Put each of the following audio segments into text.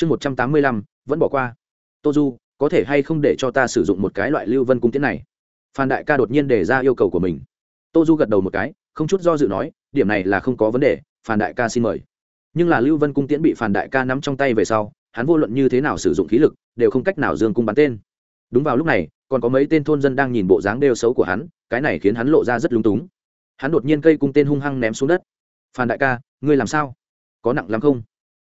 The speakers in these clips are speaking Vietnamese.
chương một trăm tám mươi lăm, vẫn bỏ qua. Tô du, có thể hay không để cho ta sử dụng một cái loại lưu vân cung tiến này? Phan đại ca đột nhiên đề ra yêu cầu của mình. Tô du gật đầu một cái, không chút do dự nói, điểm này là không có vấn đề, phan đại ca xin mời. Nhưng là lưu vân cung tiễn bị phan đại ca nắm trong tay về sau, hắn vô luận như thế nào sử dụng khí lực, đều không cách nào dương cung bắn tên. Đúng vào lúc này, còn có mấy tên thôn dân đang nhìn bộ dáng đeo xấu của hắn, cái này khiến hắn lộ ra rất lúng túng. Hắn đột nhiên cây cung tên hung hăng ném xuống đất. Phan đại ca, ngươi làm sao? Có nặng lắm không?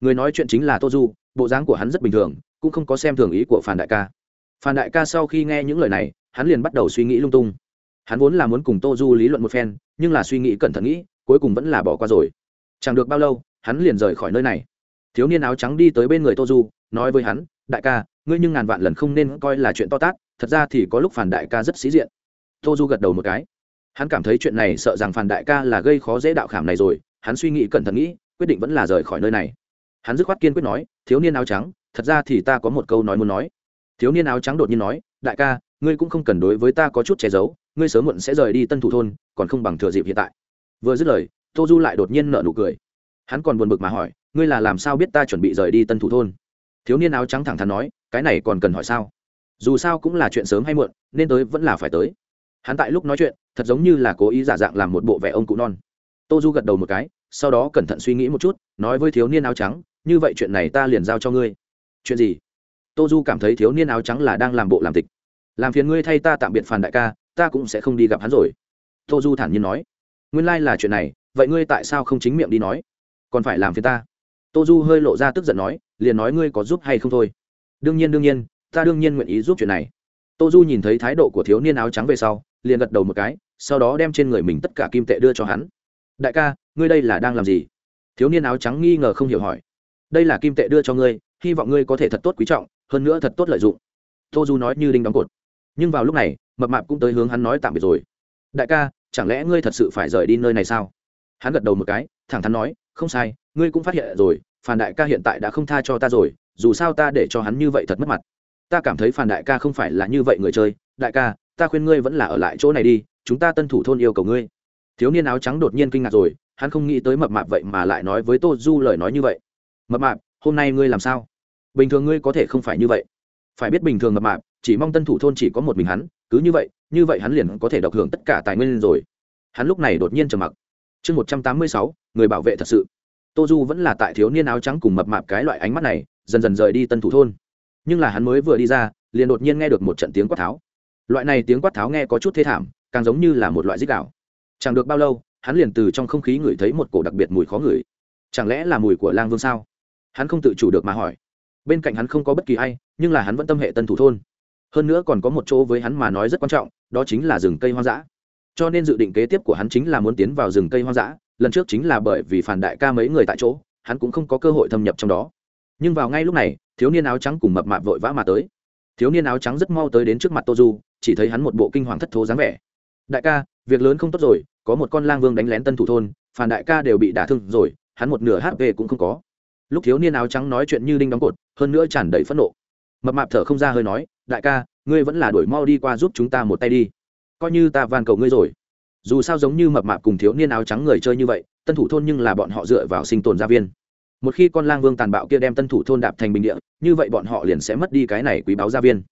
Người nói chuyện chính là tô du, bộ dáng của hắn rất bình thường, cũng không có xem thường ý của phan đại ca. Phan đại ca sau khi nghe những lời này, hắn liền bắt đầu suy nghĩ lung tung. Hắn vốn là muốn cùng tô du lý luận một phen, nhưng là suy nghĩ cẩn thận nghĩ, cuối cùng vẫn là bỏ qua rồi. Chẳng được bao lâu, hắn liền rời khỏi nơi này. Thiếu niên áo trắng đi tới bên người tô du, nói với hắn, đại ca, ngươi nhưng ngàn vạn lần không nên coi là chuyện to tát, thật ra thì có lúc phản đại ca rất sĩ diện. Tô du gật đầu một cái. Hắn cảm thấy chuyện này sợ rằng phản đại ca là gây khó dễ đạo khảm này rồi, hắn suy nghĩ cẩn thận nghĩ, quyết định vẫn là rời khỏi nơi này hắn dứt khoát kiên quyết nói, thiếu niên áo trắng, thật ra thì ta có một câu nói muốn nói. Thiếu niên áo trắng đột nhiên nói, đại ca, ngươi cũng không cần đối với ta có chút che giấu, ngươi sớm muộn sẽ rời đi tân thủ thôn, còn không bằng thừa dịp hiện tại. Vừa dứt lời, tô du lại đột nhiên nở nụ cười. Hắn còn buồn bực mà hỏi, ngươi là làm sao biết ta chuẩn bị rời đi tân thủ thôn? Thiếu niên áo trắng thẳng thắn nói, cái này còn cần hỏi sao? Dù sao cũng là chuyện sớm hay muộn, nên tới vẫn là phải tới. Hắn tại lúc nói chuyện, thật giống như là cố ý giả dạng làm một bộ vẻ ông cụ non. Tô du gật đầu một cái, sau đó cẩn thận suy nghĩ một chút, nói với thiếu niên áo trắng như vậy chuyện này ta liền giao cho ngươi. Chuyện gì? Tô du cảm thấy thiếu niên áo trắng là đang làm bộ làm tịch. Làm phiền ngươi thay ta tạm biệt phàn đại ca, ta cũng sẽ không đi gặp hắn rồi. Tô du thản nhiên nói. Nguyên lai、like、là chuyện này, vậy ngươi tại sao không chính miệng đi nói? Còn phải làm phiền ta. Tô du hơi lộ ra tức giận nói, liền nói ngươi có giúp hay không thôi. Đương nhiên đương nhiên, ta đương nhiên nguyện ý giúp chuyện này. Tô du nhìn thấy thái độ của thiếu niên áo trắng về sau, liền gật đầu một cái, sau đó đem trên người mình tất cả kim tệ đưa cho hắn. Đại ca, ngươi đây là đang làm gì? Thiếu niên áo trắng nghi ngờ không hiểu hỏi đây là kim tệ đưa cho ngươi, hy vọng ngươi có thể thật tốt quý trọng, hơn nữa thật tốt lợi dụng. Tô du nói như đinh đóng cột. Nhưng vào lúc này, mập mạp cũng tới hướng hắn nói tạm biệt rồi. Đại ca, chẳng lẽ ngươi thật sự phải rời đi nơi này sao? Hắn gật đầu một cái, thẳng thắn nói, không sai, ngươi cũng phát hiện rồi phản đại ca hiện tại đã không tha cho ta rồi, dù sao ta để cho hắn như vậy thật mất mặt. Ta cảm thấy phản đại ca không phải là như vậy người chơi. Đại ca, ta khuyên ngươi vẫn là ở lại chỗ này đi, chúng ta tân thủ thôn yêu cầu ngươi. Thiếu niên áo trắng đột nhiên kinh ngạc rồi, hắn không nghĩ tới mập mạp vậy mà lại nói với tô du lời nói như vậy mập mạp, hôm nay ngươi làm sao? Bình thường ngươi có thể không phải như vậy. Phải biết bình thường mập mạp, chỉ mong tân thủ thôn chỉ có một mình hắn, cứ như vậy như vậy hắn liền có thể độc hưởng tất cả tài nguyên rồi. Hắn lúc này đột nhiên trầm mặc. Chương một trăm tám mươi sáu, người bảo vệ thật sự. Tô du vẫn là tại thiếu niên áo trắng cùng mập mạp cái loại ánh mắt này, dần dần rời đi tân thủ thôn. Nhưng là hắn mới vừa đi ra, liền đột nhiên nghe được một trận tiếng quát tháo. Loại này tiếng quát tháo nghe có chút thế thảm, càng giống như là một loại dích đạo. Chẳng được bao lâu, hắn liền từ trong không khí ngửi thấy một cổ đặc biệt mùi khó ngửi. Chẳng lẽ là mùi của lang vương sao? Hắn không tự chủ được mà hỏi. Bên cạnh hắn không có bất kỳ ai, nhưng là hắn vẫn tâm hệ tân thủ thôn. Hơn nữa còn có một chỗ với hắn mà nói rất quan trọng, đó chính là rừng cây hoang dã. Cho nên dự định kế tiếp của hắn chính là muốn tiến vào rừng cây hoang dã, lần trước chính là bởi vì phản đại ca mấy người tại chỗ, hắn cũng không có cơ hội thâm nhập trong đó. Nhưng vào ngay lúc này, thiếu niên áo trắng cùng mập mạp vội vã mà tới. Thiếu niên áo trắng rất mau tới đến trước mặt tô du, chỉ thấy hắn một bộ kinh hoàng thất thố dáng vẻ. Đại ca, việc lớn không tốt rồi, có một con lang vương đánh lén tân thủ thôn, phản đại ca đều bị đả thương rồi, hắn một nửa hp cũng không có lúc thiếu niên áo trắng nói chuyện như đinh đóng cột, hơn nữa tràn đầy phẫn nộ. Mập mạp thở không ra hơi nói, đại ca, ngươi vẫn là đuổi mau đi qua giúp chúng ta một tay đi. Coi như ta van cầu ngươi rồi. Dù sao giống như mập mạp cùng thiếu niên áo trắng người chơi như vậy, tân thủ thôn nhưng là bọn họ dựa vào sinh tồn gia viên. Một khi con lang vương tàn bạo kia đem tân thủ thôn đạp thành bình địa, như vậy bọn họ liền sẽ mất đi cái này quý báo gia viên.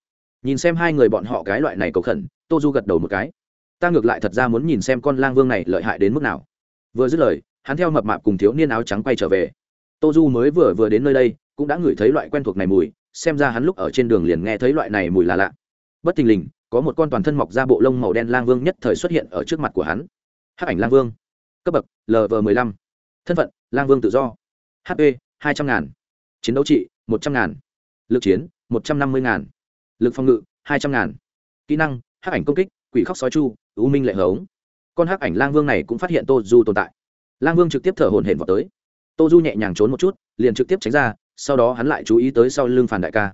Nhìn xem hai người bọn họ cái loại này cầu khẩn, tô du gật đầu một cái. Ta ngược lại thật ra muốn nhìn xem con lang vương này lợi hại đến mức nào. Vừa dứt lời, hắn theo mập mạp cùng thiếu niên áo trắng quay trở về tô du mới vừa vừa đến nơi đây, cũng đã ngửi thấy loại quen thuộc này mùi, xem ra hắn lúc ở trên đường liền nghe thấy loại này mùi là lạ. Bất thình lình, có một con toàn thân mọc ra bộ lông màu đen lang vương nhất thời xuất hiện ở trước mặt của hắn. Hắc ảnh lang vương. Cấp bậc lv m ộ thân phận, lang vương tự do. Hp hai trăm ngàn. Chiến đấu trị, một trăm ngàn. Lực chiến, một trăm năm mươi ngàn. Lực phòng ngự, hai trăm ngàn. Kỹ năng, hắc ảnh công kích, quỷ khóc sói chu, ưu minh lệ hống. Con hắc ảnh lang vương này cũng phát hiện tô du tồn tại. Lang vương trực tiếp thở hồn hển vào tới tô du nhẹ nhàng trốn một chút, liền trực tiếp tránh ra, sau đó hắn lại chú ý tới sau lưng phản đại ca.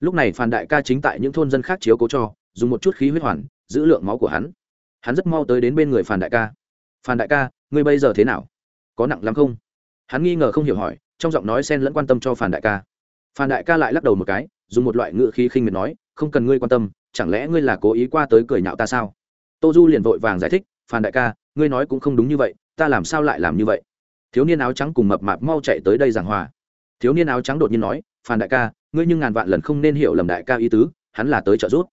Lúc này phản đại ca chính tại những thôn dân khác chiếu cố cho, dùng một chút khí huyết hoàn, giữ lượng máu của hắn. Hắn rất mau tới đến bên người phản đại ca. Phản đại ca, ngươi bây giờ thế nào? Có nặng lắm không? Hắn nghi ngờ không hiểu hỏi, trong giọng nói xen lẫn quan tâm cho phản đại ca. Phản đại ca lại lắc đầu một cái, dùng một loại ngữ khí khinh miệt nói, không cần ngươi quan tâm, chẳng lẽ ngươi là cố ý qua tới cười nhạo ta sao? Tô du liền vội vàng giải thích phản đại ca, ngươi nói cũng không đúng như vậy, ta làm sao lại làm như vậy? Thiếu niên áo trắng cùng mập mạp mau chạy tới đây giảng hòa. Thiếu niên áo trắng đột nhiên nói, phan đại ca, ngươi nhưng ngàn vạn lần không nên hiểu lầm đại ca ý tứ, hắn là tới trợ giúp.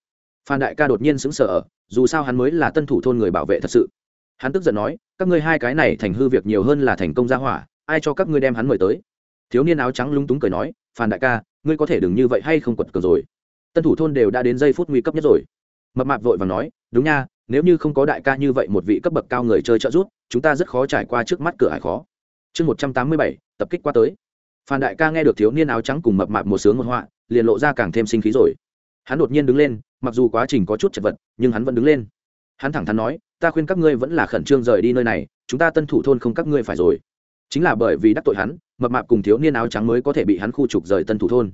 Phan đại ca đột nhiên sững sờ dù sao hắn mới là tân thủ thôn người bảo vệ thật sự. Hắn tức giận nói, các ngươi hai cái này thành hư việc nhiều hơn là thành công gia hỏa, ai cho các ngươi đem hắn mời tới? Thiếu niên áo trắng lúng túng cười nói, phan đại ca, ngươi có thể đừng như vậy hay không quật cờ rồi. Tân thủ thôn đều đã đến giây phút nguy cấp nhất rồi. Mập mạp vội và nói, đúng nha, nếu như không có đại ca như vậy một vị cấp bậc cao người chơi trợ giúp, chúng ta rất khó trải qua trước mắt cửa hải khó chương một trăm tám mươi bảy, tập kích qua tới. Phan đại ca nghe được thiếu niên áo trắng cùng mập mạp một sướng một họa, liền lộ ra càng thêm sinh khí rồi. Hắn đột nhiên đứng lên, mặc dù quá trình có chút chật vật, nhưng hắn vẫn đứng lên. Hắn thẳng thắn nói, ta khuyên các ngươi vẫn là khẩn trương rời đi nơi này, chúng ta tân thủ thôn không các ngươi phải rồi. Chính là bởi vì đắc tội hắn, mập mạp cùng thiếu niên áo trắng mới có thể bị hắn khu trục rời tân thủ thôn.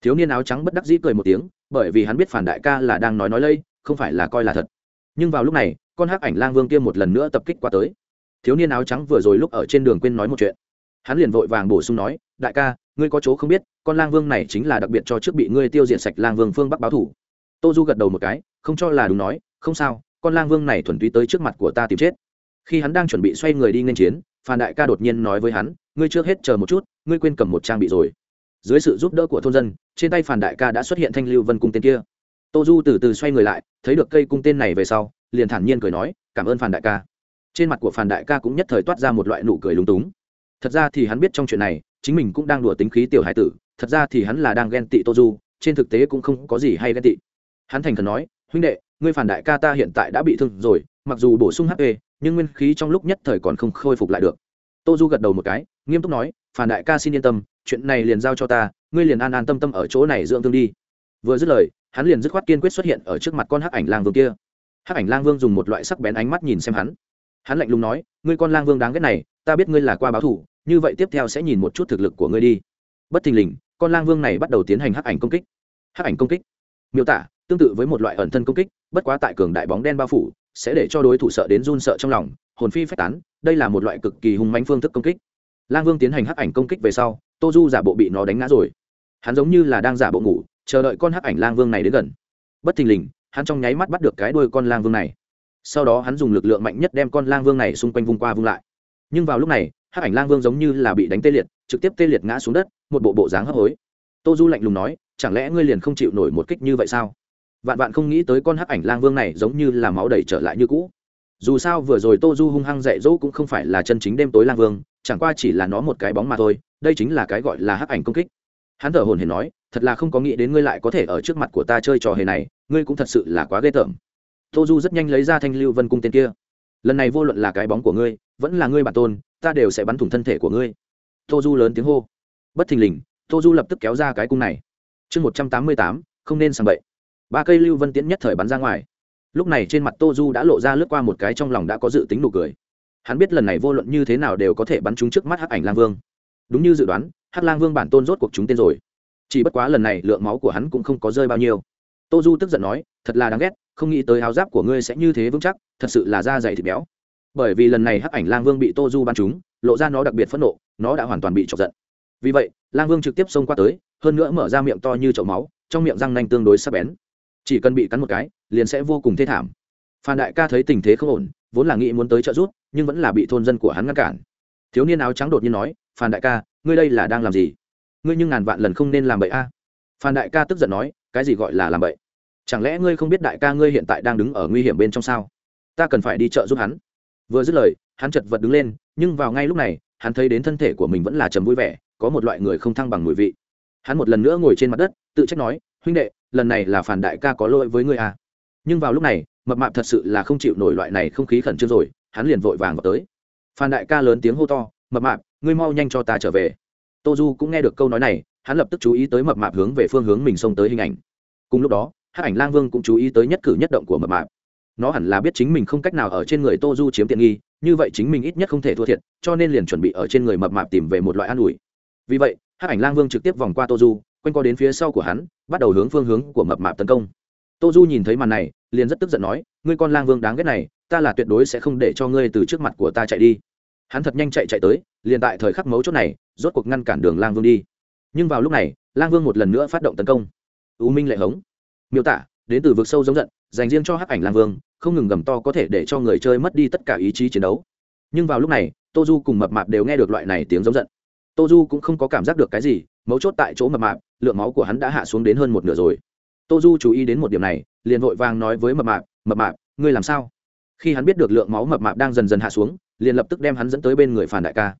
Thiếu niên áo trắng bất đắc dĩ cười một tiếng, bởi vì hắn biết phản đại ca là đang nói nói lây, không phải là coi là thật. Nhưng vào lúc này, con hắc ảnh lang vương kia một lần nữa tập kích qua tới thiếu niên áo trắng vừa rồi lúc ở trên đường quên nói một chuyện. Hắn liền vội vàng bổ sung nói, đại ca, ngươi có chỗ không biết, con lang vương này chính là đặc biệt cho trước bị ngươi tiêu diệt sạch lang vương phương bắc báo thủ. Tô du gật đầu một cái, không cho là đúng nói, không sao, con lang vương này thuần túy tới trước mặt của ta tìm chết. Khi hắn đang chuẩn bị xoay người đi nên chiến, phan đại ca đột nhiên nói với hắn, ngươi trước hết chờ một chút, ngươi quên cầm một trang bị rồi. Dưới sự giúp đỡ của thôn dân, trên tay phản đại ca đã xuất hiện thanh lưu vân cung tên kia. Tô du từ từ xoay người lại, thấy được cây cung tên này về sau, liền thản nhiên cười nói, cảm ơn phản đại ca trên mặt của phản đại ca cũng nhất thời toát ra một loại nụ cười lúng túng. Thật ra thì hắn biết trong chuyện này, chính mình cũng đang đùa tính khí tiểu hải tử, thật ra thì hắn là đang ghen tị tô du, trên thực tế cũng không có gì hay ghen tị. Hắn thành thật nói, huynh đệ, ngươi phản đại ca ta hiện tại đã bị thương rồi, mặc dù bổ sung hp nhưng nguyên khí trong lúc nhất thời còn không khôi phục lại được. Tô du gật đầu một cái, nghiêm túc nói phản đại ca xin yên tâm, chuyện này liền giao cho ta, ngươi liền an an tâm tâm ở chỗ này dưỡng thương đi. Vừa dứt lời, hắn liền dứt khoát kiên quyết xuất hiện ở trước mặt con hắc ảnh lang vương kia. Hắc ảnh lang vương dùng một loại sắc bén ánh mắt nhìn xem hắn hắn lạnh lùng nói, ngươi con lang vương đáng ghét này, ta biết ngươi là qua báo thủ, như vậy tiếp theo sẽ nhìn một chút thực lực của ngươi đi. Bất thình lình, con lang vương này bắt đầu tiến hành hắc ảnh công kích. Hắc ảnh công kích? Miêu tả, tương tự với một loại ẩn thân công kích, bất quá tại cường đại bóng đen bao phủ, sẽ để cho đối thủ sợ đến run sợ trong lòng, hồn phi phách tán, đây là một loại cực kỳ hung mánh phương thức công kích. Lang vương tiến hành hắc ảnh công kích về sau, tô du giả bộ bị nó đánh ngã rồi. Hắn giống như là đang giả bộ ngủ, chờ đợi con hắc ảnh lang vương này đến gần. Bất thình lình, hắn trong nháy mắt bắt được cái đuôi con lang vương này sau đó hắn dùng lực lượng mạnh nhất đem con lang vương này xung quanh vung qua vung lại. Nhưng vào lúc này, hắc ảnh lang vương giống như là bị đánh tê liệt, trực tiếp tê liệt ngã xuống đất, một bộ bộ dáng hấp hối. Tô du lạnh lùng nói, chẳng lẽ ngươi liền không chịu nổi một kích như vậy sao? Vạn vạn không nghĩ tới con hắc ảnh lang vương này giống như là máu đầy trở lại như cũ. Dù sao vừa rồi tô du hung hăng dạy dỗ cũng không phải là chân chính đêm tối lang vương, chẳng qua chỉ là nó một cái bóng mà thôi, đây chính là cái gọi là hắc ảnh công kích. Hắn thở hồn hển nói, thật là không có nghĩ đến ngươi lại có thể ở trước mặt của ta chơi trò hề này, ngươi cũng thật sự là quá ghê tởm tô du rất nhanh lấy ra thanh lưu vân cung tên kia. Lần này vô luận là cái bóng của ngươi, vẫn là ngươi bản tôn, ta đều sẽ bắn thủng thân thể của ngươi. Tô du lớn tiếng hô. Bất thình lình, tô du lập tức kéo ra cái cung này. Chương một trăm tám mươi tám, không nên sàng bậy. Ba cây lưu vân tiễn nhất thời bắn ra ngoài. Lúc này trên mặt tô du đã lộ ra lướt qua một cái trong lòng đã có dự tính nụ cười. Hắn biết lần này vô luận như thế nào đều có thể bắn chúng trước mắt hắc ảnh lang vương. Đúng như dự đoán, hắc lang vương bản tôn rốt cuộc chúng tên rồi. Chỉ bất quá lần này lượng máu của hắn cũng không có rơi bao nhiêu tô du tức giận nói, thật là đáng ghét, không nghĩ tới áo giáp của ngươi sẽ như thế vững chắc, thật sự là da dày thịt béo. Bởi vì lần này hắc ảnh lang vương bị tô du bắn trúng, lộ ra nó đặc biệt phẫn nộ, nó đã hoàn toàn bị chọc giận. Vì vậy, lang vương trực tiếp xông qua tới, hơn nữa mở ra miệng to như chậu máu, trong miệng răng nanh tương đối sắc bén. Chỉ cần bị cắn một cái, liền sẽ vô cùng thê thảm. Phan đại ca thấy tình thế không ổn, vốn là nghĩ muốn tới trợ giúp, nhưng vẫn là bị thôn dân của hắn ngăn cản. Thiếu niên áo trắng đột nhiên nói, phan đại ca, ngươi đây là đang làm gì? Ngươi nhưng ngàn vạn lần không nên làm bậy a. Phan đại ca tức giận nói, cái gì gọi là làm bậy? Chẳng lẽ ngươi không biết đại ca ngươi hiện tại đang đứng ở nguy hiểm bên trong sao? Ta cần phải đi chợ giúp hắn. Vừa dứt lời, hắn chật vật đứng lên, nhưng vào ngay lúc này, hắn thấy đến thân thể của mình vẫn là trầm vui vẻ, có một loại người không thăng bằng mùi vị. Hắn một lần nữa ngồi trên mặt đất, tự trách nói, huynh đệ, lần này là phản đại ca có lỗi với ngươi à. nhưng vào lúc này, mập mạp thật sự là không chịu nổi loại này không khí khẩn trương rồi, hắn liền vội vàng vào tới. Phan đại ca lớn tiếng hô to, mập mạp, ngươi mau nhanh cho ta trở về. Tô du cũng nghe được câu nói này, hắn lập tức chú ý tới mập mạp hướng về phương hướng mình xông tới hình ảnh. Cùng lúc đó hát ảnh lang vương cũng chú ý tới nhất cử nhất động của mập mạp. Nó hẳn là biết chính mình không cách nào ở trên người tô du chiếm tiện nghi, như vậy chính mình ít nhất không thể thua thiệt, cho nên liền chuẩn bị ở trên người mập mạp tìm về một loại an ủi. Vì vậy hát ảnh lang vương trực tiếp vòng qua tô du, quanh co đến phía sau của hắn, bắt đầu hướng phương hướng của mập mạp tấn công. Tô du nhìn thấy màn này, liền rất tức giận nói, ngươi con lang vương đáng ghét này, ta là tuyệt đối sẽ không để cho ngươi từ trước mặt của ta chạy đi. Hắn thật nhanh chạy chạy tới, liền tại thời khắc mấu chốt này, rốt cuộc ngăn cản đường lang vương đi. Nhưng vào lúc này, lang vương một lần nữa phát động tấn công. U minh lệ hống miêu tả, đến từ vực sâu giống giận, dành riêng cho hắc ảnh lang vương, không ngừng gầm to có thể để cho người chơi mất đi tất cả ý chí chiến đấu. Nhưng vào lúc này tô du cùng mập mạp đều nghe được loại này tiếng giống giận. Tô du cũng không có cảm giác được cái gì, mấu chốt tại chỗ mập mạp, lượng máu của hắn đã hạ xuống đến hơn một nửa rồi. Tô du chú ý đến một điểm này, liền vội vàng nói với mập mạp mập mạp, ngươi làm sao? Khi hắn biết được lượng máu mập mạp đang dần dần hạ xuống, liền lập tức đem hắn dẫn tới bên người phản đại ca.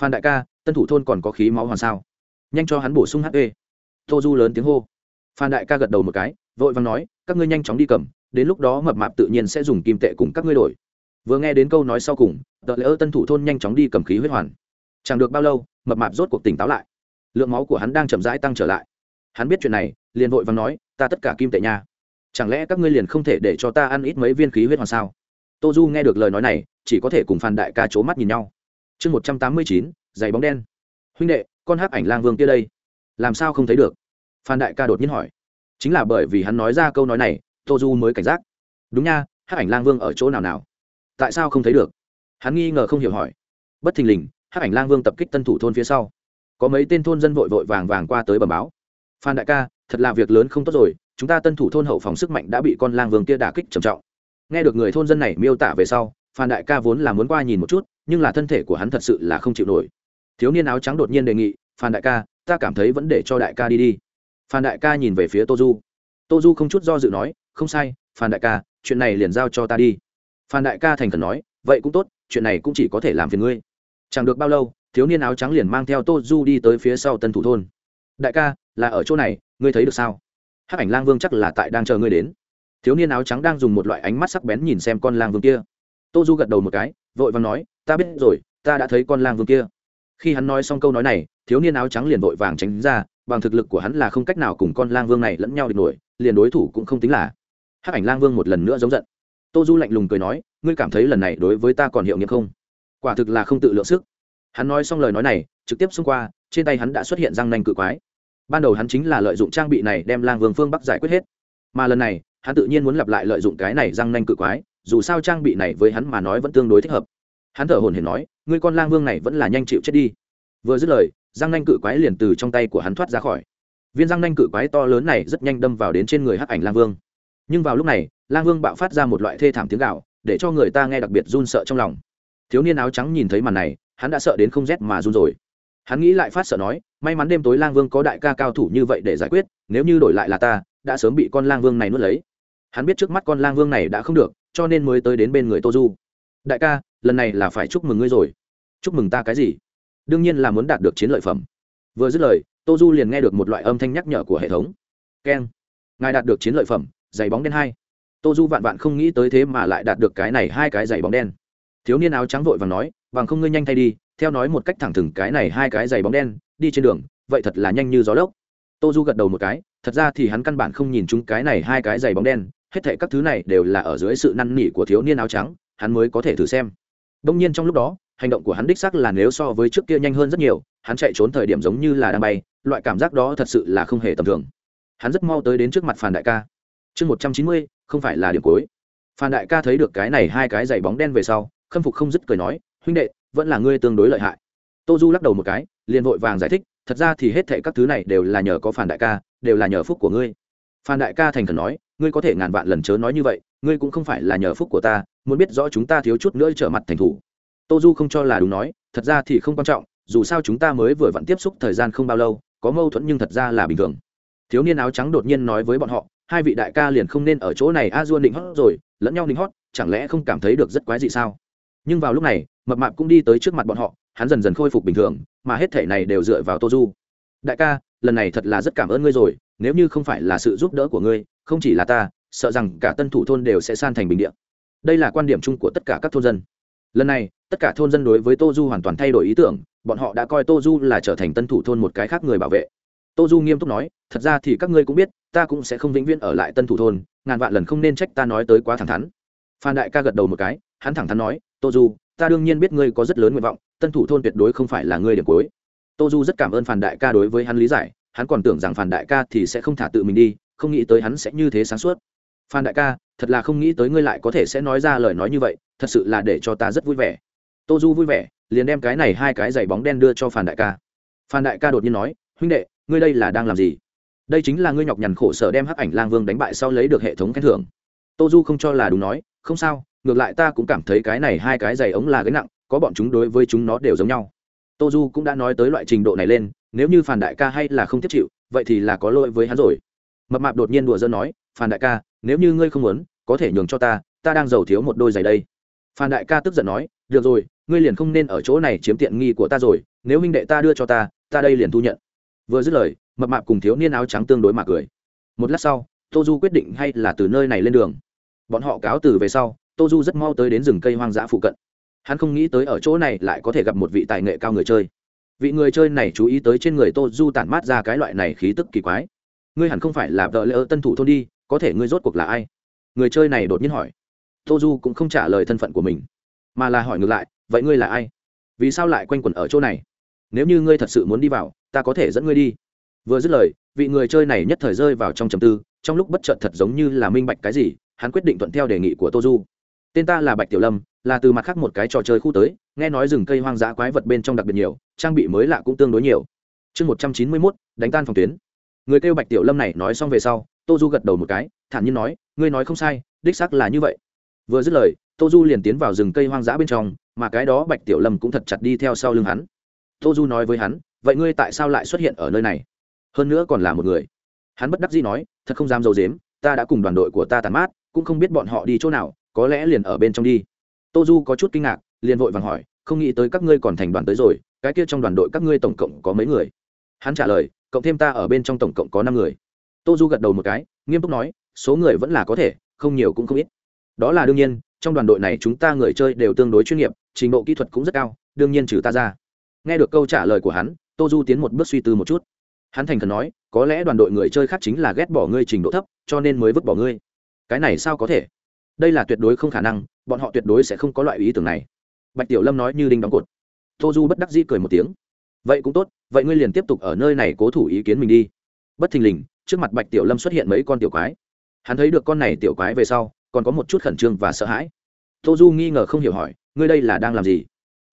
Phan đại ca, tân thủ thôn còn có khí máu hoàn sao? Nhanh cho hắn bổ sung hp tô du lớn tiếng hô phan đại ca gật đầu một cái, vội vàng nói, các ngươi nhanh chóng đi cầm, đến lúc đó mập mạp tự nhiên sẽ dùng kim tệ cùng các ngươi đổi. Vừa nghe đến câu nói sau cùng, tờ lỡ tân thủ thôn nhanh chóng đi cầm khí huyết hoàn. Chẳng được bao lâu, mập mạp rốt cuộc tỉnh táo lại. Lượng máu của hắn đang chậm rãi tăng trở lại. Hắn biết chuyện này, liền vội vàng nói, ta tất cả kim tệ nha. Chẳng lẽ các ngươi liền không thể để cho ta ăn ít mấy viên khí huyết hoàn sao? Tô du nghe được lời nói này, chỉ có thể cùng phan đại ca c h ố mắt nhìn nhau. Chương một trăm tám mươi chín, giày bóng đen. Huynh đệ, con hắc ảnh lang vương kia đây. Làm sao không thấy được? Phan đại ca đột nhiên hỏi. Chính là bởi vì hắn nói ra câu nói này, tô du mới cảnh giác. Đúng nha, hắc ảnh lang vương ở chỗ nào nào? Tại sao không thấy được? Hắn nghi ngờ không hiểu hỏi. Bất thình lình, hắc ảnh lang vương tập kích tân thủ thôn phía sau. Có mấy tên thôn dân vội vội vàng vàng qua tới bờ báo. Phan đại ca, thật là việc lớn không tốt rồi, chúng ta tân thủ thôn hậu phòng sức mạnh đã bị con lang vương kia đả kích trầm trọng. Nghe được người thôn dân này miêu tả về sau, phan đại ca vốn là muốn qua nhìn một chút, nhưng là thân thể của hắn thật sự là không chịu nổi. Thiếu niên áo trắng đột nhiên đề nghị, phan đại ca, ta cảm thấy vẫn để cho đại ca đi đi phan đại ca nhìn về phía tô du tô du không chút do dự nói, không sai, phan đại ca, chuyện này liền giao cho ta đi. Phan đại ca thành khẩn nói, vậy cũng tốt, chuyện này cũng chỉ có thể làm phiền ngươi. Chẳng được bao lâu, thiếu niên áo trắng liền mang theo tô du đi tới phía sau tân thủ thôn. Đại ca, là ở chỗ này, ngươi thấy được sao? Hắc ảnh lang vương chắc là tại đang chờ ngươi đến. Thiếu niên áo trắng đang dùng một loại ánh mắt sắc bén nhìn xem con lang vương kia. Tô du gật đầu một cái, vội và nói, ta biết rồi, ta đã thấy con lang vương kia. Khi hắn nói xong câu nói này, thiếu niên áo trắng liền vội vàng tránh ra bằng thực lực của hắn là không cách nào cùng con lang vương này lẫn nhau địch nổi, liền đối thủ cũng không tính là. Hắc ảnh lang vương một lần nữa giống giận. Tô du lạnh lùng cười nói, ngươi cảm thấy lần này đối với ta còn hiệu nghiệm không? Quả thực là không tự lượng sức. Hắn nói xong lời nói này, trực tiếp xông qua, trên tay hắn đã xuất hiện răng nanh cự quái. Ban đầu hắn chính là lợi dụng trang bị này đem lang vương phương bắc giải quyết hết. Mà lần này, hắn tự nhiên muốn lặp lại lợi dụng cái này răng nanh cự quái, dù sao trang bị này với hắn mà nói vẫn tương đối thích hợp. Hắn thở hồn hển nói, ngươi con lang vương này vẫn là nhanh chịu chết đi. Vừa dứt lời răng nanh cự quái liền từ trong tay của hắn thoát ra khỏi. Viên răng nanh cự quái to lớn này rất nhanh đâm vào đến trên người hắc ảnh lang vương. Nhưng vào lúc này, lang vương bạo phát ra một loại thê thảm tiếng gạo để cho người ta nghe đặc biệt run sợ trong lòng. Thiếu niên áo trắng nhìn thấy màn này, hắn đã sợ đến không rét mà run rồi. Hắn nghĩ lại phát sợ nói, may mắn đêm tối lang vương có đại ca cao thủ như vậy để giải quyết, nếu như đổi lại là ta, đã sớm bị con lang vương này nuốt lấy. Hắn biết trước mắt con lang vương này đã không được, cho nên mới tới đến bên người tô du. Đại ca, lần này là phải chúc mừng ngươi rồi. Chúc mừng ta cái gì? Đương nhiên là muốn đạt được chiến lợi phẩm. Vừa dứt lời, tô du liền nghe được một loại âm thanh nhắc nhở của hệ thống. Keng. Ngài đạt được chiến lợi phẩm, giày bóng đen hai. Tô du vạn vạn không nghĩ tới thế mà lại đạt được cái này hai cái giày bóng đen. Thiếu niên áo trắng vội và nói, bằng không ngươi nhanh thay đi, theo nói một cách thẳng thừng cái này hai cái giày bóng đen, đi trên đường, vậy thật là nhanh như gió lốc. Tô du gật đầu một cái, thật ra thì hắn căn bản không nhìn chúng cái này hai cái giày bóng đen, hết thệ các thứ này đều là ở dưới sự năn nỉ của thiếu niên áo trắng, hắn mới có thể thử xem. Đông nhiên trong lúc đó hành động của hắn đích sắc là nếu so với trước kia nhanh hơn rất nhiều, hắn chạy trốn thời điểm giống như là đang bay, loại cảm giác đó thật sự là không hề tầm thường. Hắn rất mau tới đến trước mặt phàn đại ca. Chương một trăm chín mươi, không phải là điểm cuối. Phan đại ca thấy được cái này hai cái giày bóng đen về sau, khâm phục không dứt cười nói, huynh đệ, vẫn là ngươi tương đối lợi hại. Tô du lắc đầu một cái, liền vội vàng giải thích, thật ra thì hết thệ các thứ này đều là nhờ có phản đại ca, đều là nhờ phúc của ngươi. Phan đại ca thành thần nói, ngươi có thể ngàn vạn lần chớ nói như vậy, ngươi cũng không phải là nhờ phúc của ta, muốn biết rõ chúng ta thiếu chút nữa trở mặt thành thủ tô du không cho là đúng nói, thật ra thì không quan trọng, dù sao chúng ta mới vừa vặn tiếp xúc thời gian không bao lâu, có mâu thuẫn nhưng thật ra là bình thường. Thiếu niên áo trắng đột nhiên nói với bọn họ, hai vị đại ca liền không nên ở chỗ này, a dua định hót rồi, lẫn nhau định hót, chẳng lẽ không cảm thấy được rất quái gì sao? Nhưng vào lúc này, mập mạp cũng đi tới trước mặt bọn họ, hắn dần dần khôi phục bình thường, mà hết thể này đều dựa vào tô du. Đại ca, lần này thật là rất cảm ơn ngươi rồi, nếu như không phải là sự giúp đỡ của ngươi, không chỉ là ta, sợ rằng cả tân thủ thôn đều sẽ san thành bình địa. Đây là quan điểm chung của tất cả các thôn dân lần này, tất cả thôn dân đối với tô du hoàn toàn thay đổi ý tưởng, bọn họ đã coi tô du là trở thành tân thủ thôn một cái khác người bảo vệ. Tô du nghiêm túc nói, thật ra thì các ngươi cũng biết, ta cũng sẽ không vĩnh viễn ở lại tân thủ thôn, ngàn vạn lần không nên trách ta nói tới quá thẳng thắn. Phan đại ca gật đầu một cái, hắn thẳng thắn nói, tô du, ta đương nhiên biết ngươi có rất lớn nguyện vọng, tân thủ thôn tuyệt đối không phải là ngươi điểm cuối. Tô du rất cảm ơn phan đại ca đối với hắn lý giải, hắn còn tưởng rằng phan đại ca thì sẽ không thả tự mình đi, không nghĩ tới hắn sẽ như thế sáng suốt. Phan đại ca thật là không nghĩ tới ngươi lại có thể sẽ nói ra lời nói như vậy, thật sự là để cho ta rất vui vẻ. Tô du vui vẻ, liền đem cái này hai cái giày bóng đen đưa cho phan đại ca. Phan đại ca đột nhiên nói, huynh đệ, ngươi đây là đang làm gì? Đây chính là ngươi nhọc nhằn khổ sở đem hắc ảnh lang vương đánh bại sau lấy được hệ thống khen thưởng. Tô du không cho là đúng nói, không sao, ngược lại ta cũng cảm thấy cái này hai cái giày ống là gánh nặng, có bọn chúng đối với chúng nó đều giống nhau. Tô du cũng đã nói tới loại trình độ này lên, nếu như phản đại ca hay là không tiếp chịu, vậy thì là có lỗi với hắn rồi mập mạp đột nhiên đùa dân nói, Phan đại ca, nếu như ngươi không muốn, có thể nhường cho ta ta đang giàu thiếu một đôi giày đây. Phan đại ca tức giận nói, được rồi, ngươi liền không nên ở chỗ này chiếm tiện nghi của ta rồi, nếu minh đệ ta đưa cho ta ta đây liền thu nhận. Vừa dứt lời, mập mạp cùng thiếu niên áo trắng tương đối mà cười. Một lát sau tô du quyết định hay là từ nơi này lên đường. Bọn họ cáo từ về sau tô du rất mau tới đến rừng cây hoang dã phụ cận. Hắn không nghĩ tới ở chỗ này lại có thể gặp một vị tài nghệ cao người chơi. Vị người chơi này chú ý tới trên người tô du tản mát ra cái loại này khí tức kỳ quái ngươi hẳn không phải là vợ lỡ tân thủ thôn đi, có thể ngươi rốt cuộc là ai? Người chơi này đột nhiên hỏi. Tô du cũng không trả lời thân phận của mình, mà là hỏi ngược lại, vậy ngươi là ai? Vì sao lại quanh quẩn ở chỗ này? Nếu như ngươi thật sự muốn đi vào, ta có thể dẫn ngươi đi. Vừa dứt lời, vị người chơi này nhất thời rơi vào trong trầm tư, trong lúc bất chợt thật giống như là minh bạch cái gì, hắn quyết định thuận theo đề nghị của tô du tên ta là bạch tiểu lâm, là từ mặt khác một cái trò chơi khu tới, nghe nói rừng cây hoang dã quái vật bên trong đặc biệt nhiều, trang bị mới lạ cũng tương đối nhiều. Chương một trăm chín mươi mốt, đánh tan phòng tuyến người kêu bạch tiểu lâm này nói xong về sau, tô du gật đầu một cái, thản nhiên nói, ngươi nói không sai, đích xác là như vậy. Vừa dứt lời, tô du liền tiến vào rừng cây hoang dã bên trong, mà cái đó bạch tiểu lâm cũng thật chặt đi theo sau lưng hắn. Tô du nói với hắn, vậy ngươi tại sao lại xuất hiện ở nơi này? Hơn nữa còn là một người. Hắn bất đắc dĩ nói, thật không dám d i ấ u dếm ta đã cùng đoàn đội của ta tàn mát, cũng không biết bọn họ đi chỗ nào, có lẽ liền ở bên trong đi. Tô du có chút kinh ngạc, liền vội vàng hỏi, không nghĩ tới các ngươi còn thành đoàn tới rồi, cái kia trong đoàn đội các ngươi tổng cộng có mấy người? Hắn trả lời cộng thêm ta ở bên trong tổng cộng có năm người. Tô du gật đầu một cái, nghiêm túc nói, số người vẫn là có thể, không nhiều cũng không ít. Đó là đương nhiên, trong đoàn đội này chúng ta người chơi đều tương đối chuyên nghiệp, trình độ kỹ thuật cũng rất cao, đương nhiên trừ ta ra. Nghe được câu trả lời của hắn, tô du tiến một bước suy tư một chút. Hắn thành khẩn nói, có lẽ đoàn đội người chơi khác chính là ghét bỏ ngươi trình độ thấp, cho nên mới vứt bỏ ngươi. Cái này sao có thể? Đây là tuyệt đối không khả năng, bọn họ tuyệt đối sẽ không có loại ý tưởng này. Bạch tiểu lâm nói như đinh đóng cột. Tô du bất đắc dĩ cười một tiếng vậy cũng tốt, vậy ngươi liền tiếp tục ở nơi này cố thủ ý kiến mình đi. Bất thình lình, trước mặt bạch tiểu lâm xuất hiện mấy con tiểu quái. Hắn thấy được con này tiểu quái về sau, còn có một chút khẩn trương và sợ hãi. Tô du nghi ngờ không hiểu hỏi, ngươi đây là đang làm gì?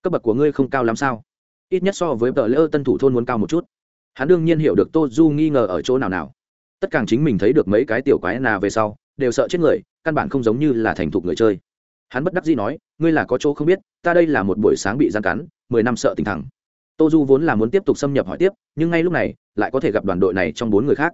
Cấp bậc của ngươi không cao lắm sao? Ít nhất so với tờ lễ tân thủ thôn muốn cao một chút. Hắn đương nhiên hiểu được tô du nghi ngờ ở chỗ nào nào. Tất cả chính mình thấy được mấy cái tiểu quái nà về sau, đều sợ chết người, căn bản không giống như là thành thục người chơi. Hắn bất đắc dĩ nói, ngươi là có chỗ không biết, ta đây là một buổi sáng bị gian cắn, mười năm sợ tình thẳng tô du vốn là muốn tiếp tục xâm nhập hỏi tiếp, nhưng ngay lúc này, lại có thể gặp đoàn đội này trong bốn người khác.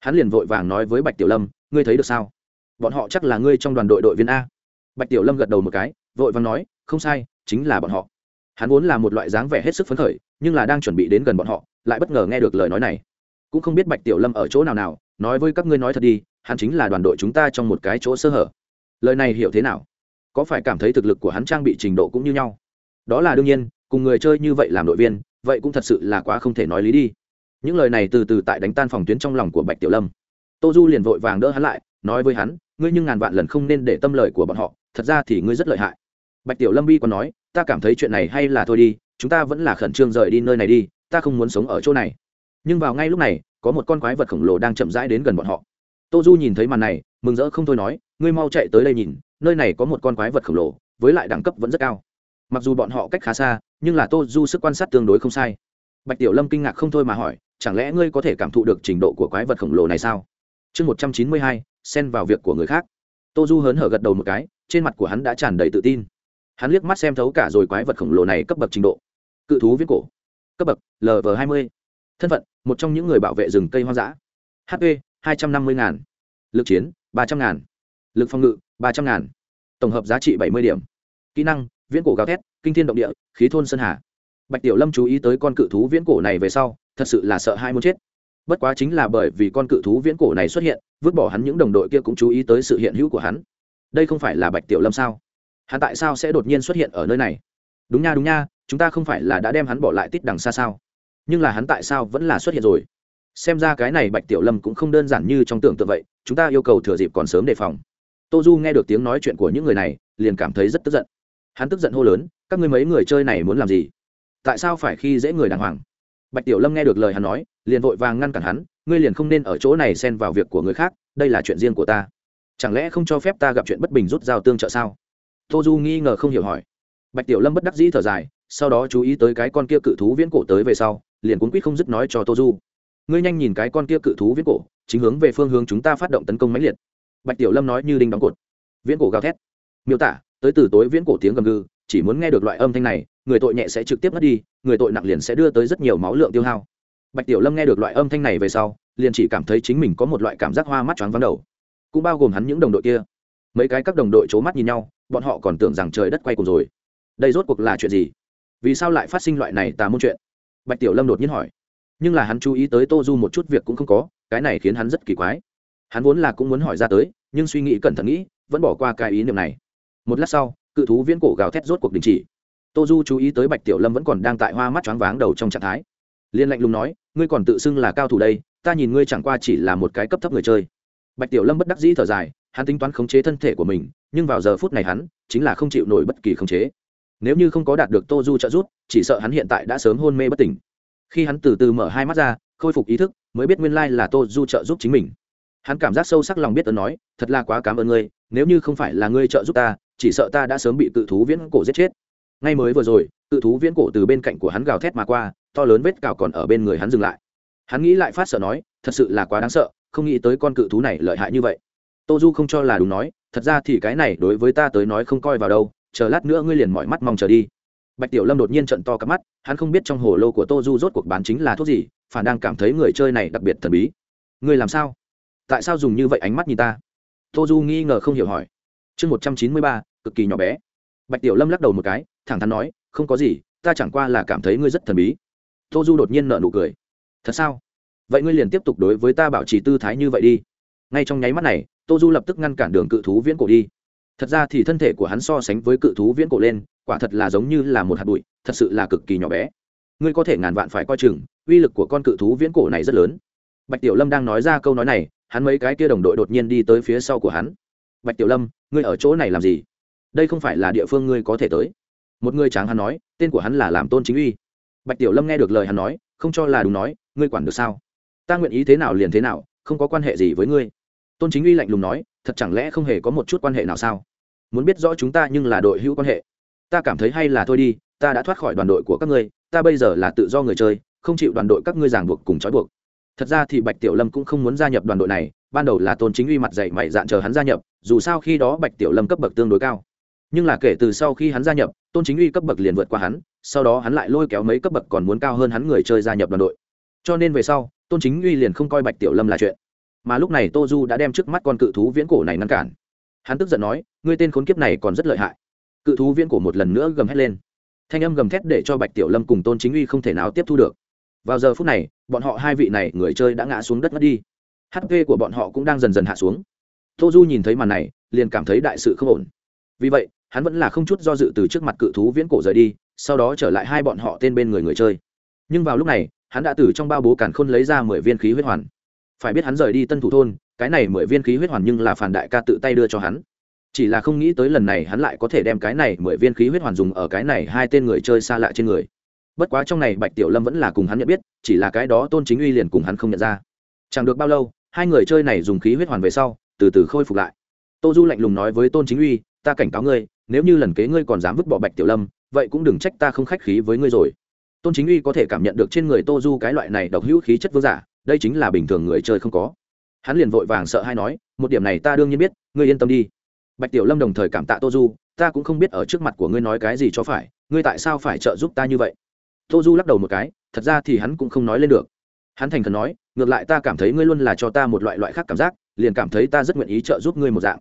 Hắn liền vội vàng nói với bạch tiểu lâm, ngươi thấy được sao? Bọn họ chắc là ngươi trong đoàn đội đội viên a. Bạch tiểu lâm gật đầu một cái, vội vàng nói, không sai, chính là bọn họ. Hắn vốn là một loại dáng vẻ hết sức phấn khởi, nhưng là đang chuẩn bị đến gần bọn họ, lại bất ngờ nghe được lời nói này. Cũng không biết bạch tiểu lâm ở chỗ nào nào, nói với các ngươi nói thật đi, hắn chính là đoàn đội chúng ta trong một cái chỗ sơ hở. Lời này hiểu thế nào? Có phải cảm thấy thực lực của hắn trang bị trình độ cũng như nhau? Đó là đương nhiên, cùng người chơi như vậy làm đội viên vậy cũng thật sự là quá không thể nói lý đi. Những lời này từ từ tại đánh tan phòng tuyến trong lòng của bạch tiểu lâm. Tô du liền vội vàng đỡ hắn lại, nói với hắn, ngươi nhưng ngàn vạn lần không nên để tâm lời của bọn họ, thật ra thì ngươi rất lợi hại. Bạch tiểu lâm bi còn nói, ta cảm thấy chuyện này hay là thôi đi, chúng ta vẫn là khẩn trương rời đi nơi này đi, ta không muốn sống ở chỗ này. Nhưng vào ngay lúc này, có một con quái vật khổng lồ đang chậm rãi đến gần bọn họ. Tô du nhìn thấy màn này, mừng rỡ không thôi nói, ngươi mau chạy tới đây nhìn, nơi này có một con quái vật khổng lồ, với lại đẳng cấp vẫn rất cao mặc dù bọn họ cách khá xa, nhưng là tô du sức quan sát tương đối không sai. Bạch tiểu lâm kinh ngạc không thôi mà hỏi, chẳng lẽ ngươi có thể cảm thụ được trình độ của quái vật khổng lồ này sao? Chương một trăm chín mươi hai, xen vào việc của người khác. Tô du hớn hở gật đầu một cái, trên mặt của hắn đã tràn đầy tự tin. Hắn liếc mắt xem thấu cả rồi quái vật khổng lồ này cấp bậc trình độ. Cự thú viết cổ. Cấp bậc lv hai mươi. Thân phận, một trong những người bảo vệ rừng cây hoang dã. Hp hai trăm năm mươi ngàn. Lực chiến, ba trăm ngàn. Lực phòng ngự, ba trăm ngàn. Tổng hợp giá trị bảy mươi điểm. Kỹ năng viễn cổ gào thét, kinh thiên động địa, khí thôn sơn hà. Bạch tiểu lâm chú ý tới con cự thú viễn cổ này về sau, thật sự là sợ hai muốn chết. Bất quá chính là bởi vì con cự thú viễn cổ này xuất hiện, vứt bỏ hắn những đồng đội kia cũng chú ý tới sự hiện hữu của hắn. Đây không phải là bạch tiểu lâm sao? Hắn tại sao sẽ đột nhiên xuất hiện ở nơi này? Đúng nha đúng nha, chúng ta không phải là đã đem hắn bỏ lại tít đằng xa sao? Nhưng là hắn tại sao vẫn là xuất hiện rồi? Xem ra cái này bạch tiểu lâm cũng không đơn giản như trong tưởng tượng vậy, chúng ta yêu cầu thừa dịp còn sớm đề phòng. Tô du nghe được tiếng nói chuyện của những người này, liền cảm thấy rất tức giận hắn tức giận hô lớn, các ngươi mấy người chơi này muốn làm gì? Tại sao phải khi dễ người đàng hoàng? Bạch tiểu lâm nghe được lời hắn nói, liền vội vàng ngăn cản hắn, ngươi liền không nên ở chỗ này xen vào việc của người khác, đây là chuyện riêng của ta. Chẳng lẽ không cho phép ta gặp chuyện bất bình rút dao tương trợ sao? Tô du nghi ngờ không hiểu hỏi. Bạch tiểu lâm bất đắc dĩ thở dài, sau đó chú ý tới cái con kia cự thú viễn cổ tới về sau, liền cuốn quýt không dứt nói cho tô du, ngươi nhanh nhìn cái con kia cự thú viễn cổ, chính hướng về phương hướng chúng ta phát động tấn công mãnh liệt. Bạch tiểu lâm nói như đinh đóng cột. Viễn cổ gào thét. Miêu tả tới từ tối viễn cổ tiếng gầm gừ, chỉ muốn nghe được loại âm thanh này, người tội nhẹ sẽ trực tiếp mất đi, người tội nặng liền sẽ đưa tới rất nhiều máu lượng tiêu hao. Bạch tiểu lâm nghe được loại âm thanh này về sau, liền chỉ cảm thấy chính mình có một loại cảm giác hoa mắt choáng vắng đầu. Cũng bao gồm hắn những đồng đội kia. Mấy cái các đồng đội c h ố mắt nhìn nhau, bọn họ còn tưởng rằng trời đất quay cùng rồi. Đây rốt cuộc là chuyện gì? Vì sao lại phát sinh loại này tà môn chuyện? Bạch tiểu lâm đột nhiên hỏi. Nhưng là hắn chú ý tới tô du một chút việc cũng không có, cái này khiến hắn rất kỳ quái. Hắn vốn là cũng muốn hỏi ra tới, nhưng suy nghĩ cẩn thận nghĩ, vẫn bỏ qua cái ý niệm này một lát sau, cự thú viễn cổ gào thét rốt cuộc đình chỉ. Tô du chú ý tới bạch tiểu lâm vẫn còn đang tại hoa mắt choáng váng đầu trong trạng thái. Liên lạnh lùng nói, ngươi còn tự xưng là cao thủ đây, ta nhìn ngươi chẳng qua chỉ là một cái cấp thấp người chơi. Bạch tiểu lâm bất đắc dĩ thở dài, hắn tính toán khống chế thân thể của mình, nhưng vào giờ phút này hắn chính là không chịu nổi bất kỳ khống chế. Nếu như không có đạt được tô du trợ giúp, chỉ sợ hắn hiện tại đã sớm hôn mê bất tỉnh. Khi hắn từ từ mở hai mắt ra, khôi phục ý thức, mới biết nguyên lai là tô du trợ giúp chính mình. Hắn cảm giác sâu sắc lòng biết ơn nói, thật là quá cảm ơn ngươi, nếu như không phải là ngươi trợ giúp ta chỉ sợ ta đã sớm bị cự thú viễn cổ giết chết. Ngay mới vừa rồi, cự thú viễn cổ từ bên cạnh của hắn gào thét mà qua, to lớn vết cào còn ở bên người hắn dừng lại. Hắn nghĩ lại phát sợ nói, thật sự là quá đáng sợ, không nghĩ tới con cự thú này lợi hại như vậy. Tô du không cho là đúng nói, thật ra thì cái này đối với ta tới nói không coi vào đâu, chờ lát nữa ngươi liền mọi mắt mong chờ đi. Bạch tiểu lâm đột nhiên trận to cắp mắt, hắn không biết trong hồ lô của tô du rốt cuộc bán chính là thuốc gì, phản đang cảm thấy người chơi này đặc biệt thần bí. Ngươi làm sao? Tại sao dùng như vậy ánh mắt nhìn ta? Tô du nghi ngờ không hiểu hỏi chương một trăm chín mươi ba, cực kỳ nhỏ bé. Bạch tiểu lâm lắc đầu một cái, thẳng thắn nói, không có gì, ta chẳng qua là cảm thấy ngươi rất thần bí. Tô du đột nhiên nợ nụ cười. Thật sao? Vậy ngươi liền tiếp tục đối với ta bảo trì tư thái như vậy đi. Ngay trong nháy mắt này, tô du lập tức ngăn cản đường cự thú viễn cổ đi. Thật ra thì thân thể của hắn so sánh với cự thú viễn cổ lên, quả thật là giống như là một hạt bụi, thật sự là cực kỳ nhỏ bé. Ngươi có thể ngàn vạn phải coi chừng, uy lực của con cự thú viễn cổ này rất lớn. Bạch tiểu lâm đang nói ra câu nói này, hắn mấy cái kia đồng đội đột nhiên đi tới phía sau của hắn bạch tiểu lâm, ngươi ở chỗ này làm gì? Đây không phải là địa phương ngươi có thể tới. Một người tráng hắn nói, tên của hắn là làm tôn chính uy. Bạch tiểu lâm nghe được lời hắn nói, không cho là đúng nói, ngươi quản được sao? Ta nguyện ý thế nào liền thế nào, không có quan hệ gì với ngươi. Tôn chính uy lạnh lùng nói, thật chẳng lẽ không hề có một chút quan hệ nào sao? Muốn biết rõ chúng ta nhưng là đội hữu quan hệ. Ta cảm thấy hay là thôi đi, ta đã thoát khỏi đoàn đội của các ngươi, ta bây giờ là tự do người chơi, không chịu đoàn đội các ngươi ràng buộc cùng trói buộc thật ra thì bạch tiểu lâm cũng không muốn gia nhập đoàn đội này, ban đầu là tôn chính uy mặt dạy mày dạn chờ hắn gia nhập, dù sao khi đó bạch tiểu lâm cấp bậc tương đối cao. Nhưng là kể từ sau khi hắn gia nhập, tôn chính uy cấp bậc liền vượt qua hắn, sau đó hắn lại lôi kéo mấy cấp bậc còn muốn cao hơn hắn người chơi gia nhập đoàn đội. Cho nên về sau, tôn chính uy liền không coi bạch tiểu lâm là chuyện. Mà lúc này tô du đã đem trước mắt con cự thú viễn cổ này ngăn cản. Hắn tức giận nói, ngươi tên khốn kiếp này còn rất lợi hại. Cự thú viễn cổ một lần nữa gầm hét lên. Thanh âm gầm thét để cho bạch tiểu lâm cùng tôn chính uy không thể nào tiếp thu được vào giờ phút này, bọn họ hai vị này người chơi đã ngã xuống đất mất đi. Hp của bọn họ cũng đang dần dần hạ xuống. Tô du nhìn thấy màn này, liền cảm thấy đại sự không ổn. Vì vậy, hắn vẫn là không chút do dự từ trước mặt cự thú viễn cổ rời đi, sau đó trở lại hai bọn họ tên bên người người chơi. Nhưng vào lúc này, hắn đã từ trong bao bố càn khôn lấy ra mười viên khí huyết hoàn. Phải biết hắn rời đi tân thủ thôn, cái này mười viên khí huyết hoàn nhưng là phản đại ca tự tay đưa cho hắn. Chỉ là không nghĩ tới lần này hắn lại có thể đem cái này mười viên khí huyết hoàn dùng ở cái này hai tên người chơi xa lạ trên người bất quá trong này bạch tiểu lâm vẫn là cùng hắn nhận biết, chỉ là cái đó tôn chính uy liền cùng hắn không nhận ra. Chẳng được bao lâu, hai người chơi này dùng khí huyết hoàn về sau, từ từ khôi phục lại. Tô du lạnh lùng nói với tôn chính uy, ta cảnh cáo ngươi, nếu như lần kế ngươi còn dám vứt bỏ bạch tiểu lâm, vậy cũng đừng trách ta không khách khí với ngươi rồi. Tôn chính uy có thể cảm nhận được trên người tô du cái loại này độc hữu khí chất vương giả, đây chính là bình thường người chơi không có. Hắn liền vội vàng sợ hay nói, một điểm này ta đương nhiên biết, ngươi yên tâm đi. Bạch tiểu lâm đồng thời cảm tạ tô du, ta cũng không biết ở trước mặt của ngươi nói cái gì cho phải, ngươi tại sao phải trợ giúp ta như vậy? Tô du lắc đầu một cái, thật ra thì hắn cũng không nói lên được. Hắn thành thần nói, ngược lại ta cảm thấy ngươi luôn là cho ta một loại loại khác cảm giác, liền cảm thấy ta rất nguyện ý trợ giúp ngươi một dạng.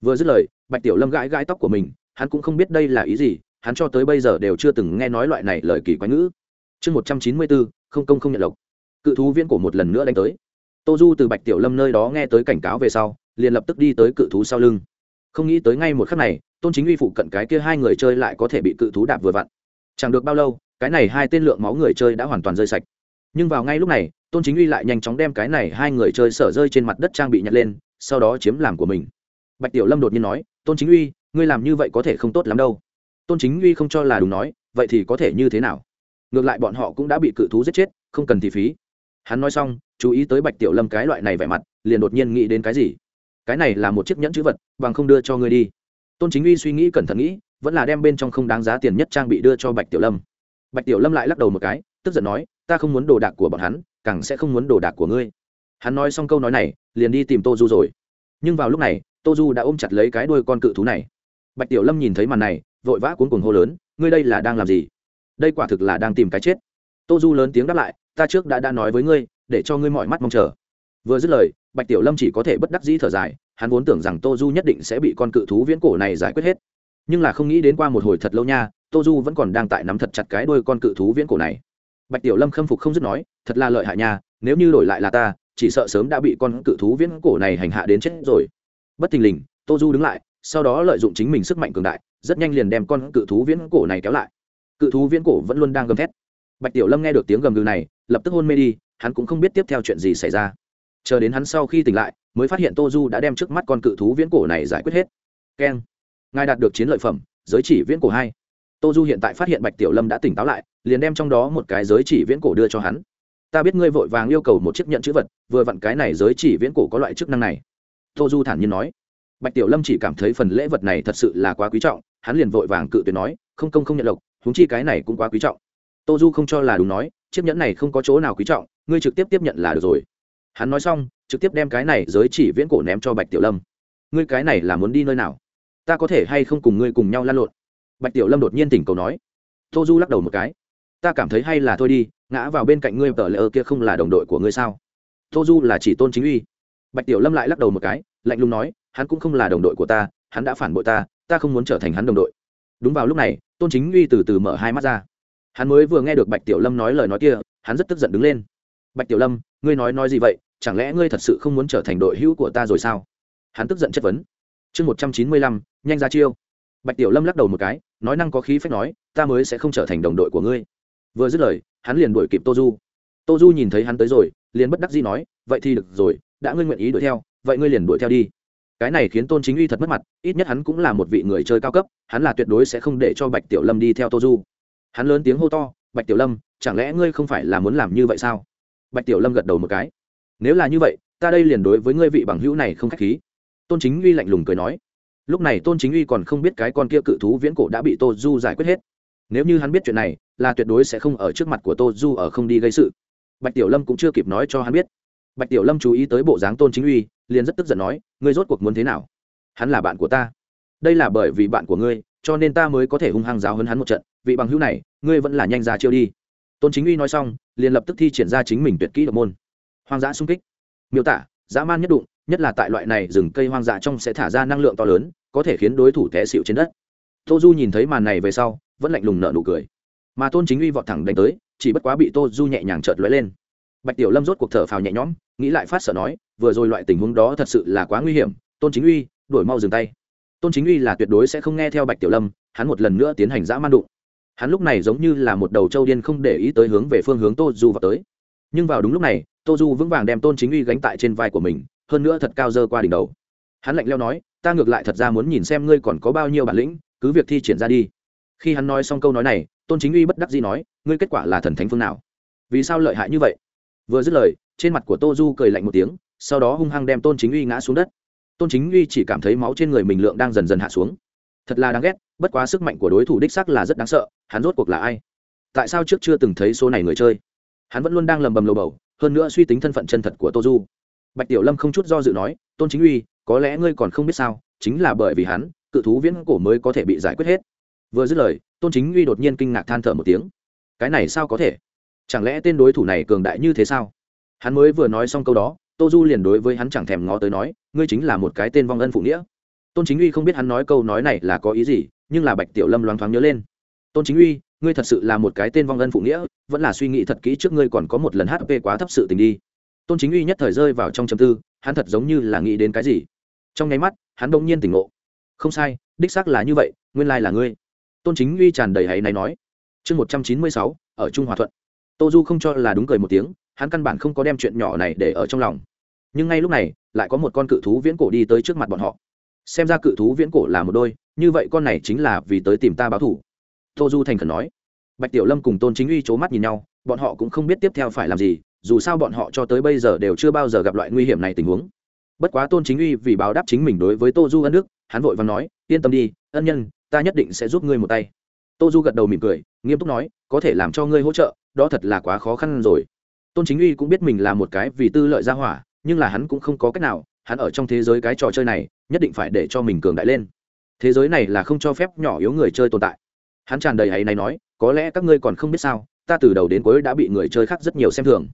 Vừa dứt lời, bạch tiểu lâm gãi gãi tóc của mình, hắn cũng không biết đây là ý gì, hắn cho tới bây giờ đều chưa từng nghe nói loại này lời kỳ quái ngữ. Chương một trăm chín mươi bốn, không công không nhận lộc. Cự thú viễn cổ một lần nữa đánh tới. Tô du từ bạch tiểu lâm nơi đó nghe tới cảnh cáo về sau, liền lập tức đi tới cự thú sau lưng. Không nghĩ tới ngay một khắc này, tôn chính uy phụ cận cái kia hai người chơi lại có thể bị cự thú đạp vừa vặn. Chẳng được bao lâu cái này hai tên lượng máu người chơi đã hoàn toàn rơi sạch. Nhưng vào ngay lúc này, tôn chính uy lại nhanh chóng đem cái này hai người chơi sở rơi trên mặt đất trang bị nhặt lên, sau đó chiếm làm của mình. Bạch tiểu lâm đột nhiên nói, tôn chính uy, ngươi làm như vậy có thể không tốt lắm đâu. Tôn chính uy không cho là đúng nói, vậy thì có thể như thế nào? Ngược lại bọn họ cũng đã bị cự thú giết chết, không cần thì phí. Hắn nói xong, chú ý tới bạch tiểu lâm cái loại này vẻ mặt, liền đột nhiên nghĩ đến cái gì? Cái này là một chiếc nhẫn chữ vật, bằng không đưa cho ngươi đi. Tôn chính uy suy nghĩ cẩn thận nghĩ, vẫn là đem bên trong không đáng giá tiền nhất trang bị đưa cho bạch tiểu lâm bạch tiểu lâm lại lắc đầu một cái, tức giận nói, ta không muốn đồ đạc của bọn hắn, càng sẽ không muốn đồ đạc của ngươi. Hắn nói xong câu nói này, liền đi tìm tô du rồi. Nhưng vào lúc này, tô du đã ôm chặt lấy cái đuôi con cự thú này. Bạch tiểu lâm nhìn thấy màn này, vội vã cuốn cuồng hô lớn, ngươi đây là đang làm gì? Đây quả thực là đang tìm cái chết. Tô du lớn tiếng đáp lại, ta trước đã đã nói với ngươi, để cho ngươi mọi mắt mong chờ. Vừa dứt lời, bạch tiểu lâm chỉ có thể bất đắc dĩ thở dài, hắn vốn tưởng rằng tô du nhất định sẽ bị con cự thú viễn cổ này giải quyết hết. Nhưng là không nghĩ đến qua một hồi thật lâu nha tô du vẫn còn đang tại nắm thật chặt cái đôi con cự thú viễn cổ này. Bạch tiểu lâm khâm phục không dứt nói, thật là lợi hại nha, nếu như đổi lại là ta, chỉ sợ sớm đã bị con cự thú viễn cổ này hành hạ đến chết rồi. Bất thình lình, tô du đứng lại, sau đó lợi dụng chính mình sức mạnh cường đại, rất nhanh liền đem con cự thú viễn cổ này kéo lại. Cự thú viễn cổ vẫn luôn đang gầm thét. Bạch tiểu lâm nghe được tiếng gầm gừ này, lập tức hôn mê đi, hắn cũng không biết tiếp theo chuyện gì xảy ra. Chờ đến hắn sau khi tỉnh lại, mới phát hiện tô du đã đem trước mắt con cự thú viễn cổ này giải quyết hết. Keng. Ngài đạt được chiến lợi phẩm, giới chỉ viễn cổ hai tô du hiện tại phát hiện bạch tiểu lâm đã tỉnh táo lại, liền đem trong đó một cái giới chỉ viễn cổ đưa cho hắn. Ta biết ngươi vội vàng yêu cầu một chiếc nhận chữ vật, vừa vặn cái này giới chỉ viễn cổ có loại chức năng này. Tô du thản nhiên nói. Bạch tiểu lâm chỉ cảm thấy phần lễ vật này thật sự là quá quý trọng, hắn liền vội vàng cự tuyệt nói, không công không nhận lộc húng chi cái này cũng quá quý trọng. Tô du không cho là đúng nói, chiếc nhẫn này không có chỗ nào quý trọng, ngươi trực tiếp tiếp nhận là được rồi. Hắn nói xong, trực tiếp đem cái này giới chỉ viễn cổ ném cho bạch tiểu lâm. Ngươi cái này là muốn đi nơi nào? Ta có thể hay không cùng ngươi cùng nhau lan lộn? Bạch tiểu lâm đột nhiên tỉnh cầu nói, tô du lắc đầu một cái, ta cảm thấy hay là thôi đi, ngã vào bên cạnh ngươi tờ lỡ kia không là đồng đội của ngươi sao? Tô du là chỉ tôn chính uy. Bạch tiểu lâm lại lắc đầu một cái, lạnh lùng nói, hắn cũng không là đồng đội của ta, hắn đã phản bội ta ta không muốn trở thành hắn đồng đội. Đúng vào lúc này, tôn chính uy từ từ mở hai mắt ra. Hắn mới vừa nghe được bạch tiểu lâm nói lời nói kia, hắn rất tức giận đứng lên. Bạch tiểu lâm, ngươi nói nói gì vậy? Chẳng lẽ ngươi thật sự không muốn trở thành đội hữu của ta rồi sao? Hắn tức giận chất vấn. Chương một trăm chín mươi lăm, nhanh ra chiêu. Bạch tiểu lâm lắc đầu một cái nói năng có khí phách nói, ta mới sẽ không trở thành đồng đội của ngươi. Vừa dứt lời, hắn liền đuổi kịp tô du tô du nhìn thấy hắn tới rồi, liền bất đắc dĩ nói, vậy thì được rồi, đã ngươi nguyện ý đuổi theo, vậy ngươi liền đuổi theo đi. Cái này khiến tôn chính uy thật mất mặt, ít nhất hắn cũng là một vị người chơi cao cấp, hắn là tuyệt đối sẽ không để cho bạch tiểu lâm đi theo tô du hắn lớn tiếng hô to, bạch tiểu lâm, chẳng lẽ ngươi không phải là muốn làm như vậy sao? Bạch tiểu lâm gật đầu một cái. Nếu là như vậy, ta đây liền đối với ngươi vị bằng hữu này không k h á c h khí. Tôn chính uy lạnh lùng cười nói lúc này tôn chính uy còn không biết cái con kia cự thú viễn cổ đã bị tô du giải quyết hết. Nếu như hắn biết chuyện này, là tuyệt đối sẽ không ở trước mặt của tô du ở không đi gây sự. Bạch tiểu lâm cũng chưa kịp nói cho hắn biết. Bạch tiểu lâm chú ý tới bộ dáng tôn chính uy, liền rất tức giận nói, ngươi rốt cuộc muốn thế nào? Hắn là bạn của ta. Đây là bởi vì bạn của ngươi, cho nên ta mới có thể hung hăng giáo hơn hắn một trận. Vị bằng hữu này, ngươi vẫn là nhanh ra chiêu đi. Tôn chính uy nói xong, liền lập tức thi triển ra chính mình tuyệt kỹ độc môn. Hoang dã sung kích. Miêu tả, dã man nhất đụng nhất là tại loại này rừng cây hoang dã trong sẽ thả ra năng lượng to lớn, có thể khiến đối thủ té xịu trên đất. Tô du nhìn thấy màn này về sau, vẫn lạnh lùng nở nụ cười. Mà tôn chính uy vọt thẳng đánh tới, chỉ bất quá bị tô du nhẹ nhàng chợt lóe lên. Bạch tiểu lâm rốt cuộc thở phào nhẹ nhõm, nghĩ lại phát sợ nói, vừa rồi loại tình huống đó thật sự là quá nguy hiểm, tôn chính uy đổi mau dừng tay. Tôn chính uy là tuyệt đối sẽ không nghe theo bạch tiểu lâm, hắn một lần nữa tiến hành dã man đụng. Hắn lúc này giống như là một đầu trâu điên không để ý tới hướng về phương hướng tô du vào tới. Nhưng vào đúng lúc này, tô du vững vàng đem tôn chính uy gánh tại trên vai của mình hơn nữa thật cao dơ qua đỉnh đầu. Hắn lạnh leo nói, ta ngược lại thật ra muốn nhìn xem ngươi còn có bao nhiêu bản lĩnh, cứ việc thi triển ra đi. Khi hắn nói xong câu nói này, tôn chính uy bất đắc dĩ nói, ngươi kết quả là thần thánh phương nào? Vì sao lợi hại như vậy? Vừa dứt lời, trên mặt của tô du cười lạnh một tiếng, sau đó hung hăng đem tôn chính uy ngã xuống đất. Tôn chính uy chỉ cảm thấy máu trên người mình lượng đang dần dần hạ xuống. Thật là đáng ghét, bất quá sức mạnh của đối thủ đích sắc là rất đáng sợ, hắn rốt cuộc là ai? Tại sao trước chưa từng thấy số này người chơi? Hắn vẫn luôn đang lầm bầm lầu bầu, hơn nữa suy tính thân phận chân thật của tô du bạch tiểu lâm không chút do dự nói, tôn chính uy, có lẽ ngươi còn không biết sao, chính là bởi vì hắn, cự thú viễn cổ mới có thể bị giải quyết hết. Vừa dứt lời, tôn chính uy đột nhiên kinh ngạc than thở một tiếng. Cái này sao có thể? Chẳng lẽ tên đối thủ này cường đại như thế sao? Hắn mới vừa nói xong câu đó, tô du liền đối với hắn chẳng thèm ngó tới nói, ngươi chính là một cái tên vong ân phụ nghĩa. Tôn chính uy không biết hắn nói câu nói này là có ý gì, nhưng là bạch tiểu lâm loáng thoáng nhớ lên. Tôn chính uy, ngươi thật sự là một cái tên vong ân phụ nghĩa, vẫn là suy nghĩ thật kỹ trước ngươi còn có một lần hp quá thấp sự tình đi tôn chính uy nhất thời rơi vào trong chầm tư, hắn thật giống như là nghĩ đến cái gì. Trong nháy mắt, hắn bỗng nhiên tỉnh ngộ. Không sai, đích xác là như vậy, nguyên lai là ngươi. Tôn chính uy tràn đầy hãy này nói. Chương một trăm chín mươi sáu, ở trung hòa thuận. Tô du không cho là đúng cười một tiếng, hắn căn bản không có đem chuyện nhỏ này để ở trong lòng. Nhưng ngay lúc này, lại có một con cự thú viễn cổ đi tới trước mặt bọn họ. Xem ra cự thú viễn cổ là một đôi, như vậy con này chính là vì tới tìm ta báo thủ tô du thành khẩn nói. Bạch tiểu lâm cùng tôn chính uy c h ố mắt nhìn nhau, bọn họ cũng không biết tiếp theo phải làm gì dù sao bọn họ cho tới bây giờ đều chưa bao giờ gặp loại nguy hiểm này tình huống. Bất quá tôn chính uy vì báo đáp chính mình đối với tô du ân đức, hắn vội và nói, yên tâm đi, ân nhân, ta nhất định sẽ giúp ngươi một tay. Tô du gật đầu mỉm cười, nghiêm túc nói, có thể làm cho ngươi hỗ trợ, đó thật là quá khó khăn rồi. Tôn chính uy cũng biết mình là một cái vì tư lợi ra hỏa, nhưng là hắn cũng không có cách nào, hắn ở trong thế giới cái trò chơi này, nhất định phải để cho mình cường đại lên. Thế giới này là không cho phép nhỏ yếu người chơi tồn tại. Hắn tràn đầy hay này nói, có lẽ các ngươi còn không biết sao, ta từ đầu đến cuối đã bị người chơi khác rất nhiều xem thường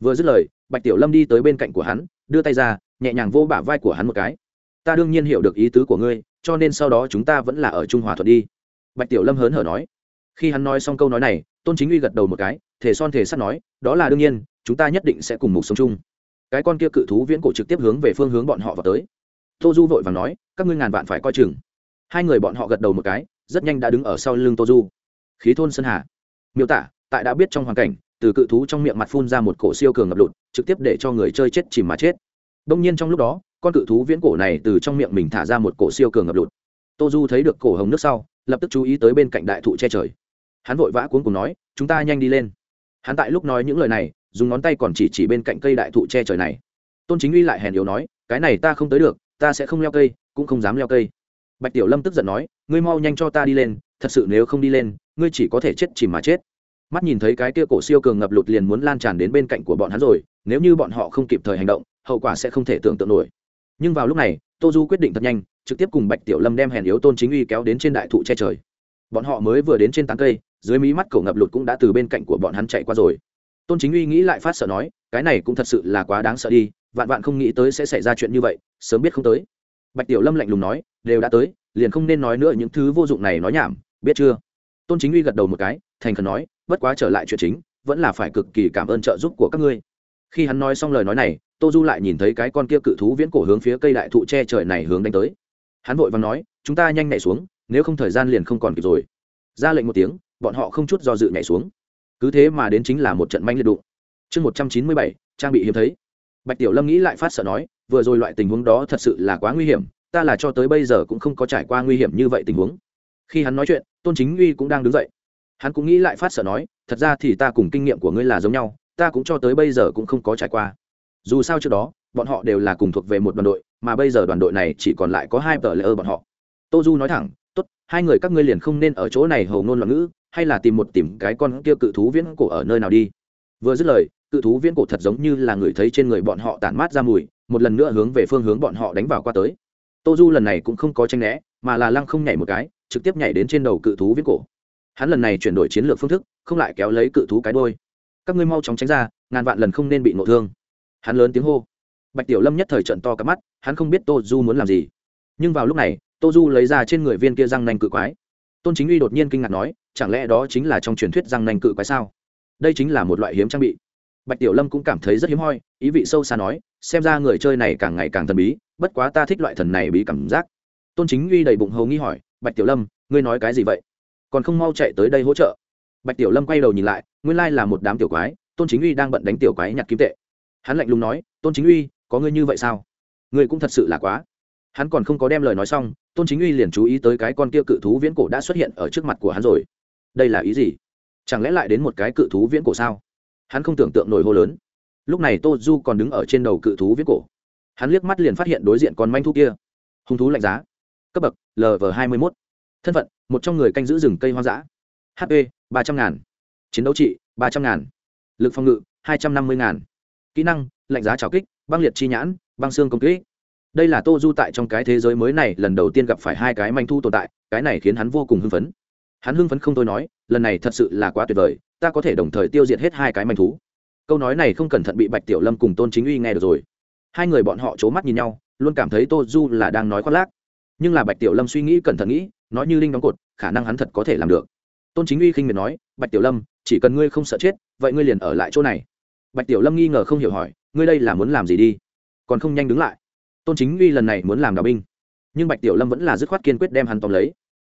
vừa dứt lời, bạch tiểu lâm đi tới bên cạnh của hắn, đưa tay ra, nhẹ nhàng vô bả vai của hắn một cái. Ta đương nhiên hiểu được ý tứ của ngươi, cho nên sau đó chúng ta vẫn là ở trung hòa thuận đi. Bạch tiểu lâm hớn hở nói. Khi hắn nói xong câu nói này, tôn chính uy gật đầu một cái thể son thể sắt nói, đó là đương nhiên, chúng ta nhất định sẽ cùng mục sống chung. Cái con kia cự thú viễn cổ trực tiếp hướng về phương hướng bọn họ vào tới. Tô du vội và nói, các ngươi ngàn vạn phải coi chừng. Hai người bọn họ gật đầu một cái, rất nhanh đã đứng ở sau lưng tô du. Khí thôn sơn hà. Miêu tả, tại đã biết trong hoàn cảnh từ cự thú trong miệng mặt phun ra một cổ siêu cường ngập lụt, trực tiếp để cho người chơi chết chìm mà chết. Đông nhiên trong lúc đó, con cự thú viễn cổ này từ trong miệng mình thả ra một cổ siêu cường ngập lụt. Tô du thấy được cổ hồng nước sau, lập tức chú ý tới bên cạnh đại thụ che trời. Hắn vội vã cuốn cùng nói, chúng ta nhanh đi lên. Hắn tại lúc nói những lời này, dùng ngón tay còn chỉ chỉ bên cạnh cây đại thụ che trời này. Tôn chính uy lại hèn yếu nói, cái này ta không tới được, ta sẽ không leo cây, cũng không dám leo cây. Bạch tiểu lâm tức giận nói, ngươi mau nhanh cho ta đi lên, thật sự nếu không đi lên, ngươi chỉ có thể chết chìm mà chết mắt nhìn thấy cái kia cổ siêu cường ngập lụt liền muốn lan tràn đến bên cạnh của bọn hắn rồi, nếu như bọn họ không kịp thời hành động, hậu quả sẽ không thể tưởng tượng nổi. Nhưng vào lúc này, tô du quyết định thật nhanh, trực tiếp cùng bạch tiểu lâm đem hèn yếu tôn chính uy kéo đến trên đại thụ che trời. Bọn họ mới vừa đến trên tán cây, dưới mí mắt cổ ngập lụt cũng đã từ bên cạnh của bọn hắn chạy qua rồi. Tôn chính uy nghĩ lại phát sợ nói, cái này cũng thật sự là quá đáng sợ đi, vạn vạn không nghĩ tới sẽ xảy ra chuyện như vậy, sớm biết không tới. Bạch tiểu lâm lạnh lùng nói, đều đã tới, liền không nên nói nữa những thứ vô dụng này nói nhảm, biết chưa? Tôn chính uy gật đầu một cái, thành khẩn nói bất quá trở lại chuyện chính, vẫn là phải cực kỳ cảm ơn trợ giúp của các ngươi. Khi hắn nói xong lời nói này, tô du lại nhìn thấy cái con kia cự thú viễn cổ hướng phía cây đại thụ che trời này hướng đánh tới. Hắn vội và nói, chúng ta nhanh nhảy xuống, nếu không thời gian liền không còn kịp rồi. Ra lệnh một tiếng, bọn họ không chút do dự nhảy xuống. Cứ thế mà đến chính là một trận manh liệt đụng. Chương một trăm chín mươi bảy, trang bị hiếm thấy. Bạch tiểu lâm nghĩ lại phát sợ nói, vừa rồi loại tình huống đó thật sự là quá nguy hiểm, ta là cho tới bây giờ cũng không có trải qua nguy hiểm như vậy tình huống. Khi hắn nói chuyện, tôn chính uy cũng đang đứng dậy hắn cũng nghĩ lại phát sợ nói, thật ra thì ta cùng kinh nghiệm của ngươi là giống nhau, ta cũng cho tới bây giờ cũng không có trải qua. Dù sao trước đó, bọn họ đều là cùng thuộc về một đoàn đội, mà bây giờ đoàn đội này chỉ còn lại có hai tờ lễ ơ bọn họ. Tô du nói thẳng, tốt, hai người các ngươi liền không nên ở chỗ này hầu ngôn loạn ngữ, hay là tìm một tìm cái con kia cự thú viễn cổ ở nơi nào đi. Vừa dứt lời, cự thú viễn cổ thật giống như là người thấy trên người bọn họ tản mát ra mùi, một lần nữa hướng về phương hướng bọn họ đánh vào qua tới. Tô du lần này cũng không có tranh né, mà là lăng không nhảy một cái, trực tiếp nhảy đến trên đầu cự thú viễn cổ hắn lần này chuyển đổi chiến lược phương thức, không lại kéo lấy cự thú cái đôi các ngươi mau chóng tránh ra, ngàn vạn lần không nên bị nộ thương. Hắn lớn tiếng hô. Bạch tiểu lâm nhất thời trận to cả mắt, hắn không biết tô du muốn làm gì. Nhưng vào lúc này, tô du lấy ra trên người viên kia răng nanh cự quái. Tôn chính uy đột nhiên kinh ngạc nói, chẳng lẽ đó chính là trong truyền thuyết răng nanh cự quái sao? Đây chính là một loại hiếm trang bị. Bạch tiểu lâm cũng cảm thấy rất hiếm hoi, ý vị sâu xa nói, xem ra người chơi này càng ngày càng thần bí, bất quá ta thích loại thần này bí cảm giác. Tôn chính uy đầy bụng hầu nghi hỏi, bạch tiểu lâm, ngươi nói cái gì vậy? Còn không mau chạy tới đây hỗ trợ. Bạch tiểu lâm quay đầu nhìn lại, nguyên lai là một đám tiểu quái, tôn chính uy đang bận đánh tiểu quái nhặt kim tệ. Hắn lạnh lùng nói, tôn chính uy, có ngươi như vậy sao? Ngươi cũng thật sự là quá. Hắn còn không có đem lời nói xong, tôn chính uy liền chú ý tới cái con kia cự thú viễn cổ đã xuất hiện ở trước mặt của hắn rồi. Đây là ý gì? Chẳng lẽ lại đến một cái cự thú viễn cổ sao? Hắn không tưởng tượng nổi hô lớn. Lúc này tô du còn đứng ở trên đầu cự thú viễn cổ. Hắn liếc mắt liền phát hiện đối diện con manh thú kia. Hung thú lạnh giá. Cấp bậc lv hai mươi mốt thân phận, một trong người canh giữ rừng cây hoang dã. Hp ba trăm ngàn. Chiến đấu trị, ba trăm ngàn. Lực phòng ngự, hai trăm năm mươi ngàn. Kỹ năng, lạnh giá trào kích, băng liệt chi nhãn, băng xương công kích. Đây là tô du tại trong cái thế giới mới này lần đầu tiên gặp phải hai cái manh thu tồn tại, cái này khiến hắn vô cùng hưng phấn. Hắn hưng phấn không tôi nói, lần này thật sự là quá tuyệt vời, ta có thể đồng thời tiêu diệt hết hai cái manh thú. Câu nói này không cẩn thận bị bạch tiểu lâm cùng tôn chính uy nghe được rồi. Hai người bọn họ c h ố mắt nhìn nhau, luôn cảm thấy tô du là đang nói khoác lác. Nhưng là bạch tiểu lâm suy nghĩ cẩn thận nghĩ nói như linh đóng cột, khả năng hắn thật có thể làm được. Tôn chính uy khinh miệt nói, bạch tiểu lâm, chỉ cần ngươi không sợ chết, vậy ngươi liền ở lại chỗ này. Bạch tiểu lâm nghi ngờ không hiểu hỏi, ngươi đây là muốn làm gì đi? Còn không nhanh đứng lại. Tôn chính uy lần này muốn làm đạo binh. Nhưng bạch tiểu lâm vẫn là dứt khoát kiên quyết đem hắn tóm lấy.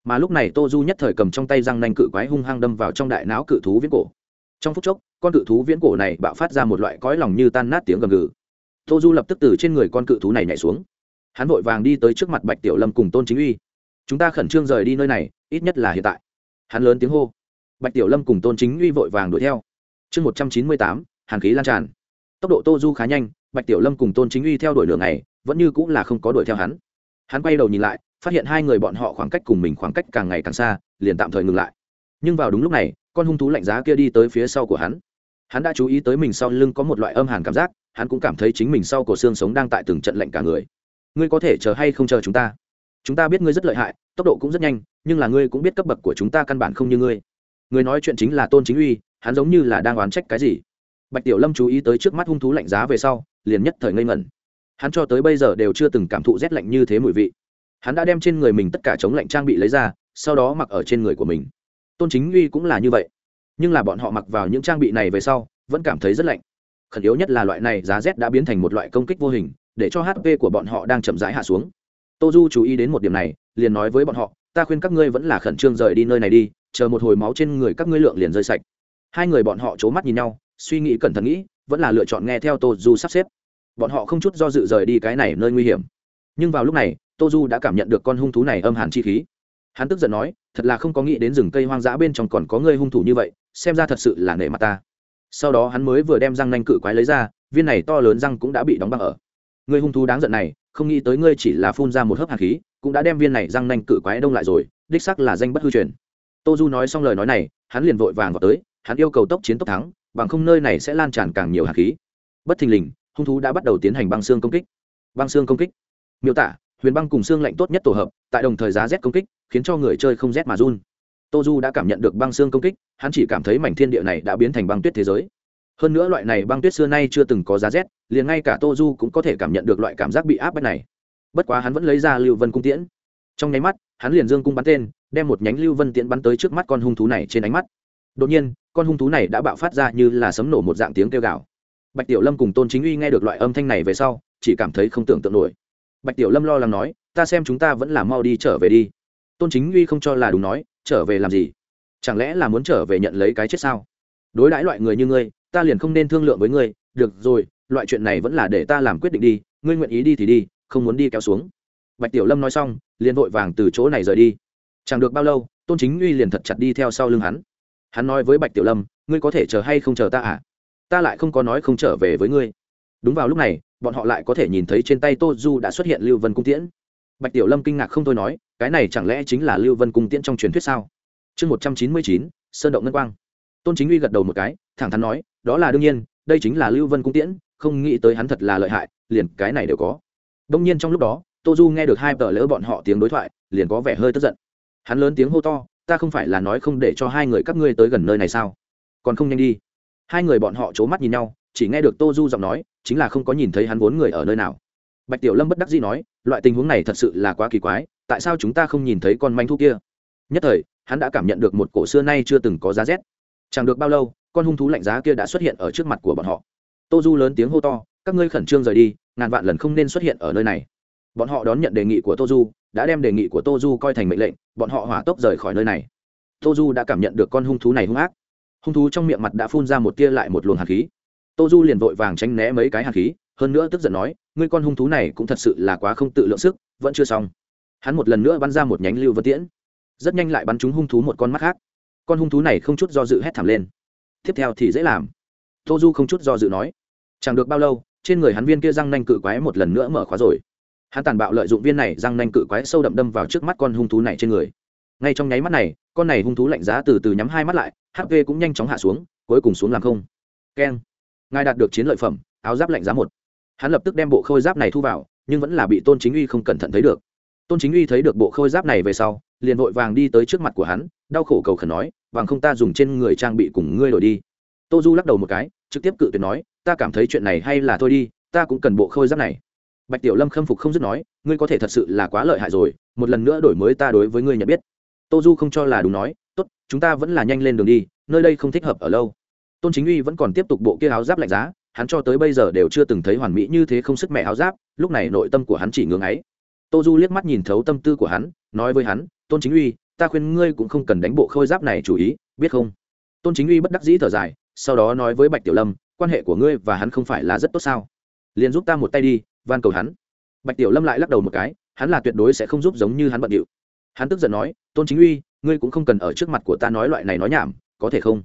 Mà lúc này tô du nhất thời cầm trong tay răng nanh cự quái hung hăng đâm vào trong đại não cự thú viễn cổ. Trong phút chốc, con cự thú viễn cổ này bạo phát ra một loại cõi lòng như tan nát tiếng gầm gừ. Tô du lập tức từ trên người con cự thú này nhảy xuống. Hắn vội vàng đi tới trước mặt bạch tiểu lâm cùng tôn chính uy chúng ta khẩn trương rời đi nơi này, ít nhất là hiện tại. Hắn lớn tiếng hô. Bạch tiểu lâm cùng tôn chính uy vội vàng đuổi theo. Chương một trăm chín mươi tám, hàn khí lan tràn. Tốc độ tô du khá nhanh, bạch tiểu lâm cùng tôn chính uy theo đuổi đường này, vẫn như cũng là không có đuổi theo hắn. Hắn quay đầu nhìn lại, phát hiện hai người bọn họ khoảng cách cùng mình khoảng cách càng ngày càng xa, liền tạm thời ngừng lại. Nhưng vào đúng lúc này, con hung thú lạnh giá kia đi tới phía sau của hắn. Hắn đã chú ý tới mình sau lưng có một loại âm hàn cảm giác, hắn cũng cảm thấy chính mình sau cổ xương sống đang tại từng trận lạnh cả người. Ngươi có thể chờ hay không chờ chúng ta? Chúng ta biết ngươi rất lợi hại, tốc độ cũng rất nhanh, nhưng là ngươi cũng biết cấp bậc của chúng ta căn bản không như ngươi. Người nói chuyện chính là tôn chính uy, hắn giống như là đang oán trách cái gì. Bạch tiểu lâm chú ý tới trước mắt hung thú lạnh giá về sau, liền nhất thời ngây ngẩn. Hắn cho tới bây giờ đều chưa từng cảm thụ rét lạnh như thế mùi vị. Hắn đã đem trên người mình tất cả chống lạnh trang bị lấy ra, sau đó mặc ở trên người của mình. Tôn chính uy cũng là như vậy. Nhưng là bọn họ mặc vào những trang bị này về sau, vẫn cảm thấy rất lạnh. Khẩn yếu nhất là loại này giá rét đã biến thành một loại công kích vô hình, để cho hp của bọn họ đang chậm rãi hạ xuống tô du chú ý đến một điểm này, liền nói với bọn họ, ta khuyên các ngươi vẫn là khẩn trương rời đi nơi này đi, chờ một hồi máu trên người các ngươi lượng liền rơi sạch. Hai người bọn họ c h ố mắt nhìn nhau, suy nghĩ cẩn thận nghĩ, vẫn là lựa chọn nghe theo tô du sắp xếp. Bọn họ không chút do dự rời đi cái này nơi nguy hiểm. Nhưng vào lúc này, tô du đã cảm nhận được con hung thú này âm hàn chi khí. Hắn tức giận nói, thật là không có nghĩ đến rừng cây hoang dã bên trong còn có người hung thủ như vậy, xem ra thật sự là nể mặt ta. Sau đó hắn mới vừa đem răng nanh cự quái lấy ra, viên này to lớn răng cũng đã bị đóng băng ở. Người hung thú đáng giận này không nghĩ tới ngươi chỉ là phun ra một hớp hạt khí, cũng đã đem viên này răng nanh cự quái đông lại rồi, đích sắc là danh bất hư truyền. Tô du nói xong lời nói này, hắn liền vội vàng vào tới, hắn yêu cầu tốc chiến tốc thắng, bằng không nơi này sẽ lan tràn càng nhiều hạt khí. Bất thình lình, hung thú đã bắt đầu tiến hành băng xương công kích. Băng xương công kích. Miêu tả, huyền băng cùng xương lạnh tốt nhất tổ hợp, tại đồng thời giá rét công kích, khiến cho người chơi không rét mà run. Tô du đã cảm nhận được băng xương công kích, hắn chỉ cảm thấy mảnh thiên địa này đã biến thành băng tuyết thế giới hơn nữa loại này băng tuyết xưa nay chưa từng có giá rét, liền ngay cả tô du cũng có thể cảm nhận được loại cảm giác bị áp bách này. Bất quá hắn vẫn lấy ra lưu vân cung tiễn. Trong nháy mắt, hắn liền dương cung bắn tên, đem một nhánh lưu vân tiễn bắn tới trước mắt con hung thú này trên ánh mắt. Đột nhiên, con hung thú này đã bạo phát ra như là sấm nổ một dạng tiếng kêu gào. Bạch tiểu lâm cùng tôn chính uy nghe được loại âm thanh này về sau, chỉ cảm thấy không tưởng tượng nổi. Bạch tiểu lâm lo lắng nói, ta xem chúng ta vẫn là mau đi trở về đi. Tôn chính uy không cho là đúng nói, trở về làm gì? Chẳng lẽ là muốn trở về nhận lấy cái chết sao? Đối đãi loại người như ngươi ta liền không nên thương lượng với ngươi, được rồi, loại chuyện này vẫn là để ta làm quyết định đi, ngươi nguyện ý đi thì đi, không muốn đi kéo xuống. Bạch tiểu lâm nói xong, liền vội vàng từ chỗ này rời đi. Chẳng được bao lâu, tôn chính uy liền thật chặt đi theo sau lưng hắn. Hắn nói với bạch tiểu lâm, ngươi có thể chờ hay không chờ ta à? Ta lại không có nói không trở về với ngươi. Đúng vào lúc này, bọn họ lại có thể nhìn thấy trên tay tô du đã xuất hiện lưu vân cung tiễn. Bạch tiểu lâm kinh ngạc không thôi nói, cái này chẳng lẽ chính là lưu vân cung tiễn trong truyền thuyết sao? Chương một trăm chín mươi chín, sơn động ngân quang tôn chính uy gật đầu một cái, thẳng thắn nói, đó là đương nhiên, đây chính là lưu vân cung tiễn, không nghĩ tới hắn thật là lợi hại, liền cái này đều có. Đông nhiên trong lúc đó, tô du nghe được hai tờ lỡ bọn họ tiếng đối thoại, liền có vẻ hơi tức giận. Hắn lớn tiếng hô to, ta không phải là nói không để cho hai người các ngươi tới gần nơi này sao? Còn không nhanh đi. Hai người bọn họ c h ố mắt nhìn nhau, chỉ nghe được tô du giọng nói, chính là không có nhìn thấy hắn vốn người ở nơi nào. Bạch tiểu lâm bất đắc dĩ nói, loại tình huống này thật sự là quá kỳ quái, tại sao chúng ta không nhìn thấy con manh thu kia? Nhất thời, hắn đã cảm nhận được một cổ xưa nay chưa từng có giá rét chẳng được bao lâu, con hung thú lạnh giá kia đã xuất hiện ở trước mặt của bọn họ. Tô du lớn tiếng hô to, các ngươi khẩn trương rời đi, ngàn vạn lần không nên xuất hiện ở nơi này. Bọn họ đón nhận đề nghị của tô du, đã đem đề nghị của tô du coi thành mệnh lệnh, bọn họ hỏa tốc rời khỏi nơi này. Tô du đã cảm nhận được con hung thú này hung ác. Hung thú trong miệng mặt đã phun ra một tia lại một luồng hạt khí. Tô du liền vội vàng tránh né mấy cái hạt khí, hơn nữa tức giận nói, ngươi con hung thú này cũng thật sự là quá không tự lượng sức, vẫn chưa xong. Hắn một lần nữa bắn ra một nhánh lưu vân tiễn. Rất nhanh lại bắn trúng hung thú một con mắt khác con hung thú này không chút do dự hét thảm lên. Tiếp theo thì dễ làm. Tô du không chút do dự nói, chẳng được bao lâu, trên người hắn viên kia răng nanh cự quái một lần nữa mở khóa rồi. Hắn tàn bạo lợi dụng viên này răng nanh cự quái sâu đậm đâm vào trước mắt con hung thú này trên người. Ngay trong nháy mắt này, con này hung thú lạnh giá từ từ nhắm hai mắt lại hp cũng nhanh chóng hạ xuống, cuối cùng xuống làm không. Keng. Ngài đạt được chiến lợi phẩm, áo giáp lạnh giá một. Hắn lập tức đem bộ khôi giáp này thu vào, nhưng vẫn là bị tôn chính uy không cẩn thận thấy được tôn chính uy thấy được bộ khôi giáp này về sau, liền vội vàng đi tới trước mặt của hắn, đau khổ cầu khẩn nói, vàng không ta dùng trên người trang bị cùng ngươi đổi đi. Tô du lắc đầu một cái, trực tiếp cự tuyệt nói, ta cảm thấy chuyện này hay là thôi đi, ta cũng cần bộ khôi giáp này. Bạch tiểu lâm khâm phục không dứt nói, ngươi có thể thật sự là quá lợi hại rồi, một lần nữa đổi mới ta đối với ngươi nhận biết. Tô du không cho là đúng nói, tốt, chúng ta vẫn là nhanh lên đường đi, nơi đây không thích hợp ở lâu. Tôn chính uy vẫn còn tiếp tục bộ kia áo giáp lạnh giá, hắn cho tới bây giờ đều chưa từng thấy hoàn mỹ như thế không sức mẹ áo giáp, lúc này nội tâm của hắn chỉ ngưỡng ấy tô du liếc mắt nhìn thấu tâm tư của hắn, nói với hắn, tôn chính uy, ta khuyên ngươi cũng không cần đánh bộ khôi giáp này chủ ý, biết không? Tôn chính uy bất đắc dĩ thở dài, sau đó nói với bạch tiểu lâm, quan hệ của ngươi và hắn không phải là rất tốt sao? Liền giúp ta một tay đi, van cầu hắn. Bạch tiểu lâm lại lắc đầu một cái, hắn là tuyệt đối sẽ không giúp giống như hắn bận điệu. Hắn tức giận nói, tôn chính uy, ngươi cũng không cần ở trước mặt của ta nói loại này nói nhảm, có thể không?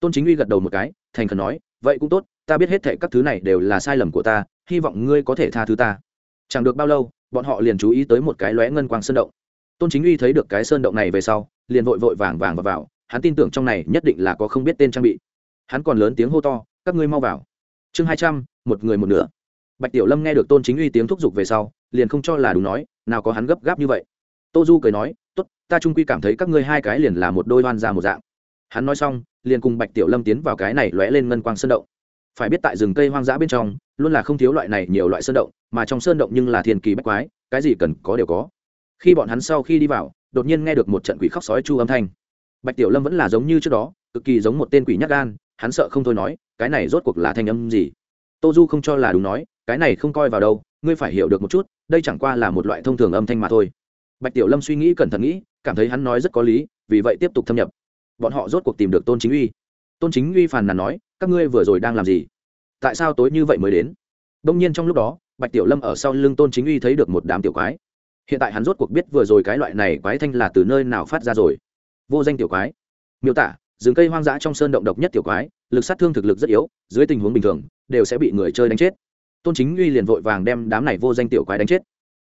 Tôn chính uy gật đầu một cái, thành khẩn nói, vậy cũng tốt, ta biết hết thệ các thứ này đều là sai lầm của ta, hy vọng ngươi có thể tha thứ ta. Chẳng được bao lâu bọn họ liền chú ý tới một cái lóe ngân quang sơn động. Tôn chính uy thấy được cái sơn động này về sau liền vội vội vàng vàng vào, vào hắn tin tưởng trong này nhất định là có không biết tên trang bị. Hắn còn lớn tiếng hô to các ngươi mau vào. Chương hai trăm một người một nửa. Bạch tiểu lâm nghe được tôn chính uy tiếng thúc giục về sau liền không cho là đúng nói nào có hắn gấp gáp như vậy. Tô du cười nói tốt ta trung quy cảm thấy các ngươi hai cái liền là một đôi oan ra một dạng. Hắn nói xong liền cùng bạch tiểu lâm tiến vào cái này lóe lên ngân quang sơn động. Phải biết tại rừng cây hoang dã bên trong luôn là không thiếu loại này nhiều loại sơn động, mà trong sơn động nhưng là thiên kỳ bách quái, cái gì cần có đều có. Khi bọn hắn sau khi đi vào, đột nhiên nghe được một trận quỷ khóc sói chu âm thanh. Bạch tiểu lâm vẫn là giống như trước đó, cực kỳ giống một tên quỷ nhắc gan, hắn sợ không thôi nói, cái này rốt cuộc là thanh âm gì? Tô du không cho là đúng nói, cái này không coi vào đâu, ngươi phải hiểu được một chút, đây chẳng qua là một loại thông thường âm thanh mà thôi. Bạch tiểu lâm suy nghĩ cẩn thận nghĩ, cảm thấy hắn nói rất có lý, vì vậy tiếp tục thâm nhập. Bọn họ rốt cuộc tìm được tôn chính uy. Tôn chính uy phàn nàn nói, các ngươi vừa rồi đang làm gì? Tại sao tối như vậy mới đến? Đông nhiên trong lúc đó, bạch tiểu lâm ở sau lưng tôn chính uy thấy được một đám tiểu quái. Hiện tại hắn rốt cuộc biết vừa rồi cái loại này quái thanh là từ nơi nào phát ra rồi. Vô danh tiểu quái. Miêu tả, rừng cây hoang dã trong sơn động độc nhất tiểu quái, lực sát thương thực lực rất yếu, dưới tình huống bình thường, đều sẽ bị người chơi đánh chết. Tôn chính uy liền vội vàng đem đám này vô danh tiểu quái đánh chết.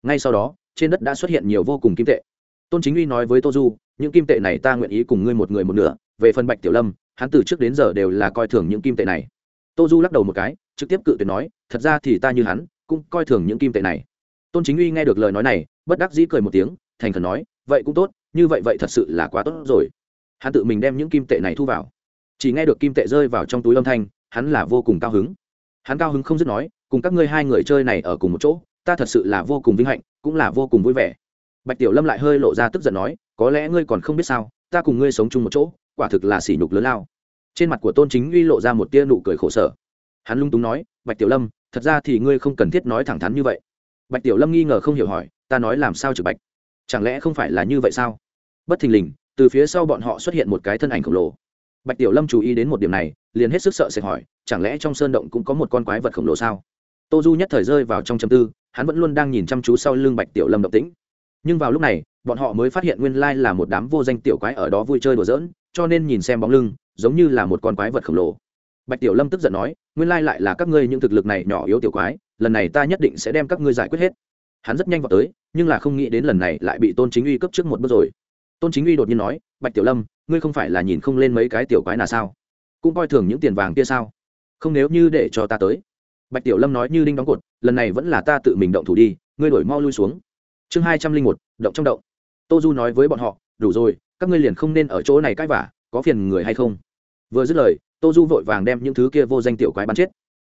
Ngay sau đó, trên đất đã xuất hiện nhiều vô cùng kim tệ. Tôn chính uy nói với tô du, những kim tệ này ta nguyện ý cùng ngươi một người một nửa. Về phần bạch tiểu lâm, hắn từ trước đến giờ đều là coi thường những kim tệ này tô du lắc đầu một cái, trực tiếp cự tuyệt nói, thật ra thì ta như hắn, cũng coi thường những kim tệ này. Tôn chính uy nghe được lời nói này, bất đắc dĩ cười một tiếng, thành khẩn nói, vậy cũng tốt, như vậy vậy thật sự là quá tốt rồi. Hắn tự mình đem những kim tệ này thu vào. Chỉ nghe được kim tệ rơi vào trong túi âm thanh, hắn là vô cùng cao hứng. Hắn cao hứng không dứt nói, cùng các ngươi hai người chơi này ở cùng một chỗ, ta thật sự là vô cùng vinh hạnh, cũng là vô cùng vui vẻ. Bạch tiểu lâm lại hơi lộ ra tức giận nói, có lẽ ngươi còn không biết sao, ta cùng ngươi sống chung một chỗ, quả thực là sỉ nhục lớn lao trên mặt của tôn chính uy lộ ra một tia nụ cười khổ sở. Hắn lung túng nói, bạch tiểu lâm, thật ra thì ngươi không cần thiết nói thẳng thắn như vậy. Bạch tiểu lâm nghi ngờ không hiểu hỏi, ta nói làm sao trực bạch? Chẳng lẽ không phải là như vậy sao? Bất thình lình, từ phía sau bọn họ xuất hiện một cái thân ảnh khổng lồ. Bạch tiểu lâm chú ý đến một điểm này, liền hết sức sợ sẽ hỏi, chẳng lẽ trong sơn động cũng có một con quái vật khổng lồ sao? Tô du nhất thời rơi vào trong châm tư, hắn vẫn luôn đang nhìn chăm chú sau lưng bạch tiểu lâm động tĩnh. Nhưng vào lúc này, bọn họ mới phát hiện nguyên lai là một đám vô danh tiểu quái ở đó vui chơi đùa giỡn cho nên nhìn xem bóng lưng, giống như là một con quái vật khổng lồ. Bạch tiểu lâm tức giận nói, nguyên lai lại là các ngươi những thực lực này nhỏ yếu tiểu quái, lần này ta nhất định sẽ đem các ngươi giải quyết hết. Hắn rất nhanh vào tới, nhưng là không nghĩ đến lần này lại bị tôn chính uy cấp trước một bước rồi. Tôn chính uy đột nhiên nói, bạch tiểu lâm, ngươi không phải là nhìn không lên mấy cái tiểu quái nào sao? Cũng coi thường những tiền vàng kia sao? Không nếu như để cho ta tới. Bạch tiểu lâm nói như đinh đóng cột, lần này vẫn là ta tự mình động thủ đi, ngươi đổi mau lui xuống. Chương hai trăm linh một, động trong động. Tô du nói với bọn họ, đủ rồi các ngươi liền không nên ở chỗ này cãi vả có phiền người hay không? Vừa dứt lời, tô du vội vàng đem những thứ kia vô danh tiểu quái bắn chết.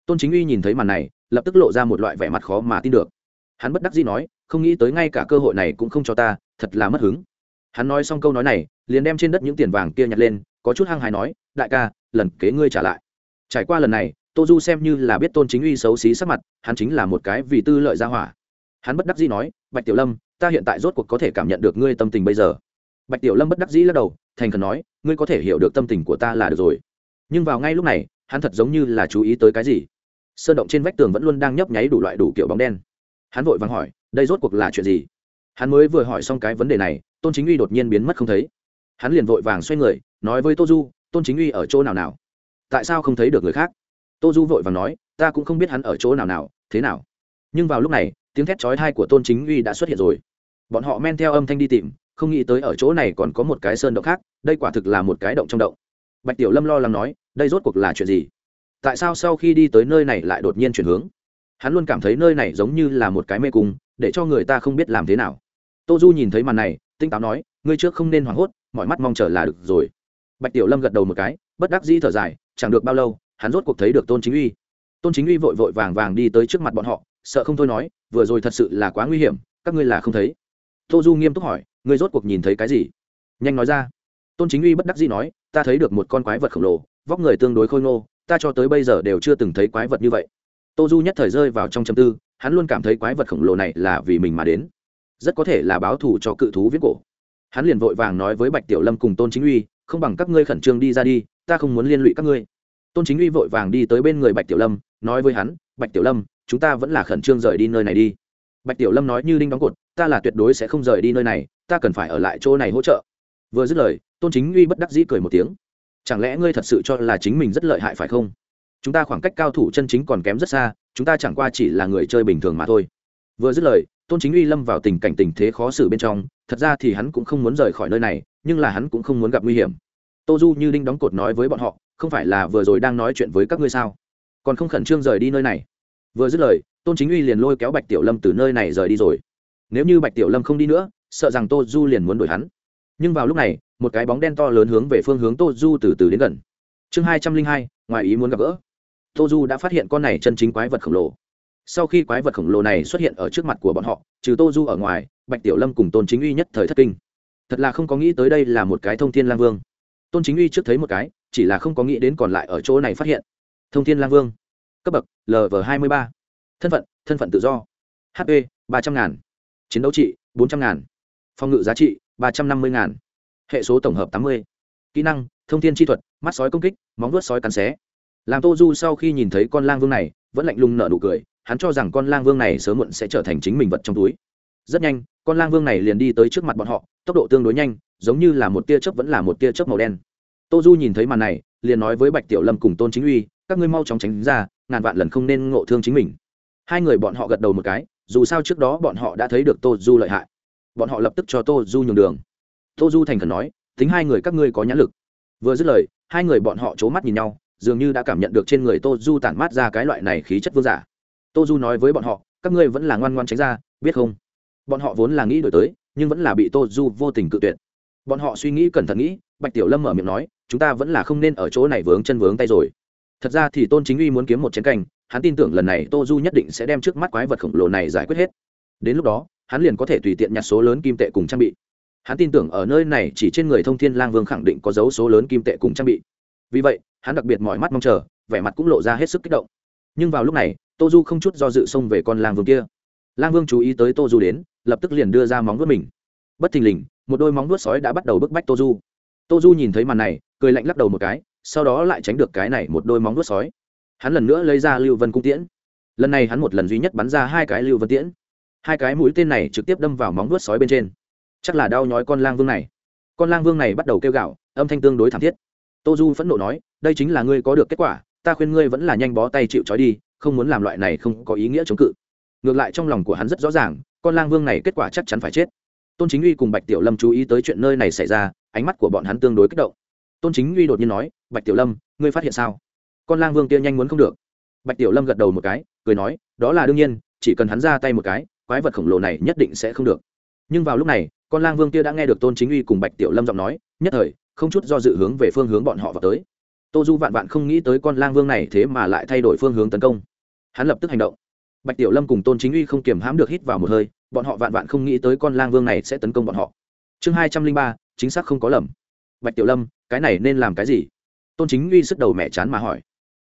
Tôn chính uy nhìn thấy màn này, lập tức lộ ra một loại vẻ mặt khó mà tin được. Hắn bất đắc dĩ nói, không nghĩ tới ngay cả cơ hội này cũng không cho ta, thật là mất hứng. Hắn nói xong câu nói này, liền đem trên đất những tiền vàng kia nhặt lên, có chút hăng hài nói, đại ca, lần kế ngươi trả lại. Trải qua lần này, tô du xem như là biết tôn chính uy xấu xí sắc mặt, hắn chính là một cái vì tư lợi ra hỏa. Hắn bất đắc dĩ nói, bạch tiểu lâm, ta hiện tại rốt cuộc có thể cảm nhận được ngươi tâm tình bây giờ bạch tiểu lâm bất đắc dĩ lắc đầu, thành khẩn nói, ngươi có thể hiểu được tâm tình của ta là được rồi. Nhưng vào ngay lúc này, hắn thật giống như là chú ý tới cái gì. Sơn động trên vách tường vẫn luôn đang nhấp nháy đủ loại đủ kiểu bóng đen. Hắn vội vàng hỏi, đây rốt cuộc là chuyện gì? Hắn mới vừa hỏi xong cái vấn đề này, tôn chính uy đột nhiên biến mất không thấy. Hắn liền vội vàng xoay người, nói với tô du, tôn chính uy ở chỗ nào nào? Tại sao không thấy được người khác? Tô du vội vàng nói, ta cũng không biết hắn ở chỗ nào nào, thế nào? Nhưng vào lúc này, tiếng thét chói thai của tôn chính uy đã xuất hiện rồi. Bọn họ men theo âm thanh đi tìm không nghĩ tới ở chỗ này còn có một cái sơn động khác, đây quả thực là một cái động trong động. Bạch tiểu lâm lo lắng nói, đây rốt cuộc là chuyện gì? Tại sao sau khi đi tới nơi này lại đột nhiên chuyển hướng? Hắn luôn cảm thấy nơi này giống như là một cái mê cung, để cho người ta không biết làm thế nào. Tô du nhìn thấy màn này, tinh táo nói, ngươi trước không nên hoảng hốt, mọi mắt mong chờ là được rồi. Bạch tiểu lâm gật đầu một cái, bất đắc dĩ thở dài, chẳng được bao lâu, hắn rốt cuộc thấy được tôn chính uy. Tôn chính uy vội vội vàng vàng đi tới trước mặt bọn họ, sợ không thôi nói, vừa rồi thật sự là quá nguy hiểm, các ngươi là không thấy. Tô du nghiêm túc hỏi ngươi rốt cuộc nhìn thấy cái gì? Nhanh nói ra. Tôn chính uy bất đắc dĩ nói, ta thấy được một con quái vật khổng lồ, vóc người tương đối khôi ngô, ta cho tới bây giờ đều chưa từng thấy quái vật như vậy. Tô du nhất thời rơi vào trong châm tư, hắn luôn cảm thấy quái vật khổng lồ này là vì mình mà đến. Rất có thể là báo thù cho cự thú viết cổ. Hắn liền vội vàng nói với bạch tiểu lâm cùng tôn chính uy, không bằng các ngươi khẩn trương đi ra đi, ta không muốn liên lụy các ngươi. Tôn chính uy vội vàng đi tới bên người bạch tiểu lâm, nói với hắn, bạch tiểu lâm, chúng ta vẫn là khẩn trương rời đi nơi này đi bạch tiểu lâm nói như đinh đóng cột, ta là tuyệt đối sẽ không rời đi nơi này, ta cần phải ở lại chỗ này hỗ trợ. Vừa dứt lời, tôn chính uy bất đắc dĩ cười một tiếng. Chẳng lẽ ngươi thật sự cho là chính mình rất lợi hại phải không? Chúng ta khoảng cách cao thủ chân chính còn kém rất xa, chúng ta chẳng qua chỉ là người chơi bình thường mà thôi. Vừa dứt lời, tôn chính uy lâm vào tình cảnh tình thế khó xử bên trong, thật ra thì hắn cũng không muốn rời khỏi nơi này, nhưng là hắn cũng không muốn gặp nguy hiểm. Tô du như đinh đóng cột nói với bọn họ, không phải là vừa rồi đang nói chuyện với các ngươi sao? Còn không khẩn trương rời đi nơi này? Vừa dứt lời tôn chính uy liền lôi kéo bạch tiểu lâm từ nơi này rời đi rồi nếu như bạch tiểu lâm không đi nữa sợ rằng tô du liền muốn đuổi hắn nhưng vào lúc này một cái bóng đen to lớn hướng về phương hướng tô du từ từ đến gần chương hai trăm linh hai ngoài ý muốn gặp gỡ tô du đã phát hiện con này chân chính quái vật khổng lồ sau khi quái vật khổng lồ này xuất hiện ở trước mặt của bọn họ trừ tô du ở ngoài bạch tiểu lâm cùng tôn chính uy nhất thời thất kinh thật là không có nghĩ tới đây là một cái thông thiên lang vương tôn chính uy trước thấy một cái chỉ là không có nghĩ đến còn lại ở chỗ này phát hiện thông thiên lang vương cấp bậc lv hai mươi ba thân phận thân phận tự do. Hp ba trăm ngàn. Chiến đấu trị, bốn trăm ngàn. Phòng ngự giá trị, ba trăm năm mươi ngàn. Hệ số tổng hợp tám mươi. Kỹ năng, thông thiên chi thuật, mắt sói công kích, móng vuốt sói cắn xé. Làm tô du sau khi nhìn thấy con lang vương này, vẫn lạnh lùng nở nụ cười, hắn cho rằng con lang vương này sớm muộn sẽ trở thành chính mình vật trong túi. Rất nhanh, con lang vương này liền đi tới trước mặt bọn họ, tốc độ tương đối nhanh, giống như là một tia chớp vẫn là một tia chớp màu đen. Tô du nhìn thấy màn này, liền nói với bạch tiểu lâm cùng tôn chính uy, các ngươi mau chóng tránh ra, ngàn vạn lần không nên ngộ thương chính mình hai người bọn họ gật đầu một cái, dù sao trước đó bọn họ đã thấy được tô du lợi hại. Bọn họ lập tức cho tô du nhường đường. Tô du thành khẩn nói, tính hai người các ngươi có nhãn lực. Vừa dứt lời, hai người bọn họ c h ố mắt nhìn nhau, dường như đã cảm nhận được trên người tô du tản mát ra cái loại này khí chất vương giả. Tô du nói với bọn họ, các ngươi vẫn là ngoan ngoan tránh ra, biết không? Bọn họ vốn là nghĩ đổi tới, nhưng vẫn là bị tô du vô tình cự tuyệt. Bọn họ suy nghĩ cẩn thận nghĩ, bạch tiểu lâm mở miệng nói, chúng ta vẫn là không nên ở chỗ này vướng chân vướng tay rồi thật ra thì tôn chính uy muốn kiếm một chiến canh, hắn tin tưởng lần này tô du nhất định sẽ đem trước mắt quái vật khổng lồ này giải quyết hết. Đến lúc đó, hắn liền có thể tùy tiện nhặt số lớn kim tệ cùng trang bị. Hắn tin tưởng ở nơi này chỉ trên người thông thiên lang vương khẳng định có dấu số lớn kim tệ cùng trang bị. Vì vậy, hắn đặc biệt mọi mắt mong chờ, vẻ mặt cũng lộ ra hết sức kích động. Nhưng vào lúc này, tô du không chút do dự xông về con lang vương kia. Lang vương chú ý tới tô du đến, lập tức liền đưa ra móng vuốt mình. Bất thình lình, một đôi móng vuốt sói đã bắt đầu bức bách tô du. Tô du nhìn thấy màn này, cười lạnh lắc đầu một cái sau đó lại tránh được cái này một đôi móng vuốt sói. Hắn lần nữa lấy ra lưu vân cung tiễn. Lần này hắn một lần duy nhất bắn ra hai cái lưu vân tiễn. Hai cái mũi tên này trực tiếp đâm vào móng vuốt sói bên trên. Chắc là đau nhói con lang vương này. Con lang vương này bắt đầu kêu gạo âm thanh tương đối thảm thiết. Tô du phẫn nộ nói, đây chính là ngươi có được kết quả, ta khuyên ngươi vẫn là nhanh bó tay chịu trói đi, không muốn làm loại này không có ý nghĩa chống cự. Ngược lại trong lòng của hắn rất rõ ràng, con lang vương này kết quả chắc chắn phải chết. Tôn chính uy cùng bạch tiểu lâm chú ý tới chuyện nơi này xảy ra, ánh mắt của bọn hắn tương đối kích động. Tôn chính uy đột nhiên nói bạch tiểu lâm, ngươi phát hiện sao? Con lang vương kia nhanh muốn không được. Bạch tiểu lâm gật đầu một cái, cười nói, đó là đương nhiên, chỉ cần hắn ra tay một cái, quái vật khổng lồ này nhất định sẽ không được. Nhưng vào lúc này, con lang vương kia đã nghe được tôn chính uy cùng bạch tiểu lâm giọng nói, nhất thời, không chút do dự hướng về phương hướng bọn họ vào tới. Tô du vạn vạn không nghĩ tới con lang vương này thế mà lại thay đổi phương hướng tấn công. Hắn lập tức hành động. Bạch tiểu lâm cùng tôn chính uy không kiềm hãm được hít vào một hơi, bọn họ vạn vạn không nghĩ tới con lang vương này sẽ tấn công bọn họ. Chương hai trăm linh ba, chính xác không có lầm. Bạch tiểu lâm, cái này nên làm cái gì? Tôn chính uy sức đầu mẹ chán mà hỏi.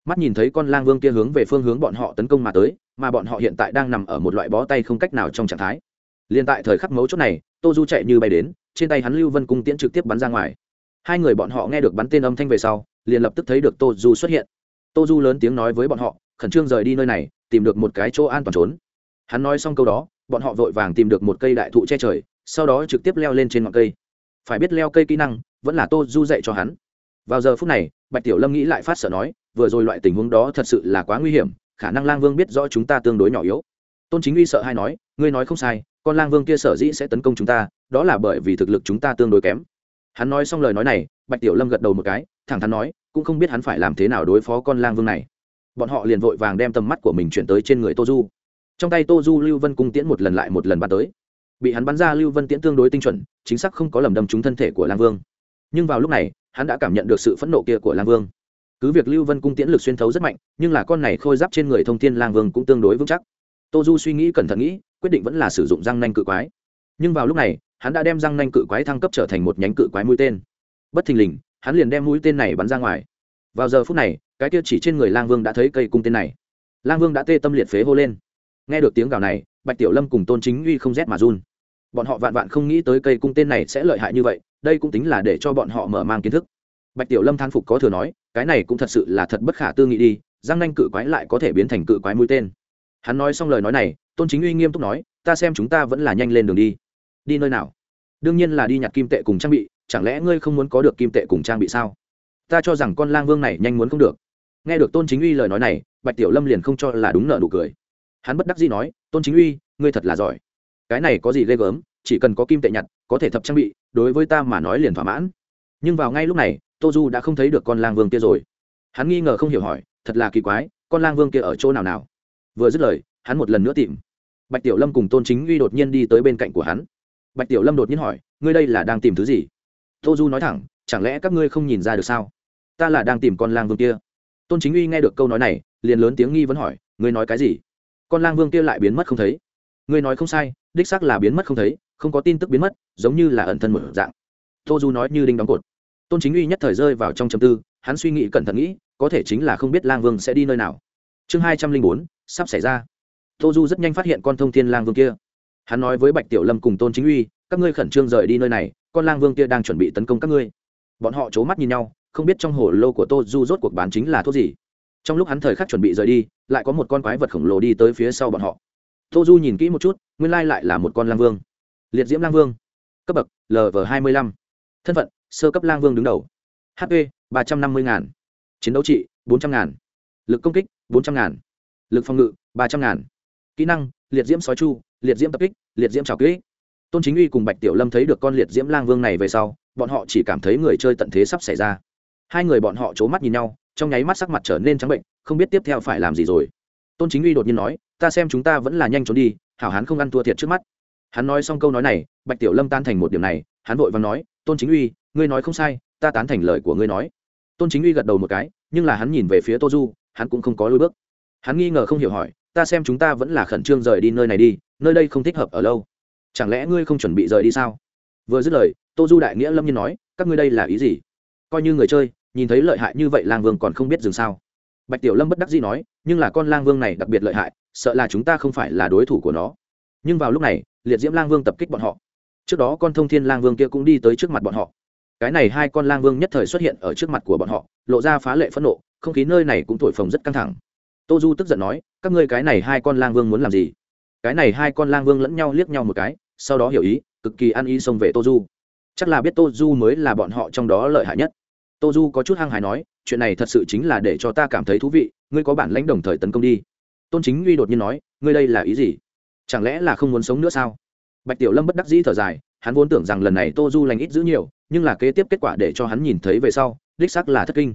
Mắt nhìn thấy con lang vương kia hướng về phương hướng bọn họ tấn công mà tới, mà bọn họ hiện tại đang nằm ở một loại bó tay không cách nào trong trạng thái. Liền tại thời khắc mấu chốt này, tô du chạy như bay đến, trên tay hắn lưu vân cung tiễn trực tiếp bắn ra ngoài. Hai người bọn họ nghe được bắn tên âm thanh về sau, liền lập tức thấy được tô du xuất hiện. Tô du lớn tiếng nói với bọn họ, khẩn trương rời đi nơi này, tìm được một cái chỗ an toàn trốn. Hắn nói xong câu đó, bọn họ vội vàng tìm được một cây đại thụ che trời, sau đó trực tiếp leo lên trên ngọn cây. Phải biết leo cây kỹ năng, vẫn là tô du dạy cho hắn vào giờ phút này, bạch tiểu lâm nghĩ lại phát sợ nói, vừa rồi loại tình huống đó thật sự là quá nguy hiểm, khả năng lang vương biết rõ chúng ta tương đối nhỏ yếu. Tôn chính uy sợ hay nói, ngươi nói không sai, con lang vương kia sở dĩ sẽ tấn công chúng ta, đó là bởi vì thực lực chúng ta tương đối kém. Hắn nói xong lời nói này, bạch tiểu lâm gật đầu một cái, thẳng thắn nói, cũng không biết hắn phải làm thế nào đối phó con lang vương này. Bọn họ liền vội vàng đem tầm mắt của mình chuyển tới trên người tô du. Trong tay tô du lưu vân cung tiễn một lần lại một lần bắn tới. Bị hắn bắn ra lưu vân tiễn tương đối tinh chuẩn, chính xác không có lầm đâm trúng thân thể của lang vương nhưng vào lúc này, hắn đã cảm nhận được sự phẫn nộ kia của lang vương. Cứ việc lưu vân cung tiễn lực xuyên thấu rất mạnh, nhưng là con này khôi giáp trên người thông thiên lang vương cũng tương đối vững chắc. Tô du suy nghĩ cẩn thận nghĩ, quyết định vẫn là sử dụng răng nanh cự quái. Nhưng vào lúc này, hắn đã đem răng nanh cự quái thăng cấp trở thành một nhánh cự quái mũi tên. Bất thình lình, hắn liền đem mũi tên này bắn ra ngoài. Vào giờ phút này, cái kia chỉ trên người lang vương đã thấy cây cung tên này. Lang vương đã tê tâm liệt phế hô lên. Nghe được tiếng gào này, bạch tiểu lâm cùng tôn chính uy không rét mà run. Bọn họ vạn vạn không nghĩ tới cây cung tên này sẽ lợi hại như vậy đây cũng tính là để cho bọn họ mở mang kiến thức. Bạch tiểu lâm thán phục có thừa nói, cái này cũng thật sự là thật bất khả tư nghị đi, giang nanh cự quái lại có thể biến thành cự quái mũi tên. Hắn nói xong lời nói này, tôn chính uy nghiêm túc nói, ta xem chúng ta vẫn là nhanh lên đường đi. Đi nơi nào? Đương nhiên là đi nhặt kim tệ cùng trang bị, chẳng lẽ ngươi không muốn có được kim tệ cùng trang bị sao? Ta cho rằng con lang vương này nhanh muốn không được. Nghe được tôn chính uy lời nói này, bạch tiểu lâm liền không cho là đúng nợ nụ cười. Hắn bất đắc dĩ nói, tôn chính uy, ngươi thật là giỏi. Cái này có gì ghê gớm, chỉ cần có kim tệ nhặt có thể thập trang bị, đối với ta mà nói liền thỏa mãn. Nhưng vào ngay lúc này tô du đã không thấy được con lang vương kia rồi. Hắn nghi ngờ không hiểu hỏi, thật là kỳ quái, con lang vương kia ở chỗ nào nào? Vừa dứt lời, hắn một lần nữa tìm. Bạch tiểu lâm cùng tôn chính uy đột nhiên đi tới bên cạnh của hắn. Bạch tiểu lâm đột nhiên hỏi, ngươi đây là đang tìm thứ gì? Tô du nói thẳng, chẳng lẽ các ngươi không nhìn ra được sao? Ta là đang tìm con lang vương kia. Tôn chính uy nghe được câu nói này, liền lớn tiếng nghi vấn hỏi, ngươi nói cái gì? Con lang vương kia lại biến mất không thấy. Ngươi nói không sai, đích xác là biến mất không thấy không có tin tức biến mất, giống như là ẩn thân một dạng. Tô du nói như đinh đóng cột. Tôn chính uy nhất thời rơi vào trong châm tư, hắn suy nghĩ cẩn thận nghĩ, có thể chính là không biết lang vương sẽ đi nơi nào. Chương hai trăm linh bốn, sắp xảy ra. Tô du rất nhanh phát hiện con thông thiên lang vương kia. Hắn nói với bạch tiểu lâm cùng tôn chính uy, các ngươi khẩn trương rời đi nơi này, con lang vương kia đang chuẩn bị tấn công các ngươi. Bọn họ c h ố mắt nhìn nhau, không biết trong hồ lô của tô du rốt cuộc bán chính là thuốc gì. Trong lúc hắn thời khắc chuẩn bị rời đi, lại có một con quái vật khổng lồ đi tới phía sau bọn họ. Tô du nhìn kỹ một chút, nguyên lai lại là một con lang vương liệt diễm lang vương, cấp bậc lv hai mươi năm thân phận, sơ cấp lang vương đứng đầu hp ba trăm năm mươi ngàn, chiến đấu trị bốn trăm ngàn, lực công kích bốn trăm ngàn, lực phòng ngự ba trăm ngàn, kỹ năng, liệt diễm sói chu, liệt diễm tập kích, liệt diễm trào kỹ. Tôn chính uy cùng bạch tiểu lâm thấy được con liệt diễm lang vương này về sau, bọn họ chỉ cảm thấy người chơi tận thế sắp xảy ra. Hai người bọn họ c h ố mắt nhìn nhau, trong nháy mắt sắc mặt trở nên trắng bệnh, không biết tiếp theo phải làm gì rồi. Tôn chính uy đột nhiên nói, ta xem chúng ta vẫn là nhanh trốn đi, hảo hán không ăn thua thiệt trước mắt hắn nói xong câu nói này, bạch tiểu lâm tan thành một điểm này, hắn vội và nói, tôn chính uy, ngươi nói không sai, ta tán thành lời của ngươi nói. Tôn chính uy gật đầu một cái, nhưng là hắn nhìn về phía tô du, hắn cũng không có lôi bước. Hắn nghi ngờ không hiểu hỏi, ta xem chúng ta vẫn là khẩn trương rời đi nơi này đi, nơi đây không thích hợp ở lâu. Chẳng lẽ ngươi không chuẩn bị rời đi sao? Vừa dứt lời, tô du đại nghĩa lâm nhiên nói, các ngươi đây là ý gì? Coi như người chơi, nhìn thấy lợi hại như vậy lang vương còn không biết dừng sao? Bạch tiểu lâm bất đắc dĩ nói, nhưng là con lang vương này đặc biệt lợi hại, sợ là chúng ta không phải là đối thủ của nó nhưng vào lúc này, liệt diễm lang vương tập kích bọn họ. Trước đó con thông thiên lang vương kia cũng đi tới trước mặt bọn họ. Cái này hai con lang vương nhất thời xuất hiện ở trước mặt của bọn họ, lộ ra phá lệ phẫn nộ, không khí nơi này cũng thổi phồng rất căng thẳng. Tô du tức giận nói, các ngươi cái này hai con lang vương muốn làm gì? Cái này hai con lang vương lẫn nhau liếc nhau một cái, sau đó hiểu ý, cực kỳ ăn ý xông về tô du. Chắc là biết tô du mới là bọn họ trong đó lợi hại nhất. Tô du có chút hăng hài nói, chuyện này thật sự chính là để cho ta cảm thấy thú vị, ngươi có bản lãnh đồng thời tấn công đi. Tôn chính uy đột nhiên nói, ngươi đây là ý gì? Chẳng lẽ là không muốn sống nữa sao? Bạch tiểu lâm bất đắc dĩ thở dài, hắn vốn tưởng rằng lần này tô du lành ít giữ nhiều, nhưng là kế tiếp kết quả để cho hắn nhìn thấy về sau, đích xác là thất kinh.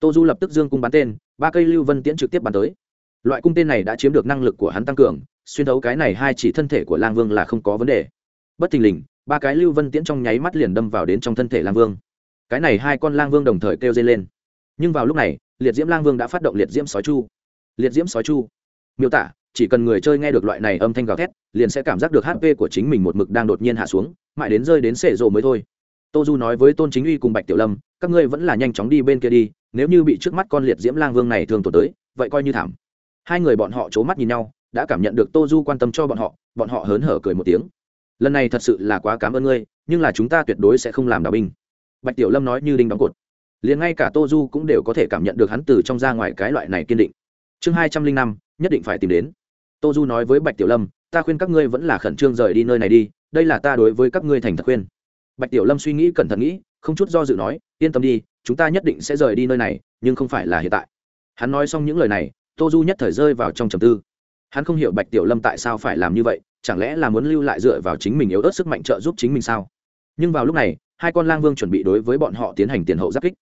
Tô du lập tức dương cung bắn tên, ba cây lưu vân tiễn trực tiếp bắn tới. Loại cung tên này đã chiếm được năng lực của hắn tăng cường, xuyên thấu cái này hai chỉ thân thể của lang vương là không có vấn đề. Bất thình lình, ba cái lưu vân tiễn trong nháy mắt liền đâm vào đến trong thân thể lang vương. Cái này hai con lang vương đồng thời kêu dây lên. Nhưng vào lúc này, liệt diễm lang vương đã phát động liệt diễm sói chu. Liệt diễm sói chu. Miêu tả chỉ cần người chơi nghe được loại này âm thanh gào thét, liền sẽ cảm giác được hp của chính mình một mực đang đột nhiên hạ xuống, mãi đến rơi đến sệ rộ mới thôi. Tô du nói với tôn chính uy cùng bạch tiểu lâm, các ngươi vẫn là nhanh chóng đi bên kia đi, nếu như bị trước mắt con liệt diễm lang vương này thường tổn tới, vậy coi như thảm. Hai người bọn họ c h ố mắt nhìn nhau, đã cảm nhận được tô du quan tâm cho bọn họ bọn họ hớn hở cười một tiếng. Lần này thật sự là quá cảm ơn ngươi, nhưng là chúng ta tuyệt đối sẽ không làm đào binh. Bạch tiểu lâm nói như đinh đóng cột. Liền ngay cả tô du cũng đều có thể cảm nhận được hắn từ trong ra ngoài cái loại này kiên định. Chương hai trăm linh năm, nhất định phải tìm đến tô du nói với bạch tiểu lâm, ta khuyên các ngươi vẫn là khẩn trương rời đi nơi này đi, đây là ta đối với các ngươi thành thật khuyên. Bạch tiểu lâm suy nghĩ cẩn thận nghĩ, không chút do dự nói, yên tâm đi, chúng ta nhất định sẽ rời đi nơi này, nhưng không phải là hiện tại. Hắn nói xong những lời này, tô du nhất thời rơi vào trong trầm tư. Hắn không hiểu bạch tiểu lâm tại sao phải làm như vậy, chẳng lẽ là muốn lưu lại dựa vào chính mình yếu ớt sức mạnh trợ giúp chính mình sao? Nhưng vào lúc này, hai con lang vương chuẩn bị đối với bọn họ tiến hành tiền hậu giáp kích.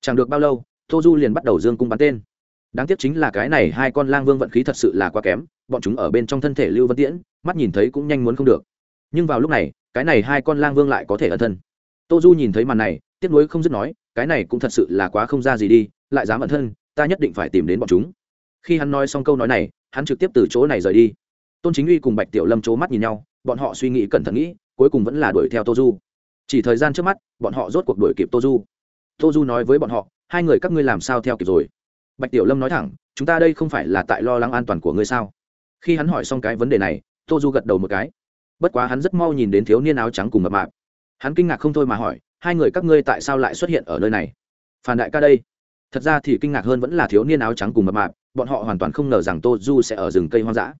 Chẳng được bao lâu, tô du liền bắt đầu dương cung bắn tên. Đáng tiếc chính là cái này hai con lang vương vận khí thật sự là quá kém bọn chúng ở bên trong thân thể lưu vân tiễn, mắt nhìn thấy cũng nhanh muốn không được. Nhưng vào lúc này, cái này hai con lang vương lại có thể ẩn thân. Tô du nhìn thấy màn này, tiếc nuối không dứt nói, cái này cũng thật sự là quá không ra gì đi, lại dám ẩn thân, ta nhất định phải tìm đến bọn chúng. Khi hắn nói xong câu nói này, hắn trực tiếp từ chỗ này rời đi. Tôn chính uy cùng bạch tiểu lâm c h ố mắt nhìn nhau, bọn họ suy nghĩ cẩn thận nghĩ, cuối cùng vẫn là đuổi theo tô du. Chỉ thời gian trước mắt, bọn họ rốt cuộc đuổi kịp tô du. Tô du nói với bọn họ, hai người các ngươi làm sao theo kịp rồi? Bạch tiểu lâm nói thẳng, chúng ta đây không phải là tại lo lắng an toàn của ngươi sao? Khi hắn hỏi xong cái vấn đề này tô du gật đầu một cái. Bất quá hắn rất mau nhìn đến thiếu niên áo trắng cùng mập mạp. Hắn kinh ngạc không thôi mà hỏi, hai người các ngươi tại sao lại xuất hiện ở nơi này? Phản đại ca đây. Thật ra thì kinh ngạc hơn vẫn là thiếu niên áo trắng cùng mập mạp, bọn họ hoàn toàn không ngờ rằng tô du sẽ ở rừng cây hoang dã.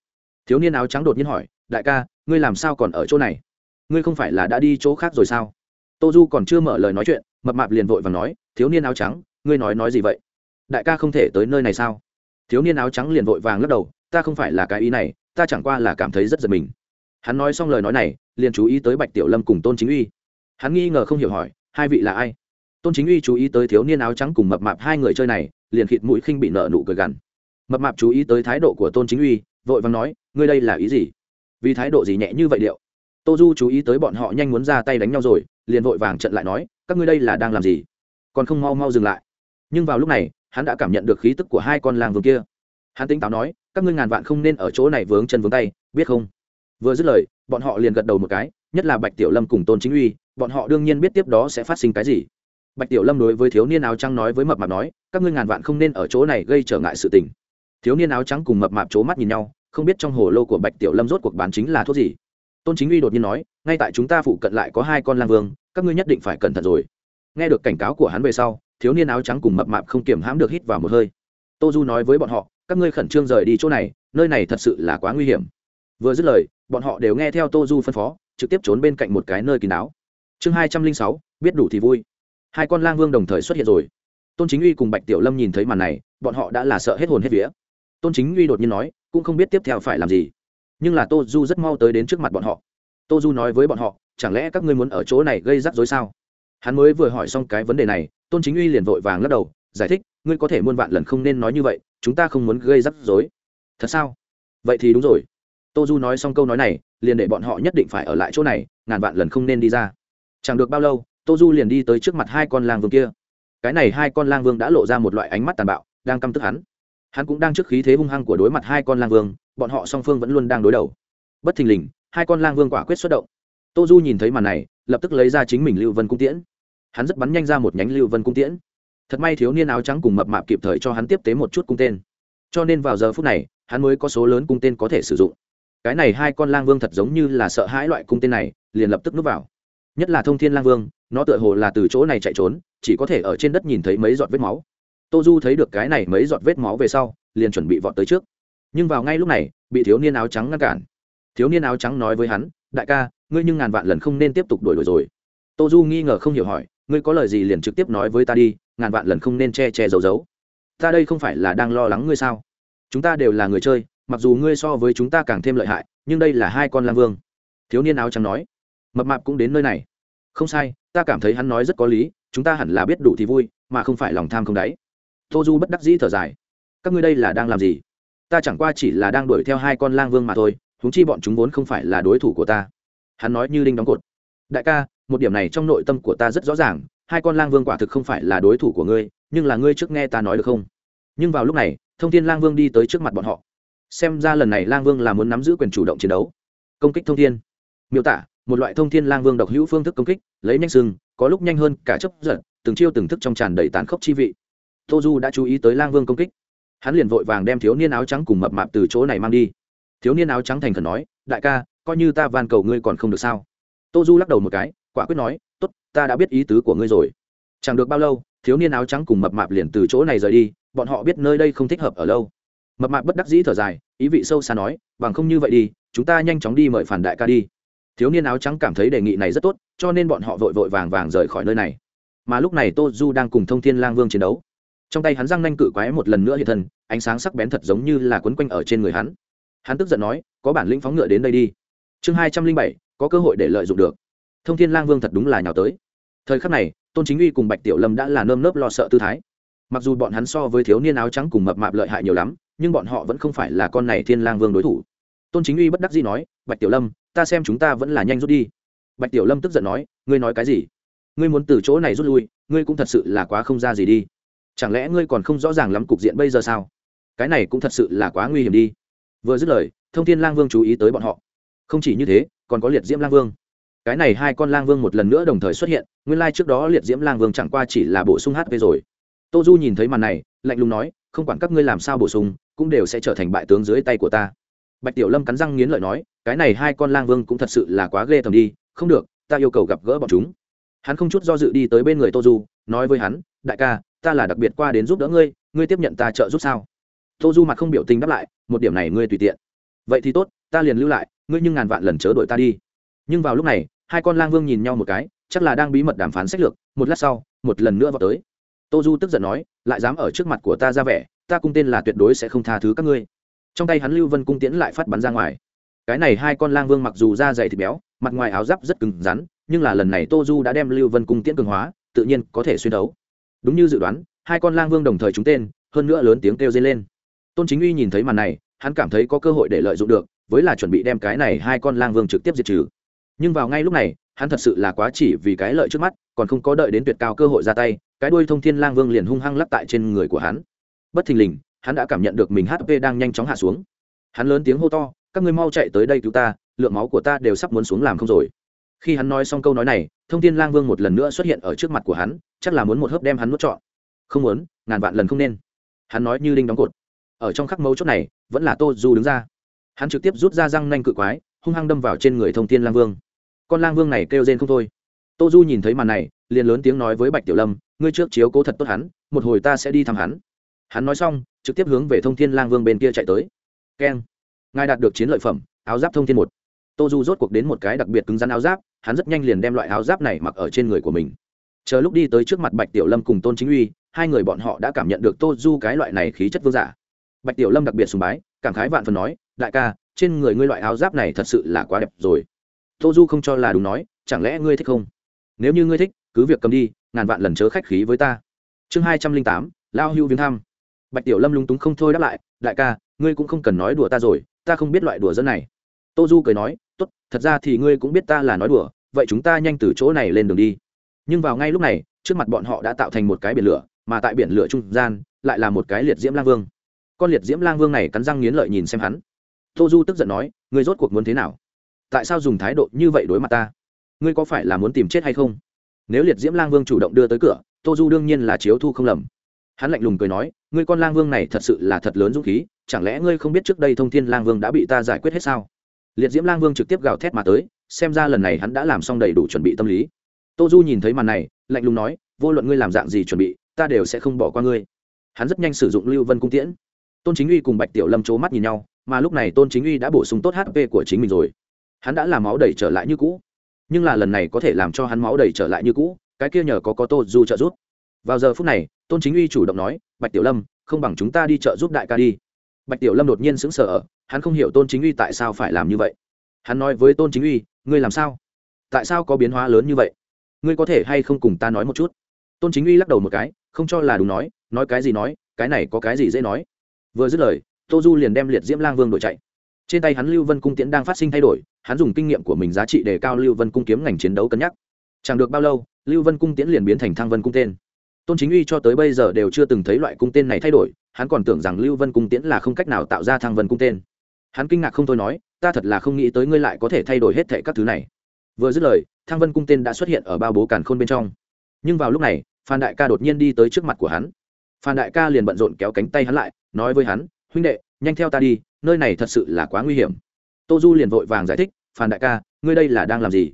Thiếu niên áo trắng đột nhiên hỏi, đại ca, ngươi làm sao còn ở chỗ này? Ngươi không phải là đã đi chỗ khác rồi sao? Tô du còn chưa mở lời nói chuyện, mập mạp liền vội và nói, thiếu niên áo trắng, ngươi nói nói gì vậy? Đại ca không thể tới nơi này sao? Thiếu niên áo trắng liền vội vàng lắc đầu ta không phải là cái ý này, ta chẳng qua là cảm thấy rất giật mình. Hắn nói xong lời nói này, liền chú ý tới bạch tiểu lâm cùng tôn chính uy. Hắn nghi ngờ không hiểu hỏi, hai vị là ai? Tôn chính uy chú ý tới thiếu niên áo trắng cùng mập mạp hai người chơi này, liền khịt mũi khinh bị nợ nụ cười gằn. Mập mạp chú ý tới thái độ của tôn chính uy, vội vàng nói, ngươi đây là ý gì? Vì thái độ gì nhẹ như vậy điệu? Tô du chú ý tới bọn họ nhanh muốn ra tay đánh nhau rồi, liền vội vàng trận lại nói, các ngươi đây là đang làm gì? Còn không mau mau dừng lại. Nhưng vào lúc này, hắn đã cảm nhận được khí tức của hai con làng vương kia. Hắn tính táo nói các ngươi ngàn vạn không nên ở chỗ này vướng chân vướng tay, biết không? Vừa dứt lời, bọn họ liền gật đầu một cái, nhất là bạch tiểu lâm cùng tôn chính uy, bọn họ đương nhiên biết tiếp đó sẽ phát sinh cái gì. Bạch tiểu lâm đối với thiếu niên áo trắng nói với mập mạp nói, các ngươi ngàn vạn không nên ở chỗ này gây trở ngại sự tình. Thiếu niên áo trắng cùng mập mạp c h ố mắt nhìn nhau, không biết trong hồ lô của bạch tiểu lâm rốt cuộc bán chính là thuốc gì. Tôn chính uy đột nhiên nói, ngay tại chúng ta phụ cận lại có hai con lang vương, các ngươi nhất định phải cẩn thận rồi. Nghe được cảnh cáo của hắn về sau, thiếu niên áo trắng cùng mập mạp không kiềm hãm được hít vào một hơi. Tô du nói với bọn họ các ngươi khẩn trương rời đi chỗ này, nơi này thật sự là quá nguy hiểm. Vừa dứt lời, bọn họ đều nghe theo tô du phân phó, trực tiếp trốn bên cạnh một cái nơi kín đáo. Chương hai trăm linh sáu, biết đủ thì vui. Hai con lang vương đồng thời xuất hiện rồi. Tôn chính uy cùng bạch tiểu lâm nhìn thấy màn này, bọn họ đã là sợ hết hồn hết vía. Tôn chính uy đột nhiên nói, cũng không biết tiếp theo phải làm gì. Nhưng là tô du rất mau tới đến trước mặt bọn họ. Tô du nói với bọn họ, chẳng lẽ các ngươi muốn ở chỗ này gây rắc rối sao? Hắn mới vừa hỏi xong cái vấn đề này, tôn chính uy liền vội vàng lắc đầu, giải thích, ngươi có thể muôn vạn lần không nên nói như vậy chúng ta không muốn gây rắc rối. Thật sao? Vậy thì đúng rồi. Tô du nói xong câu nói này, liền để bọn họ nhất định phải ở lại chỗ này, ngàn vạn lần không nên đi ra. Chẳng được bao lâu, tô du liền đi tới trước mặt hai con lang vương kia. Cái này hai con lang vương đã lộ ra một loại ánh mắt tàn bạo, đang căm tức hắn. Hắn cũng đang trước khí thế hung hăng của đối mặt hai con lang vương, bọn họ song phương vẫn luôn đang đối đầu. Bất thình lình, hai con lang vương quả quyết xuất động. Tô du nhìn thấy màn này, lập tức lấy ra chính mình lưu vân cung tiễn. Hắn rất bắn nhanh ra một nhánh lưu vân cung tiễn thật may thiếu niên áo trắng cùng mập mạp kịp thời cho hắn tiếp tế một chút cung tên. Cho nên vào giờ phút này, hắn mới có số lớn cung tên có thể sử dụng. Cái này hai con lang vương thật giống như là sợ hãi loại cung tên này, liền lập tức núp vào. Nhất là thông thiên lang vương, nó tựa hồ là từ chỗ này chạy trốn, chỉ có thể ở trên đất nhìn thấy mấy giọt vết máu. Tô du thấy được cái này mấy giọt vết máu về sau, liền chuẩn bị vọt tới trước. Nhưng vào ngay lúc này, bị thiếu niên áo trắng ngăn cản. Thiếu niên áo trắng nói với hắn, đại ca, ngươi nhưng ngàn vạn lần không nên tiếp tục đuổi đuổi rồi. Tô du nghi ngờ không hiểu hỏi ngươi có lời gì liền trực tiếp nói với ta đi, ngàn vạn lần không nên che che giấu giấu. Ta đây không phải là đang lo lắng ngươi sao? Chúng ta đều là người chơi, mặc dù ngươi so với chúng ta càng thêm lợi hại, nhưng đây là hai con lang vương. Thiếu niên áo trắng nói. Mập mạp cũng đến nơi này. Không sai, ta cảm thấy hắn nói rất có lý, chúng ta hẳn là biết đủ thì vui, mà không phải lòng tham không đáy. Tô du bất đắc dĩ thở dài. Các ngươi đây là đang làm gì? Ta chẳng qua chỉ là đang đuổi theo hai con lang vương mà thôi húng chi bọn chúng vốn không phải là đối thủ của ta. Hắn nói như đinh đóng cột. Đại ca một điểm này trong nội tâm của ta rất rõ ràng, hai con lang vương quả thực không phải là đối thủ của ngươi, nhưng là ngươi trước nghe ta nói được không? Nhưng vào lúc này, thông tin lang vương đi tới trước mặt bọn họ. Xem ra lần này lang vương là muốn nắm giữ quyền chủ động chiến đấu. Công kích thông thiên. Miêu tả, một loại thông thiên lang vương độc hữu phương thức công kích, lấy nhanh sừng, có lúc nhanh hơn cả chấp giật, từng chiêu từng thức trong tràn đầy tán khốc chi vị. Tô du đã chú ý tới lang vương công kích. Hắn liền vội vàng đem thiếu niên áo trắng cùng mập mạp từ chỗ này mang đi. Thiếu niên áo trắng thành khẩn nói, đại ca, coi như ta van cầu ngươi còn không được sao? Tô du lắc đầu một cái quả quyết nói, tốt, ta đã biết ý tứ của ngươi rồi. Chẳng được bao lâu, thiếu niên áo trắng cùng mập mạp liền từ chỗ này rời đi, bọn họ biết nơi đây không thích hợp ở lâu. Mập mạp bất đắc dĩ thở dài, ý vị sâu xa nói, bằng không như vậy đi, chúng ta nhanh chóng đi mời phản đại ca đi. Thiếu niên áo trắng cảm thấy đề nghị này rất tốt, cho nên bọn họ vội vội vàng vàng rời khỏi nơi này. Mà lúc này tô du đang cùng thông thiên lang vương chiến đấu. Trong tay hắn răng nanh cự quái một lần nữa hiện thân, ánh sáng sắc bén thật giống như là quấn quanh ở trên người hắn. Hắn tức giận nói, có bản lĩnh phóng ngựa đến đây đi. Chương hai trăm linh bảy, có cơ hội để lợi dụng được thông thiên lang vương thật đúng là nhào tới. Thời khắc này, tôn chính uy cùng bạch tiểu lâm đã là nơm nớp lo sợ tư thái. Mặc dù bọn hắn so với thiếu niên áo trắng cùng mập mạp lợi hại nhiều lắm, nhưng bọn họ vẫn không phải là con này thiên lang vương đối thủ. Tôn chính uy bất đắc dĩ nói, bạch tiểu lâm, ta xem chúng ta vẫn là nhanh rút đi. Bạch tiểu lâm tức giận nói, ngươi nói cái gì? Ngươi muốn từ chỗ này rút lui, ngươi cũng thật sự là quá không ra gì đi. Chẳng lẽ ngươi còn không rõ ràng lắm cục diện bây giờ sao? Cái này cũng thật sự là quá nguy hiểm đi. Vừa dứt lời, thông thiên lang vương chú ý tới bọn họ. Không chỉ như thế, còn có liệt diễm lang vương cái này hai con lang vương một lần nữa đồng thời xuất hiện, nguyên lai trước đó liệt diễm lang vương chẳng qua chỉ là bổ sung hp rồi. Tô du nhìn thấy màn này, lạnh lùng nói, không quản các ngươi làm sao bổ sung, cũng đều sẽ trở thành bại tướng dưới tay của ta. Bạch tiểu lâm cắn răng nghiến lợi nói, cái này hai con lang vương cũng thật sự là quá ghê tầm đi, không được, ta yêu cầu gặp gỡ bọn chúng. Hắn không chút do dự đi tới bên người tô du, nói với hắn, đại ca, ta là đặc biệt qua đến giúp đỡ ngươi ngươi tiếp nhận ta trợ giúp sao? Tô du mặt không biểu tình đáp lại, một điểm này ngươi tùy tiện. Vậy thì tốt, ta liền lưu lại, ngươi nhưng ngàn vạn lần chớ đội ta đi. Nhưng vào lúc này hai con lang vương nhìn nhau một cái, chắc là đang bí mật đàm phán sách lược, một lát sau, một lần nữa vào tới. Tô du tức giận nói, lại dám ở trước mặt của ta ra vẻ, ta cung tên là tuyệt đối sẽ không tha thứ các ngươi. Trong tay hắn lưu vân cung tiễn lại phát bắn ra ngoài. Cái này hai con lang vương mặc dù da dày thịt béo, mặt ngoài áo giáp rất cứng rắn, nhưng là lần này tô du đã đem lưu vân cung tiễn cường hóa, tự nhiên có thể xuyên đấu. Đúng như dự đoán, hai con lang vương đồng thời trúng tên, hơn nữa lớn tiếng kêu dây lên. Tôn chính uy nhìn thấy màn này, hắn cảm thấy có cơ hội để lợi dụng được, với là chuẩn bị đem cái này hai con lang vương trực tiếp diệt trừ nhưng vào ngay lúc này, hắn thật sự là quá chỉ vì cái lợi trước mắt, còn không có đợi đến tuyệt cao cơ hội ra tay, cái đuôi thông thiên lang vương liền hung hăng lắp tại trên người của hắn. Bất thình lình, hắn đã cảm nhận được mình hp đang nhanh chóng hạ xuống. Hắn lớn tiếng hô to, các ngươi mau chạy tới đây cứu ta, lượng máu của ta đều sắp muốn xuống làm không rồi. Khi hắn nói xong câu nói này, thông thiên lang vương một lần nữa xuất hiện ở trước mặt của hắn, chắc là muốn một hớp đem hắn nuốt trọn. Không muốn, ngàn vạn lần không nên. Hắn nói như đinh đóng cột. Ở trong khắc mấu chốt này, vẫn là tô du đứng ra. Hắn trực tiếp rút ra răng nanh cự quái, hung hăng đâm vào trên người thông thiên lang vương con lang vương này kêu rên không thôi. Tô du nhìn thấy màn này, liền lớn tiếng nói với bạch tiểu lâm, ngươi trước chiếu cố thật tốt hắn, một hồi ta sẽ đi thăm hắn. Hắn nói xong, trực tiếp hướng về thông thiên lang vương bên kia chạy tới. Keng. Ngài đạt được chiến lợi phẩm, áo giáp thông thiên một. Tô du rốt cuộc đến một cái đặc biệt cứng rắn áo giáp, hắn rất nhanh liền đem loại áo giáp này mặc ở trên người của mình. Chờ lúc đi tới trước mặt bạch tiểu lâm cùng tôn chính uy, hai người bọn họ đã cảm nhận được tô du cái loại này khí chất vương giả. Bạch tiểu lâm đặc biệt sùng bái, cảm khái vạn phần nói, đại ca, trên người ngươi loại áo giáp này thật sự là quá đẹp rồi tô du không cho là đúng nói, chẳng lẽ ngươi thích không? Nếu như ngươi thích, cứ việc cầm đi, ngàn vạn lần chớ khách khí với ta. Chương hai trăm linh tám, lao hưu viếng thăm. Bạch tiểu lâm lúng túng không thôi đáp lại, đại ca, ngươi cũng không cần nói đùa ta rồi, ta không biết loại đùa dân này. Tô du cười nói, tốt, thật ra thì ngươi cũng biết ta là nói đùa, vậy chúng ta nhanh từ chỗ này lên đường đi. Nhưng vào ngay lúc này, trước mặt bọn họ đã tạo thành một cái biển lửa, mà tại biển lửa trung gian, lại là một cái liệt diễm lang vương. Con liệt diễm lang vương này cắn răng nghiến lợi nhìn xem hắn. Tô du tức giận nói, ngươi rốt cuộc muốn thế nào? Tại sao dùng thái độ như vậy đối mặt ta? Ngươi có phải là muốn tìm chết hay không? Nếu liệt diễm lang vương chủ động đưa tới cửa, tô du đương nhiên là chiếu thu không lầm. Hắn lạnh lùng cười nói, ngươi con lang vương này thật sự là thật lớn dũng khí, chẳng lẽ ngươi không biết trước đây thông thiên lang vương đã bị ta giải quyết hết sao? Liệt diễm lang vương trực tiếp gào thét mà tới, xem ra lần này hắn đã làm xong đầy đủ chuẩn bị tâm lý. Tô du nhìn thấy màn này, lạnh lùng nói, vô luận ngươi làm dạng gì chuẩn bị, ta đều sẽ không bỏ qua ngươi. Hắn rất nhanh sử dụng lưu vân cung tiễn. Tôn chính uy cùng bạch tiểu lâm c h ố mắt nhìn nhau, mà lúc này tôn chính uy đã bổ sung tốt hp của chính mình rồi hắn đã làm máu đầy trở lại như cũ. Nhưng là lần này có thể làm cho hắn máu đầy trở lại như cũ, cái kia nhờ có có tô du trợ giúp. Vào giờ phút này, tôn chính uy chủ động nói, bạch tiểu lâm, không bằng chúng ta đi trợ giúp đại ca đi. Bạch tiểu lâm đột nhiên sững sờ hắn không hiểu tôn chính uy tại sao phải làm như vậy. Hắn nói với tôn chính uy, ngươi làm sao? Tại sao có biến hóa lớn như vậy? Ngươi có thể hay không cùng ta nói một chút? Tôn chính uy lắc đầu một cái, không cho là đúng nói nói cái gì nói, cái này có cái gì dễ nói. Vừa dứt lời, tô du liền đem liệt diễm lang vương đổi chạy trên tay hắn lưu vân cung tiễn đang phát sinh thay đổi, hắn dùng kinh nghiệm của mình giá trị để cao lưu vân cung kiếm ngành chiến đấu cân nhắc. Chẳng được bao lâu, lưu vân cung tiễn liền biến thành thăng vân cung tên. Tôn chính uy cho tới bây giờ đều chưa từng thấy loại cung tên này thay đổi, hắn còn tưởng rằng lưu vân cung tiễn là không cách nào tạo ra thăng vân cung tên. Hắn kinh ngạc không thôi nói, ta thật là không nghĩ tới ngươi lại có thể thay đổi hết thệ các thứ này. Vừa dứt lời, thăng vân cung tên đã xuất hiện ở bao bố càn khôn bên trong. Nhưng vào lúc này, phan đại ca đột nhiên đi tới trước mặt của hắn. Phan đại ca liền bận rộn kéo cánh tay hắn lại, nói với hắn, huynh đệ nhanh theo ta đi, nơi này thật sự là quá nguy hiểm. Tô du liền vội vàng giải thích, phan đại ca, ngươi đây là đang làm gì?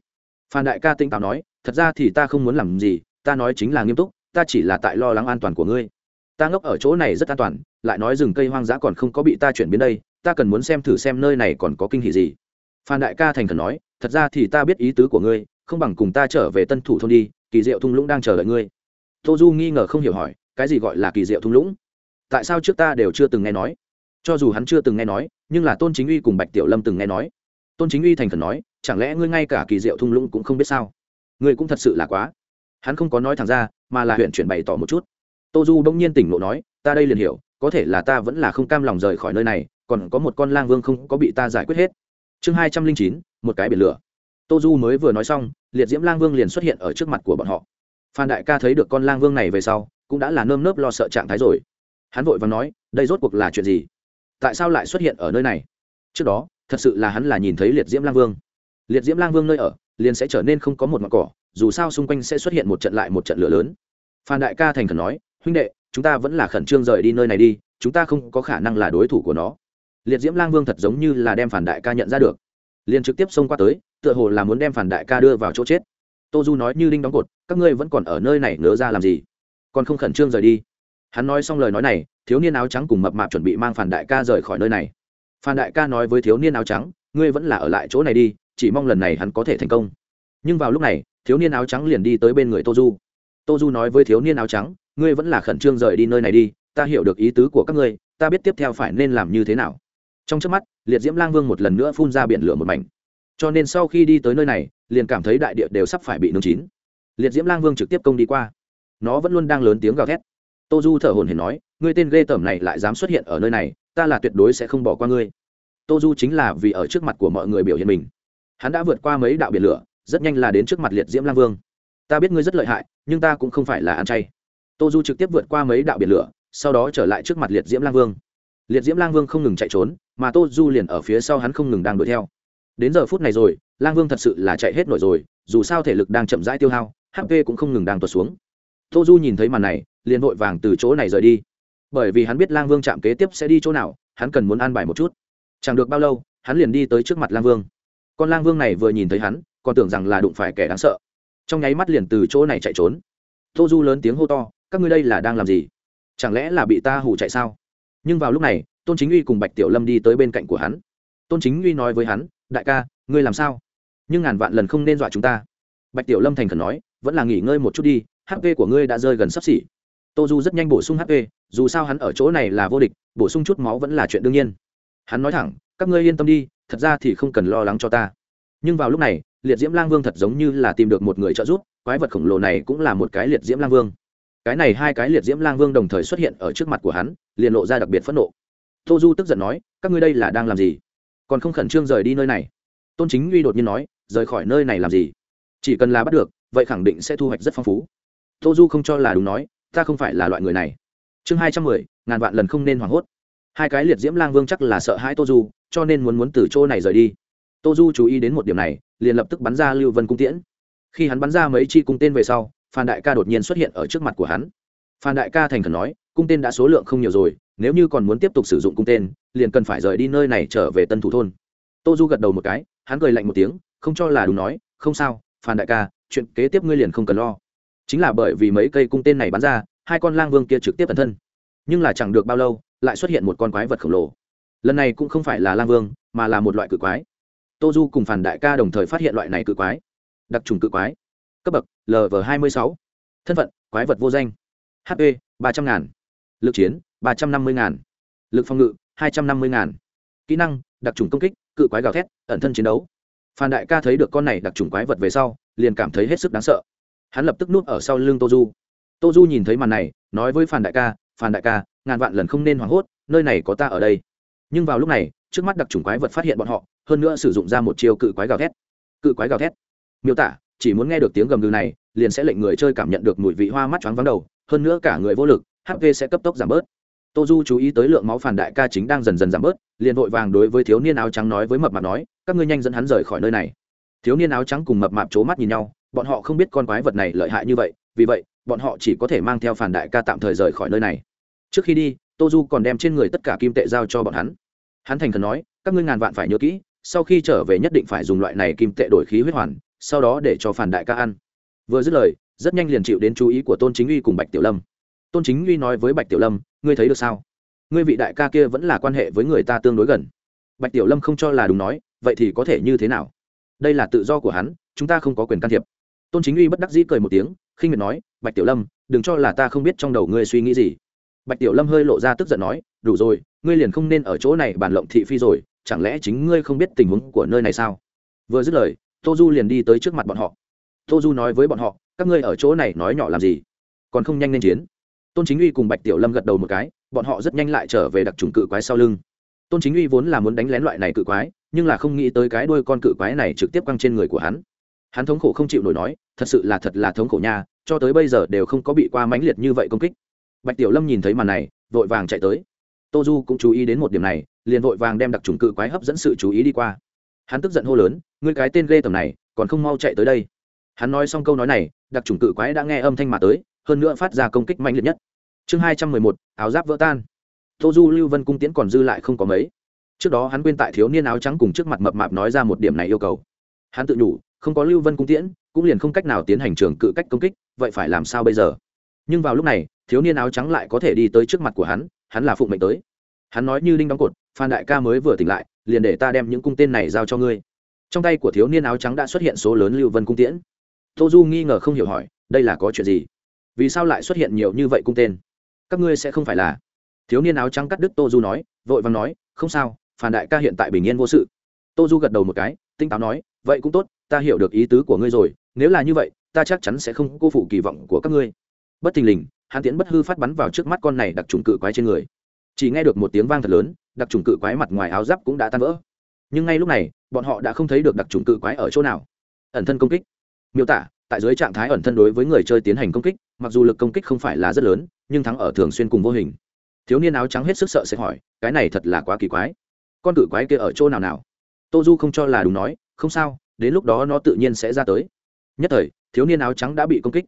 Phan đại ca tinh táo nói, thật ra thì ta không muốn làm gì, ta nói chính là nghiêm túc, ta chỉ là tại lo lắng an toàn của ngươi. Ta ngốc ở chỗ này rất an toàn, lại nói rừng cây hoang dã còn không có bị ta chuyển biến đây, ta cần muốn xem thử xem nơi này còn có kinh hỷ gì. Phan đại ca thành khẩn nói, thật ra thì ta biết ý tứ của ngươi, không bằng cùng ta trở về tân thủ thôn đi, kỳ diệu thung lũng đang chờ đợi ngươi. Tô du nghi ngờ không hiểu hỏi, cái gì gọi là kỳ diệu thung lũng? Tại sao trước ta đều chưa từng nghe nói? Cho dù hắn chưa từng nghe nói, nhưng là tôn chính uy cùng bạch tiểu lâm từng nghe nói. Tôn chính uy thành khẩn nói, chẳng lẽ ngươi ngay cả kỳ diệu thung lũng cũng không biết sao? Ngươi cũng thật sự là quá. Hắn không có nói thẳng ra, mà là huyện chuyển bày tỏ một chút. Tô du bỗng nhiên tỉnh lộ nói, ta đây liền hiểu, có thể là ta vẫn là không cam lòng rời khỏi nơi này, còn có một con lang vương không có bị ta giải quyết hết. Chương hai trăm linh chín, một cái biển lửa. Tô du mới vừa nói xong, liệt diễm lang vương liền xuất hiện ở trước mặt của bọn họ. Phan đại ca thấy được con lang vương này về sau, cũng đã là nơm nớp lo sợ trạng thái rồi. Hắn vội và nói, đây rốt cuộc là chuyện gì? Tại sao lại xuất hiện ở nơi này? Trước đó, thật sự là hắn là nhìn thấy liệt diễm lang vương. Liệt diễm lang vương nơi ở, liền sẽ trở nên không có một mặt cỏ, dù sao xung quanh sẽ xuất hiện một trận lại một trận lửa lớn. Phan đại ca thành khẩn nói, huynh đệ, chúng ta vẫn là khẩn trương rời đi nơi này đi, chúng ta không có khả năng là đối thủ của nó. Liệt diễm lang vương thật giống như là đem phản đại ca nhận ra được. Liền trực tiếp xông qua tới, tựa hồ là muốn đem phản đại ca đưa vào chỗ chết. Tô du nói như đinh đóng cột, các ngươi vẫn còn ở nơi này nỡ ra làm gì? Còn không khẩn trương rời đi hắn nói xong lời nói này, thiếu niên áo trắng cùng mập mạp chuẩn bị mang phản đại ca rời khỏi nơi này. Phản đại ca nói với thiếu niên áo trắng, ngươi vẫn là ở lại chỗ này đi, chỉ mong lần này hắn có thể thành công. Nhưng vào lúc này, thiếu niên áo trắng liền đi tới bên người tô du. Tô du nói với thiếu niên áo trắng, ngươi vẫn là khẩn trương rời đi nơi này đi, ta hiểu được ý tứ của các ngươi, ta biết tiếp theo phải nên làm như thế nào. Trong trước mắt, liệt diễm lang vương một lần nữa phun ra biển lửa một mảnh. Cho nên sau khi đi tới nơi này, liền cảm thấy đại địa đều sắp phải bị nướng chín. Liệt diễm lang vương trực tiếp công đi qua. Nó vẫn luôn đang lớn tiếng gào thét tô du thở hồn hển nói, ngươi tên ghê tởm này lại dám xuất hiện ở nơi này, ta là tuyệt đối sẽ không bỏ qua ngươi. Tô du chính là vì ở trước mặt của mọi người biểu hiện mình. Hắn đã vượt qua mấy đạo biển lửa, rất nhanh là đến trước mặt liệt diễm lang vương. Ta biết ngươi rất lợi hại, nhưng ta cũng không phải là ăn chay. Tô du trực tiếp vượt qua mấy đạo biển lửa, sau đó trở lại trước mặt liệt diễm lang vương. Liệt diễm lang vương không ngừng chạy trốn, mà tô du liền ở phía sau hắn không ngừng đang đuổi theo. Đến giờ phút này rồi, lang vương thật sự là chạy hết nổi rồi, dù sao thể lực đang chậm rãi tiêu hao hp cũng không ngừng đang tuột xuống. Tô du nhìn thấy màn này liền vội vàng từ chỗ này rời đi. Bởi vì hắn biết lang vương chạm kế tiếp sẽ đi chỗ nào, hắn cần muốn an bài một chút. Chẳng được bao lâu, hắn liền đi tới trước mặt lang vương. Con lang vương này vừa nhìn thấy hắn, còn tưởng rằng là đụng phải kẻ đáng sợ. Trong nháy mắt liền từ chỗ này chạy trốn. Tô du lớn tiếng hô to, các ngươi đây là đang làm gì? Chẳng lẽ là bị ta hủ chạy sao? Nhưng vào lúc này, tôn chính uy cùng bạch tiểu lâm đi tới bên cạnh của hắn. Tôn chính uy nói với hắn, đại ca, ngươi làm sao? Nhưng ngàn vạn lần không nên dọa chúng ta. Bạch tiểu lâm thành khẩn nói, vẫn là nghỉ ngơi một chút đi hp của ngươi đã rơi gần sắp xỉ tô du rất nhanh bổ sung hp dù sao hắn ở chỗ này là vô địch, bổ sung chút máu vẫn là chuyện đương nhiên. Hắn nói thẳng, các ngươi yên tâm đi, thật ra thì không cần lo lắng cho ta. Nhưng vào lúc này, liệt diễm lang vương thật giống như là tìm được một người trợ giúp, quái vật khổng lồ này cũng là một cái liệt diễm lang vương. Cái này hai cái liệt diễm lang vương đồng thời xuất hiện ở trước mặt của hắn, liền lộ ra đặc biệt phẫn nộ. Tô du tức giận nói, các ngươi đây là đang làm gì? Còn không khẩn trương rời đi nơi này? Tôn chính uy đột nhiên nói, rời khỏi nơi này làm gì? Chỉ cần là bắt được, vậy khẳng định sẽ thu hoạch rất phong phú. Tô du không cho là đúng nói ta không phải là loại người này. Chương hai trăm mười, ngàn vạn lần không nên hoảng hốt. Hai cái liệt diễm lang vương chắc là sợ hãi tô du, cho nên muốn muốn từ chỗ này rời đi. Tô du chú ý đến một điểm này, liền lập tức bắn ra lưu vân cung tiễn. Khi hắn bắn ra mấy chi cung tên về sau, phan đại ca đột nhiên xuất hiện ở trước mặt của hắn. Phan đại ca thành khẩn nói, cung tên đã số lượng không nhiều rồi, nếu như còn muốn tiếp tục sử dụng cung tên, liền cần phải rời đi nơi này trở về tân thủ thôn. Tô du gật đầu một cái, hắn cười lạnh một tiếng, không cho là đúng nói, không sao, phan đại ca, chuyện kế tiếp ngươi liền không cần lo chính là bởi vì mấy cây cung tên này bắn ra, hai con lang vương kia trực tiếp ẩn thân. Nhưng là chẳng được bao lâu, lại xuất hiện một con quái vật khổng lồ. Lần này cũng không phải là lang vương, mà là một loại cự quái. Tô du cùng phản đại ca đồng thời phát hiện loại này cự quái. Đặc trùng cự quái. Cấp bậc lv hai mươi sáu. Thân phận, quái vật vô danh. Hp ba trăm ngàn. Lực chiến, ba trăm năm mươi ngàn. Lực phòng ngự, hai trăm năm mươi ngàn. Kỹ năng, đặc trùng công kích, cự quái gào thét, ẩn thân chiến đấu. Phan đại ca thấy được con này đặc trùng quái vật về sau, liền cảm thấy hết sức đáng sợ hắn lập tức nuốt ở sau lưng tô du. Tô du nhìn thấy màn này, nói với phan đại ca phan đại ca, ngàn vạn lần không nên hoảng hốt, nơi này có ta ở đây. Nhưng vào lúc này, trước mắt đặc trùng quái vật phát hiện bọn họ, hơn nữa sử dụng ra một chiêu cự quái gào thét. Cự quái gào thét. Miêu tả, chỉ muốn nghe được tiếng gầm gừ này, liền sẽ lệnh người chơi cảm nhận được mùi vị hoa mắt choáng vắng đầu, hơn nữa cả người vô lực hp sẽ cấp tốc giảm bớt. Tô du chú ý tới lượng máu phản đại ca chính đang dần dần giảm bớt, liền vội vàng đối với thiếu niên áo trắng nói với mập mạp nói, các ngươi nhanh dẫn hắn rời khỏi nơi này. Thiếu niên áo trắng cùng mập mạp c h ố mắt nhìn nhau bọn họ không biết con quái vật này lợi hại như vậy, vì vậy, bọn họ chỉ có thể mang theo phản đại ca tạm thời rời khỏi nơi này. Trước khi đi tô du còn đem trên người tất cả kim tệ giao cho bọn hắn. Hắn thành thần nói, các ngươi ngàn vạn phải nhớ kỹ, sau khi trở về nhất định phải dùng loại này kim tệ đổi khí huyết hoàn, sau đó để cho phản đại ca ăn. Vừa dứt lời, rất nhanh liền chịu đến chú ý của tôn chính uy cùng bạch tiểu lâm. Tôn chính uy nói với bạch tiểu lâm, ngươi thấy được sao? Ngươi vị đại ca kia vẫn là quan hệ với người ta tương đối gần. Bạch tiểu lâm không cho là đúng nói, vậy thì có thể như thế nào? Đây là tự do của hắn, chúng ta không có quyền can thiệp tôn chính uy bất đắc dĩ cười một tiếng, khinh miệt nói, bạch tiểu lâm, đừng cho là ta không biết trong đầu ngươi suy nghĩ gì. Bạch tiểu lâm hơi lộ ra tức giận nói, đủ rồi, ngươi liền không nên ở chỗ này bàn lộng thị phi rồi, chẳng lẽ chính ngươi không biết tình huống của nơi này sao? Vừa dứt lời, tô du liền đi tới trước mặt bọn họ. Tô du nói với bọn họ, các ngươi ở chỗ này nói nhỏ làm gì? Còn không nhanh lên chiến. Tôn chính uy cùng bạch tiểu lâm gật đầu một cái, bọn họ rất nhanh lại trở về đặc trùng cự quái sau lưng. Tôn chính uy vốn là muốn đánh lén loại này cự quái, nhưng là không nghĩ tới cái đuôi con cự quái này trực tiếp quăng trên người của hắn hắn thống khổ không chịu nổi nói, thật sự là thật là thống khổ nha, cho tới bây giờ đều không có bị qua mãnh liệt như vậy công kích. Bạch tiểu lâm nhìn thấy màn này, vội vàng chạy tới. Tô du cũng chú ý đến một điểm này, liền vội vàng đem đặc trùng cự quái hấp dẫn sự chú ý đi qua. Hắn tức giận hô lớn, ngươi cái tên ghê tầm này, còn không mau chạy tới đây. Hắn nói xong câu nói này, đặc trùng cự quái đã nghe âm thanh mà tới, hơn nữa phát ra công kích mạnh liệt nhất. Chương hai trăm mười một, áo giáp vỡ tan. Tô du, lưu vân cung tiễn còn dư lại không có mấy. Trước đó hắn quên tại thiếu niên áo trắng cùng trước mặt mập mạp nói ra một điểm này yêu cầu. Hắn tự nhủ không có lưu vân cung tiễn, cũng liền không cách nào tiến hành trường cự cách công kích, vậy phải làm sao bây giờ? Nhưng vào lúc này, thiếu niên áo trắng lại có thể đi tới trước mặt của hắn hắn là phụng mệnh tới. Hắn nói như đinh đóng cột, phan đại ca mới vừa tỉnh lại, liền để ta đem những cung tên này giao cho ngươi. Trong tay của thiếu niên áo trắng đã xuất hiện số lớn lưu vân cung tiễn. Tô du nghi ngờ không hiểu hỏi, đây là có chuyện gì? Vì sao lại xuất hiện nhiều như vậy cung tên? Các ngươi sẽ không phải là thiếu niên áo trắng cắt đứt tô du nói, vội vàng nói, không sao, Phan đại ca hiện tại bình yên vô sự. Tô du gật đầu một cái, tinh táo nói, vậy cũng tốt ta hiểu được ý tứ của ngươi rồi, nếu là như vậy, ta chắc chắn sẽ không cô phụ kỳ vọng của các ngươi. Bất thình lình hàn tiễn bất hư phát bắn vào trước mắt con này đặc trùng cự quái trên người. Chỉ nghe được một tiếng vang thật lớn, đặc trùng cự quái mặt ngoài áo giáp cũng đã tan vỡ. Nhưng ngay lúc này, bọn họ đã không thấy được đặc trùng cự quái ở chỗ nào. Ẩn thân công kích. Miêu tả, tại dưới trạng thái ẩn thân đối với người chơi tiến hành công kích, mặc dù lực công kích không phải là rất lớn, nhưng thắng ở thường xuyên cùng vô hình. Thiếu niên áo trắng hết sức sợ sẽ hỏi, cái này thật là quá kỳ quái. Con cự quái kia ở chỗ nào nào? Tô du không cho là đúng nói, không sao đến lúc đó nó tự nhiên sẽ ra tới. Nhất thời, thiếu niên áo trắng đã bị công kích.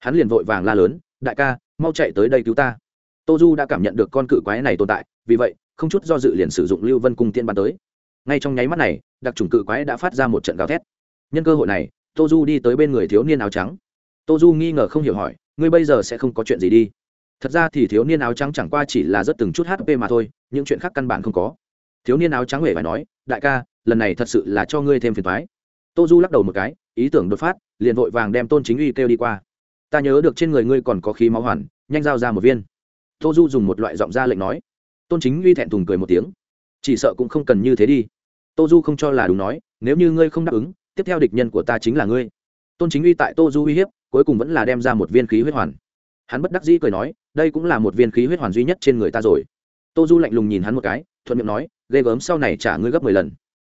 Hắn liền vội vàng la lớn, đại ca, mau chạy tới đây cứu ta. Tô du đã cảm nhận được con cự quái này tồn tại, vì vậy, không chút do dự liền sử dụng lưu vân cung tiên bắn tới. Ngay trong nháy mắt này, đặc trùng cự quái đã phát ra một trận gào thét. Nhân cơ hội này tô du đi tới bên người thiếu niên áo trắng. Tô du nghi ngờ không hiểu hỏi, ngươi bây giờ sẽ không có chuyện gì đi? Thật ra thì thiếu niên áo trắng chẳng qua chỉ là rất từng chút hp mà thôi, những chuyện khác căn bản không có. Thiếu niên áo trắng huệ phải nói, đại ca, lần này thật sự là cho ngươi thêm phiền thoái tô du lắc đầu một cái, ý tưởng đột phát, liền vội vàng đem tôn chính uy kêu đi qua. Ta nhớ được trên người ngươi còn có khí máu hoàn, nhanh giao ra một viên. Tô du dùng một loại giọng ra lệnh nói. Tôn chính uy thẹn thùng cười một tiếng. Chỉ sợ cũng không cần như thế đi. Tô du không cho là đúng nói, nếu như ngươi không đáp ứng, tiếp theo địch nhân của ta chính là ngươi. Tôn chính uy tại tô du uy hiếp, cuối cùng vẫn là đem ra một viên khí huyết hoàn. Hắn bất đắc dĩ cười nói, đây cũng là một viên khí huyết hoàn duy nhất trên người ta rồi. Tô du lạnh lùng nhìn hắn một cái, thuận miệng nói, ghê gớm sau này trả ngươi gấp mười lần.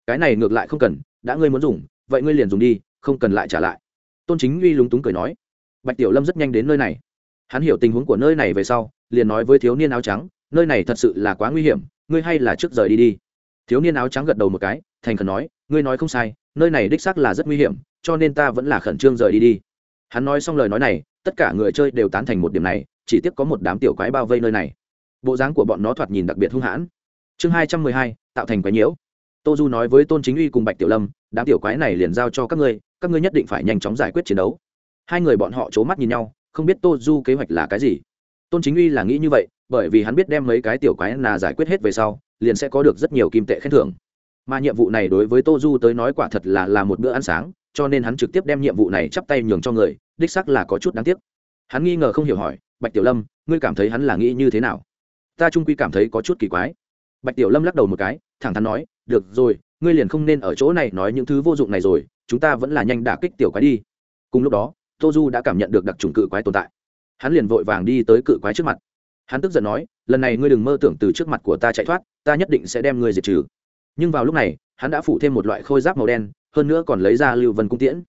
Cái này ngược lại không cần, đã ngươi muốn dùng vậy ngươi liền dùng đi, không cần lại trả lại. Tôn chính uy lúng túng cười nói. Bạch tiểu lâm rất nhanh đến nơi này. Hắn hiểu tình huống của nơi này về sau, liền nói với thiếu niên áo trắng, nơi này thật sự là quá nguy hiểm, ngươi hay là trước rời đi đi. Thiếu niên áo trắng gật đầu một cái, thành khẩn nói, ngươi nói không sai, nơi này đích xác là rất nguy hiểm, cho nên ta vẫn là khẩn trương rời đi đi. Hắn nói xong lời nói này, tất cả người chơi đều tán thành một điểm này, chỉ tiếc có một đám tiểu quái bao vây nơi này. Bộ dáng của bọn nó thoạt nhìn đặc biệt hung hãn. Chương hai trăm mười hai, tạo thành quái nhiễu tô du nói với tôn chính uy cùng bạch tiểu lâm, đám tiểu quái này liền giao cho các ngươi các ngươi nhất định phải nhanh chóng giải quyết chiến đấu. Hai người bọn họ c h ố mắt nhìn nhau, không biết tô du kế hoạch là cái gì. Tôn chính uy là nghĩ như vậy, bởi vì hắn biết đem mấy cái tiểu quái là giải quyết hết về sau, liền sẽ có được rất nhiều kim tệ khen thưởng. Mà nhiệm vụ này đối với tô du tới nói quả thật là là một bữa ăn sáng, cho nên hắn trực tiếp đem nhiệm vụ này chắp tay nhường cho người, đích sắc là có chút đáng tiếc. Hắn nghi ngờ không hiểu hỏi, bạch tiểu lâm, ngươi cảm thấy hắn là nghĩ như thế nào? Ta trung quy cảm thấy có chút kỳ quái. Bạch tiểu lâm lắc đầu một cái, thẳng thắn nói được rồi, ngươi liền không nên ở chỗ này nói những thứ vô dụng này rồi, chúng ta vẫn là nhanh đả kích tiểu quái đi. Cùng lúc đó tô du đã cảm nhận được đặc trùng cự quái tồn tại. Hắn liền vội vàng đi tới cự quái trước mặt. Hắn tức giận nói, lần này ngươi đừng mơ tưởng từ trước mặt của ta chạy thoát, ta nhất định sẽ đem ngươi diệt trừ. Nhưng vào lúc này, hắn đã phủ thêm một loại khôi giáp màu đen, hơn nữa còn lấy ra lưu vân cung tiễn.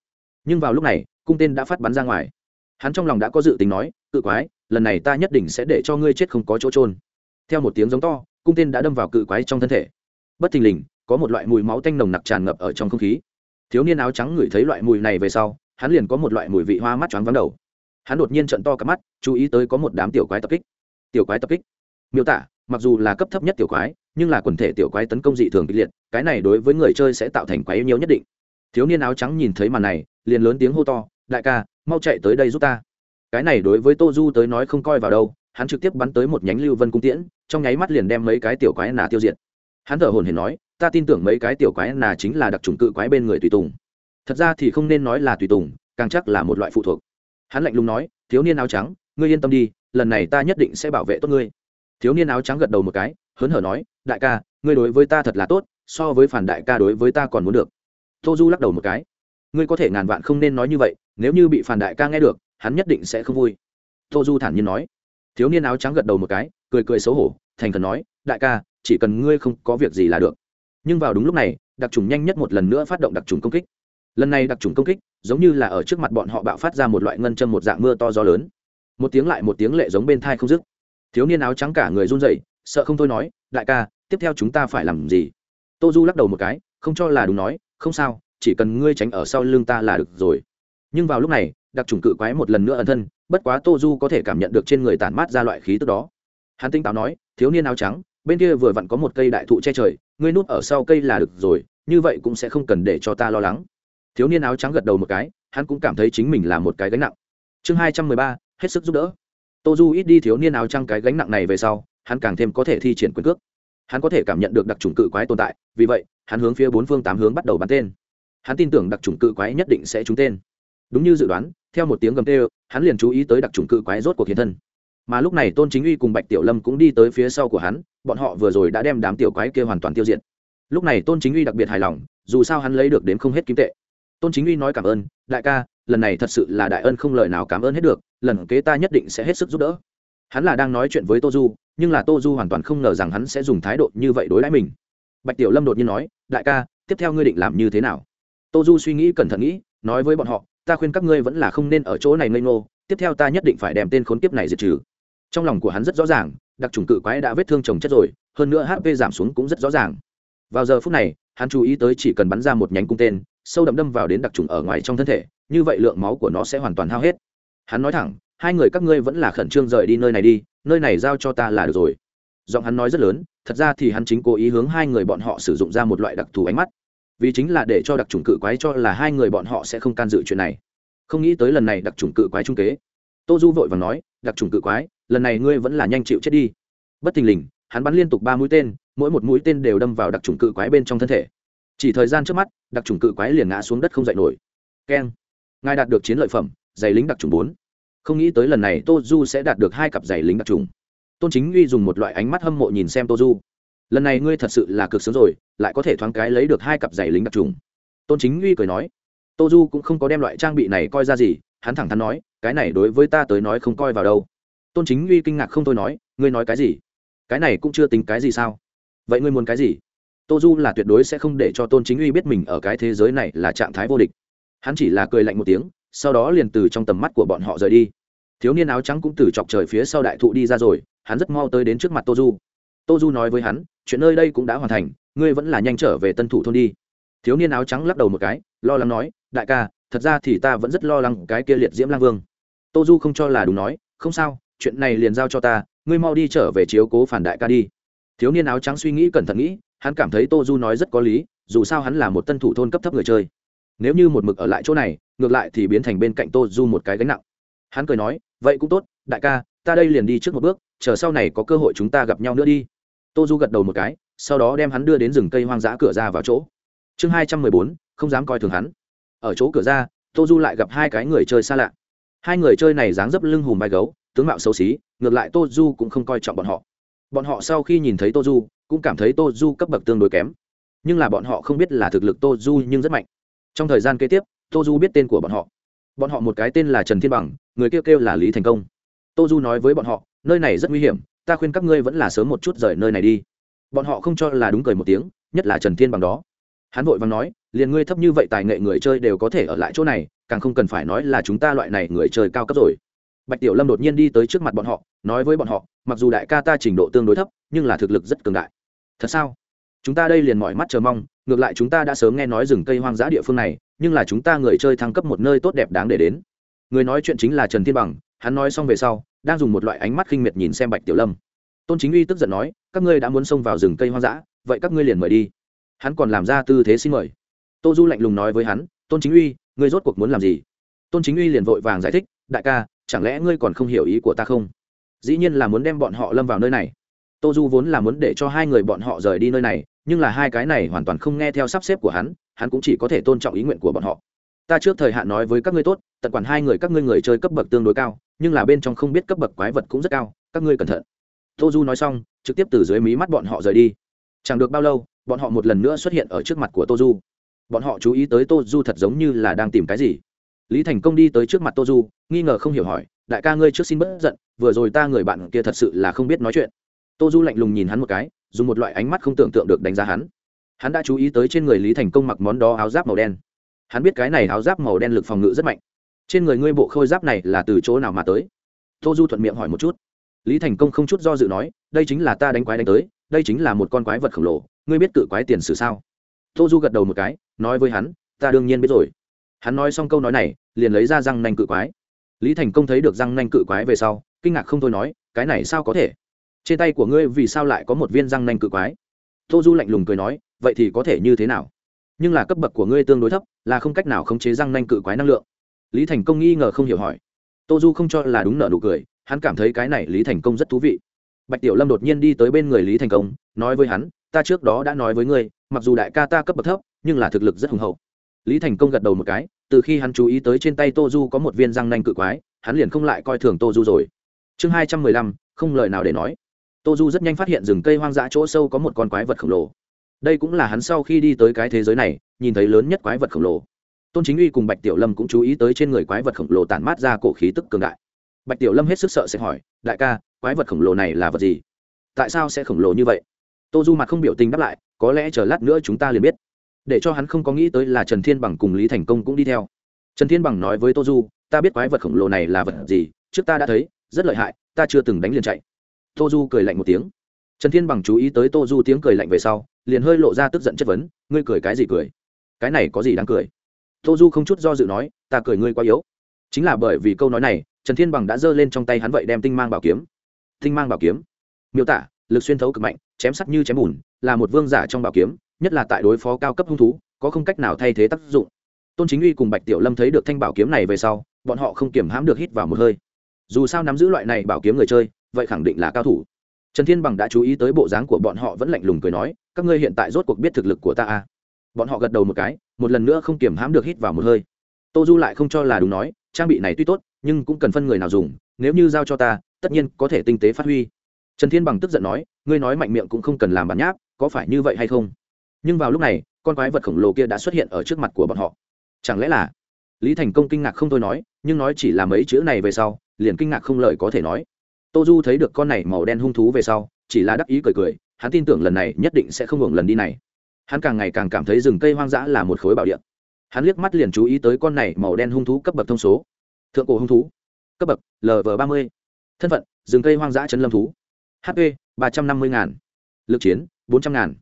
Nhưng vào lúc này, cung tên đã phát bắn ra ngoài. Hắn trong lòng đã có dự tính nói, cự quái, lần này ta nhất định sẽ để cho ngươi chết không có chỗ trôn theo một tiếng giống to, cung tên đã đâm vào cự quái trong thân thể bất thình lình, có một loại mùi máu tanh nồng nặc tràn ngập ở trong không khí. Thiếu niên áo trắng ngửi thấy loại mùi này về sau, hắn liền có một loại mùi vị hoa mắt choáng vắng đầu. Hắn đột nhiên trận to cả mắt, chú ý tới có một đám tiểu quái tập kích. Tiểu quái tập kích? Miêu tả, mặc dù là cấp thấp nhất tiểu quái, nhưng là quần thể tiểu quái tấn công dị thường kịch liệt, cái này đối với người chơi sẽ tạo thành quái nhiều nhất định. Thiếu niên áo trắng nhìn thấy màn này, liền lớn tiếng hô to, đại ca, mau chạy tới đây giúp ta. Cái này đối với tô du tới nói không coi vào đâu, hắn trực tiếp bắn tới một nhánh lưu vân cung tiễn, trong nháy mắt liền đem mấy cái tiểu quái nà tiêu diệt hắn thở hồn hển nói, ta tin tưởng mấy cái tiểu quái nà chính là đặc trùng cự quái bên người tùy tùng. Thật ra thì không nên nói là tùy tùng, càng chắc là một loại phụ thuộc. Hắn lạnh lùng nói, thiếu niên áo trắng, ngươi yên tâm đi, lần này ta nhất định sẽ bảo vệ tốt ngươi. Thiếu niên áo trắng gật đầu một cái, hớn hở nói, đại ca, ngươi đối với ta thật là tốt, so với phản đại ca đối với ta còn muốn được. Tô du lắc đầu một cái, ngươi có thể ngàn vạn không nên nói như vậy, nếu như bị phản đại ca nghe được, hắn nhất định sẽ không vui. Tô du thản nhiên nói. Thiếu niên áo trắng gật đầu một cái, cười cười xấu hổ, thành cần nói, đại ca chỉ cần ngươi không có việc gì là được. Nhưng vào đúng lúc này, đặc trùng nhanh nhất một lần nữa phát động đặc trùng công kích. Lần này đặc trùng công kích, giống như là ở trước mặt bọn họ bạo phát ra một loại ngân châm một dạng mưa to gió lớn. Một tiếng lại một tiếng lệ giống bên thai không dứt. Thiếu niên áo trắng cả người run rẩy, sợ không thôi nói, đại ca, tiếp theo chúng ta phải làm gì? Tô du lắc đầu một cái, không cho là đúng nói, không sao, chỉ cần ngươi tránh ở sau lưng ta là được rồi. Nhưng vào lúc này, đặc trùng cự quái một lần nữa ẩn thân, bất quá tô du có thể cảm nhận được trên người tản mát ra loại khí tức đó. Hắn tinh táo nói, thiếu niên áo trắng bên kia vừa vặn có một cây đại thụ che trời, ngươi núp ở sau cây là được rồi, như vậy cũng sẽ không cần để cho ta lo lắng. Thiếu niên áo trắng gật đầu một cái, hắn cũng cảm thấy chính mình là một cái gánh nặng. Chương hai trăm mười ba, hết sức giúp đỡ. Tô du ít đi thiếu niên áo trắng cái gánh nặng này về sau, hắn càng thêm có thể thi triển quyền cước. Hắn có thể cảm nhận được đặc trùng cự quái tồn tại, vì vậy, hắn hướng phía bốn phương tám hướng bắt đầu bắn tên. Hắn tin tưởng đặc trùng cự quái nhất định sẽ trúng tên. Đúng như dự đoán, theo một tiếng gầm tê hắn liền chú ý tới đặc trùng cự quái rốt cuộc hiện thân mà lúc này tôn chính uy cùng bạch tiểu lâm cũng đi tới phía sau của hắn, bọn họ vừa rồi đã đem đám tiểu quái kia hoàn toàn tiêu diệt. Lúc này tôn chính uy đặc biệt hài lòng, dù sao hắn lấy được đến không hết kim tệ. Tôn chính uy nói cảm ơn, đại ca, lần này thật sự là đại ân không lời nào cảm ơn hết được, lần kế ta nhất định sẽ hết sức giúp đỡ. Hắn là đang nói chuyện với tô du, nhưng là tô du hoàn toàn không ngờ rằng hắn sẽ dùng thái độ như vậy đối đãi mình. Bạch tiểu lâm đột nhiên nói, đại ca, tiếp theo ngươi định làm như thế nào? Tô du suy nghĩ cẩn thận nghĩ, nói với bọn họ, ta khuyên các ngươi vẫn là không nên ở chỗ này ngây ngô, tiếp theo ta nhất định phải đem tên khốn kiếp này diệt trừ trong lòng của hắn rất rõ ràng, đặc trùng cự quái đã vết thương chồng chất rồi, hơn nữa hp giảm xuống cũng rất rõ ràng. Vào giờ phút này, hắn chú ý tới chỉ cần bắn ra một nhánh cung tên, sâu đậm đâm vào đến đặc trùng ở ngoài trong thân thể, như vậy lượng máu của nó sẽ hoàn toàn hao hết. Hắn nói thẳng, hai người các ngươi vẫn là khẩn trương rời đi nơi này đi, nơi này giao cho ta là được rồi. Giọng hắn nói rất lớn, thật ra thì hắn chính cố ý hướng hai người bọn họ sử dụng ra một loại đặc thù ánh mắt. Vì chính là để cho đặc trùng cự quái cho là hai người bọn họ sẽ không can dự chuyện này. Không nghĩ tới lần này đặc trùng cự quái trung kế. Tô du vội và nói, đặc trùng cự quái lần này ngươi vẫn là nhanh chịu chết đi. Bất thình lình, hắn bắn liên tục ba mũi tên, mỗi một mũi tên đều đâm vào đặc trùng cự quái bên trong thân thể. Chỉ thời gian trước mắt, đặc trùng cự quái liền ngã xuống đất không dậy nổi. Keng. Ngài đạt được chiến lợi phẩm, giày lính đặc trùng bốn. Không nghĩ tới lần này tô du sẽ đạt được hai cặp giày lính đặc trùng tôn chính uy dùng một loại ánh mắt hâm mộ nhìn xem tô du lần này ngươi thật sự là cực sướng rồi, lại có thể thoáng cái lấy được hai cặp giày lính đặc trùng tôn chính uy cười nói. Tô du cũng không có đem loại trang bị này coi ra gì, hắn thẳng thắn nói, cái này đối với ta tới nói không coi vào đâu tôn chính uy kinh ngạc không thôi nói, ngươi nói cái gì? Cái này cũng chưa tính cái gì sao? Vậy ngươi muốn cái gì? Tô du là tuyệt đối sẽ không để cho tôn chính uy biết mình ở cái thế giới này là trạng thái vô địch. Hắn chỉ là cười lạnh một tiếng, sau đó liền từ trong tầm mắt của bọn họ rời đi. Thiếu niên áo trắng cũng từ chọc trời phía sau đại thụ đi ra rồi, hắn rất mau tới đến trước mặt tô du. Tô du nói với hắn, chuyện nơi đây cũng đã hoàn thành, ngươi vẫn là nhanh trở về tân thủ thôn đi. Thiếu niên áo trắng lắc đầu một cái, lo lắng nói, đại ca, thật ra thì ta vẫn rất lo lắng cái kia liệt diễm lang vương. Tô du không cho là đúng nói, không sao chuyện này liền giao cho ta, ngươi mau đi trở về chiếu cố phản đại ca đi. Thiếu niên áo trắng suy nghĩ cẩn thận nghĩ, hắn cảm thấy tô du nói rất có lý, dù sao hắn là một tân thủ thôn cấp thấp người chơi. Nếu như một mực ở lại chỗ này, ngược lại thì biến thành bên cạnh tô du một cái gánh nặng. Hắn cười nói, vậy cũng tốt, đại ca, ta đây liền đi trước một bước, chờ sau này có cơ hội chúng ta gặp nhau nữa đi. Tô du gật đầu một cái, sau đó đem hắn đưa đến rừng cây hoang dã cửa ra vào chỗ. Chương hai trăm mười bốn, không dám coi thường hắn. Ở chỗ cửa ra, tô du lại gặp hai cái người chơi xa lạ. Hai người chơi này dáng dấp lưng hùm vai gấu tướng mạo xấu xí, ngược lại tô du cũng không coi trọng bọn họ. Bọn họ sau khi nhìn thấy tô du, cũng cảm thấy tô du cấp bậc tương đối kém. Nhưng là bọn họ không biết là thực lực tô du nhưng rất mạnh. Trong thời gian kế tiếp, tô du biết tên của bọn họ. Bọn họ một cái tên là trần thiên bằng, người kêu kêu là lý thành công. Tô du nói với bọn họ, nơi này rất nguy hiểm, ta khuyên các ngươi vẫn là sớm một chút rời nơi này đi. Bọn họ không cho là đúng cười một tiếng, nhất là trần thiên bằng đó. Hắn vội vàng nói, liền ngươi thấp như vậy tài nghệ người chơi đều có thể ở lại chỗ này, càng không cần phải nói là chúng ta loại này người chơi cao cấp rồi bạch tiểu lâm đột nhiên đi tới trước mặt bọn họ, nói với bọn họ, mặc dù đại ca ta trình độ tương đối thấp, nhưng là thực lực rất cường đại. Thật sao? Chúng ta đây liền mỏi mắt chờ mong, ngược lại chúng ta đã sớm nghe nói rừng cây hoang dã địa phương này, nhưng là chúng ta người chơi thăng cấp một nơi tốt đẹp đáng để đến. Người nói chuyện chính là trần thiên bằng, hắn nói xong về sau, đang dùng một loại ánh mắt khinh miệt nhìn xem bạch tiểu lâm. Tôn chính uy tức giận nói, các ngươi đã muốn xông vào rừng cây hoang dã, vậy các ngươi liền mời đi. Hắn còn làm ra tư thế xin mời. Tô du lạnh lùng nói với hắn, tôn chính uy, ngươi rốt cuộc muốn làm gì? Tôn chính uy liền vội vàng giải thích, đại ca chẳng lẽ ngươi còn không hiểu ý của ta không? Dĩ nhiên là muốn đem bọn họ lâm vào nơi này. Tô du vốn là muốn để cho hai người bọn họ rời đi nơi này, nhưng là hai cái này hoàn toàn không nghe theo sắp xếp của hắn hắn cũng chỉ có thể tôn trọng ý nguyện của bọn họ. Ta trước thời hạn nói với các ngươi tốt, tận quản hai người các ngươi người chơi cấp bậc tương đối cao, nhưng là bên trong không biết cấp bậc quái vật cũng rất cao, các ngươi cẩn thận. Tô du nói xong, trực tiếp từ dưới mí mắt bọn họ rời đi. Chẳng được bao lâu, bọn họ một lần nữa xuất hiện ở trước mặt của tô du. Bọn họ chú ý tới tô du thật giống như là đang tìm cái gì lý thành công đi tới trước mặt tô du, nghi ngờ không hiểu hỏi, đại ca ngươi trước xin bất giận, vừa rồi ta người bạn kia thật sự là không biết nói chuyện. Tô du lạnh lùng nhìn hắn một cái, dùng một loại ánh mắt không tưởng tượng được đánh giá hắn. Hắn đã chú ý tới trên người lý thành công mặc món đó áo giáp màu đen. Hắn biết cái này áo giáp màu đen lực phòng ngự rất mạnh. Trên người ngươi bộ khôi giáp này là từ chỗ nào mà tới? Tô du thuận miệng hỏi một chút. Lý thành công không chút do dự nói, đây chính là ta đánh quái đánh tới, đây chính là một con quái vật khổng lồ, ngươi biết cự quái tiền sử sao? Tô du gật đầu một cái, nói với hắn, ta đương nhiên biết rồi hắn nói xong câu nói này, liền lấy ra răng nanh cự quái. Lý thành công thấy được răng nanh cự quái về sau, kinh ngạc không thôi nói, cái này sao có thể? Trên tay của ngươi vì sao lại có một viên răng nanh cự quái? Tô du lạnh lùng cười nói, vậy thì có thể như thế nào? Nhưng là cấp bậc của ngươi tương đối thấp, là không cách nào khống chế răng nanh cự quái năng lượng. Lý thành công nghi ngờ không hiểu hỏi. Tô du không cho là đúng nợ nụ cười, hắn cảm thấy cái này lý thành công rất thú vị. Bạch tiểu lâm đột nhiên đi tới bên người lý thành công, nói với hắn, ta trước đó đã nói với ngươi, mặc dù đại ca ta cấp bậc thấp, nhưng là thực lực rất hùng hậu lý thành công gật đầu một cái, từ khi hắn chú ý tới trên tay tô du có một viên răng nanh cự quái, hắn liền không lại coi thường tô du rồi. Chương hai trăm mười lăm, không lời nào để nói. Tô du rất nhanh phát hiện rừng cây hoang dã chỗ sâu có một con quái vật khổng lồ. Đây cũng là hắn sau khi đi tới cái thế giới này, nhìn thấy lớn nhất quái vật khổng lồ. Tôn chính uy cùng bạch tiểu lâm cũng chú ý tới trên người quái vật khổng lồ tản mát ra cổ khí tức cường đại. Bạch tiểu lâm hết sức sợ sẽ hỏi, đại ca, quái vật khổng lồ này là vật gì? Tại sao sẽ khổng lồ như vậy? Tô du mặt không biểu tình đáp lại, có lẽ chờ lát nữa chúng ta liền biết để cho hắn không có nghĩ tới là trần thiên bằng cùng lý thành công cũng đi theo. Trần thiên bằng nói với tô du, ta biết quái vật khổng lồ này là vật gì, trước ta đã thấy, rất lợi hại, ta chưa từng đánh liền chạy. Tô du cười lạnh một tiếng. Trần thiên bằng chú ý tới tô du tiếng cười lạnh về sau, liền hơi lộ ra tức giận chất vấn, ngươi cười cái gì cười? Cái này có gì đáng cười? Tô du không chút do dự nói, ta cười ngươi quá yếu. Chính là bởi vì câu nói này, trần thiên bằng đã giơ lên trong tay hắn vậy đem tinh mang bảo kiếm. Tinh mang bảo kiếm? Miêu tả, lực xuyên thấu cực mạnh, chém sắc như chém bùn, là một vương giả trong bảo kiếm nhất là tại đối phó cao cấp hung thú, có không cách nào thay thế tác dụng. Tôn chính uy cùng bạch tiểu lâm thấy được thanh bảo kiếm này về sau, bọn họ không kiểm hãm được hít vào một hơi. Dù sao nắm giữ loại này bảo kiếm người chơi, vậy khẳng định là cao thủ. Trần thiên bằng đã chú ý tới bộ dáng của bọn họ vẫn lạnh lùng cười nói, các ngươi hiện tại rốt cuộc biết thực lực của ta à. bọn họ gật đầu một cái, một lần nữa không kiểm hãm được hít vào một hơi. Tô du lại không cho là đúng nói, trang bị này tuy tốt, nhưng cũng cần phân người nào dùng, nếu như giao cho ta, tất nhiên có thể tinh tế phát huy. Trần thiên bằng tức giận nói, ngươi nói mạnh miệng cũng không cần làm bản nháp, có phải như vậy hay không? Nhưng vào lúc này, con quái vật khổng lồ kia đã xuất hiện ở trước mặt của bọn họ. Chẳng lẽ là? Lý thành công kinh ngạc không thôi nói, nhưng nói chỉ là mấy chữ này về sau, liền kinh ngạc không lời có thể nói. Tô du thấy được con này màu đen hung thú về sau, chỉ là đắc ý cười cười, hắn tin tưởng lần này nhất định sẽ không hưởng lần đi này. Hắn càng ngày càng cảm thấy rừng cây hoang dã là một khối bảo địa. Hắn liếc mắt liền chú ý tới con này màu đen hung thú cấp bậc thông số. Thượng cổ hung thú. Cấp bậc lv ba mươi. Thân phận, rừng cây hoang dã chấn lâm thú. Hp ba trăm năm mươi ngàn. Lực chiến, bốn trăm ngàn.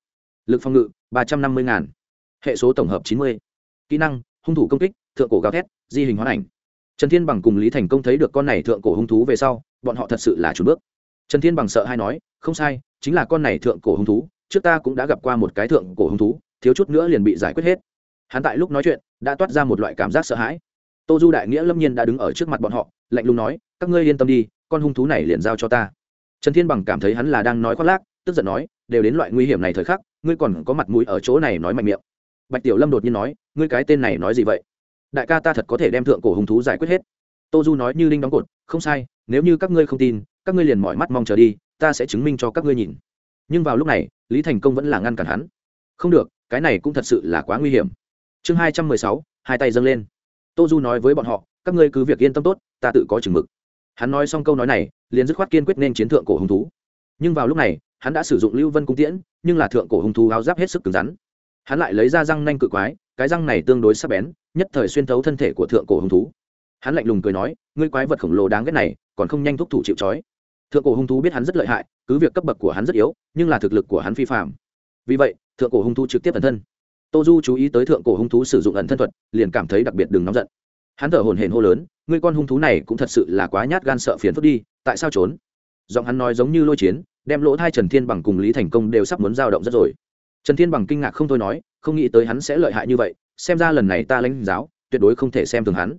Lực phòng ngự ba trăm năm mươi ngàn. Hệ số tổng hợp chín mươi. Kỹ năng, hung thủ công kích, thượng cổ gào thét, di hình hoán ảnh. Trần thiên bằng cùng lý thành công thấy được con này thượng cổ hung thú về sau, bọn họ thật sự là chủ bước. Trần thiên bằng sợ hay nói, không sai, chính là con này thượng cổ hung thú, trước ta cũng đã gặp qua một cái thượng cổ hung thú, thiếu chút nữa liền bị giải quyết hết. Hắn tại lúc nói chuyện, đã toát ra một loại cảm giác sợ hãi. Tô du đại nghĩa lâm nhiên đã đứng ở trước mặt bọn họ, lạnh lùng nói, các ngươi yên tâm đi, con hung thú này liền giao cho ta. Trần thiên bằng cảm thấy hắn là đang nói khoác lác, tức giận nói, đều đến loại nguy hiểm này thời khắc ngươi còn có mặt mũi ở chỗ này nói mạnh miệng. Bạch tiểu lâm đột nhiên nói, ngươi cái tên này nói gì vậy? Đại ca ta thật có thể đem thượng cổ hung thú giải quyết hết. Tô du nói như linh đóng cột, không sai, nếu như các ngươi không tin, các ngươi liền mỏi mắt mong chờ đi, ta sẽ chứng minh cho các ngươi nhìn. Nhưng vào lúc này, lý thành công vẫn là ngăn cản hắn. Không được, cái này cũng thật sự là quá nguy hiểm. Chương hai trăm mười sáu, hai tay dâng lên. Tô du nói với bọn họ, các ngươi cứ việc yên tâm tốt, ta tự có chừng mực. Hắn nói xong câu nói này, liền dứt khoát kiên quyết nên chiến thượng cổ hung thú. Nhưng vào lúc này hắn đã sử dụng lưu vân cung tiễn, nhưng là thượng cổ hung thú áo giáp hết sức cứng rắn. Hắn lại lấy ra răng nanh cự quái, cái răng này tương đối sắc bén, nhất thời xuyên thấu thân thể của thượng cổ hung thú. Hắn lạnh lùng cười nói, ngươi quái vật khổng lồ đáng ghét này, còn không nhanh thúc thủ chịu trói. Thượng cổ hung thú biết hắn rất lợi hại, cứ việc cấp bậc của hắn rất yếu, nhưng là thực lực của hắn phi phạm vì vậy, thượng cổ hung thú trực tiếp ẩn thân. Tô du chú ý tới thượng cổ hung thú sử dụng ẩn thân thuật, liền cảm thấy đặc biệt đừng nóng giận. Hắn thở hồn hển hô lớn, ngươi con hung thú này cũng thật sự là quá nhát gan sợ phiền phức đi, tại sao trốn? Giọng hắn nói giống như lôi chiến đem lỗ thai trần thiên bằng cùng lý thành công đều sắp muốn dao động rất rồi. Trần thiên bằng kinh ngạc không thôi nói, không nghĩ tới hắn sẽ lợi hại như vậy, xem ra lần này ta lãnh giáo, tuyệt đối không thể xem thường hắn.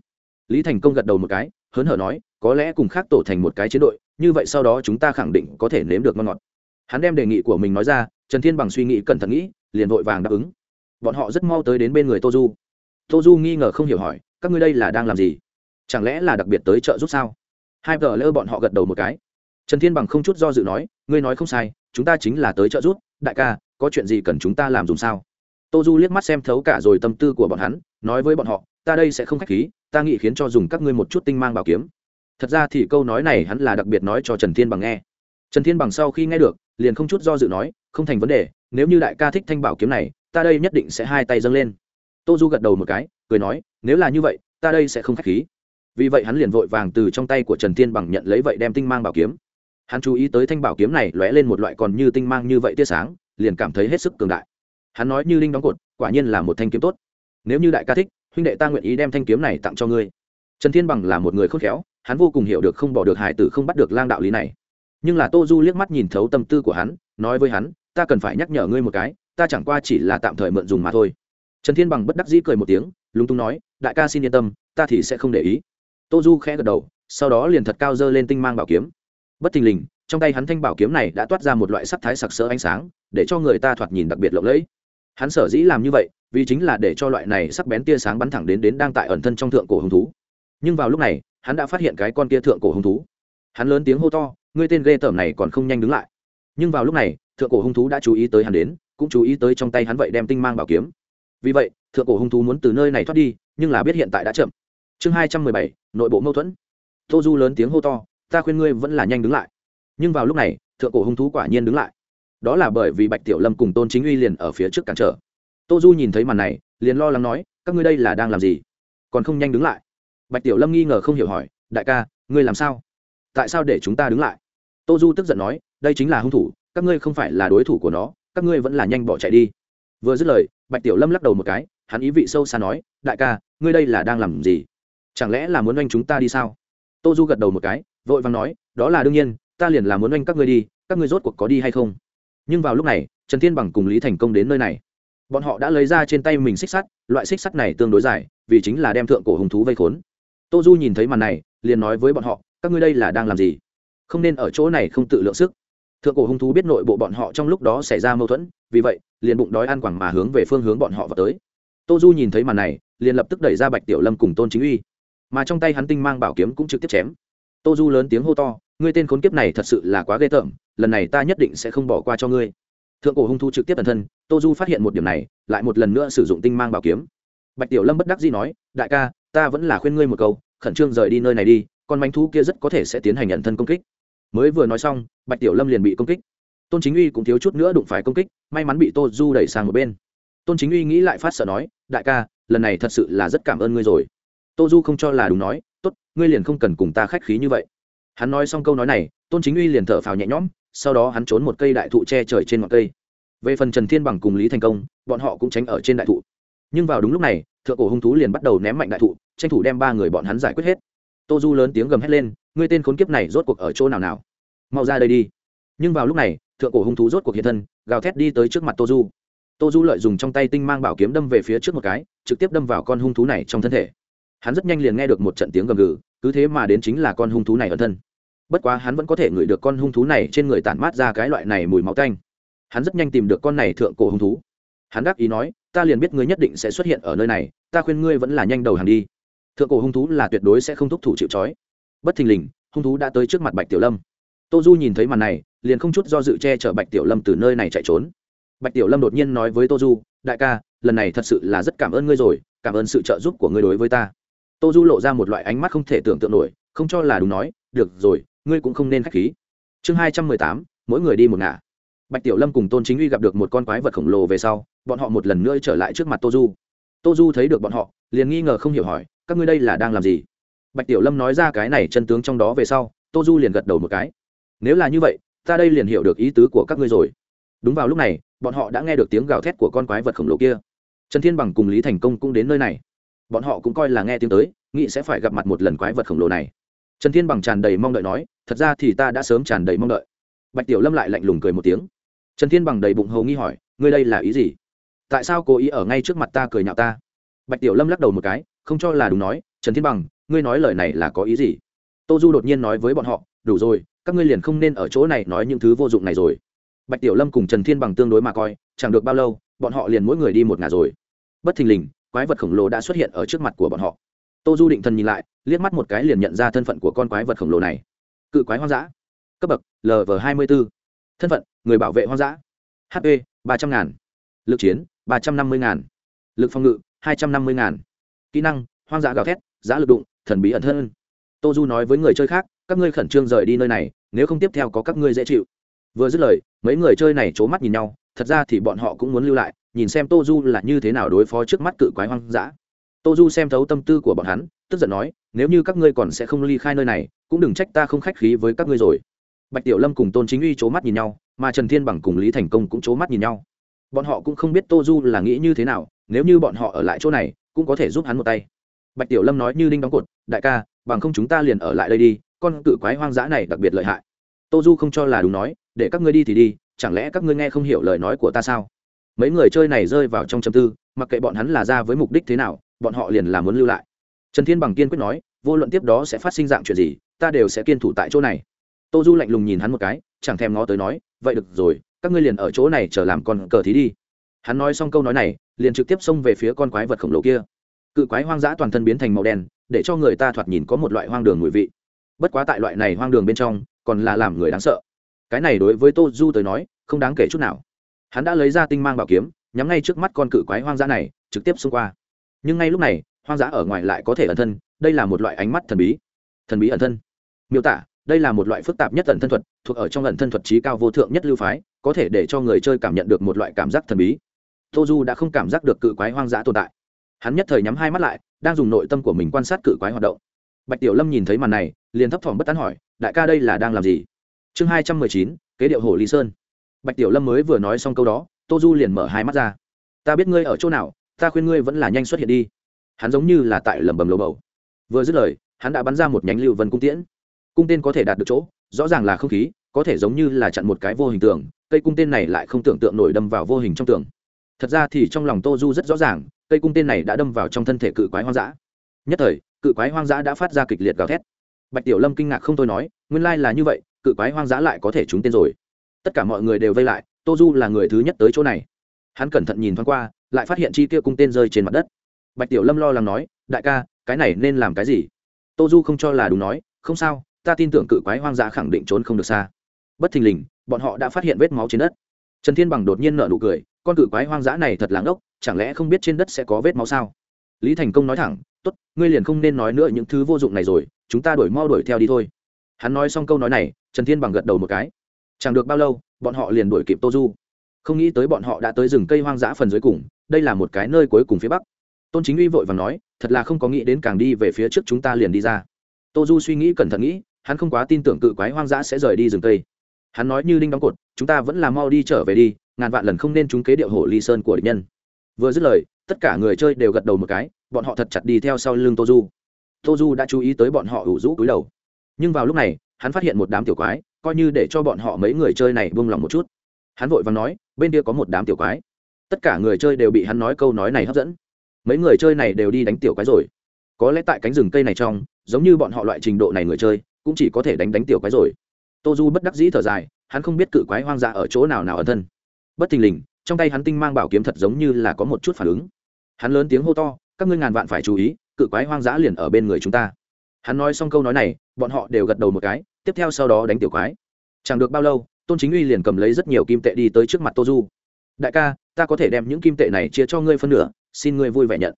Lý thành công gật đầu một cái, hớn hở nói, có lẽ cùng khác tổ thành một cái chiến đội, như vậy sau đó chúng ta khẳng định có thể nếm được ngon ngọt. Hắn đem đề nghị của mình nói ra, trần thiên bằng suy nghĩ cẩn thận nghĩ, liền vội vàng đáp ứng. Bọn họ rất mau tới đến bên người tô du. Tô du nghi ngờ không hiểu hỏi, các ngươi đây là đang làm gì? Chẳng lẽ là đặc biệt tới chợ giúp sao? Hai vợ lỡ bọn họ gật đầu một cái trần thiên bằng không chút do dự nói, ngươi nói không sai, chúng ta chính là tới trợ giúp, đại ca, có chuyện gì cần chúng ta làm dùng sao? Tô du liếc mắt xem thấu cả rồi tâm tư của bọn hắn, nói với bọn họ, ta đây sẽ không k h á c h khí, ta nghĩ khiến cho dùng các ngươi một chút tinh mang bảo kiếm. Thật ra thì câu nói này hắn là đặc biệt nói cho trần thiên bằng nghe. Trần thiên bằng sau khi nghe được, liền không chút do dự nói, không thành vấn đề, nếu như đại ca thích thanh bảo kiếm này, ta đây nhất định sẽ hai tay dâng lên. Tô du gật đầu một cái, cười nói, nếu là như vậy, ta đây sẽ không k h á c h khí. Vì vậy hắn liền vội vàng từ trong tay của trần thiên bằng nhận lấy vậy đem tinh mang bảo kiếm hắn chú ý tới thanh bảo kiếm này lóe lên một loại còn như tinh mang như vậy tia sáng, liền cảm thấy hết sức cường đại. Hắn nói như linh đóng cột, quả nhiên là một thanh kiếm tốt. Nếu như đại ca thích, huynh đệ ta nguyện ý đem thanh kiếm này tặng cho ngươi. Trần thiên bằng là một người khôn khéo, hắn vô cùng hiểu được không bỏ được hải tử không bắt được lang đạo lý này. Nhưng là tô du liếc mắt nhìn thấu tâm tư của hắn, nói với hắn, ta cần phải nhắc nhở ngươi một cái, ta chẳng qua chỉ là tạm thời mượn dùng mà thôi. Trần thiên bằng bất đắc dĩ cười một tiếng, lúng túng nói, đại ca xin yên tâm, ta thì sẽ không để ý. Tô du khẽ gật đầu, sau đó liền thật cao dơ lên tinh mang bảo kiếm bất thình lình, trong tay hắn thanh bảo kiếm này đã toát ra một loại sắc thái sặc sỡ ánh sáng, để cho người ta thoạt nhìn đặc biệt lộng lẫy. Hắn sở dĩ làm như vậy, vì chính là để cho loại này sắc bén tia sáng bắn thẳng đến đến đang tại ẩn thân trong thượng cổ hứng thú. Nhưng vào lúc này, hắn đã phát hiện cái con kia thượng cổ hứng thú. Hắn lớn tiếng hô to, ngươi tên ghê tởm này còn không nhanh đứng lại. Nhưng vào lúc này, thượng cổ hung thú đã chú ý tới hắn đến, cũng chú ý tới trong tay hắn vậy đem tinh mang bảo kiếm. Vì vậy, thượng cổ hung thú muốn từ nơi này thoát đi, nhưng là biết hiện tại đã chậm. Chương hai trăm mười bảy, nội bộ mâu thuẫn. Tô du lớn tiếng hô to ta khuyên ngươi vẫn là nhanh đứng lại. Nhưng vào lúc này, thượng cổ hung thú quả nhiên đứng lại. Đó là bởi vì bạch tiểu lâm cùng tôn chính uy liền ở phía trước cản trở. Tô du nhìn thấy màn này, liền lo lắng nói, các ngươi đây là đang làm gì? Còn không nhanh đứng lại? Bạch tiểu lâm nghi ngờ không hiểu hỏi, đại ca, ngươi làm sao? Tại sao để chúng ta đứng lại? Tô du tức giận nói, đây chính là hung thủ, các ngươi không phải là đối thủ của nó, các ngươi vẫn là nhanh bỏ chạy đi. Vừa dứt lời, bạch tiểu lâm lắc đầu một cái, hắn ý vị sâu xa nói, đại ca, ngươi đây là đang làm gì? Chẳng lẽ là muốn oanh chúng ta đi sao? Tô du gật đầu một cái vội vàng nói, đó là đương nhiên, ta liền là muốn anh các ngươi đi, các ngươi rốt cuộc có đi hay không? Nhưng vào lúc này, trần thiên bằng cùng lý thành công đến nơi này. Bọn họ đã lấy ra trên tay mình xích sắt, loại xích sắt này tương đối dài, vì chính là đem thượng cổ hùng thú vây khốn. Tô du nhìn thấy màn này, liền nói với bọn họ, các ngươi đây là đang làm gì? Không nên ở chỗ này không tự lượng sức. Thượng cổ hung thú biết nội bộ bọn họ trong lúc đó xảy ra mâu thuẫn, vì vậy, liền bụng đói ăn quẳng mà hướng về phương hướng bọn họ vào tới. Tô du nhìn thấy màn này, liền lập tức đẩy ra bạch tiểu lâm cùng tôn chính uy. Mà trong tay hắn tinh mang bảo kiếm cũng trực tiếp chém tô du lớn tiếng hô to, ngươi tên khốn kiếp này thật sự là quá ghê tởm, lần này ta nhất định sẽ không bỏ qua cho ngươi. Thượng cổ hung thu trực tiếp bản thân, tô du phát hiện một điểm này, lại một lần nữa sử dụng tinh mang bảo kiếm. Bạch tiểu lâm bất đắc dĩ nói, đại ca, ta vẫn là khuyên ngươi một câu, khẩn trương rời đi nơi này đi, con manh thú kia rất có thể sẽ tiến hành nhận thân công kích. Mới vừa nói xong, bạch tiểu lâm liền bị công kích. Tôn chính uy cũng thiếu chút nữa đụng phải công kích, may mắn bị tô du đẩy sang một bên. Tôn chính uy nghĩ lại phát sợ nói, đại ca, lần này thật sự là rất cảm ơn ngươi rồi. Tô du không cho là đúng nói ngươi liền không cần cùng ta khách khí như vậy. Hắn nói xong câu nói này, tôn chính uy liền thở phào nhẹ nhõm, sau đó hắn trốn một cây đại thụ che trời trên ngọn cây. Về phần trần thiên bằng cùng lý thành công, bọn họ cũng tránh ở trên đại thụ. Nhưng vào đúng lúc này, thượng cổ hung thú liền bắt đầu ném mạnh đại thụ, tranh thủ đem ba người bọn hắn giải quyết hết. Tô du lớn tiếng gầm hét lên, ngươi tên khốn kiếp này rốt cuộc ở chỗ nào nào? Mau ra đây đi. Nhưng vào lúc này, thượng cổ hung thú rốt cuộc hiện thân, gào thét đi tới trước mặt tô du. Tô du lợi dùng trong tay tinh mang bảo kiếm đâm về phía trước một cái, trực tiếp đâm vào con hung thú này trong thân thể. Hắn rất nhanh liền nghe được một trận tiếng gầm gừ cứ thế mà đến chính là con hung thú này ẩn thân. Bất quá hắn vẫn có thể ngửi được con hung thú này trên người tản mát ra cái loại này mùi máu tanh. Hắn rất nhanh tìm được con này thượng cổ hung thú. Hắn đáp ý nói, ta liền biết ngươi nhất định sẽ xuất hiện ở nơi này, ta khuyên ngươi vẫn là nhanh đầu hàng đi. Thượng cổ hung thú là tuyệt đối sẽ không thúc thủ chịu trói. Bất thình lình, hung thú đã tới trước mặt bạch tiểu lâm. Tô du nhìn thấy màn này, liền không chút do dự che chở bạch tiểu lâm từ nơi này chạy trốn. Bạch tiểu lâm đột nhiên nói với tô du, đại ca, lần này thật sự là rất cảm ơn ngươi rồi, cảm ơn sự trợ giúp của ngươi đối với ta tô du lộ ra một loại ánh mắt không thể tưởng tượng nổi, không cho là đúng nói, được rồi, ngươi cũng không nên k h á c h khí. Chương hai trăm mười tám, mỗi người đi một ngả. Bạch tiểu lâm cùng tôn chính uy gặp được một con quái vật khổng lồ về sau, bọn họ một lần nữa trở lại trước mặt tô du. Tô du thấy được bọn họ, liền nghi ngờ không hiểu hỏi, các ngươi đây là đang làm gì? Bạch tiểu lâm nói ra cái này chân tướng trong đó về sau, tô du liền gật đầu một cái. Nếu là như vậy, ta đây liền hiểu được ý tứ của các ngươi rồi. Đúng vào lúc này, bọn họ đã nghe được tiếng gào thét của con quái vật khổng lồ kia. Trần thiên bằng cùng lý thành công cũng đến nơi này bọn họ cũng coi là nghe tiếng tới, nghĩ sẽ phải gặp mặt một lần quái vật khổng lồ này. Trần thiên bằng tràn đầy mong đợi nói, thật ra thì ta đã sớm tràn đầy mong đợi. Bạch tiểu lâm lại lạnh lùng cười một tiếng. Trần thiên bằng đầy bụng hầu nghi hỏi, ngươi đây là ý gì? Tại sao cố ý ở ngay trước mặt ta cười nhạo ta? Bạch tiểu lâm lắc đầu một cái, không cho là đúng nói, trần thiên bằng, ngươi nói lời này là có ý gì? Tô du đột nhiên nói với bọn họ, đủ rồi, các ngươi liền không nên ở chỗ này nói những thứ vô dụng này rồi. Bạch tiểu lâm cùng trần thiên bằng tương đối mà coi, chẳng được bao lâu, bọn họ liền mỗi người đi một ngả rồi. Bất thình lình quái vật khổng lồ đã xuất hiện ở trước mặt của bọn họ. Tô du định thần nhìn lại, liếc mắt một cái liền nhận ra thân phận của con quái vật khổng lồ này. Cự quái hoang dã. Cấp bậc lv hai mươi b ố thân phận, người bảo vệ hoang dã. Hp ba trăm ngàn. Lực chiến, ba trăm năm mươi ngàn. Lực phòng ngự, hai trăm năm mươi ngàn. Kỹ năng, hoang dã gào thét, giã lực đụng, thần bí ẩn thân. Tô du nói với người chơi khác, các ngươi khẩn trương rời đi nơi này, nếu không tiếp theo có các ngươi dễ chịu. Vừa dứt lời, mấy người chơi này c h ố mắt nhìn nhau, thật ra thì bọn họ cũng muốn lưu lại nhìn xem tô du là như thế nào đối phó trước mắt cự quái hoang dã. Tô du xem thấu tâm tư của bọn hắn, tức giận nói, nếu như các ngươi còn sẽ không ly khai nơi này, cũng đừng trách ta không khách khí với các ngươi rồi. Bạch tiểu lâm cùng tôn chính uy c h ố mắt nhìn nhau, mà trần thiên bằng cùng lý thành công cũng c h ố mắt nhìn nhau. Bọn họ cũng không biết tô du là nghĩ như thế nào, nếu như bọn họ ở lại chỗ này, cũng có thể giúp hắn một tay. Bạch tiểu lâm nói như đinh đóng cột, đại ca, bằng không chúng ta liền ở lại đây đi, con cự quái hoang dã này đặc biệt lợi hại. Tô du không cho là đúng nói, để các ngươi đi thì đi, chẳng lẽ các ngươi nghe không hiểu lời nói của ta sao? Mấy người chơi này rơi vào trong châm tư, mặc kệ bọn hắn là ra với mục đích thế nào, bọn họ liền là muốn lưu lại. Trần thiên bằng kiên quyết nói, vô luận tiếp đó sẽ phát sinh dạng chuyện gì, ta đều sẽ kiên thủ tại chỗ này. Tô du lạnh lùng nhìn hắn một cái, chẳng thèm ngó tới nói, vậy được rồi, các ngươi liền ở chỗ này chờ làm con cờ thí đi. Hắn nói xong câu nói này, liền trực tiếp xông về phía con quái vật khổng lồ kia. Cự quái hoang dã toàn thân biến thành màu đen, để cho người ta thoạt nhìn có một loại hoang đường mùi vị. Bất quá tại loại này hoang đường bên trong, còn là làm người đáng sợ. Cái này đối với tô du tới nói, không đáng kể chút nào hắn đã lấy ra tinh mang bảo kiếm, nhắm ngay trước mắt con cự quái hoang dã này, trực tiếp xông qua. Nhưng ngay lúc này, hoang dã ở ngoài lại có thể ẩn thân, đây là một loại ánh mắt thần bí. Thần bí ẩn thân. Miêu tả, đây là một loại phức tạp nhất ẩn thân thuật, thuộc ở trong ẩn thân thuật trí cao vô thượng nhất lưu phái, có thể để cho người chơi cảm nhận được một loại cảm giác thần bí. Tô du đã không cảm giác được cự quái hoang dã tồn tại. Hắn nhất thời nhắm hai mắt lại, đang dùng nội tâm của mình quan sát cự quái hoạt động. Bạch tiểu lâm nhìn thấy màn này, liền thấp thỏm bất tán hỏi, đại ca đây là đang làm gì? Chương hai trăm mười chín, kế điệu hồ lý sơn bạch tiểu lâm mới vừa nói xong câu đó, tô du liền mở hai mắt ra. Ta biết ngươi ở chỗ nào, ta khuyên ngươi vẫn là nhanh xuất hiện đi. Hắn giống như là tại lầm bầm lầu bầu. Vừa dứt lời, hắn đã bắn ra một nhánh lưu vân cung tiễn. Cung tên có thể đạt được chỗ, rõ ràng là không khí, có thể giống như là chặn một cái vô hình tường, cây cung tên này lại không tưởng tượng nổi đâm vào vô hình trong tường. Thật ra thì trong lòng tô du rất rõ ràng, cây cung tên này đã đâm vào trong thân thể cự quái hoang dã. Nhất thời, cự quái hoang dã đã phát ra kịch liệt gào thét. Bạch tiểu lâm kinh ngạc không thôi nói, nguyên lai là như vậy, cự quái hoang dã lại có thể trúng tên rồi tất cả mọi người đều vây lại, tô du là người thứ nhất tới chỗ này. Hắn cẩn thận nhìn thoáng qua, lại phát hiện chi kia cung tên rơi trên mặt đất. Bạch tiểu lâm lo lắng nói, đại ca, cái này nên làm cái gì? Tô du không cho là đúng nói, không sao, ta tin tưởng cự quái hoang dã khẳng định trốn không được xa. Bất thình lình, bọn họ đã phát hiện vết máu trên đất. Trần thiên bằng đột nhiên nở nụ cười, con cự quái hoang dã này thật láng ốc chẳng lẽ không biết trên đất sẽ có vết máu sao? Lý thành công nói thẳng, tốt, ngươi liền không nên nói nữa những thứ vô dụng này rồi, chúng ta đuổi mau đuổi theo đi thôi. Hắn nói xong câu nói này, trần thiên bằng gật đầu một cái chẳng được bao lâu, bọn họ liền đuổi kịp tô du không nghĩ tới bọn họ đã tới rừng cây hoang dã phần dưới cùng, đây là một cái nơi cuối cùng phía bắc. Tôn chính uy vội và nói, thật là không có nghĩ đến càng đi về phía trước chúng ta liền đi ra. Tô du suy nghĩ cẩn thận nghĩ, hắn không quá tin tưởng cự quái hoang dã sẽ rời đi rừng cây. Hắn nói như đinh đóng cột, chúng ta vẫn là mau đi trở về đi, ngàn vạn lần không nên trúng kế điệu hổ ly sơn của địch nhân. Vừa dứt lời, tất cả người chơi đều gật đầu một cái, bọn họ thật chặt đi theo sau lưng tô du tô du đã chú ý tới bọn họ ủ rũ cúi đầu. Nhưng vào lúc này, hắn phát hiện một đám tiểu quái coi như để cho bọn họ mấy người chơi này buông lòng một chút. Hắn vội và nói, bên kia có một đám tiểu quái. Tất cả người chơi đều bị hắn nói câu nói này hấp dẫn. Mấy người chơi này đều đi đánh tiểu quái rồi. Có lẽ tại cánh rừng cây này trong, giống như bọn họ loại trình độ này người chơi, cũng chỉ có thể đánh đánh tiểu quái rồi. Tô du bất đắc dĩ thở dài, hắn không biết cự quái hoang dã ở chỗ nào nào ẩn thân. Bất thình lình, trong tay hắn tinh mang bảo kiếm thật giống như là có một chút phản ứng. Hắn lớn tiếng hô to, các ngươi ngàn vạn phải chú ý, cự quái hoang dã liền ở bên người chúng ta. Hắn nói xong câu nói này, bọn họ đều gật đầu một cái tiếp theo sau đó đánh tiểu quái. Chẳng được bao lâu, tôn chính uy liền cầm lấy rất nhiều kim tệ đi tới trước mặt tô du. Đại ca, ta có thể đem những kim tệ này chia cho ngươi phân nửa, xin ngươi vui vẻ nhận.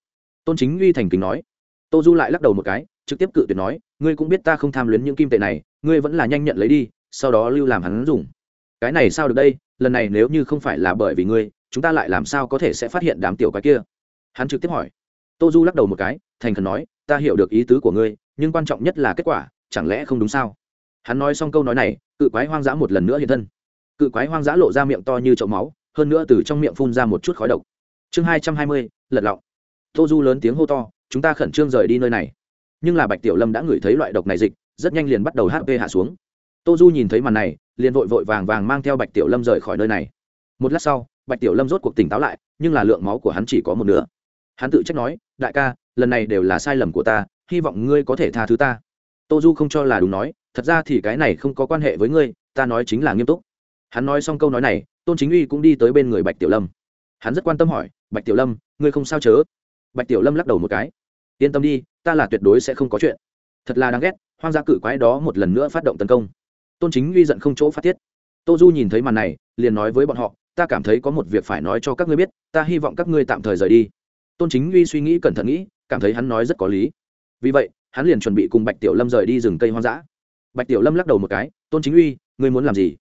Tôn chính uy thành kính nói. Tô du lại lắc đầu một cái, trực tiếp cự tuyệt nói, ngươi cũng biết ta không tham luyến những kim tệ này, ngươi vẫn là nhanh nhận lấy đi, sau đó lưu làm hắn dùng. Cái này sao được đây? Lần này nếu như không phải là bởi vì ngươi, chúng ta lại làm sao có thể sẽ phát hiện đám tiểu cái kia? Hắn trực tiếp hỏi. Tô du lắc đầu một cái, thành khẩn nói, ta hiểu được ý tứ của ngươi, nhưng quan trọng nhất là kết quả, chẳng lẽ không đúng sao? Hắn nói xong câu nói này, cự quái hoang dã một lần nữa hiện thân. Cự quái hoang dã lộ ra miệng to như chậu máu, hơn nữa từ trong miệng phun ra một chút khói độc. Chương hai trăm hai mươi, lật lọng. Tô du lớn tiếng hô to, chúng ta khẩn trương rời đi nơi này. Nhưng là bạch tiểu lâm đã ngửi thấy loại độc này dịch, rất nhanh liền bắt đầu hp hạ xuống. Tô du nhìn thấy màn này, liền vội vội vàng vàng mang theo bạch tiểu lâm rời khỏi nơi này. Một lát sau, bạch tiểu lâm rốt cuộc tỉnh táo lại, nhưng là lượng máu của hắn chỉ có một nửa. Hắn tự trách nói, đại ca, lần này đều là sai lầm của ta, hy vọng ngươi có thể tha thứ ta. Tô du không cho là đúng nói thật ra thì cái này không có quan hệ với ngươi, ta nói chính là nghiêm túc. Hắn nói xong câu nói này, tôn chính uy cũng đi tới bên người bạch tiểu lâm. Hắn rất quan tâm hỏi, bạch tiểu lâm, ngươi không sao chớ? Bạch tiểu lâm lắc đầu một cái. Yên tâm đi, ta là tuyệt đối sẽ không có chuyện. Thật là đáng ghét, hoang gia cự quái đó một lần nữa phát động tấn công. Tôn chính uy giận không chỗ phát tiết. Tô du nhìn thấy màn này, liền nói với bọn họ, ta cảm thấy có một việc phải nói cho các ngươi biết, ta hy vọng các ngươi tạm thời rời đi. Tôn chính uy suy nghĩ cẩn thận nghĩ, cảm thấy hắn nói rất có lý. Vì vậy, hắn liền chuẩn bị cùng bạch tiểu lâm rời đi rừng cây hoang dã bạch tiểu lâm lắc đầu một cái, tôn chính uy, ngươi muốn làm gì?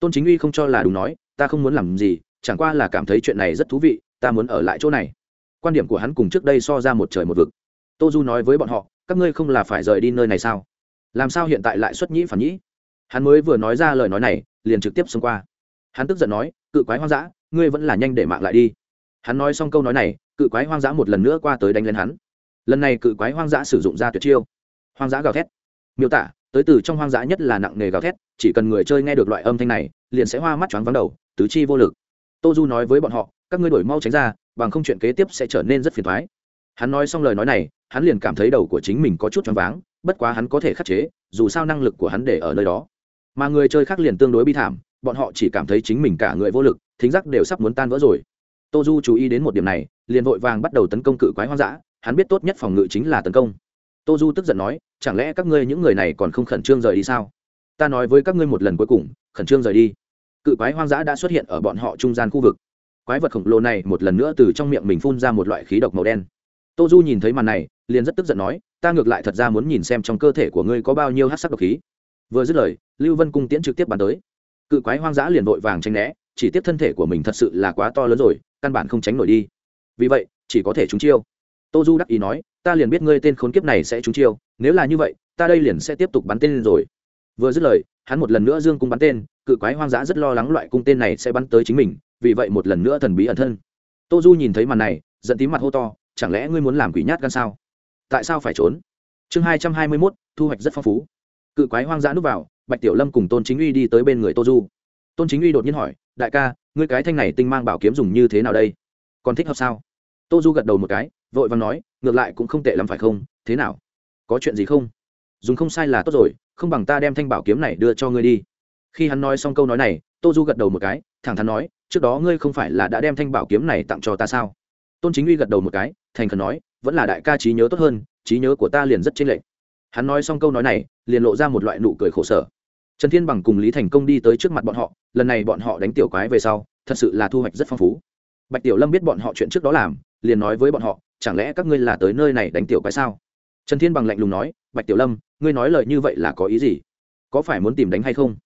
Tôn chính uy không cho là đúng nói, ta không muốn làm gì, chẳng qua là cảm thấy chuyện này rất thú vị, ta muốn ở lại chỗ này. Quan điểm của hắn cùng trước đây so ra một trời một vực. Tô du nói với bọn họ, các ngươi không là phải rời đi nơi này sao? Làm sao hiện tại lại xuất nhĩ phản nhĩ? Hắn mới vừa nói ra lời nói này, liền trực tiếp xông qua. Hắn tức giận nói, cự quái hoang dã, ngươi vẫn là nhanh để mạng lại đi. Hắn nói xong câu nói này, cự quái hoang dã một lần nữa qua tới đánh lên hắn. Lần này cự quái hoang dã sử dụng ra tuyệt chiêu. Hoang dã gào thét. Miêu tả tới từ trong hoang dã nhất là nặng nề gào thét, chỉ cần người chơi nghe được loại âm thanh này, liền sẽ hoa mắt choáng vắng đầu, tứ chi vô lực. Tô du nói với bọn họ, các ngươi đổi mau tránh ra, bằng không chuyện kế tiếp sẽ trở nên rất phiền thoái hắn nói xong lời nói này, hắn liền cảm thấy đầu của chính mình có chút choáng váng, bất quá hắn có thể khắc chế, dù sao năng lực của hắn để ở nơi đó. Mà người chơi khác liền tương đối bi thảm, bọn họ chỉ cảm thấy chính mình cả người vô lực, thính giác đều sắp muốn tan vỡ rồi. Tô du chú ý đến một điểm này, liền vội vàng bắt đầu tấn công cự quái hoang dã, hắn biết tốt nhất phòng ngự chính là tấn công tô du tức giận nói, chẳng lẽ các ngươi những người này còn không khẩn trương rời đi sao? Ta nói với các ngươi một lần cuối cùng, khẩn trương rời đi. Cự quái hoang dã đã xuất hiện ở bọn họ trung gian khu vực. Quái vật khổng lồ này một lần nữa từ trong miệng mình phun ra một loại khí độc màu đen. Tô du nhìn thấy màn này, liền rất tức giận nói, ta ngược lại thật ra muốn nhìn xem trong cơ thể của ngươi có bao nhiêu hát sắc độc khí. Vừa dứt lời, lưu vân cung tiễn trực tiếp bắn tới. Cự quái hoang dã liền vội vàng tranh né, chỉ tiếp thân thể của mình thật sự là quá to lớn rồi, căn bản không tránh nổi đi. Vì vậy, chỉ có thể trúng chiêu tô du đắc ý nói, ta liền biết ngươi tên khốn kiếp này sẽ trúng chiêu, nếu là như vậy, ta đây liền sẽ tiếp tục bắn tên rồi. Vừa dứt lời, hắn một lần nữa dương cung bắn tên, cự quái hoang dã rất lo lắng loại cung tên này sẽ bắn tới chính mình, vì vậy một lần nữa thần bí ẩn thân. Tô du nhìn thấy màn này, giận tí mặt hô to, chẳng lẽ ngươi muốn làm quỷ nhát gan sao? Tại sao phải trốn? Chương hai trăm hai mươi mốt, thu hoạch rất phong phú. Cự quái hoang dã núp vào, bạch tiểu lâm cùng tôn chính uy đi tới bên người tô du. Tôn chính uy đột nhiên hỏi, đại ca, ngươi cái thanh này tinh mang bảo kiếm dùng như thế nào đây? Còn thích hợp sao? Tô du gật đầu một cái vội vàng nói, ngược lại cũng không tệ lắm phải không? Thế nào? Có chuyện gì không? Dùng không sai là tốt rồi, không bằng ta đem thanh bảo kiếm này đưa cho ngươi đi. Khi hắn nói xong câu nói này, tô du gật đầu một cái, thẳng thắn nói, trước đó ngươi không phải là đã đem thanh bảo kiếm này tặng cho ta sao? Tôn chính uy gật đầu một cái, thành khẩn nói, vẫn là đại ca trí nhớ tốt hơn, trí nhớ của ta liền rất chênh lệch. Hắn nói xong câu nói này, liền lộ ra một loại nụ cười khổ sở. Trần thiên bằng cùng lý thành công đi tới trước mặt bọn họ, lần này bọn họ đánh tiểu quái về sau, thật sự là thu hoạch rất phong phú. Bạch tiểu lâm biết bọn họ chuyện trước đó làm, liền nói với bọn họ chẳng lẽ các ngươi là tới nơi này đánh tiểu quái sao? Trần thiên bằng lạnh lùng nói, bạch tiểu lâm, ngươi nói lời như vậy là có ý gì? Có phải muốn tìm đánh hay không?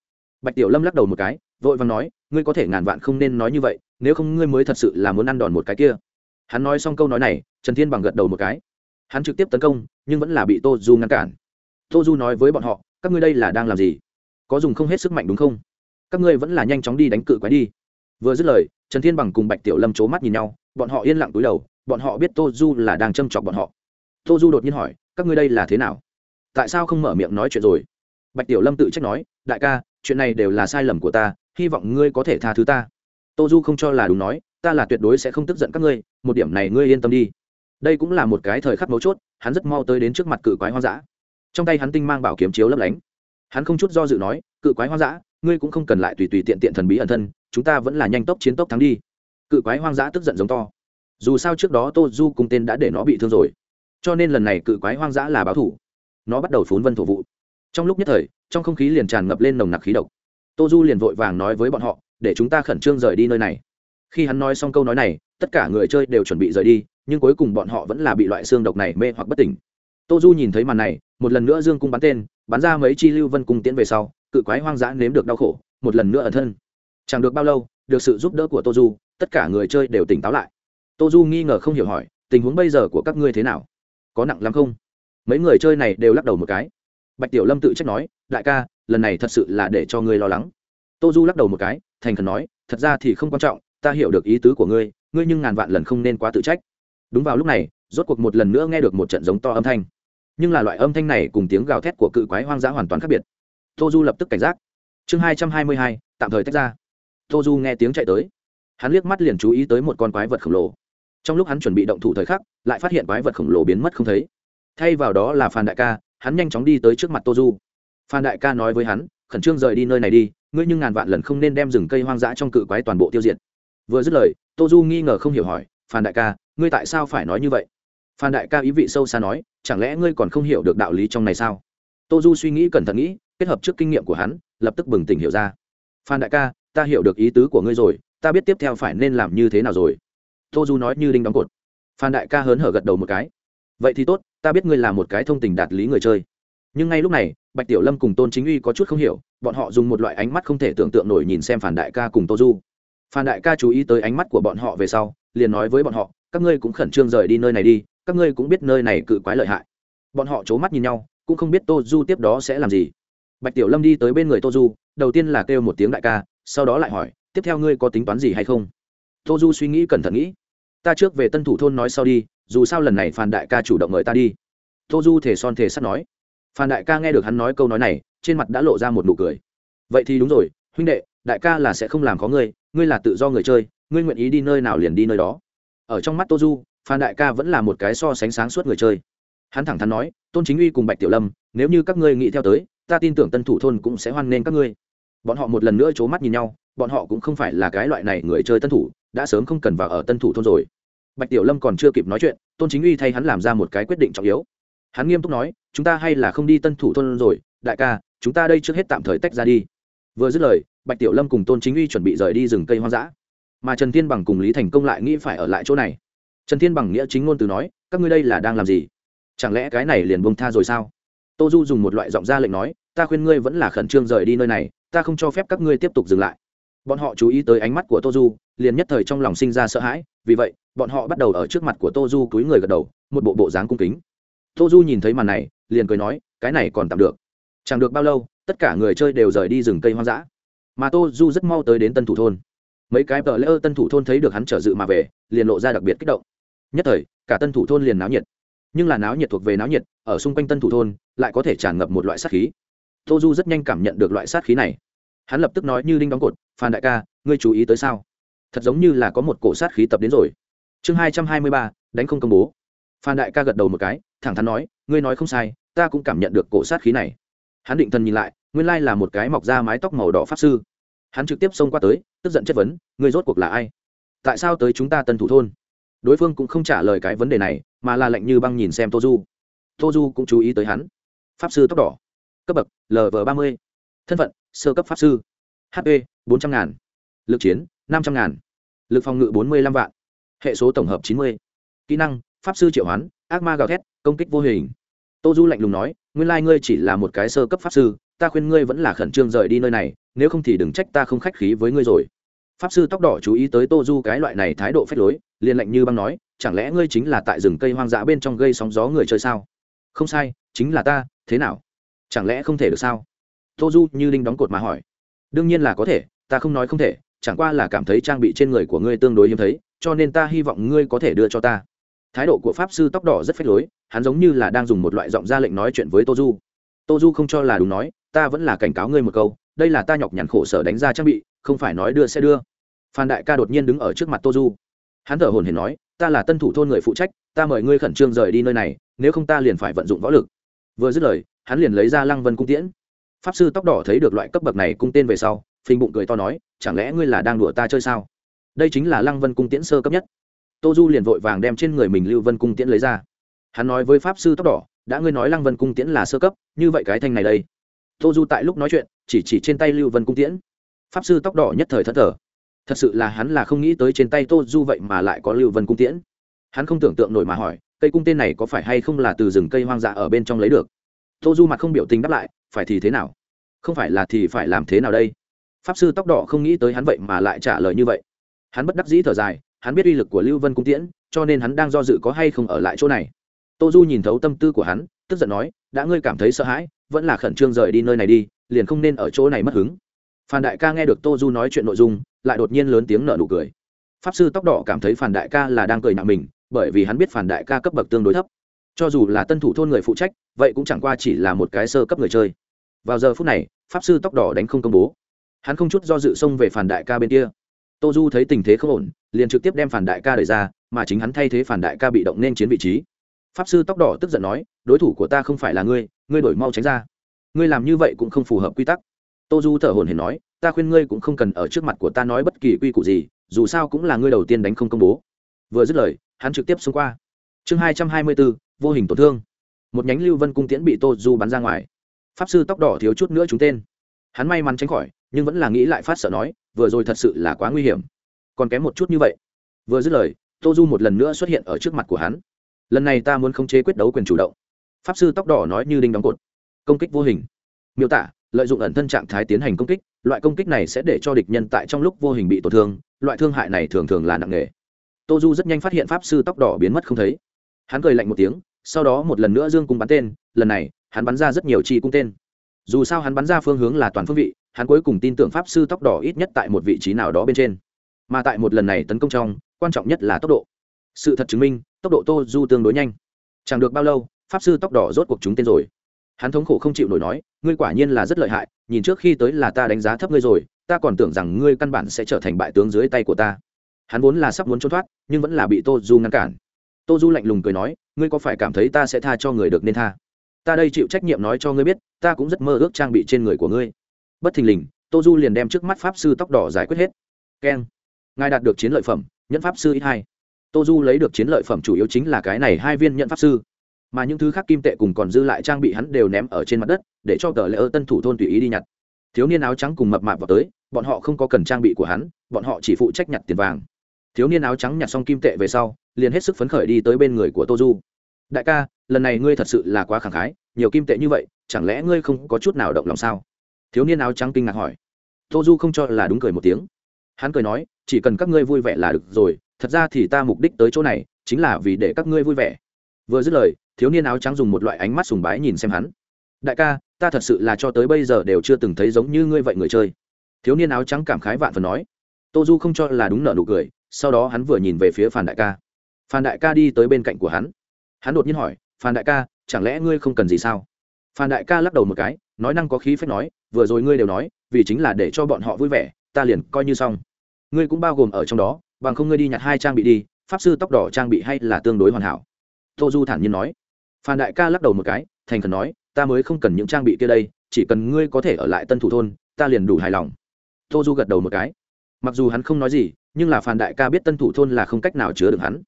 Bạch tiểu lâm lắc đầu một cái, vội vàng nói, ngươi có thể ngàn vạn không nên nói như vậy, nếu không ngươi mới thật sự là muốn ăn đòn một cái kia. Hắn nói xong câu nói này, trần thiên bằng gật đầu một cái. Hắn trực tiếp tấn công, nhưng vẫn là bị tô du ngăn cản. Tô du nói với bọn họ, các ngươi đây là đang làm gì? Có dùng không hết sức mạnh đúng không? Các ngươi vẫn là nhanh chóng đi đánh cự quái đi. Vừa dứt lời, trần thiên bằng cùng bạch tiểu lâm c h ố mắt nhìn nhau, bọn họ yên lặng túi đầu bọn họ biết tô du là đang châm chọc bọn họ. Tô du đột nhiên hỏi, các ngươi đây là thế nào? Tại sao không mở miệng nói chuyện rồi? Bạch tiểu lâm tự trách nói, đại ca, chuyện này đều là sai lầm của ta, hy vọng ngươi có thể tha thứ ta. Tô du không cho là đúng nói, ta là tuyệt đối sẽ không tức giận các ngươi, một điểm này ngươi yên tâm đi. Đây cũng là một cái thời khắc mấu chốt, hắn rất mau tới đến trước mặt cự quái hoang dã. Trong tay hắn tinh mang bảo kiếm chiếu lấp lánh. Hắn không chút do dự nói, cự quái hoang dã, ngươi cũng không cần lại tùy tùy tiện tiện thần bí ẩn thân, chúng ta vẫn là nhanh tốc chiến tốc thắng đi. Cự quái hoang dã tức giận giống to dù sao trước đó tô du cùng tên đã để nó bị thương rồi. Cho nên lần này cự quái hoang dã là báo thủ. Nó bắt đầu phún vân thổ vụ. Trong lúc nhất thời, trong không khí liền tràn ngập lên nồng nặc khí độc. Tô du liền vội vàng nói với bọn họ, để chúng ta khẩn trương rời đi nơi này. Khi hắn nói xong câu nói này, tất cả người chơi đều chuẩn bị rời đi, nhưng cuối cùng bọn họ vẫn là bị loại xương độc này mê hoặc bất tỉnh. Tô du nhìn thấy màn này, một lần nữa dương cung bắn tên, bắn ra mấy chi lưu vân cung tiễn về sau, cự quái hoang dã nếm được đau khổ, một lần nữa ẩn thân. Chẳng được bao lâu, được sự giúp đỡ của tô du, tất cả người chơi đều tỉnh táo lại tô du nghi ngờ không hiểu hỏi, tình huống bây giờ của các ngươi thế nào? Có nặng lắm không? Mấy người chơi này đều lắc đầu một cái. Bạch tiểu lâm tự trách nói, đại ca, lần này thật sự là để cho ngươi lo lắng. Tô du lắc đầu một cái, thành khẩn nói, thật ra thì không quan trọng, ta hiểu được ý tứ của ngươi ngươi nhưng ngàn vạn lần không nên quá tự trách. Đúng vào lúc này, rốt cuộc một lần nữa nghe được một trận giống to âm thanh. Nhưng là loại âm thanh này cùng tiếng gào thét của cự quái hoang dã hoàn toàn khác biệt. Tô du lập tức cảnh giác. Chương hai trăm hai mươi hai, tạm thời tách ra. Tô du nghe tiếng chạy tới. Hắn liếc mắt liền chú ý tới một con quái vật khổng lồ trong lúc hắn chuẩn bị động thủ thời khắc, lại phát hiện quái vật khổng lồ biến mất không thấy. Thay vào đó là phan đại ca, hắn nhanh chóng đi tới trước mặt tô du phan đại ca nói với hắn, khẩn trương rời đi nơi này đi, ngươi nhưng ngàn vạn lần không nên đem rừng cây hoang dã trong cự quái toàn bộ tiêu diệt. Vừa dứt lời tô du nghi ngờ không hiểu hỏi, phan đại ca, ngươi tại sao phải nói như vậy? Phan đại ca ý vị sâu xa nói, chẳng lẽ ngươi còn không hiểu được đạo lý trong này sao? Tô du suy nghĩ cẩn thận nghĩ, kết hợp trước kinh nghiệm của hắn, lập tức bừng tỉnh hiểu ra. Phan đại ca, ta hiểu được ý tứ của ngươi rồi, ta biết tiếp theo phải nên làm như thế nào rồi tô du nói như đinh đóng cột. Phan đại ca hớn hở gật đầu một cái. Vậy thì tốt, ta biết ngươi là một cái thông tình đạt lý người chơi. Nhưng ngay lúc này, bạch tiểu lâm cùng tôn chính uy có chút không hiểu, bọn họ dùng một loại ánh mắt không thể tưởng tượng nổi nhìn xem phản đại ca cùng tô du. Phan đại ca chú ý tới ánh mắt của bọn họ về sau, liền nói với bọn họ, các ngươi cũng khẩn trương rời đi nơi này đi, các ngươi cũng biết nơi này cự quái lợi hại. Bọn họ c h ố mắt nhìn nhau, cũng không biết tô du tiếp đó sẽ làm gì. Bạch tiểu lâm đi tới bên người tô du, đầu tiên là kêu một tiếng đại ca, sau đó lại hỏi, tiếp theo ngươi có tính toán gì hay không? Tô du suy nghĩ cẩn thận nghĩ. Ta trước về tân thủ thôn nói sau đi, dù sao lần này phan đại ca chủ động mời ta đi. Tô du thể son thể sắt nói. Phan đại ca nghe được hắn nói câu nói này, trên mặt đã lộ ra một nụ cười. Vậy thì đúng rồi, huynh đệ, đại ca là sẽ không làm có ngươi ngươi là tự do người chơi, ngươi nguyện ý đi nơi nào liền đi nơi đó. Ở trong mắt tô du phan đại ca vẫn là một cái so sánh sáng suốt người chơi. Hắn thẳng thắn nói, tôn chính uy cùng bạch tiểu lâm, nếu như các ngươi nghĩ theo tới, ta tin tưởng tân thủ thôn cũng sẽ hoan nghênh các ngươi. Bọn họ một lần nữa c h ố mắt nhìn nhau, bọn họ cũng không phải là cái loại này người chơi tân thủ đã sớm không cần vào ở tân thủ thôn rồi. Bạch tiểu lâm còn chưa kịp nói chuyện, tôn chính uy thay hắn làm ra một cái quyết định trọng yếu. Hắn nghiêm túc nói, chúng ta hay là không đi tân thủ thôn rồi, đại ca, chúng ta đây trước hết tạm thời tách ra đi. Vừa dứt lời, bạch tiểu lâm cùng tôn chính uy chuẩn bị rời đi rừng cây hoang dã. Mà trần thiên bằng cùng lý thành công lại nghĩ phải ở lại chỗ này. Trần thiên bằng nghĩa chính ngôn từ nói, các ngươi đây là đang làm gì? Chẳng lẽ cái này liền bông tha rồi sao? Tô du dùng một loại giọng ra lệnh nói, ta khuyên ngươi vẫn là khẩn trương rời đi nơi này, ta không cho phép các ngươi tiếp tục dừng lại bọn họ chú ý tới ánh mắt của tô du, liền nhất thời trong lòng sinh ra sợ hãi, vì vậy, bọn họ bắt đầu ở trước mặt của tô du cúi người gật đầu, một bộ bộ dáng cung kính. Tô du nhìn thấy màn này, liền cười nói, cái này còn tạm được. Chẳng được bao lâu, tất cả người chơi đều rời đi rừng cây hoang dã. Mà tô du rất mau tới đến tân thủ thôn. Mấy cái tờ lễ tân thủ thôn thấy được hắn trở dự mà về, liền lộ ra đặc biệt kích động. Nhất thời, cả tân thủ thôn liền náo nhiệt. Nhưng là náo nhiệt thuộc về náo nhiệt, ở xung quanh tân thủ thôn, lại có thể tràn ngập một loại sát khí. Tô du rất nhanh cảm nhận được loại sát khí này hắn lập tức nói như đinh đóng cột, phan đại ca, ngươi chú ý tới sao? Thật giống như là có một cổ sát khí tập đến rồi. Chương hai trăm hai mươi ba, đánh không công bố. Phan đại ca gật đầu một cái, thẳng thắn nói, ngươi nói không sai, ta cũng cảm nhận được cổ sát khí này. Hắn định thần nhìn lại, nguyên lai là một cái mọc ra mái tóc màu đỏ pháp sư. Hắn trực tiếp xông qua tới, tức giận chất vấn, ngươi rốt cuộc là ai? Tại sao tới chúng ta tân thủ thôn? Đối phương cũng không trả lời cái vấn đề này, mà là lạnh như băng nhìn xem tô du. Tô du cũng chú ý tới hắn. Pháp sư tóc đỏ. Cấp bậc lv ba mươi. Thân phận sơ cấp pháp sư. Hp bốn trăm ngàn. Lực chiến, năm trăm ngàn. Lực phòng ngự, bốn mươi lăm vạn. Hệ số tổng hợp, chín mươi. Kỹ năng, pháp sư triệu hoán, ác ma gào thét, công kích vô hình. Tô du lạnh lùng nói, nguyên lai、like、ngươi chỉ là một cái sơ cấp pháp sư, ta khuyên ngươi vẫn là khẩn trương rời đi nơi này, nếu không thì đừng trách ta không khách khí với ngươi rồi. Pháp sư tóc đỏ chú ý tới tô du cái loại này thái độ phép lối, liền lạnh như băng nói, chẳng lẽ ngươi chính là tại rừng cây hoang dã bên trong gây sóng gió người chơi sao? Không sai, chính là ta, thế nào? Chẳng lẽ không thể được sao? Tô du như đinh đóng cột mà hỏi. Đương nhiên là có thể, ta không nói không thể, chẳng qua là cảm thấy trang bị trên người của ngươi tương đối hiếm thấy, cho nên ta hy vọng ngươi có thể đưa cho ta. Thái độ của pháp sư tóc đỏ rất phách lối, hắn giống như là đang dùng một loại giọng ra lệnh nói chuyện với tô du tô du không cho là đúng nói, ta vẫn là cảnh cáo ngươi một câu, đây là ta nhọc nhằn khổ sở đánh ra trang bị, không phải nói đưa sẽ đưa. Phan đại ca đột nhiên đứng ở trước mặt tô du hắn thở hồn hển nói, ta là tân thủ thôn người phụ trách, ta mời ngươi khẩn trương rời đi nơi này, nếu không ta liền phải vận dụng võ lực. Vừa dứt lời, hắn liền lấy ra lăng vân cung tiễn pháp sư tóc đỏ thấy được loại cấp bậc này cung tên về sau, phình bụng cười to nói, chẳng lẽ ngươi là đang đùa ta chơi sao? Đây chính là lăng vân cung tiễn sơ cấp nhất. Tô du liền vội vàng đem trên người mình lưu vân cung tiễn lấy ra. Hắn nói với pháp sư tóc đỏ, đã ngươi nói lăng vân cung tiễn là sơ cấp, như vậy cái thanh này đây. Tô du tại lúc nói chuyện, chỉ chỉ trên tay lưu vân cung tiễn. Pháp sư tóc đỏ nhất thời thất thờ. Thật sự là hắn là không nghĩ tới trên tay tô du vậy mà lại có lưu vân cung tiễn. Hắn không tưởng tượng nổi mà hỏi, cây cung tên này có phải hay không là từ rừng cây hoang dã ở bên trong lấy được? Tô du mặt không biểu tình đáp lại phải thì thế nào? Không phải là thì phải làm thế nào đây? Pháp sư tóc đỏ không nghĩ tới hắn vậy mà lại trả lời như vậy. Hắn bất đắc dĩ thở dài, hắn biết uy lực của lưu vân cung tiễn, cho nên hắn đang do dự có hay không ở lại chỗ này. Tô du nhìn thấu tâm tư của hắn, tức giận nói, đã ngươi cảm thấy sợ hãi, vẫn là khẩn trương rời đi nơi này đi, liền không nên ở chỗ này mất hứng. Phan đại ca nghe được tô du nói chuyện nội dung, lại đột nhiên lớn tiếng nở nụ cười. Pháp sư tóc đỏ cảm thấy phản đại ca là đang cười nhạo mình, bởi vì hắn biết phản đại ca cấp bậc tương đối thấp. Cho dù là tân thủ thôn người phụ trách vậy cũng chẳng qua chỉ là một cái sơ cấp người chơi. Vào giờ phút này, pháp sư tóc đỏ đánh không công bố. Hắn không chút do dự xông về phản đại ca bên kia. Tô du thấy tình thế không ổn, liền trực tiếp đem phản đại ca đẩy ra, mà chính hắn thay thế phản đại ca bị động nên chiến vị trí. Pháp sư tóc đỏ tức giận nói, đối thủ của ta không phải là ngươi ngươi đổi mau tránh ra. Ngươi làm như vậy cũng không phù hợp quy tắc. Tô du thở hồn hển nói, ta khuyên ngươi cũng không cần ở trước mặt của ta nói bất kỳ quy củ gì, dù sao cũng là ngươi đầu tiên đánh không công bố. Vừa dứt lời, hắn trực tiếp xông qua. Chương hai trăm hai mươi bốn, vô hình tổn thương một nhánh lưu vân cung tiễn bị tô du bắn ra ngoài. Pháp sư tóc đỏ thiếu chút nữa trúng tên. Hắn may mắn tránh khỏi, nhưng vẫn là nghĩ lại phát sợ nói, vừa rồi thật sự là quá nguy hiểm. Còn kém một chút như vậy. Vừa dứt lời, tô du một lần nữa xuất hiện ở trước mặt của hắn. Lần này ta muốn khống chế quyết đấu quyền chủ động. Pháp sư tóc đỏ nói như đinh đóng cột. Công kích vô hình. Miêu tả, lợi dụng ẩn thân trạng thái tiến hành công kích, loại công kích này sẽ để cho địch nhân tại trong lúc vô hình bị tổn thương, loại thương hại này thường thường là nặng nề. Tô du rất nhanh phát hiện pháp sư tóc đỏ biến mất không thấy. Hắn cười lạnh một tiếng sau đó một lần nữa dương cung bắn tên, lần này, hắn bắn ra rất nhiều chi cung tên. Dù sao hắn bắn ra phương hướng là toàn phương vị, hắn cuối cùng tin tưởng pháp sư tóc đỏ ít nhất tại một vị trí nào đó bên trên. Mà tại một lần này tấn công trong, quan trọng nhất là tốc độ. Sự thật chứng minh, tốc độ tô du tương đối nhanh. Chẳng được bao lâu, pháp sư tóc đỏ rốt cuộc chúng tên rồi. Hắn thống khổ không chịu nổi nói, ngươi quả nhiên là rất lợi hại, nhìn trước khi tới là ta đánh giá thấp ngươi rồi, ta còn tưởng rằng ngươi căn bản sẽ trở thành bại tướng dưới tay của ta. Hắn vốn là sắp muốn trốn thoát, nhưng vẫn là bị tô du ngăn cản tô du lạnh lùng cười nói, ngươi có phải cảm thấy ta sẽ tha cho người được nên tha? Ta đây chịu trách nhiệm nói cho ngươi biết, ta cũng rất mơ ước trang bị trên người của ngươi. Bất thình lình, tô du liền đem trước mắt pháp sư tóc đỏ giải quyết hết. Keng. Ngài đạt được chiến lợi phẩm, nhẫn pháp sư ít hai. Tô du lấy được chiến lợi phẩm chủ yếu chính là cái này hai viên nhận pháp sư. Mà những thứ khác kim tệ cùng còn dư lại trang bị hắn đều ném ở trên mặt đất, để cho tờ lễ ơ tân thủ thôn tùy ý đi nhặt. Thiếu niên áo trắng cùng mập mạp vào tới, bọn họ không có cần trang bị của hắn, bọn họ chỉ phụ trách nhặt tiền vàng thiếu niên áo trắng nhặt xong kim tệ về sau, liền hết sức phấn khởi đi tới bên người của tô du. Đại ca, lần này ngươi thật sự là quá khẳng khái, nhiều kim tệ như vậy, chẳng lẽ ngươi không có chút nào động lòng sao? Thiếu niên áo trắng kinh ngạc hỏi. Tô du không cho là đúng cười một tiếng. Hắn cười nói, chỉ cần các ngươi vui vẻ là được rồi, thật ra thì ta mục đích tới chỗ này, chính là vì để các ngươi vui vẻ. Vừa dứt lời, thiếu niên áo trắng dùng một loại ánh mắt sùng bái nhìn xem hắn. Đại ca, ta thật sự là cho tới bây giờ đều chưa từng thấy giống như ngươi vậy người chơi. Thiếu niên áo trắng cảm khái vạn phần nói. Tô du không cho là đúng nợ nụ cười sau đó hắn vừa nhìn về phía phan đại ca. Phan đại ca đi tới bên cạnh của hắn. Hắn đột nhiên hỏi, phan đại ca, chẳng lẽ ngươi không cần gì sao? Phan đại ca lắc đầu một cái, nói năng có khí phép nói, vừa rồi ngươi đều nói, vì chính là để cho bọn họ vui vẻ, ta liền coi như xong. Ngươi cũng bao gồm ở trong đó, bằng không ngươi đi nhặt hai trang bị đi, pháp sư tóc đỏ trang bị hay là tương đối hoàn hảo. Tô du thản nhiên nói. Phan đại ca lắc đầu một cái, thành khẩn nói, ta mới không cần những trang bị kia đây, chỉ cần ngươi có thể ở lại tân thủ thôn, ta liền đủ hài lòng. Tô du gật đầu một cái. Mặc dù hắn không nói gì nhưng là phản đại ca biết tân thủ thôn là không cách nào chứa được hắn.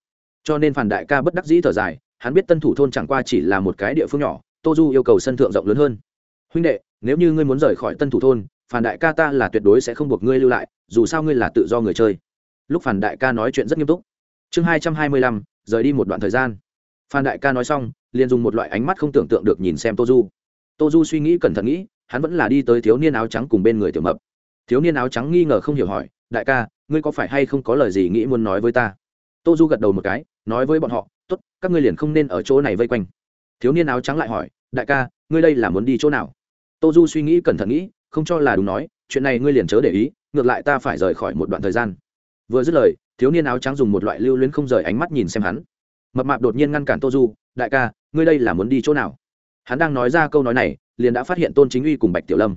Cho nên phản đại ca bất đắc dĩ thở dài, hắn biết tân thủ thôn chẳng qua chỉ là một cái địa phương nhỏ, tô du yêu cầu sân thượng rộng lớn hơn. Huynh đệ, nếu như ngươi muốn rời khỏi tân thủ thôn, phản đại ca ta là tuyệt đối sẽ không buộc ngươi lưu lại, dù sao ngươi là tự do người chơi. Lúc phản đại ca nói chuyện rất nghiêm túc. Chương hai trăm hai mươi lăm, rời đi một đoạn thời gian. Phan đại ca nói xong, liền dùng một loại ánh mắt không tưởng tượng được nhìn xem tô du. Tô du suy nghĩ cẩn thận nghĩ, hắn vẫn là đi tới thiếu niên áo trắng cùng bên người tiểu mập. Thiếu niên áo trắng nghi ngờ không hiểu hỏi, đại ca ngươi có phải hay không có lời gì nghĩ muốn nói với ta? Tô du gật đầu một cái, nói với bọn họ t ố t các ngươi liền không nên ở chỗ này vây quanh. Thiếu niên áo trắng lại hỏi, đại ca, ngươi đây là muốn đi chỗ nào? Tô du suy nghĩ cẩn thận nghĩ, không cho là đúng nói, chuyện này ngươi liền chớ để ý, ngược lại ta phải rời khỏi một đoạn thời gian. Vừa dứt lời, thiếu niên áo trắng dùng một loại lưu luyến không rời ánh mắt nhìn xem hắn. Mập mạp đột nhiên ngăn cản tô du, đại ca, ngươi đây là muốn đi chỗ nào? Hắn đang nói ra câu nói này, liền đã phát hiện tôn chính uy cùng bạch tiểu lâm.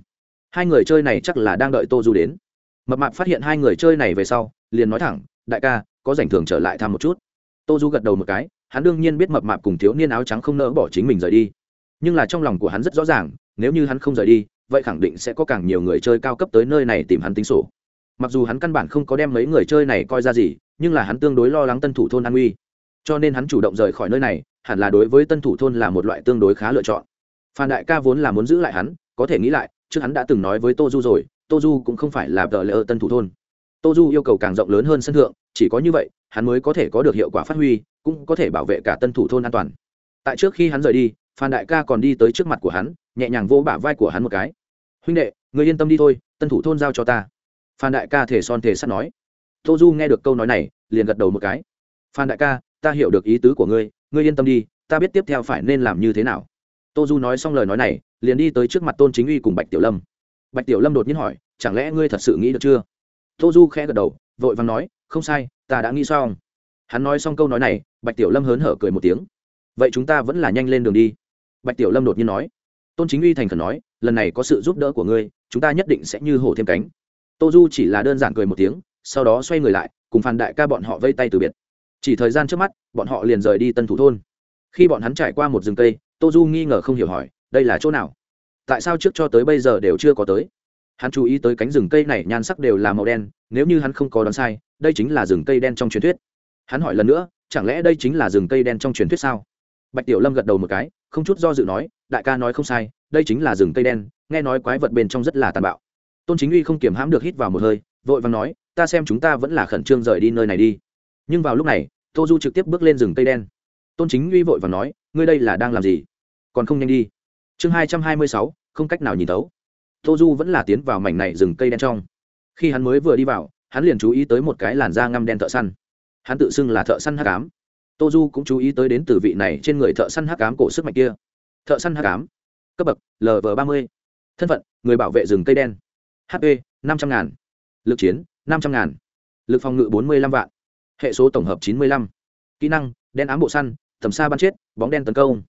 Hai người chơi này chắc là đang đợi tô du đến mập mạp phát hiện hai người chơi này về sau, liền nói thẳng, đại ca, có rảnh thường trở lại thăm một chút. Tô du gật đầu một cái, hắn đương nhiên biết mập mạp cùng thiếu niên áo trắng không nỡ bỏ chính mình rời đi. Nhưng là trong lòng của hắn rất rõ ràng, nếu như hắn không rời đi, vậy khẳng định sẽ có càng nhiều người chơi cao cấp tới nơi này tìm hắn tính sổ. Mặc dù hắn căn bản không có đem mấy người chơi này coi ra gì, nhưng là hắn tương đối lo lắng tân thủ thôn an uy cho nên hắn chủ động rời khỏi nơi này, hẳn là đối với tân thủ thôn là một loại tương đối khá lựa chọn. Phan đại ca vốn là muốn giữ lại hắn, có thể nghĩ lại, trước hắn đã từng nói với tô du rồi tô du cũng không phải là tờ ở tân thủ thôn. Tô du yêu cầu càng rộng lớn hơn sân thượng, chỉ có như vậy, hắn mới có thể có được hiệu quả phát huy, cũng có thể bảo vệ cả tân thủ thôn an toàn. Tại trước khi hắn rời đi, phan đại ca còn đi tới trước mặt của hắn, nhẹ nhàng vô bả vai của hắn một cái. Huynh đệ, người yên tâm đi thôi, tân thủ thôn giao cho ta. Phan đại ca thể son thể sắt nói. Tô du nghe được câu nói này, liền gật đầu một cái. Phan đại ca, ta hiểu được ý tứ của ngươi ngươi yên tâm đi, ta biết tiếp theo phải nên làm như thế nào. Tô du nói xong lời nói này, liền đi tới trước mặt tôn chính uy cùng bạch tiểu lâm bạch tiểu lâm đột nhiên hỏi, chẳng lẽ ngươi thật sự nghĩ được chưa? Tô du khẽ gật đầu, vội vàng nói, không sai, ta đã nghĩ xong. Hắn nói xong câu nói này, bạch tiểu lâm hớn hở cười một tiếng. Vậy chúng ta vẫn là nhanh lên đường đi. Bạch tiểu lâm đột nhiên nói. Tôn chính uy thành khẩn nói, lần này có sự giúp đỡ của ngươi, chúng ta nhất định sẽ như hổ thêm cánh. Tô du chỉ là đơn giản cười một tiếng, sau đó xoay người lại, cùng phan đại ca bọn họ vây tay từ biệt. Chỉ thời gian trước mắt, bọn họ liền rời đi tân thủ thôn. Khi bọn hắn trải qua một rừng cây, tô du nghi ngờ không hiểu hỏi, đây là chỗ nào? Tại sao trước cho tới bây giờ đều chưa có tới? Hắn chú ý tới cánh rừng cây này nhan sắc đều là màu đen, nếu như hắn không có đoán sai, đây chính là rừng cây đen trong truyền thuyết. Hắn hỏi lần nữa, chẳng lẽ đây chính là rừng cây đen trong truyền thuyết sao? Bạch tiểu lâm gật đầu một cái, không chút do dự nói, đại ca nói không sai, đây chính là rừng cây đen, nghe nói quái vật bên trong rất là tàn bạo. Tôn chính uy không kiềm hãm được hít vào một hơi, vội vàng nói, ta xem chúng ta vẫn là khẩn trương rời đi nơi này đi. Nhưng vào lúc này, tô du trực tiếp bước lên rừng cây đen. Tôn chính uy vội và nói, ngươi đây là đang làm gì? Còn không nhanh đi chương hai trăm hai mươi sáu, không cách nào nhìn tấu tô du vẫn là tiến vào mảnh này rừng cây đen trong. Khi hắn mới vừa đi vào, hắn liền chú ý tới một cái làn da ngăm đen thợ săn. Hắn tự xưng là thợ săn hắc ám. Tô du cũng chú ý tới đến từ vị này trên người thợ săn hắc ám cổ sức mạnh kia. Thợ săn hắc ám, cấp bậc lv ba mươi. Thân phận, người bảo vệ rừng cây đen. Hp năm trăm ngàn. Lực chiến, năm trăm ngàn. Lực phòng ngự bốn mươi lăm vạn. Hệ số tổng hợp chín mươi lăm. Kỹ năng, đen ám bộ săn, tầm xa bắn chết, bóng đen tấn công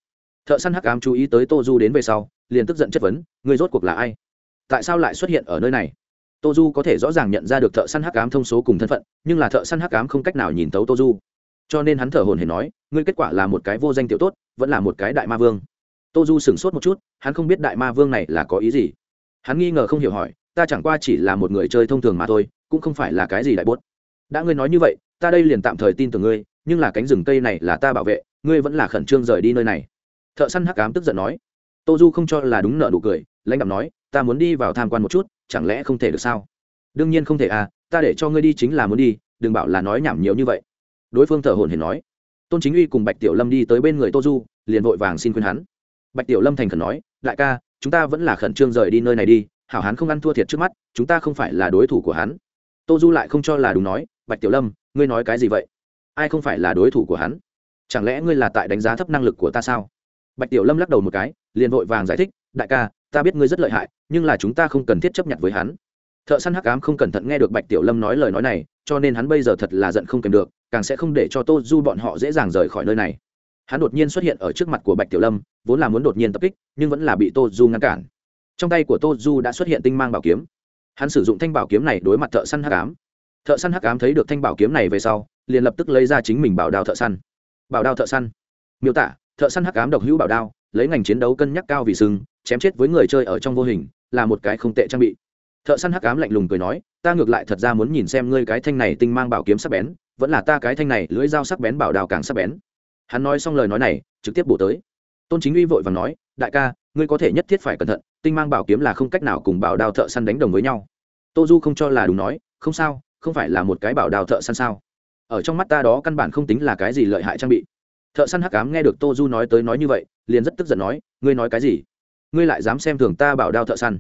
thợ săn hắc ám chú ý tới tô du đến về sau, liền tức giận chất vấn người rốt cuộc là ai? Tại sao lại xuất hiện ở nơi này? Tô du có thể rõ ràng nhận ra được thợ săn hắc ám thông số cùng thân phận, nhưng là thợ săn hắc ám không cách nào nhìn tấu tô du. Cho nên hắn thở hồn hển nói, ngươi kết quả là một cái vô danh tiểu tốt, vẫn là một cái đại ma vương. Tô du sửng sốt một chút, hắn không biết đại ma vương này là có ý gì. Hắn nghi ngờ không hiểu hỏi, ta chẳng qua chỉ là một người chơi thông thường mà thôi, cũng không phải là cái gì đại bốt. Đã ngươi nói như vậy, ta đây liền tạm thời tin tưởng ngươi, nhưng là cánh rừng cây này là ta bảo vệ, ngươi vẫn là khẩn trương rời đi nơi này thợ săn hắc cám tức giận nói. Tô du không cho là đúng nợ nụ cười, lãnh đạo nói, ta muốn đi vào tham quan một chút, chẳng lẽ không thể được sao? Đương nhiên không thể à ta để cho ngươi đi chính là muốn đi, đừng bảo là nói nhảm nhiều như vậy. Đối phương thở hồn hển nói. Tôn chính uy cùng bạch tiểu lâm đi tới bên người tô du liền vội vàng xin khuyên hắn. Bạch tiểu lâm thành khẩn nói, đại ca, chúng ta vẫn là khẩn trương rời đi nơi này đi, hảo hán không ăn thua thiệt trước mắt, chúng ta không phải là đối thủ của hắn. Tô du lại không cho là đúng nói, bạch tiểu lâm, ngươi nói cái gì vậy? Ai không phải là đối thủ của hắn? Chẳng lẽ ngươi là tại đánh giá thấp năng lực của ta sao? Bạch tiểu lâm lắc đầu một cái, liền vội vàng giải thích, đại ca, ta biết ngươi rất lợi hại, nhưng là chúng ta không cần thiết chấp nhận với hắn. Thợ săn hắc ám không cẩn thận nghe được bạch tiểu lâm nói lời nói này, cho nên hắn bây giờ thật là giận không kèm được, càng sẽ không để cho tô du bọn họ dễ dàng rời khỏi nơi này. Hắn đột nhiên xuất hiện ở trước mặt của bạch tiểu lâm, vốn là muốn đột nhiên tập kích, nhưng vẫn là bị tô du ngăn cản. Trong tay của tô du đã xuất hiện tinh mang bảo kiếm. Hắn sử dụng thanh bảo kiếm này đối mặt thợ săn hắc ám. Thợ săn hắc ám thấy được thanh bảo kiếm này về sau, liền lập tức lấy ra chính mình bảo đao thợ săn. Bảo đao thợ săn. Miêu tả thợ săn hắc ám độc hữu bảo đao, lấy ngành chiến đấu cân nhắc cao vì sừng, chém chết với người chơi ở trong vô hình, là một cái không tệ trang bị. Thợ săn hắc ám lạnh lùng cười nói, ta ngược lại thật ra muốn nhìn xem ngươi cái thanh này tinh mang bảo kiếm sắc bén, vẫn là ta cái thanh này lưỡi dao sắc bén bảo đào càng sắc bén. Hắn nói xong lời nói này, trực tiếp bổ tới. Tôn chính uy vội và nói, đại ca, ngươi có thể nhất thiết phải cẩn thận, tinh mang bảo kiếm là không cách nào cùng bảo đào thợ săn đánh đồng với nhau. Tô du không cho là đúng nói, không sao, không phải là một cái bảo đào thợ săn sao? Ở trong mắt ta đó căn bản không tính là cái gì lợi hại trang bị thợ săn hắc ám nghe được tô du nói tới nói như vậy, liền rất tức giận nói, ngươi nói cái gì? Ngươi lại dám xem thường ta bảo đao thợ săn?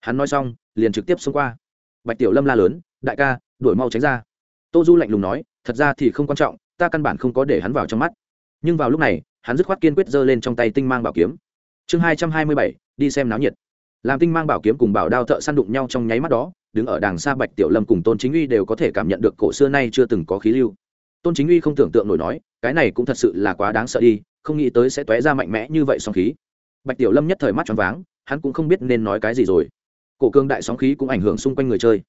Hắn nói xong, liền trực tiếp xông qua. Bạch tiểu lâm la lớn, đại ca, đuổi mau tránh ra. Tô du lạnh lùng nói, thật ra thì không quan trọng, ta căn bản không có để hắn vào trong mắt. Nhưng vào lúc này, hắn dứt khoát kiên quyết giơ lên trong tay tinh mang bảo kiếm. Chương hai trăm hai mươi bảy, đi xem náo nhiệt. Làm tinh mang bảo kiếm cùng bảo đao thợ săn đụng nhau trong nháy mắt đó, đứng ở đàng xa bạch tiểu lâm cùng tôn chính uy đều có thể cảm nhận được cổ xưa nay chưa từng có khí lưu tôn chính uy không tưởng tượng nổi nói, cái này cũng thật sự là quá đáng sợ đi, không nghĩ tới sẽ t ra mạnh mẽ như vậy song khí. Bạch tiểu lâm nhất thời mắt choáng váng, hắn cũng không biết nên nói cái gì rồi. Cổ cương đại sóng khí cũng ảnh hưởng xung quanh người chơi.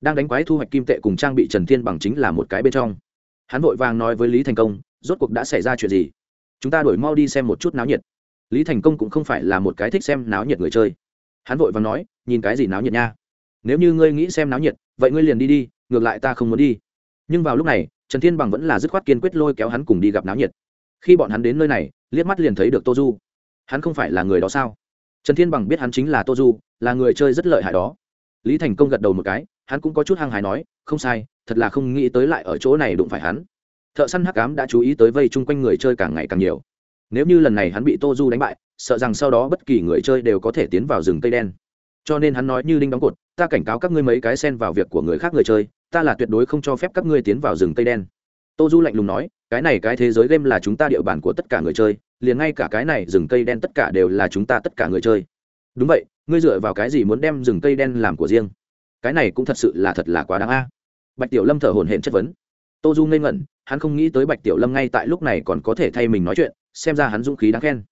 Đang đánh quái thu hoạch kim tệ cùng trang bị trần thiên bằng chính là một cái bên trong. Hắn vội vàng nói với lý thành công, rốt cuộc đã xảy ra chuyện gì? Chúng ta đổi mau đi xem một chút náo nhiệt. Lý thành công cũng không phải là một cái thích xem náo nhiệt người chơi. Hắn vội vàng nói, nhìn cái gì náo nhiệt nha? Nếu như ngươi nghĩ xem náo nhiệt, vậy ngươi liền đi đi, ngược lại ta không muốn đi. Nhưng vào lúc này trần thiên bằng vẫn là dứt khoát kiên quyết lôi kéo hắn cùng đi gặp náo nhiệt. Khi bọn hắn đến nơi này, liếc mắt liền thấy được tô du. Hắn không phải là người đó sao? Trần thiên bằng biết hắn chính là tô du, là người chơi rất lợi hại đó. Lý thành công gật đầu một cái, hắn cũng có chút hăng hái nói, không sai, thật là không nghĩ tới lại ở chỗ này đụng phải hắn. Thợ săn hắc cám đã chú ý tới vây chung quanh người chơi càng ngày càng nhiều. Nếu như lần này hắn bị tô du đánh bại, sợ rằng sau đó bất kỳ người chơi đều có thể tiến vào rừng cây đen cho nên hắn nói như đinh đóng cột, ta cảnh cáo các ngươi mấy cái xen vào việc của người khác người chơi, ta là tuyệt đối không cho phép các ngươi tiến vào rừng tây đen. Tô du lạnh lùng nói, cái này cái thế giới game là chúng ta địa bàn của tất cả người chơi, liền ngay cả cái này rừng cây đen tất cả đều là chúng ta tất cả người chơi. Đúng vậy, ngươi dựa vào cái gì muốn đem rừng cây đen làm của riêng? Cái này cũng thật sự là thật là quá đáng a. Bạch tiểu lâm thở hổn hển chất vấn. Tô du ngây ngẩn, hắn không nghĩ tới bạch tiểu lâm ngay tại lúc này còn có thể thay mình nói chuyện, xem ra hắn dũng khí đáng khen.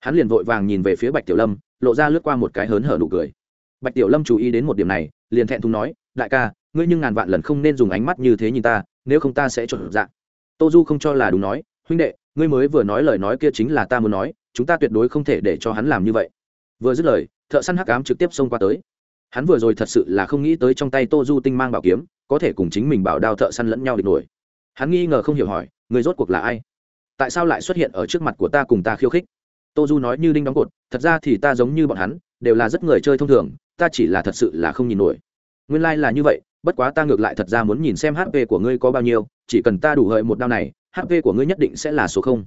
Hắn liền vội vàng nhìn về phía bạch tiểu lâm, lộ ra lướt qua một cái hớn hở nụ cười bạch tiểu lâm chú ý đến một điểm này, liền thẹn thùng nói, đại ca, ngươi nhưng ngàn vạn lần không nên dùng ánh mắt như thế nhìn ta, nếu không ta sẽ trộn dạng tô du không cho là đúng nói, huynh đệ, ngươi mới vừa nói lời nói kia chính là ta muốn nói, chúng ta tuyệt đối không thể để cho hắn làm như vậy. Vừa dứt lời, thợ săn hắc ám trực tiếp xông qua tới. Hắn vừa rồi thật sự là không nghĩ tới trong tay tô du tinh mang bảo kiếm, có thể cùng chính mình bảo đao thợ săn lẫn nhau địch nổi. Hắn nghi ngờ không hiểu hỏi người rốt cuộc là ai? Tại sao lại xuất hiện ở trước mặt của ta cùng ta khiêu khích? Tô du nói như đinh đóng cột, thật ra thì ta giống như bọn hắn, đều là rất người chơi thông thường ta chỉ là thật sự là không nhìn nổi. Nguyên lai、like、là như vậy, bất quá ta ngược lại thật ra muốn nhìn xem hp của ngươi có bao nhiêu, chỉ cần ta đủ hợi một đao này hp của ngươi nhất định sẽ là số không.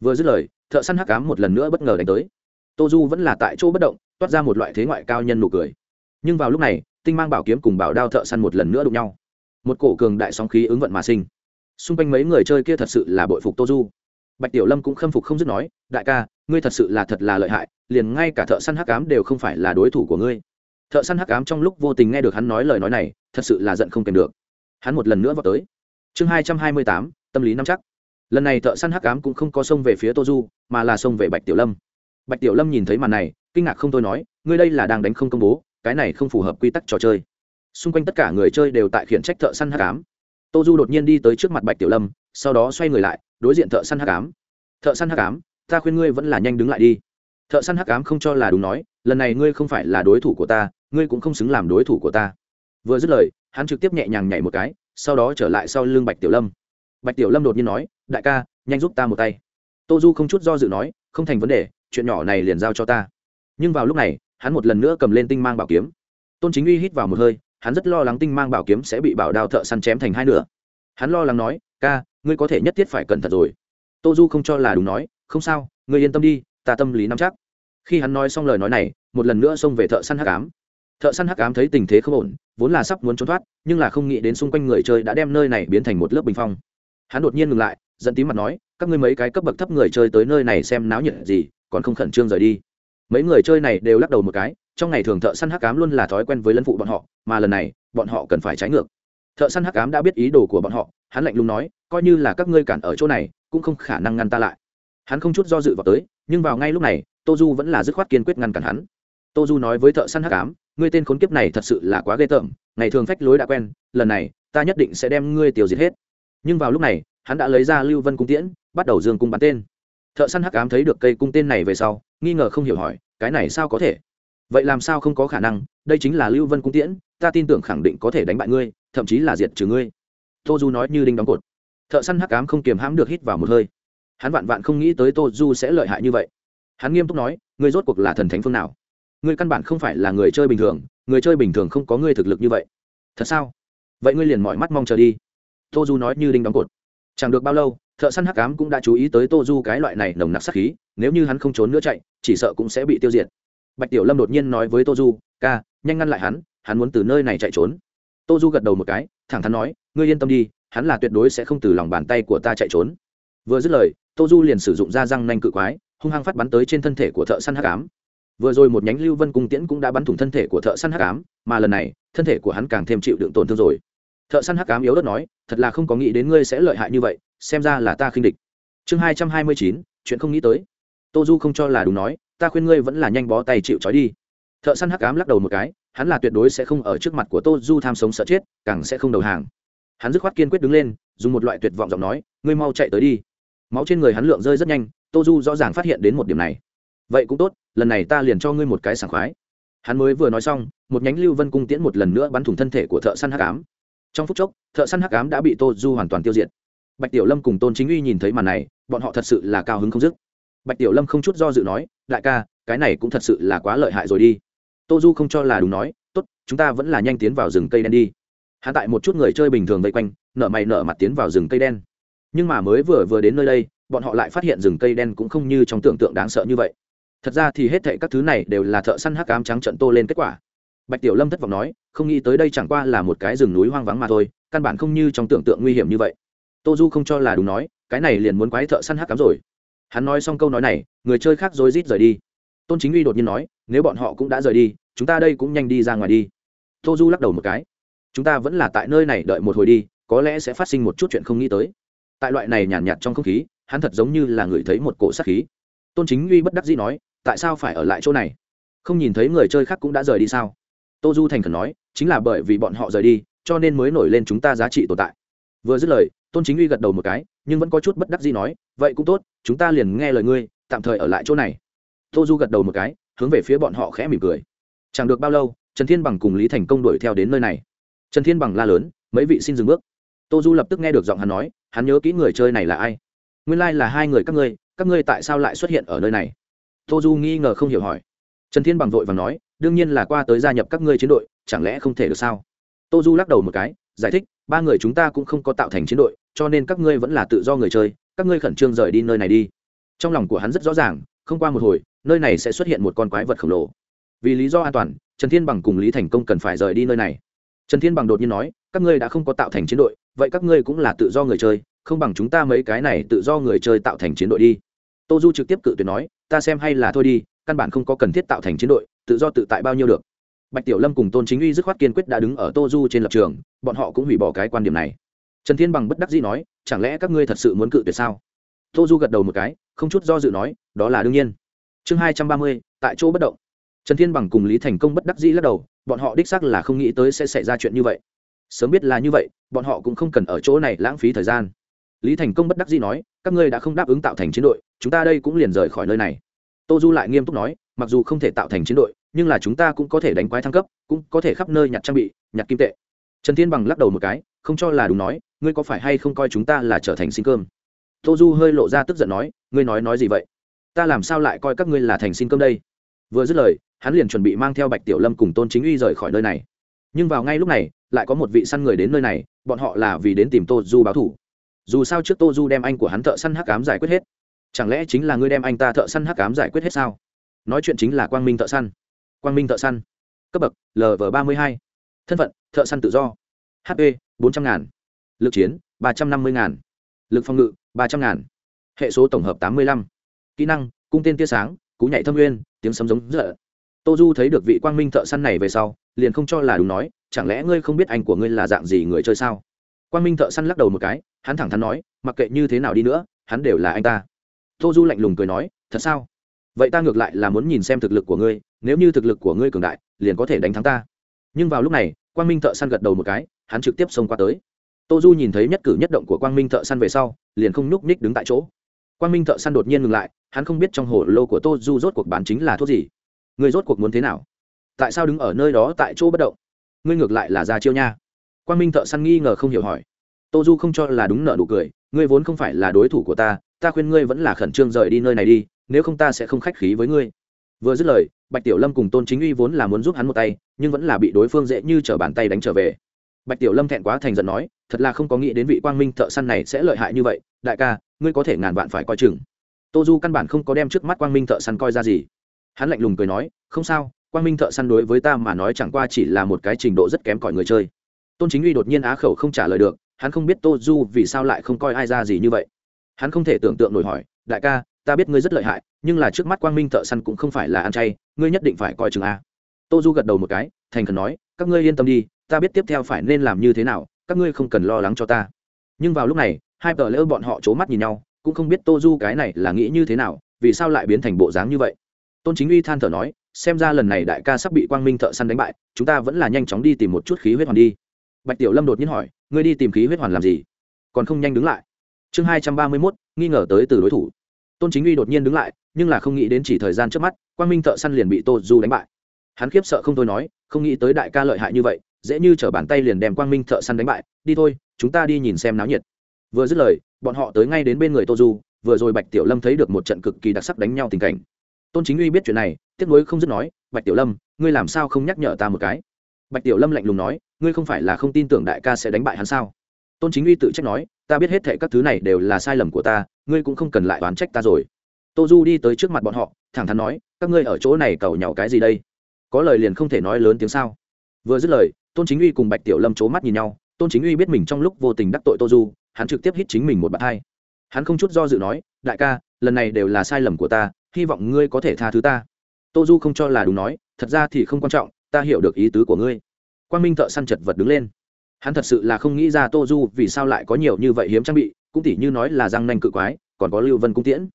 Vừa dứt lời, thợ săn hắc cám một lần nữa bất ngờ đánh tới. Tô du vẫn là tại chỗ bất động, toát ra một loại thế ngoại cao nhân nụ cười. Nhưng vào lúc này, tinh mang bảo kiếm cùng bảo đao thợ săn một lần nữa đụng nhau. Một cổ cường đại sóng khí ứng vận mà sinh. Xung quanh mấy người chơi kia thật sự là bội phục tô du. Bạch tiểu lâm cũng khâm phục không dứt nói, đại ca, ngươi thật sự là thật là lợi hại, liền ngay cả thợ săn hắc ám đều không phải là đối thủ của ngươi thợ săn hắc ám trong lúc vô tình nghe được hắn nói lời nói này, thật sự là giận không kèm được. Hắn một lần nữa vào tới. Chương hai trăm hai mươi tám, tâm lý nắm chắc. Lần này thợ săn hắc ám cũng không có xông về phía tô du mà là xông về bạch tiểu lâm. Bạch tiểu lâm nhìn thấy màn này, kinh ngạc không thôi nói, ngươi đây là đang đánh không công bố, cái này không phù hợp quy tắc trò chơi. Xung quanh tất cả người chơi đều tại khiển trách thợ săn hắc ám. Tô du đột nhiên đi tới trước mặt bạch tiểu lâm, sau đó xoay người lại, đối diện thợ săn hắc ám. Thợ săn hắc ám, ta khuyên ngươi vẫn là nhanh đứng lại đi thợ săn hắc ám không cho là đúng nói, lần này ngươi không phải là đối thủ của ta, ngươi cũng không xứng làm đối thủ của ta. Vừa dứt lời, hắn trực tiếp nhẹ nhàng nhảy một cái, sau đó trở lại sau lưng bạch tiểu lâm. Bạch tiểu lâm đột nhiên nói, đại ca, nhanh giúp ta một tay. Tô du không chút do dự nói, không thành vấn đề, chuyện nhỏ này liền giao cho ta. Nhưng vào lúc này, hắn một lần nữa cầm lên tinh mang bảo kiếm. Tôn chính uy hít vào một hơi, hắn rất lo lắng tinh mang bảo kiếm sẽ bị bảo đao thợ săn chém thành hai nửa. Hắn lo lắng nói, ca, ngươi có thể nhất thiết phải cẩn thận rồi. Tô du không cho là đúng nói, không sao, ngươi yên tâm đi ta tâm lý nắm chắc. Khi hắn nói xong lời nói này, một lần nữa xông về thợ săn hắc ám. Thợ săn hắc ám thấy tình thế không ổn, vốn là sắp muốn trốn thoát, nhưng là không nghĩ đến xung quanh người chơi đã đem nơi này biến thành một lớp bình phong. Hắn đột nhiên ngừng lại dẫn tím mặt nói, các ngươi mấy cái cấp bậc thấp người chơi tới nơi này xem náo nhiệt gì, còn không khẩn trương rời đi. Mấy người chơi này đều lắc đầu một cái, trong ngày thường thợ săn hắc ám luôn là thói quen với lân phụ bọn họ, mà lần này, bọn họ cần phải trái ngược. Thợ săn hắc ám đã biết ý đồ của bọn họ, hắn lạnh lùng nói, coi như là các ngươi cản ở chỗ này, cũng không khả năng ngăn ta lại hắn không chút do dự vào tới nhưng vào ngay lúc này tô du vẫn là dứt khoát kiên quyết ngăn cản hắn. Tô du nói với thợ săn hắc Ám, ngươi tên khốn kiếp này thật sự là quá ghê tởm ngày thường phách lối đã quen lần này ta nhất định sẽ đem ngươi tiêu diệt hết. Nhưng vào lúc này hắn đã lấy ra lưu vân cung tiễn bắt đầu dương cung bắn tên. Thợ săn hắc Ám thấy được cây cung tên này về sau nghi ngờ không hiểu hỏi cái này sao có thể? Vậy làm sao không có khả năng đây chính là lưu vân cung tiễn ta tin tưởng khẳng định có thể đánh bại ngươi thậm chí là diệt trừ ngươi. Tô du nói như đinh đóng cột. Thợ săn hắc Ám không kiềm hãm được hít vào một hơi hắn vạn vạn không nghĩ tới tô du sẽ lợi hại như vậy. Hắn nghiêm túc nói, ngươi rốt cuộc là thần thánh phương nào? Ngươi căn bản không phải là người chơi bình thường, người chơi bình thường không có ngươi thực lực như vậy. Thật sao? Vậy ngươi liền mọi mắt mong chờ đi. Tô du nói như đinh đóng cột. Chẳng được bao lâu, thợ săn hắc cám cũng đã chú ý tới tô du cái loại này nồng nặc sắc khí, nếu như hắn không trốn nữa chạy, chỉ sợ cũng sẽ bị tiêu diệt. Bạch tiểu lâm đột nhiên nói với tô du, ca, nhanh ngăn lại hắn hắn muốn từ nơi này chạy trốn. Tô du gật đầu một cái, thẳng thắn nói, ngươi yên tâm đi, hắn là tuyệt đối sẽ không từ lòng bàn tay của ta chạy trốn vừa dứt lời tô du liền sử dụng da răng nanh cự quái, hung hăng phát bắn tới trên thân thể của thợ săn hắc ám. Vừa rồi một nhánh lưu vân cung tiễn cũng đã bắn thủng thân thể của thợ săn hắc ám, mà lần này, thân thể của hắn càng thêm chịu đựng tổn thương rồi. Thợ săn hắc ám yếu đất nói, thật là không có nghĩ đến ngươi sẽ lợi hại như vậy, xem ra là ta khinh địch. Chương hai trăm hai mươi chín, chuyện không nghĩ tới. Tô du không cho là đúng nói, ta khuyên ngươi vẫn là nhanh bó tay chịu trói đi. Thợ săn hắc ám lắc đầu một cái, hắn là tuyệt đối sẽ không ở trước mặt của tô du tham sống sợ chết, càng sẽ không đầu hàng. Hắn dứt khoát kiên quyết đứng lên, dùng một loại tuyệt vọng giọng nói, ngươi mau chạy tới đi máu trên người hắn lượng rơi rất nhanh, tô du rõ ràng phát hiện đến một điểm này. Vậy cũng tốt, lần này ta liền cho ngươi một cái sảng khoái. Hắn mới vừa nói xong, một nhánh lưu vân cung tiễn một lần nữa bắn thủng thân thể của thợ săn hắc ám. Trong phút chốc, thợ săn hắc ám đã bị tô du hoàn toàn tiêu diệt. Bạch tiểu lâm cùng tôn chính uy nhìn thấy màn này, bọn họ thật sự là cao hứng không dứt. Bạch tiểu lâm không chút do dự nói, đại ca, cái này cũng thật sự là quá lợi hại rồi đi. Tô du không cho là đúng nói, tốt, chúng ta vẫn là nhanh tiến vào rừng cây đen đi. Hạ tại một chút người chơi bình thường vây quanh nở mày nở mặt tiến vào rừng cây đen nhưng mà mới vừa vừa đến nơi đây, bọn họ lại phát hiện rừng cây đen cũng không như trong tưởng tượng đáng sợ như vậy. Thật ra thì hết thệ các thứ này đều là thợ săn hắc cám trắng trận tô lên kết quả. Bạch tiểu lâm thất vọng nói, không nghĩ tới đây chẳng qua là một cái rừng núi hoang vắng mà thôi, căn bản không như trong tưởng tượng nguy hiểm như vậy. Tô du không cho là đúng nói, cái này liền muốn quái thợ săn hắc cám rồi. Hắn nói xong câu nói này, người chơi khác rối rít rời đi. Tôn chính uy đột nhiên nói, nếu bọn họ cũng đã rời đi, chúng ta đây cũng nhanh đi ra ngoài đi. Tô du lắc đầu một cái. Chúng ta vẫn là tại nơi này đợi một hồi đi, có lẽ sẽ phát sinh một chút chuyện không nghĩ tới tại loại này nhàn nhạt, nhạt trong không khí hắn thật giống như là người thấy một cổ sát khí. Tôn chính uy bất đắc dĩ nói tại sao phải ở lại chỗ này? Không nhìn thấy người chơi khác cũng đã rời đi sao? Tô du thành khẩn nói chính là bởi vì bọn họ rời đi cho nên mới nổi lên chúng ta giá trị tồn tại. Vừa dứt lời tôn chính uy gật đầu một cái nhưng vẫn có chút bất đắc dĩ nói vậy cũng tốt chúng ta liền nghe lời ngươi tạm thời ở lại chỗ này. Tô du gật đầu một cái hướng về phía bọn họ khẽ mỉm cười. Chẳng được bao lâu trần thiên bằng cùng lý thành công đuổi theo đến nơi này. Trần thiên bằng la lớn mấy vị xin dừng bước tô du lập tức nghe được giọng hắn nói, hắn nhớ kỹ người chơi này là ai. Nguyên lai、like、là hai người các ngươi các ngươi tại sao lại xuất hiện ở nơi này? Tô du nghi ngờ không hiểu hỏi. Trần thiên bằng vội và nói, đương nhiên là qua tới gia nhập các ngươi chiến đội, chẳng lẽ không thể được sao? Tô du lắc đầu một cái, giải thích, ba người chúng ta cũng không có tạo thành chiến đội, cho nên các ngươi vẫn là tự do người chơi, các ngươi khẩn trương rời đi nơi này đi. Trong lòng của hắn rất rõ ràng, không qua một hồi, nơi này sẽ xuất hiện một con quái vật khổng lồ. Vì lý do an toàn, trần thiên bằng cùng lý thành công cần phải rời đi nơi này. Trần thiên bằng đột nhiên nói, các ngươi đã không có tạo thành chiến đội vậy các ngươi cũng là tự do người chơi, không bằng chúng ta mấy cái này tự do người chơi tạo thành chiến đội đi. Tô du trực tiếp cự tuyệt nói, ta xem hay là thôi đi, căn bản không có cần thiết tạo thành chiến đội, tự do tự tại bao nhiêu được. Bạch tiểu lâm cùng tôn chính uy dứt khoát kiên quyết đã đứng ở tô du trên lập trường, bọn họ cũng hủy bỏ cái quan điểm này. Trần thiên bằng bất đắc dĩ nói, chẳng lẽ các ngươi thật sự muốn cự tuyệt sao? Tô du gật đầu một cái, không chút do dự nói, đó là đương nhiên. Chương hai trăm ba mươi, tại chỗ bất động. Trần thiên bằng cùng lý thành công bất đắc dĩ lắc đầu, bọn họ đích xác là không nghĩ tới sẽ xảy ra chuyện như vậy sớm biết là như vậy, bọn họ cũng không cần ở chỗ này lãng phí thời gian. Lý thành công bất đắc dĩ nói, các ngươi đã không đáp ứng tạo thành chiến đội, chúng ta đây cũng liền rời khỏi nơi này. Tô du lại nghiêm túc nói, mặc dù không thể tạo thành chiến đội, nhưng là chúng ta cũng có thể đánh quái thăng cấp, cũng có thể khắp nơi nhặt trang bị, nhặt kim tệ. Trần thiên bằng lắc đầu một cái, không cho là đúng nói, ngươi có phải hay không coi chúng ta là trở thành xin cơm? Tô du hơi lộ ra tức giận nói, ngươi nói nói gì vậy? Ta làm sao lại coi các ngươi là thành xin cơm đây? Vừa dứt lời, hắn liền chuẩn bị mang theo bạch tiểu lâm cùng tôn chính uy rời khỏi nơi này. Nhưng vào ngay lúc này lại có một vị săn người đến nơi này, bọn họ là vì đến tìm tô du báo thủ. Dù sao trước tô du đem anh của hắn thợ săn hắc cám giải quyết hết. Chẳng lẽ chính là ngươi đem anh ta thợ săn hắc cám giải quyết hết sao? Nói chuyện chính là quang minh thợ săn. Quang minh thợ săn. Cấp bậc lv ba mươi hai. Thân phận, thợ săn tự do. Hp bốn trăm ngàn. Lực chiến, ba trăm năm mươi ngàn. Lực phòng ngự, ba trăm ngàn. Hệ số tổng hợp tám mươi lăm. Kỹ năng, cung tên tia sáng, cú nhảy thâm nguyên tiếng sấm giống dở tô du thấy được vị quang minh thợ săn này về sau, liền không cho là đúng nói, chẳng lẽ ngươi không biết anh của ngươi là dạng gì người chơi sao? Quang minh thợ săn lắc đầu một cái, hắn thẳng thắn nói, mặc kệ như thế nào đi nữa, hắn đều là anh ta. Tô du lạnh lùng cười nói, thật sao? Vậy ta ngược lại là muốn nhìn xem thực lực của ngươi, nếu như thực lực của ngươi cường đại, liền có thể đánh thắng ta. Nhưng vào lúc này, quang minh thợ săn gật đầu một cái, hắn trực tiếp xông qua tới. Tô du nhìn thấy nhất cử nhất động của quang minh thợ săn về sau, liền không nhúc nhích đứng tại chỗ. Quang minh thợ săn đột nhiên ngừng lại, hắn không biết trong hồ lô của tô du rốt cuộc bán chính là thuốc gì. Ngươi rốt cuộc muốn thế nào? Tại sao đứng ở nơi đó tại chỗ bất động? Ngươi ngược lại là ra chiêu nha. Quang minh thợ săn nghi ngờ không hiểu hỏi. Tô du không cho là đúng nợ nụ cười, ngươi vốn không phải là đối thủ của ta ta khuyên ngươi vẫn là khẩn trương rời đi nơi này đi, nếu không ta sẽ không khách khí với ngươi. Vừa dứt lời, bạch tiểu lâm cùng tôn chính uy vốn là muốn giúp hắn một tay, nhưng vẫn là bị đối phương dễ như t r ở bàn tay đánh trở về. Bạch tiểu lâm thẹn quá thành giận nói, thật là không có nghĩ đến vị quang minh thợ săn này sẽ lợi hại như vậy, đại ca, ngươi có thể ngàn vạn phải coi chừng. Tô du căn bản không có đem trước mắt quang minh thợ săn coi ra gì hắn lạnh lùng cười nói, không sao, quang minh thợ săn đối với ta mà nói chẳng qua chỉ là một cái trình độ rất kém cỏi người chơi. Tôn chính uy đột nhiên á khẩu không trả lời được, hắn không biết tô du vì sao lại không coi ai ra gì như vậy. Hắn không thể tưởng tượng nổi hỏi, đại ca, ta biết ngươi rất lợi hại, nhưng là trước mắt quang minh thợ săn cũng không phải là ăn chay, ngươi nhất định phải coi chừng a. Tô du gật đầu một cái, thành khẩn nói, các ngươi yên tâm đi, ta biết tiếp theo phải nên làm như thế nào, các ngươi không cần lo lắng cho ta. Nhưng vào lúc này, hai tờ lỡ bọn họ c h ố mắt nhìn nhau, cũng không biết tô du cái này là nghĩ như thế nào, vì sao lại biến thành bộ dáng như vậy tôn chính uy than thở nói, xem ra lần này đại ca sắp bị quang minh thợ săn đánh bại, chúng ta vẫn là nhanh chóng đi tìm một chút khí huyết hoàn đi. Bạch tiểu lâm đột nhiên hỏi, ngươi đi tìm khí huyết hoàn làm gì? Còn không nhanh đứng lại. Chương hai trăm ba mươi mốt, nghi ngờ tới từ đối thủ. Tôn chính uy đột nhiên đứng lại, nhưng là không nghĩ đến chỉ thời gian trước mắt, quang minh thợ săn liền bị tô du đánh bại. Hắn khiếp sợ không thôi nói, không nghĩ tới đại ca lợi hại như vậy, dễ như t r ở bàn tay liền đem quang minh thợ săn đánh bại, đi thôi, chúng ta đi nhìn xem náo nhiệt. Vừa dứt lời, bọn họ tới ngay đến bên người tô du, vừa rồi bạch tiểu lâm thấy được một trận cực kỳ đặc sắc đánh nhau tình cảnh tôn chính uy biết chuyện này, tiếc nuối không dứt nói, bạch tiểu lâm, ngươi làm sao không nhắc nhở ta một cái? Bạch tiểu lâm lạnh lùng nói, ngươi không phải là không tin tưởng đại ca sẽ đánh bại hắn sao? Tôn chính uy tự trách nói, ta biết hết thệ các thứ này đều là sai lầm của ta, ngươi cũng không cần lại oán trách ta rồi. Tô du đi tới trước mặt bọn họ, thẳng thắn nói, các ngươi ở chỗ này cầu nhau cái gì đây? Có lời liền không thể nói lớn tiếng sao? Vừa dứt lời, tôn chính uy cùng bạch tiểu lâm c h ố mắt nhìn nhau, tôn chính uy biết mình trong lúc vô tình đắc tội tô du, hắn trực tiếp hít chính mình một bạn hai. Hắn không chút do dự nói, đại ca, lần này đều là sai lầm của ta hy vọng ngươi có thể tha thứ ta. Tô du không cho là đúng nói, thật ra thì không quan trọng, ta hiểu được ý tứ của ngươi. Quang minh thợ săn chật vật đứng lên. Hắn thật sự là không nghĩ ra tô du vì sao lại có nhiều như vậy hiếm trang bị, cũng tỉ như nói là răng nanh cự quái, còn có lưu vân cung tiễn.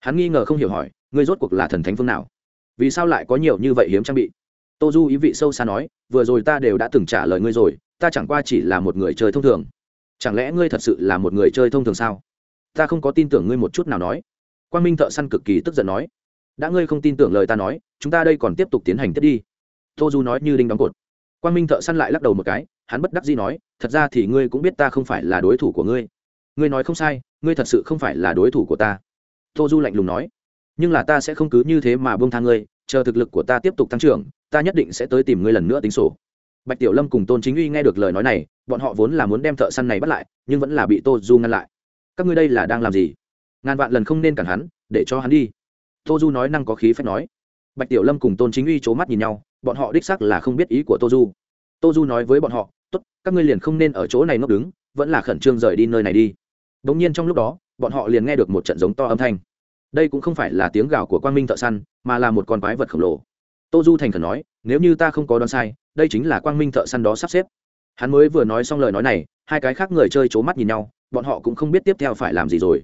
Hắn nghi ngờ không hiểu hỏi, ngươi rốt cuộc là thần thánh phương nào? Vì sao lại có nhiều như vậy hiếm trang bị? Tô du ý vị sâu xa nói, vừa rồi ta đều đã từng trả lời ngươi rồi, ta chẳng qua chỉ là một người chơi thông thường. Chẳng lẽ ngươi thật sự là một người chơi thông thường sao? Ta không có tin tưởng ngươi một chút nào nói quan minh thợ săn cực kỳ tức giận nói, đã ngươi không tin tưởng lời ta nói, chúng ta đây còn tiếp tục tiến hành tiếp đi. Tô du nói như đinh đóng cột. Quan minh thợ săn lại lắc đầu một cái, hắn bất đắc dĩ nói, thật ra thì ngươi cũng biết ta không phải là đối thủ của ngươi. Ngươi nói không sai, ngươi thật sự không phải là đối thủ của ta. Tô du lạnh lùng nói, nhưng là ta sẽ không cứ như thế mà bông tha ngươi, chờ thực lực của ta tiếp tục tăng trưởng, ta nhất định sẽ tới tìm ngươi lần nữa tính sổ. Bạch tiểu lâm cùng tôn chính uy nghe được lời nói này, bọn họ vốn là muốn đem thợ săn này bắt lại, nhưng vẫn là bị tô du ngăn lại. Các ngươi đây là đang làm gì? Ngàn vạn lần không nên cản hắn, để cho hắn đi. Tô du nói năng có khí phép nói. Bạch tiểu lâm cùng tôn chính uy c h ố mắt nhìn nhau, bọn họ đích sắc là không biết ý của tô du tô du nói với bọn họ t ố t các ngươi liền không nên ở chỗ này ngốc đứng, vẫn là khẩn trương rời đi nơi này đi. Đ ỗ n g nhiên trong lúc đó, bọn họ liền nghe được một trận giống to âm thanh. Đây cũng không phải là tiếng gào của quang minh thợ săn, mà là một con quái vật khổng lồ. Tô du thành khẩn nói, nếu như ta không có đoán sai, đây chính là quang minh thợ săn đó sắp xếp. Hắn mới vừa nói xong lời nói này, hai cái khác người chơi c h ố mắt nhìn nhau, bọn họ cũng không biết tiếp theo phải làm gì rồi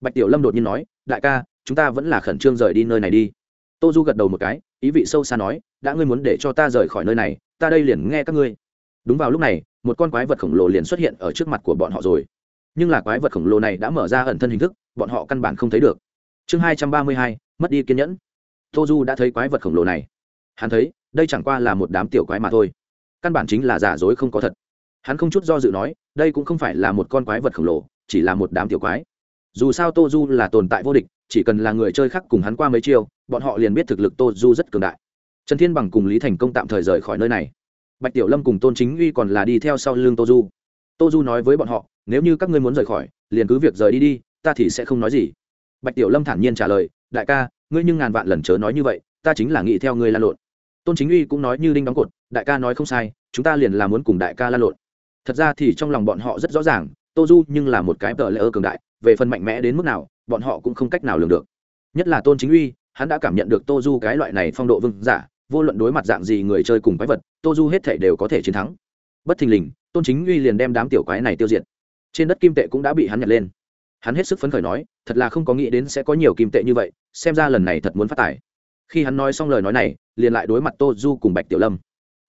bạch tiểu lâm đột nhiên nói, đại ca, chúng ta vẫn là khẩn trương rời đi nơi này đi. Tô du gật đầu một cái, ý vị sâu xa nói, đã ngươi muốn để cho ta rời khỏi nơi này, ta đây liền nghe các ngươi. Đúng vào lúc này, một con quái vật khổng lồ liền xuất hiện ở trước mặt của bọn họ rồi. Nhưng là quái vật khổng lồ này đã mở ra ẩn thân hình thức, bọn họ căn bản không thấy được. Chương hai trăm ba mươi hai, mất đi kiên nhẫn. Tô du đã thấy quái vật khổng lồ này. Hắn thấy, đây chẳng qua là một đám tiểu quái mà thôi. Căn bản chính là giả dối không có thật. Hắn không chút do dự nói, đây cũng không phải là một con quái vật khổng lồ, chỉ là một đám tiểu quái dù sao tô du là tồn tại vô địch, chỉ cần là người chơi khác cùng hắn qua mấy chiêu, bọn họ liền biết thực lực tô du rất cường đại. Trần thiên bằng cùng lý thành công tạm thời rời khỏi nơi này. Bạch tiểu lâm cùng tôn chính uy còn là đi theo sau lưng tô du. Tô du nói với bọn họ, nếu như các ngươi muốn rời khỏi, liền cứ việc rời đi đi, ta thì sẽ không nói gì. Bạch tiểu lâm thản nhiên trả lời, đại ca, ngươi nhưng ngàn vạn lần chớ nói như vậy, ta chính là nghĩ theo ngươi lan lộn. Tôn chính uy cũng nói như đinh đóng cột, đại ca nói không sai, chúng ta liền là muốn cùng đại ca lan lộn. Thật ra thì trong lòng bọn họ rất rõ ràng, tô du nhưng là một cái tờ lễ ơ cường đại về phần mạnh mẽ đến mức nào, bọn họ cũng không cách nào lường được. Nhất là tôn chính uy, hắn đã cảm nhận được tô du cái loại này phong độ vương giả, vô luận đối mặt dạng gì người chơi cùng quái vật, tô du hết thể đều có thể chiến thắng. Bất thình lình, tôn chính uy liền đem đám tiểu quái này tiêu diệt. Trên đất kim tệ cũng đã bị hắn nhặt lên. Hắn hết sức phấn khởi nói, thật là không có nghĩ đến sẽ có nhiều kim tệ như vậy, xem ra lần này thật muốn phát tài. Khi hắn nói xong lời nói này, liền lại đối mặt tô du cùng bạch tiểu lâm.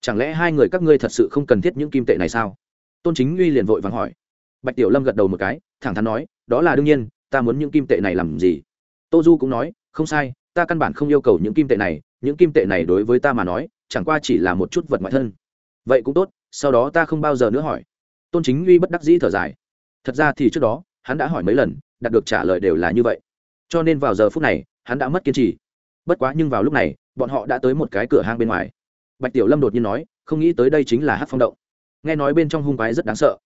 Chẳng lẽ hai người các ngươi thật sự không cần thiết những kim tệ này sao? Tôn chính uy liền vội vàng hỏi. Bạch tiểu lâm gật đầu một cái, thẳng thắn nói đó là đương nhiên, ta muốn những kim tệ này làm gì? Tô du cũng nói, không sai, ta căn bản không yêu cầu những kim tệ này, những kim tệ này đối với ta mà nói, chẳng qua chỉ là một chút vật ngoại thân. Vậy cũng tốt, sau đó ta không bao giờ nữa hỏi. Tôn chính uy bất đắc dĩ thở dài. Thật ra thì trước đó, hắn đã hỏi mấy lần, đạt được trả lời đều là như vậy. Cho nên vào giờ phút này, hắn đã mất kiên trì. Bất quá nhưng vào lúc này, bọn họ đã tới một cái cửa hang bên ngoài. Bạch tiểu lâm đột nhiên nói, không nghĩ tới đây chính là hát phong động. Nghe nói bên trong hung quái rất đáng sợ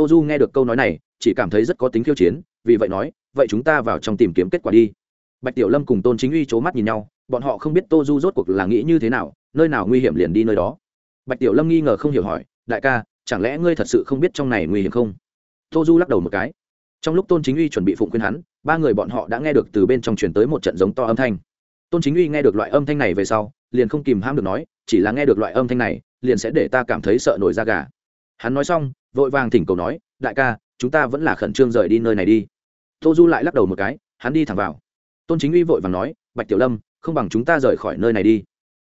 tô du nghe được câu nói này, chỉ cảm thấy rất có tính khiêu chiến, vì vậy nói, vậy chúng ta vào trong tìm kiếm kết quả đi. Bạch tiểu lâm cùng tôn chính uy c h ố mắt nhìn nhau, bọn họ không biết tô du rốt cuộc là nghĩ như thế nào, nơi nào nguy hiểm liền đi nơi đó. Bạch tiểu lâm nghi ngờ không hiểu hỏi, đại ca, chẳng lẽ ngươi thật sự không biết trong này nguy hiểm không? Tô du lắc đầu một cái. Trong lúc tôn chính uy chuẩn bị phụng khuyên hắn, ba người bọn họ đã nghe được từ bên trong truyền tới một trận giống to âm thanh. Tôn chính uy nghe được loại âm thanh này về sau, liền không kìm ham được nói, chỉ là nghe được loại âm thanh này, liền sẽ để ta cảm thấy sợ nổi da gà hắn nói xong, vội vàng thỉnh cầu nói, đại ca, chúng ta vẫn là khẩn trương rời đi nơi này đi. Tô du lại lắc đầu một cái, hắn đi thẳng vào. Tôn chính uy vội vàng nói, bạch tiểu lâm, không bằng chúng ta rời khỏi nơi này đi.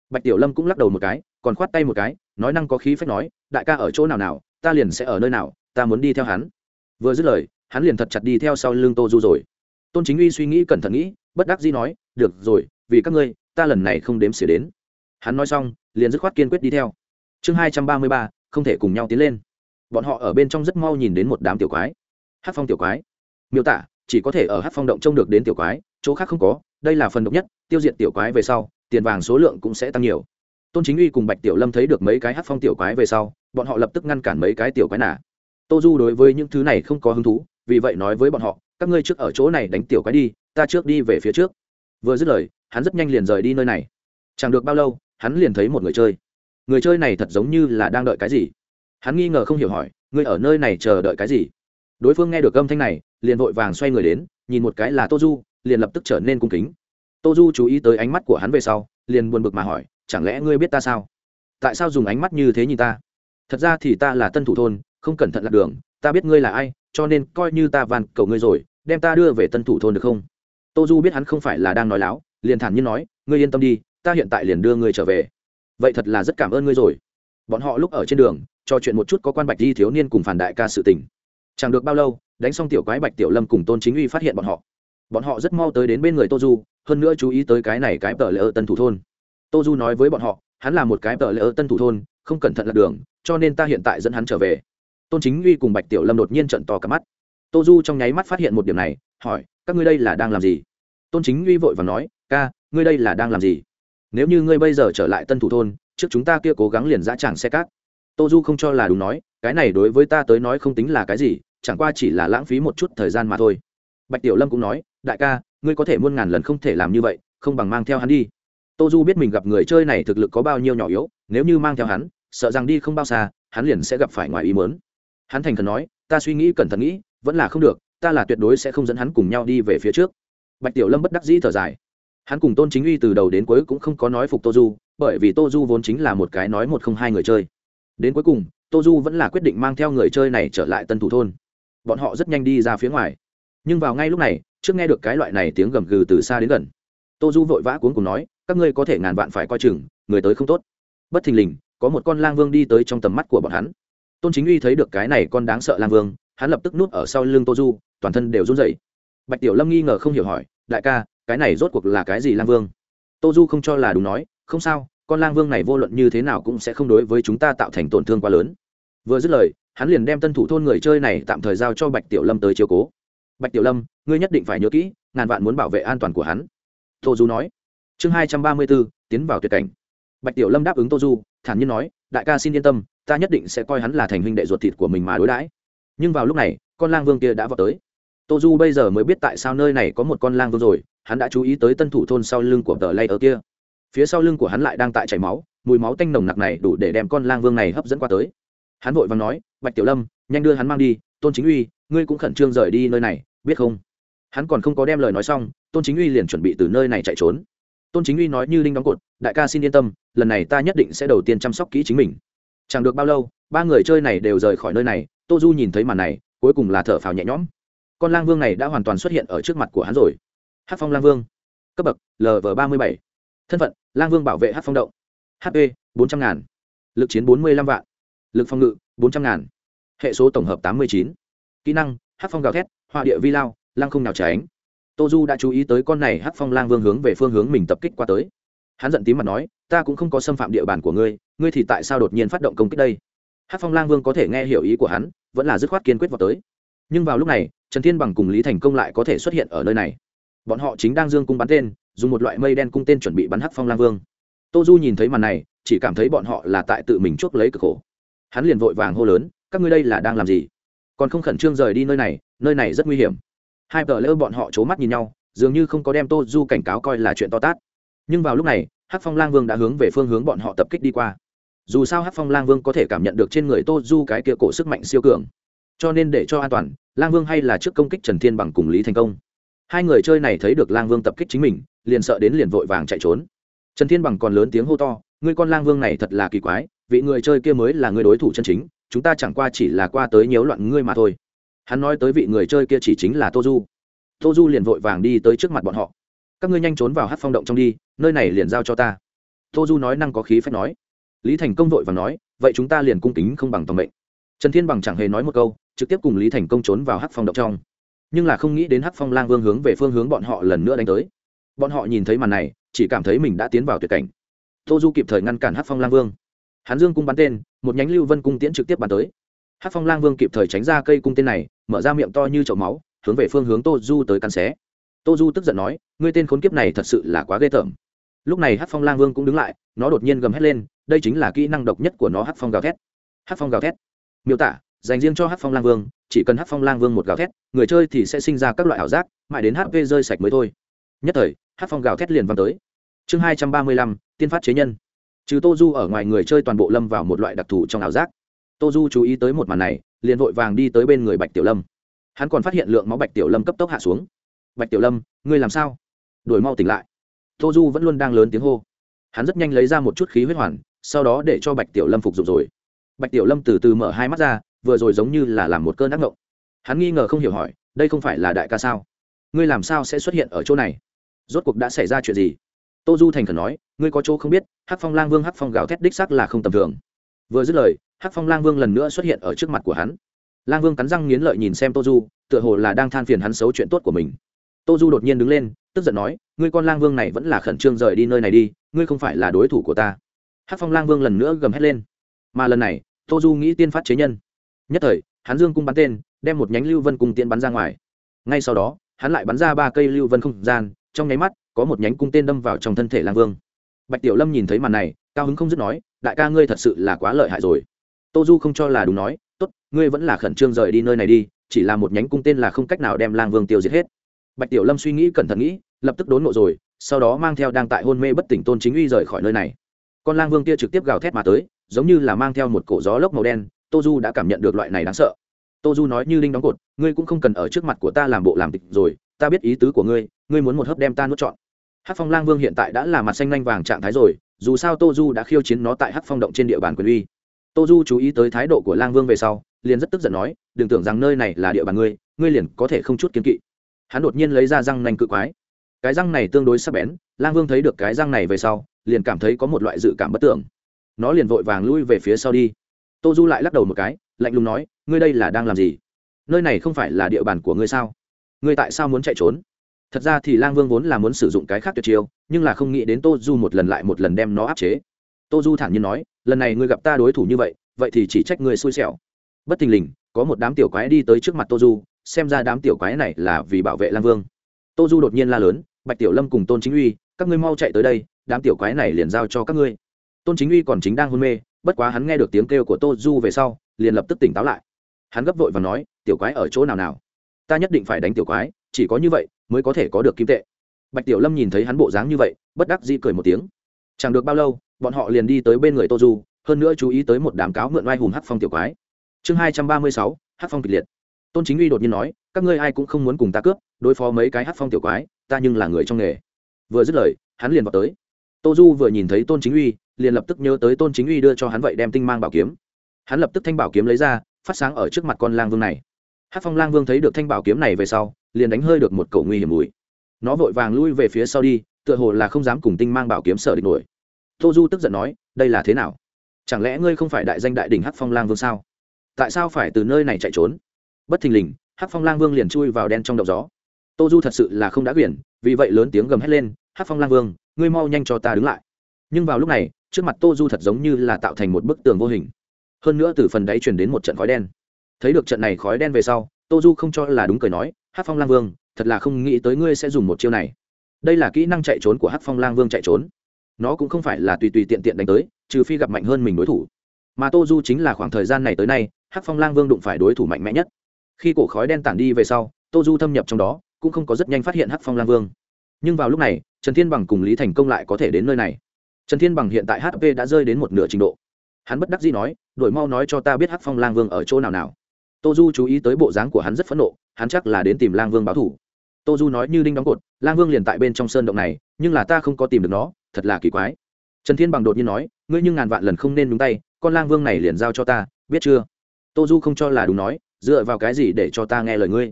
Bạch tiểu lâm cũng lắc đầu một cái, còn khoát tay một cái, nói năng có khí phách nói, đại ca ở chỗ nào nào, ta liền sẽ ở nơi nào, ta muốn đi theo hắn. Vừa dứt lời, hắn liền thật chặt đi theo sau lưng tô du rồi. Tôn chính uy suy nghĩ cẩn thận nghĩ, bất đắc dĩ nói, được rồi, vì các ngươi, ta lần này không đếm xỉa đến. Hắn nói xong, liền dứt khoát kiên quyết đi theo. Chương hai trăm ba mươi ba, không thể cùng nhau tiến lên bọn họ ở bên trong rất mau nhìn đến một đám tiểu quái. Hát phong tiểu quái. Miêu tả, chỉ có thể ở hát phong động trông được đến tiểu quái, chỗ khác không có, đây là phần độc nhất, tiêu diệt tiểu quái về sau, tiền vàng số lượng cũng sẽ tăng nhiều. Tôn chính uy cùng bạch tiểu lâm thấy được mấy cái hát phong tiểu quái về sau, bọn họ lập tức ngăn cản mấy cái tiểu quái nả tô du đối với những thứ này không có hứng thú, vì vậy nói với bọn họ, các ngươi trước ở chỗ này đánh tiểu quái đi, ta trước đi về phía trước. Vừa dứt lời, hắn rất nhanh liền rời đi nơi này. Chẳng được bao lâu, hắn liền thấy một người chơi. Người chơi này thật giống như là đang đợi cái gì hắn nghi ngờ không hiểu hỏi, ngươi ở nơi này chờ đợi cái gì? Đối phương nghe được âm thanh này, liền vội vàng xoay người đến, nhìn một cái là tô du liền lập tức trở nên cung kính. Tô du chú ý tới ánh mắt của hắn về sau, liền buồn bực mà hỏi, chẳng lẽ ngươi biết ta sao? Tại sao dùng ánh mắt như thế nhìn ta? Thật ra thì ta là tân thủ thôn, không cẩn thận lạc đường, ta biết ngươi là ai, cho nên coi như ta van cầu ngươi rồi, đem ta đưa về tân thủ thôn được không? Tô du biết hắn không phải là đang nói láo, liền thản nhiên nói, ngươi yên tâm đi, ta hiện tại liền đưa ngươi trở về. Vậy thật là rất cảm ơn ngươi rồi. Bọn họ lúc ở trên đường trò chuyện một chút có quan bạch di thiếu niên cùng phản đại ca sự tình. Chẳng được bao lâu, đánh xong tiểu quái bạch tiểu lâm cùng tôn chính uy phát hiện bọn họ. Bọn họ rất mau tới đến bên người tô du, hơn nữa chú ý tới cái này cái tờ lễ ơ tân thủ thôn. Tô du nói với bọn họ, hắn là một cái tờ lễ ơ tân thủ thôn, không cẩn thận lật đường, cho nên ta hiện tại dẫn hắn trở về. Tôn chính uy cùng bạch tiểu lâm đột nhiên trận to cả mắt. Tô du trong nháy mắt phát hiện một điểm này, hỏi, các ngươi đây là đang làm gì? Tôn chính uy vội và nói, ca, ngươi đây là đang làm gì? Nếu như ngươi bây giờ trở lại tân thủ thôn, trước chúng ta kia cố gắng liền dã tràng xe cát tô du không cho là đúng nói, cái này đối với ta tới nói không tính là cái gì, chẳng qua chỉ là lãng phí một chút thời gian mà thôi. Bạch tiểu lâm cũng nói, đại ca, ngươi có thể muôn ngàn lần không thể làm như vậy, không bằng mang theo hắn đi. Tô du biết mình gặp người chơi này thực lực có bao nhiêu nhỏ yếu, nếu như mang theo hắn, sợ rằng đi không bao xa, hắn liền sẽ gặp phải ngoài ý mớn hắn thành thần nói, ta suy nghĩ cẩn thận nghĩ, vẫn là không được, ta là tuyệt đối sẽ không dẫn hắn cùng nhau đi về phía trước. Bạch tiểu lâm bất đắc dĩ thở dài. Hắn cùng tôn chính uy từ đầu đến cuối cũng không có nói phục tô du bởi vì tô du vốn chính là một cái nói một không hai người chơi đến cuối cùng tô du vẫn là quyết định mang theo người chơi này trở lại tân thủ thôn. Bọn họ rất nhanh đi ra phía ngoài. Nhưng vào ngay lúc này, trước nghe được cái loại này tiếng gầm gừ từ xa đến gần. Tô du vội vã cuốn cùng nói, các ngươi có thể ngàn vạn phải coi chừng, người tới không tốt. Bất thình lình, có một con lang vương đi tới trong tầm mắt của bọn hắn. Tôn chính uy thấy được cái này con đáng sợ lang vương, hắn lập tức nuốt ở sau lưng tô du toàn thân đều run rẩy. Bạch tiểu lâm nghi ngờ không hiểu hỏi, đại ca, cái này rốt cuộc là cái gì lang vương? Tô du không cho là đúng nói, không sao con lang vương này vô luận như thế nào cũng sẽ không đối với chúng ta tạo thành tổn thương quá lớn. Vừa dứt lời, hắn liền đem tân thủ thôn người chơi này tạm thời giao cho bạch tiểu lâm tới chiếu cố. Bạch tiểu lâm, ngươi nhất định phải nhớ kỹ, ngàn vạn muốn bảo vệ an toàn của hắn. Tô du nói. Chương hai trăm ba mươi b ố tiến vào tuyệt cảnh. Bạch tiểu lâm đáp ứng tô du, thản nhiên nói, đại ca xin yên tâm, ta nhất định sẽ coi hắn là thành huynh đệ ruột thịt của mình mà đối đãi. Nhưng vào lúc này, con lang vương kia đã vào tới. Tô du bây giờ mới biết tại sao nơi này có một con lang vương rồi, hắn đã chú ý tới tân thủ thôn sau lưng của tờ lay ở kia phía sau lưng của hắn lại đang tại chảy máu, mùi máu tanh nồng nặc này đủ để đem con lang vương này hấp dẫn qua tới. Hắn vội và nói, bạch tiểu lâm, nhanh đưa hắn mang đi, tôn chính uy, ngươi cũng khẩn trương rời đi nơi này, biết không? Hắn còn không có đem lời nói xong, tôn chính uy liền chuẩn bị từ nơi này chạy trốn. Tôn chính uy nói như linh đóng cột, đại ca xin yên tâm, lần này ta nhất định sẽ đầu tiên chăm sóc kỹ chính mình. Chẳng được bao lâu, ba người chơi này đều rời khỏi nơi này, tô du nhìn thấy màn này, cuối cùng là thở phào nhẹ nhõm. Con lang vương này đã hoàn toàn xuất hiện ở trước mặt của hắn rồi. Hát phong lang vương. Cấp bậc lv ba mươi bảy thân phận, lang vương bảo vệ hát phong động. Hp bốn trăm ngàn. Lực chiến bốn mươi lăm vạn. Lực phòng ngự, bốn trăm ngàn. Hệ số tổng hợp tám mươi chín. Kỹ năng hát phong gào thét, họa địa vi lao, lang không nào tránh tô du đã chú ý tới con này hát phong lang vương hướng về phương hướng mình tập kích qua tới. Hắn giận tím mặt nói, ta cũng không có xâm phạm địa bàn của ngươi ngươi thì tại sao đột nhiên phát động công kích đây? Hát phong lang vương có thể nghe hiểu ý của hắn, vẫn là dứt khoát kiên quyết vào tới. Nhưng vào lúc này, trần thiên bằng cùng lý thành công lại có thể xuất hiện ở nơi này. Bọn họ chính đang dương cung bắn tên dùng một loại mây đen cung tên chuẩn bị bắn hắc phong lang vương. Tô du nhìn thấy màn này, chỉ cảm thấy bọn họ là tại tự mình chuốc lấy cực khổ. Hắn liền vội vàng hô lớn, các ngươi đây là đang làm gì? Còn không khẩn trương rời đi nơi này nơi này rất nguy hiểm. Hai tờ lỡ bọn họ c h ố mắt nhìn nhau, dường như không có đem tô du cảnh cáo coi là chuyện to tát. Nhưng vào lúc này, hắc phong lang vương đã hướng về phương hướng bọn họ tập kích đi qua. Dù sao hắc phong lang vương có thể cảm nhận được trên người tô du cái kia cổ sức mạnh siêu cường. Cho nên để cho an toàn, lang vương hay là trước công kích trần thiên bằng cùng lý thành công. Hai người chơi này thấy được lang vương tập kích chính mình liền sợ đến liền vội vàng chạy trốn. Trần thiên bằng còn lớn tiếng hô to, ngươi con lang vương này thật là kỳ quái, vị người chơi kia mới là người đối thủ chân chính, chúng ta chẳng qua chỉ là qua tới nhiễu loạn ngươi mà thôi. Hắn nói tới vị người chơi kia chỉ chính là tô du tô du liền vội vàng đi tới trước mặt bọn họ. Các ngươi nhanh trốn vào hát phong động trong đi, nơi này liền giao cho ta. Tô du nói năng có khí phép nói. Lý thành công vội và nói, vậy chúng ta liền cung kính không bằng tòng mệnh. Trần thiên bằng chẳng hề nói một câu, trực tiếp cùng lý thành công trốn vào hát phong động trong. Nhưng là không nghĩ đến hát phong lang vương hướng về phương hướng bọn họ lần nữa đánh tới bọn họ nhìn thấy màn này, chỉ cảm thấy mình đã tiến vào tuyệt cảnh. Tô du kịp thời ngăn cản Hát phong lang vương. Hắn dương cung bắn tên, một nhánh lưu vân cung tiễn trực tiếp bắn tới. Hát phong lang vương kịp thời tránh ra cây cung tên này, mở ra miệng to như chậu máu, hướng về phương hướng tô du tới cắn xé. Tô du tức giận nói, ngươi tên khốn kiếp này thật sự là quá ghê tởm. Lúc này Hát phong lang vương cũng đứng lại, nó đột nhiên gầm hét lên, đây chính là kỹ năng độc nhất của nó Hát phong gào thét. Hát phong gào thét. Miêu tả, dành riêng cho Hát phong lang vương, chỉ cần Hát phong lang vương một gào thét, người chơi thì sẽ sinh ra các loại ảo giác, mãi đến hp rơi sạch mới thôi nhất thời, hát phong gào thét liền văng tới. Chương hai trăm ba mươi lăm, tiên phát chế nhân. Trừ tô du ở ngoài người chơi toàn bộ lâm vào một loại đặc thù trong ảo giác. Tô du chú ý tới một màn này, liền vội vàng đi tới bên người bạch tiểu lâm. Hắn còn phát hiện lượng máu bạch tiểu lâm cấp tốc hạ xuống. Bạch tiểu lâm, ngươi làm sao? Đuổi mau tỉnh lại. Tô du vẫn luôn đang lớn tiếng hô. Hắn rất nhanh lấy ra một chút khí huyết hoàn, sau đó để cho bạch tiểu lâm phục dụng rồi. Bạch tiểu lâm từ từ mở hai mắt ra, vừa rồi giống như là làm một cơn ác ngộng hắn nghi ngờ không hiểu hỏi, đây không phải là đại ca sao? Ngươi làm sao sẽ xuất hiện ở chỗ này? Rốt cuộc đã xảy ra chuyện gì? Tô du thành khẩn nói, ngươi có chỗ không biết, hắc phong lang vương, hắc phong gào thét đích sắc là không tầm thường. Vừa dứt lời, hắc phong lang vương lần nữa xuất hiện ở trước mặt của hắn. Lang vương cắn răng nghiến lợi nhìn xem tô du, tựa hồ là đang than phiền hắn xấu chuyện tốt của mình. Tô du đột nhiên đứng lên, tức giận nói, ngươi con lang vương này vẫn là khẩn trương rời đi nơi này đi, ngươi không phải là đối thủ của ta. Hắc phong lang vương lần nữa gầm hét lên. Mà lần này, tô du nghĩ tiên phát chế nhân. Nhất thời, hắn dương cung bắn tên, đem một nhánh lưu vân cung tiễn bắn ra ngoài. Ngay sau đó, hắn lại bắn ra ba cây lưu vân không gian trong nháy mắt, có một nhánh cung tên đâm vào trong thân thể lang vương. Bạch tiểu lâm nhìn thấy màn này, cao hứng không dứt nói, đại ca ngươi thật sự là quá lợi hại rồi. Tô du không cho là đúng nói, tốt, ngươi vẫn là khẩn trương rời đi nơi này đi, chỉ là một nhánh cung tên là không cách nào đem lang vương tiêu diệt hết. Bạch tiểu lâm suy nghĩ cẩn thận nghĩ, lập tức đốn nộ rồi, sau đó mang theo đang tại hôn mê bất tỉnh tôn chính uy rời khỏi nơi này. Con lang vương kia trực tiếp gào thét mà tới, giống như là mang theo một cổ gió lốc màu đen, tô du đã cảm nhận được loại này đáng sợ. Tô du nói như linh đóng cột, ngươi cũng không cần ở trước mặt của ta làm bộ làm tịch rồi, ta biết ý tứ của ngươi ngươi muốn một hớp đem ta nuốt trọn. Hát phong lang vương hiện tại đã là mặt xanh nhanh vàng trạng thái rồi, dù sao tô du đã khiêu chiến nó tại hát phong động trên địa bàn quyền uy. Tô du chú ý tới thái độ của lang vương về sau, liền rất tức giận nói, đừng tưởng rằng nơi này là địa bàn ngươi ngươi liền có thể không chút kiến kỵ. Hắn đột nhiên lấy ra răng nanh cự quái. Cái răng này tương đối sắc bén, lang vương thấy được cái răng này về sau, liền cảm thấy có một loại dự cảm bất tưởng nó liền vội vàng lui về phía sau đi. Tô du lại lắc đầu một cái, lạnh lùng nói, ngươi đây là đang làm gì? Nơi này không phải là địa bàn của ngươi sao? Ngươi tại sao muốn chạy trốn? Thật ra thì lang vương vốn là muốn sử dụng cái khác tuyệt chiêu, nhưng là không nghĩ đến tô du một lần lại một lần đem nó áp chế. Tô du thản nhiên nói, lần này ngươi gặp ta đối thủ như vậy vậy thì chỉ trách ngươi xui xẻo. Bất thình lình, có một đám tiểu quái đi tới trước mặt tô du xem ra đám tiểu quái này là vì bảo vệ lang vương. Tô du đột nhiên la lớn, bạch tiểu lâm cùng tôn chính uy, các ngươi mau chạy tới đây, đám tiểu quái này liền giao cho các ngươi. Tôn chính uy còn chính đang hôn mê, bất quá hắn nghe được tiếng kêu của tô du về sau, liền lập tức tỉnh táo lại. Hắn gấp vội và nói, tiểu quái ở chỗ nào nào? Ta nhất định phải đánh tiểu quái, chỉ có như vậy mới có thể có được kim tệ. Bạch tiểu lâm nhìn thấy hắn bộ dáng như vậy, bất đắc dĩ cười một tiếng. Chẳng được bao lâu, bọn họ liền đi tới bên người tô du, hơn nữa chú ý tới một đám cáo mượn oai hùng hắc phong tiểu quái. Chương hai trăm ba mươi sáu, hắc phong kịch liệt. Tôn chính uy đột nhiên nói, các ngươi ai cũng không muốn cùng ta cướp, đối phó mấy cái hát phong tiểu quái, ta nhưng là người trong nghề. Vừa dứt lời, hắn liền vào tới. Tô du vừa nhìn thấy tôn chính uy, liền lập tức nhớ tới tôn chính uy đưa cho hắn vậy đem tinh mang bảo kiếm. Hắn lập tức thanh bảo kiếm lấy ra, phát sáng ở trước mặt con lang vương này hát phong lang vương thấy được thanh bảo kiếm này về sau, liền đánh hơi được một cậu nguy hiểm mùi. Nó vội vàng lui về phía sau đi, tựa hồ là không dám cùng tinh mang bảo kiếm sở địch nổi. Tô du tức giận nói, đây là thế nào? Chẳng lẽ ngươi không phải đại danh đại đ ỉ n h hắc phong lang vương sao? Tại sao phải từ nơi này chạy trốn? Bất thình lình hắc phong lang vương liền chui vào đen trong đậu gió. Tô du thật sự là không đã quyển vì vậy lớn tiếng gầm hét lên hắc phong lang vương, ngươi mau nhanh cho ta đứng lại. Nhưng vào lúc này, trước mặt tô du thật giống như là tạo thành một bức tường vô hình. Hơn nữa từ phần đáy chuyển đến một trận khói đen thấy được trận này khói đen về sau tô du không cho là đúng cười nói hát phong lang vương, thật là không nghĩ tới ngươi sẽ dùng một chiêu này. Đây là kỹ năng chạy trốn của hát phong lang vương chạy trốn. Nó cũng không phải là tùy tùy tiện tiện đánh tới, trừ phi gặp mạnh hơn mình đối thủ. Mà tô du chính là khoảng thời gian này tới nay hát phong lang vương đụng phải đối thủ mạnh mẽ nhất. Khi cổ khói đen tản đi về sau tô du thâm nhập trong đó, cũng không có rất nhanh phát hiện hát phong lang vương. Nhưng vào lúc này, trần thiên bằng cùng lý thành công lại có thể đến nơi này. Trần thiên bằng hiện tại hp đã rơi đến một nửa trình độ. Hắn bất đắc dĩ nói đổi mau nói cho ta biết hát phong lang vương ở chỗ nào nào tô du chú ý tới bộ dáng của hắn rất phẫn nộ, hắn chắc là đến tìm lang vương báo thủ. Tô du nói như đinh đóng cột, lang vương liền tại bên trong sơn động này, nhưng là ta không có tìm được nó, thật là kỳ quái. Trần thiên bằng đột nhiên nói, ngươi nhưng ngàn vạn lần không nên đúng tay, con lang vương này liền giao cho ta, biết chưa? Tô du không cho là đúng nói, dựa vào cái gì để cho ta nghe lời ngươi?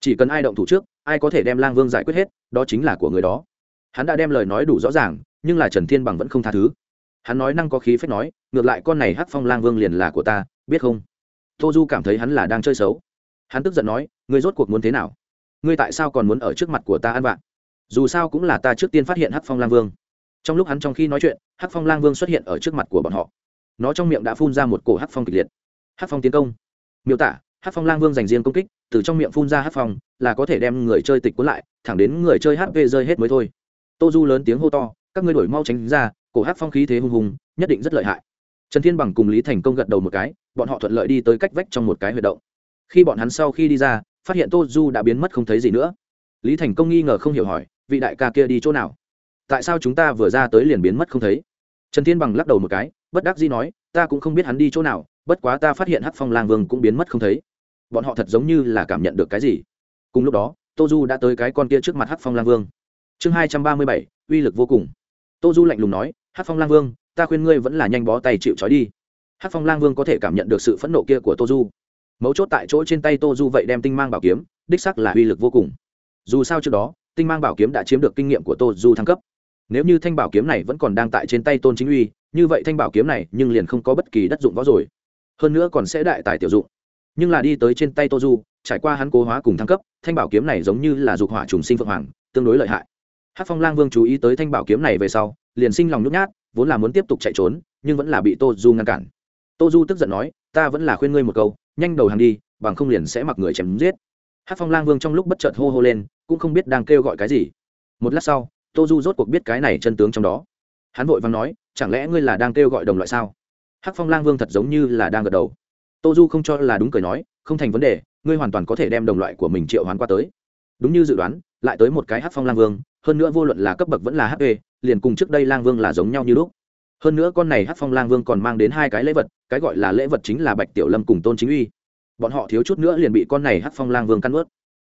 Chỉ cần ai động thủ trước, ai có thể đem lang vương giải quyết hết, đó chính là của người đó. Hắn đã đem lời nói đủ rõ ràng, nhưng là trần thiên bằng vẫn không tha thứ. Hắn nói năng có khí phép nói, ngược lại con này hắc phong lang vương liền là của ta, biết không? Tô du cảm thấy hắn là đang chơi xấu. Hắn tức giận nói, ngươi rốt cuộc muốn thế nào? Ngươi tại sao còn muốn ở trước mặt của ta ăn vạn dù sao cũng là ta trước tiên phát hiện hắc phong lang vương. Trong lúc hắn trong khi nói chuyện, hắc phong lang vương xuất hiện ở trước mặt của bọn họ. Nó trong miệng đã phun ra một cổ hắc phong kịch liệt. Hắc phong tiến công. Miêu tả, hắc phong lang vương dành riêng công kích, từ trong miệng phun ra hắc phong, là có thể đem người chơi tịch cuốn lại, thẳng đến người chơi hp rơi hết mới thôi. Tô du lớn tiếng hô to, các ngươi đổi mau tránh ra, cổ hắc phong khí thế hung hùng, nhất định rất lợi hại trần thiên bằng cùng lý thành công gật đầu một cái, bọn họ thuận lợi đi tới cách vách trong một cái huyệt động. Khi bọn hắn sau khi đi ra, phát hiện tô du đã biến mất không thấy gì nữa. Lý thành công nghi ngờ không hiểu hỏi, vị đại ca kia đi chỗ nào? Tại sao chúng ta vừa ra tới liền biến mất không thấy? Trần thiên bằng lắc đầu một cái, bất đắc dĩ nói, ta cũng không biết hắn đi chỗ nào, bất quá ta phát hiện hắc phong lang vương cũng biến mất không thấy. Bọn họ thật giống như là cảm nhận được cái gì. Cùng lúc đó, tô du đã tới cái con kia trước mặt hắc phong lang vương. Chương hai trăm ba mươi bảy, uy lực vô cùng. Tô du lạnh lùng nói, hắc phong lang vương ta khuyên ngươi vẫn là nhanh bó tay chịu trói đi. Hắc phong lang vương có thể cảm nhận được sự phẫn nộ kia của tô du. Mấu chốt tại chỗ trên tay tô du vậy đem tinh mang bảo kiếm, đích sắc là uy lực vô cùng. Dù sao trước đó, tinh mang bảo kiếm đã chiếm được kinh nghiệm của tô du thăng cấp. Nếu như thanh bảo kiếm này vẫn còn đang tại trên tay tôn chính uy, như vậy thanh bảo kiếm này nhưng liền không có bất kỳ đất dụng võ rồi. Hơn nữa còn sẽ đại tài tiểu dụng. Nhưng là đi tới trên tay tô du, trải qua hắn cố hóa cùng thăng cấp, thanh bảo kiếm này giống như là dục hỏa trùng sinh phượng hoàng, tương đối lợi hại. Hát phong lang vương chú ý tới thanh bảo kiếm này về sau, liền sinh lòng nhút nhát vốn là muốn tiếp tục chạy trốn, nhưng vẫn là bị tô du ngăn cản. Tô du tức giận nói, ta vẫn là khuyên ngươi một câu, nhanh đầu hàng đi, bằng không liền sẽ mặc người chém giết. Hát phong lang vương trong lúc bất chợt hô hô lên, cũng không biết đang kêu gọi cái gì. Một lát sau, tô du rốt cuộc biết cái này chân tướng trong đó. Hắn vội vàng nói, chẳng lẽ ngươi là đang kêu gọi đồng loại sao? Hát phong lang vương thật giống như là đang gật đầu. Tô du không cho là đúng cười nói, không thành vấn đề, ngươi hoàn toàn có thể đem đồng loại của mình triệu hoán qua tới. Đúng như dự đoán, lại tới một cái hát phong lang vương, hơn nữa vô luận là cấp bậc vẫn là hp liền cùng trước đây lang vương là giống nhau như lúc. Hơn nữa con này hát phong lang vương còn mang đến hai cái lễ vật, cái gọi là lễ vật chính là bạch tiểu lâm cùng tôn chính uy. Bọn họ thiếu chút nữa liền bị con này hát phong lang vương căn ướt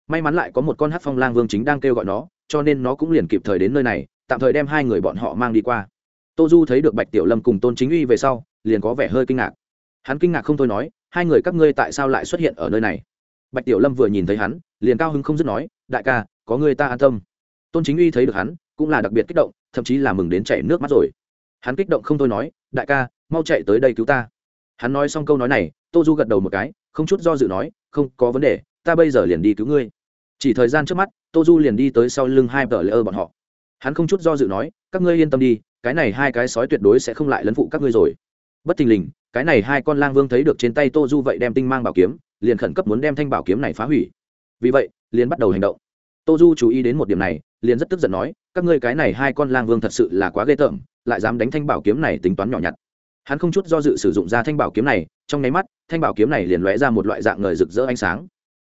may mắn lại có một con hát phong lang vương chính đang kêu gọi nó, cho nên nó cũng liền kịp thời đến nơi này, tạm thời đem hai người bọn họ mang đi qua. Tô du thấy được bạch tiểu lâm cùng tôn chính uy về sau, liền có vẻ hơi kinh ngạc. Hắn kinh ngạc không thôi nói, hai người các ngươi tại sao lại xuất hiện ở nơi này? Bạch tiểu lâm vừa nhìn thấy hắn, liền cao hứng không dứt nói, đại ca, có người ta an tâm. Tôn chính uy thấy được hắn, cũng là đặc biệt kích động thậm chí là mừng đến chảy nước mắt rồi. Hắn kích động không thôi nói, đại ca, mau chạy tới đây cứu ta. Hắn nói xong câu nói này, tô du gật đầu một cái, không chút do dự nói, không có vấn đề, ta bây giờ liền đi cứu ngươi. Chỉ thời gian trước mắt, tô du liền đi tới sau lưng hai tờ lỡ bọn họ. Hắn không chút do dự nói, các ngươi yên tâm đi, cái này hai cái sói tuyệt đối sẽ không lại lấn phụ các ngươi rồi. Bất thình lình, cái này hai con lang vương thấy được trên tay tô du vậy đem tinh mang bảo kiếm, liền khẩn cấp muốn đem thanh bảo kiếm này phá hủy. Vì vậy, liền bắt đầu hành động. Tô du chú ý đến một điểm này, liền rất tức giận nói các ngươi cái này hai con lang vương thật sự là quá ghê tởm, lại dám đánh thanh bảo kiếm này tính toán nhỏ nhặt. Hắn không chút do dự sử dụng ra thanh bảo kiếm này, trong nháy mắt, thanh bảo kiếm này liền lóe ra một loại dạng ngời rực rỡ ánh sáng.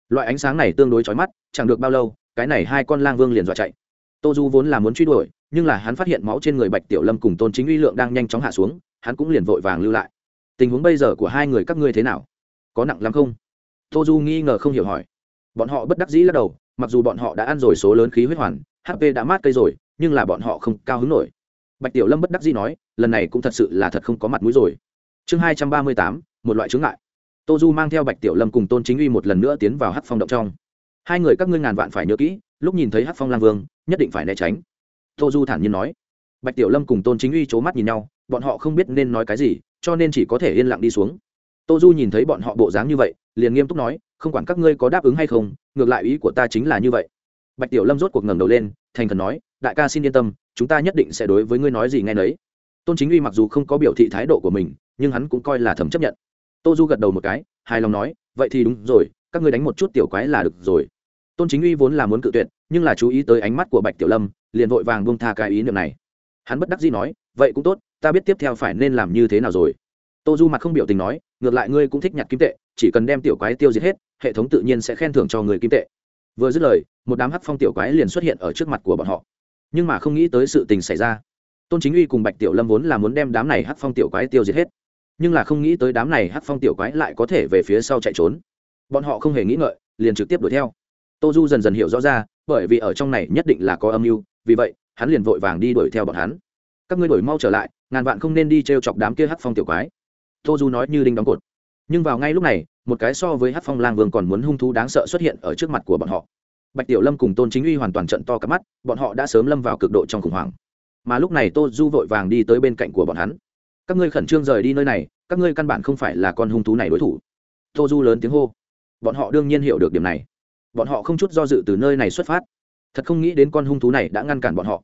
Loại ánh sáng này tương đối chói mắt, chẳng được bao lâu, cái này hai con lang vương liền dọa chạy. Tô du vốn là muốn truy đuổi, nhưng là hắn phát hiện máu trên người bạch tiểu lâm cùng tôn chính uy lượng đang nhanh chóng hạ xuống, hắn cũng liền vội vàng lưu lại. Tình huống bây giờ của hai người các ngươi thế nào? Có nặng lắm không? Tô du nghi ngờ không hiểu hỏi bọn họ bất đắc dĩ lắc đầu, mặc dù bọn họ đã ăn rồi số lớn khí huyết hoàn hp đã mát cây rồi, nhưng là bọn họ không cao hứng nổi. Bạch tiểu lâm bất đắc dĩ nói, lần này cũng thật sự là thật không có mặt mũi rồi. Chương hai trăm ba mươi tám, một loại chướng ngại. Tô du mang theo bạch tiểu lâm cùng tôn chính uy một lần nữa tiến vào hát phong động trong. Hai người các ngươi ngàn vạn phải nhớ kỹ, lúc nhìn thấy hát phong lang vương, nhất định phải né tránh. Tô du thản nhiên nói. Bạch tiểu lâm cùng tôn chính uy c h ố mắt nhìn nhau, bọn họ không biết nên nói cái gì, cho nên chỉ có thể yên lặng đi xuống. Tô du nhìn thấy bọn họ bộ dáng như vậy, liền nghiêm túc nói không quản các ngươi có đáp ứng hay không, ngược lại ý của ta chính là như vậy. Bạch tiểu lâm rốt cuộc ngẩng đầu lên, thành thần nói, đại ca xin yên tâm, chúng ta nhất định sẽ đối với ngươi nói gì ngay nấy. Tôn chính uy mặc dù không có biểu thị thái độ của mình, nhưng hắn cũng coi là thầm chấp nhận. Tô du gật đầu một cái, hài lòng nói, vậy thì đúng rồi, các ngươi đánh một chút tiểu quái là được rồi. Tôn chính uy vốn là muốn cự tuyệt, nhưng là chú ý tới ánh mắt của bạch tiểu lâm, liền vội vàng buông tha cái ý niệm này. Hắn bất đắc dĩ nói, vậy cũng tốt, ta biết tiếp theo phải nên làm như thế nào rồi tô du mặt không biểu tình nói, ngược lại ngươi cũng thích nhặt kim tệ, chỉ cần đem tiểu quái tiêu diệt hết, hệ thống tự nhiên sẽ khen thưởng cho người kim tệ. Vừa dứt lời, một đám hắc phong tiểu quái liền xuất hiện ở trước mặt của bọn họ. Nhưng mà không nghĩ tới sự tình xảy ra. Tôn chính uy cùng bạch tiểu lâm vốn là muốn đem đám này hắc phong tiểu quái tiêu diệt hết. Nhưng là không nghĩ tới đám này hắc phong tiểu quái lại có thể về phía sau chạy trốn. Bọn họ không hề nghĩ ngợi, liền trực tiếp đuổi theo. Tô du dần dần hiểu rõ ra, bởi vì ở trong này nhất định là có âm mưu, vì vậy, hắn liền vội vàng đi đuổi theo bọn hắn. Các ngươi đuổi mau trở lại, ngàn vạn không nên đi t r e o chọc đám kia hắc phong tiểu quái tô du nói như đinh đóng cột. Nhưng vào ngay lúc này, một cái so với hát phong lang vương còn muốn hung thú đáng sợ xuất hiện ở trước mặt của bọn họ. Bạch tiểu lâm cùng tôn chính uy hoàn toàn trận to cắp mắt, bọn họ đã sớm lâm vào cực độ trong khủng hoảng. Mà lúc này tô du vội vàng đi tới bên cạnh của bọn hắn. Các ngươi khẩn trương rời đi nơi này, các ngươi căn bản không phải là con hung thú này đối thủ. Tô du lớn tiếng hô. Bọn họ đương nhiên hiểu được điểm này. Bọn họ không chút do dự từ nơi này xuất phát. Thật không nghĩ đến con hung thú này đã ngăn cản bọn họ.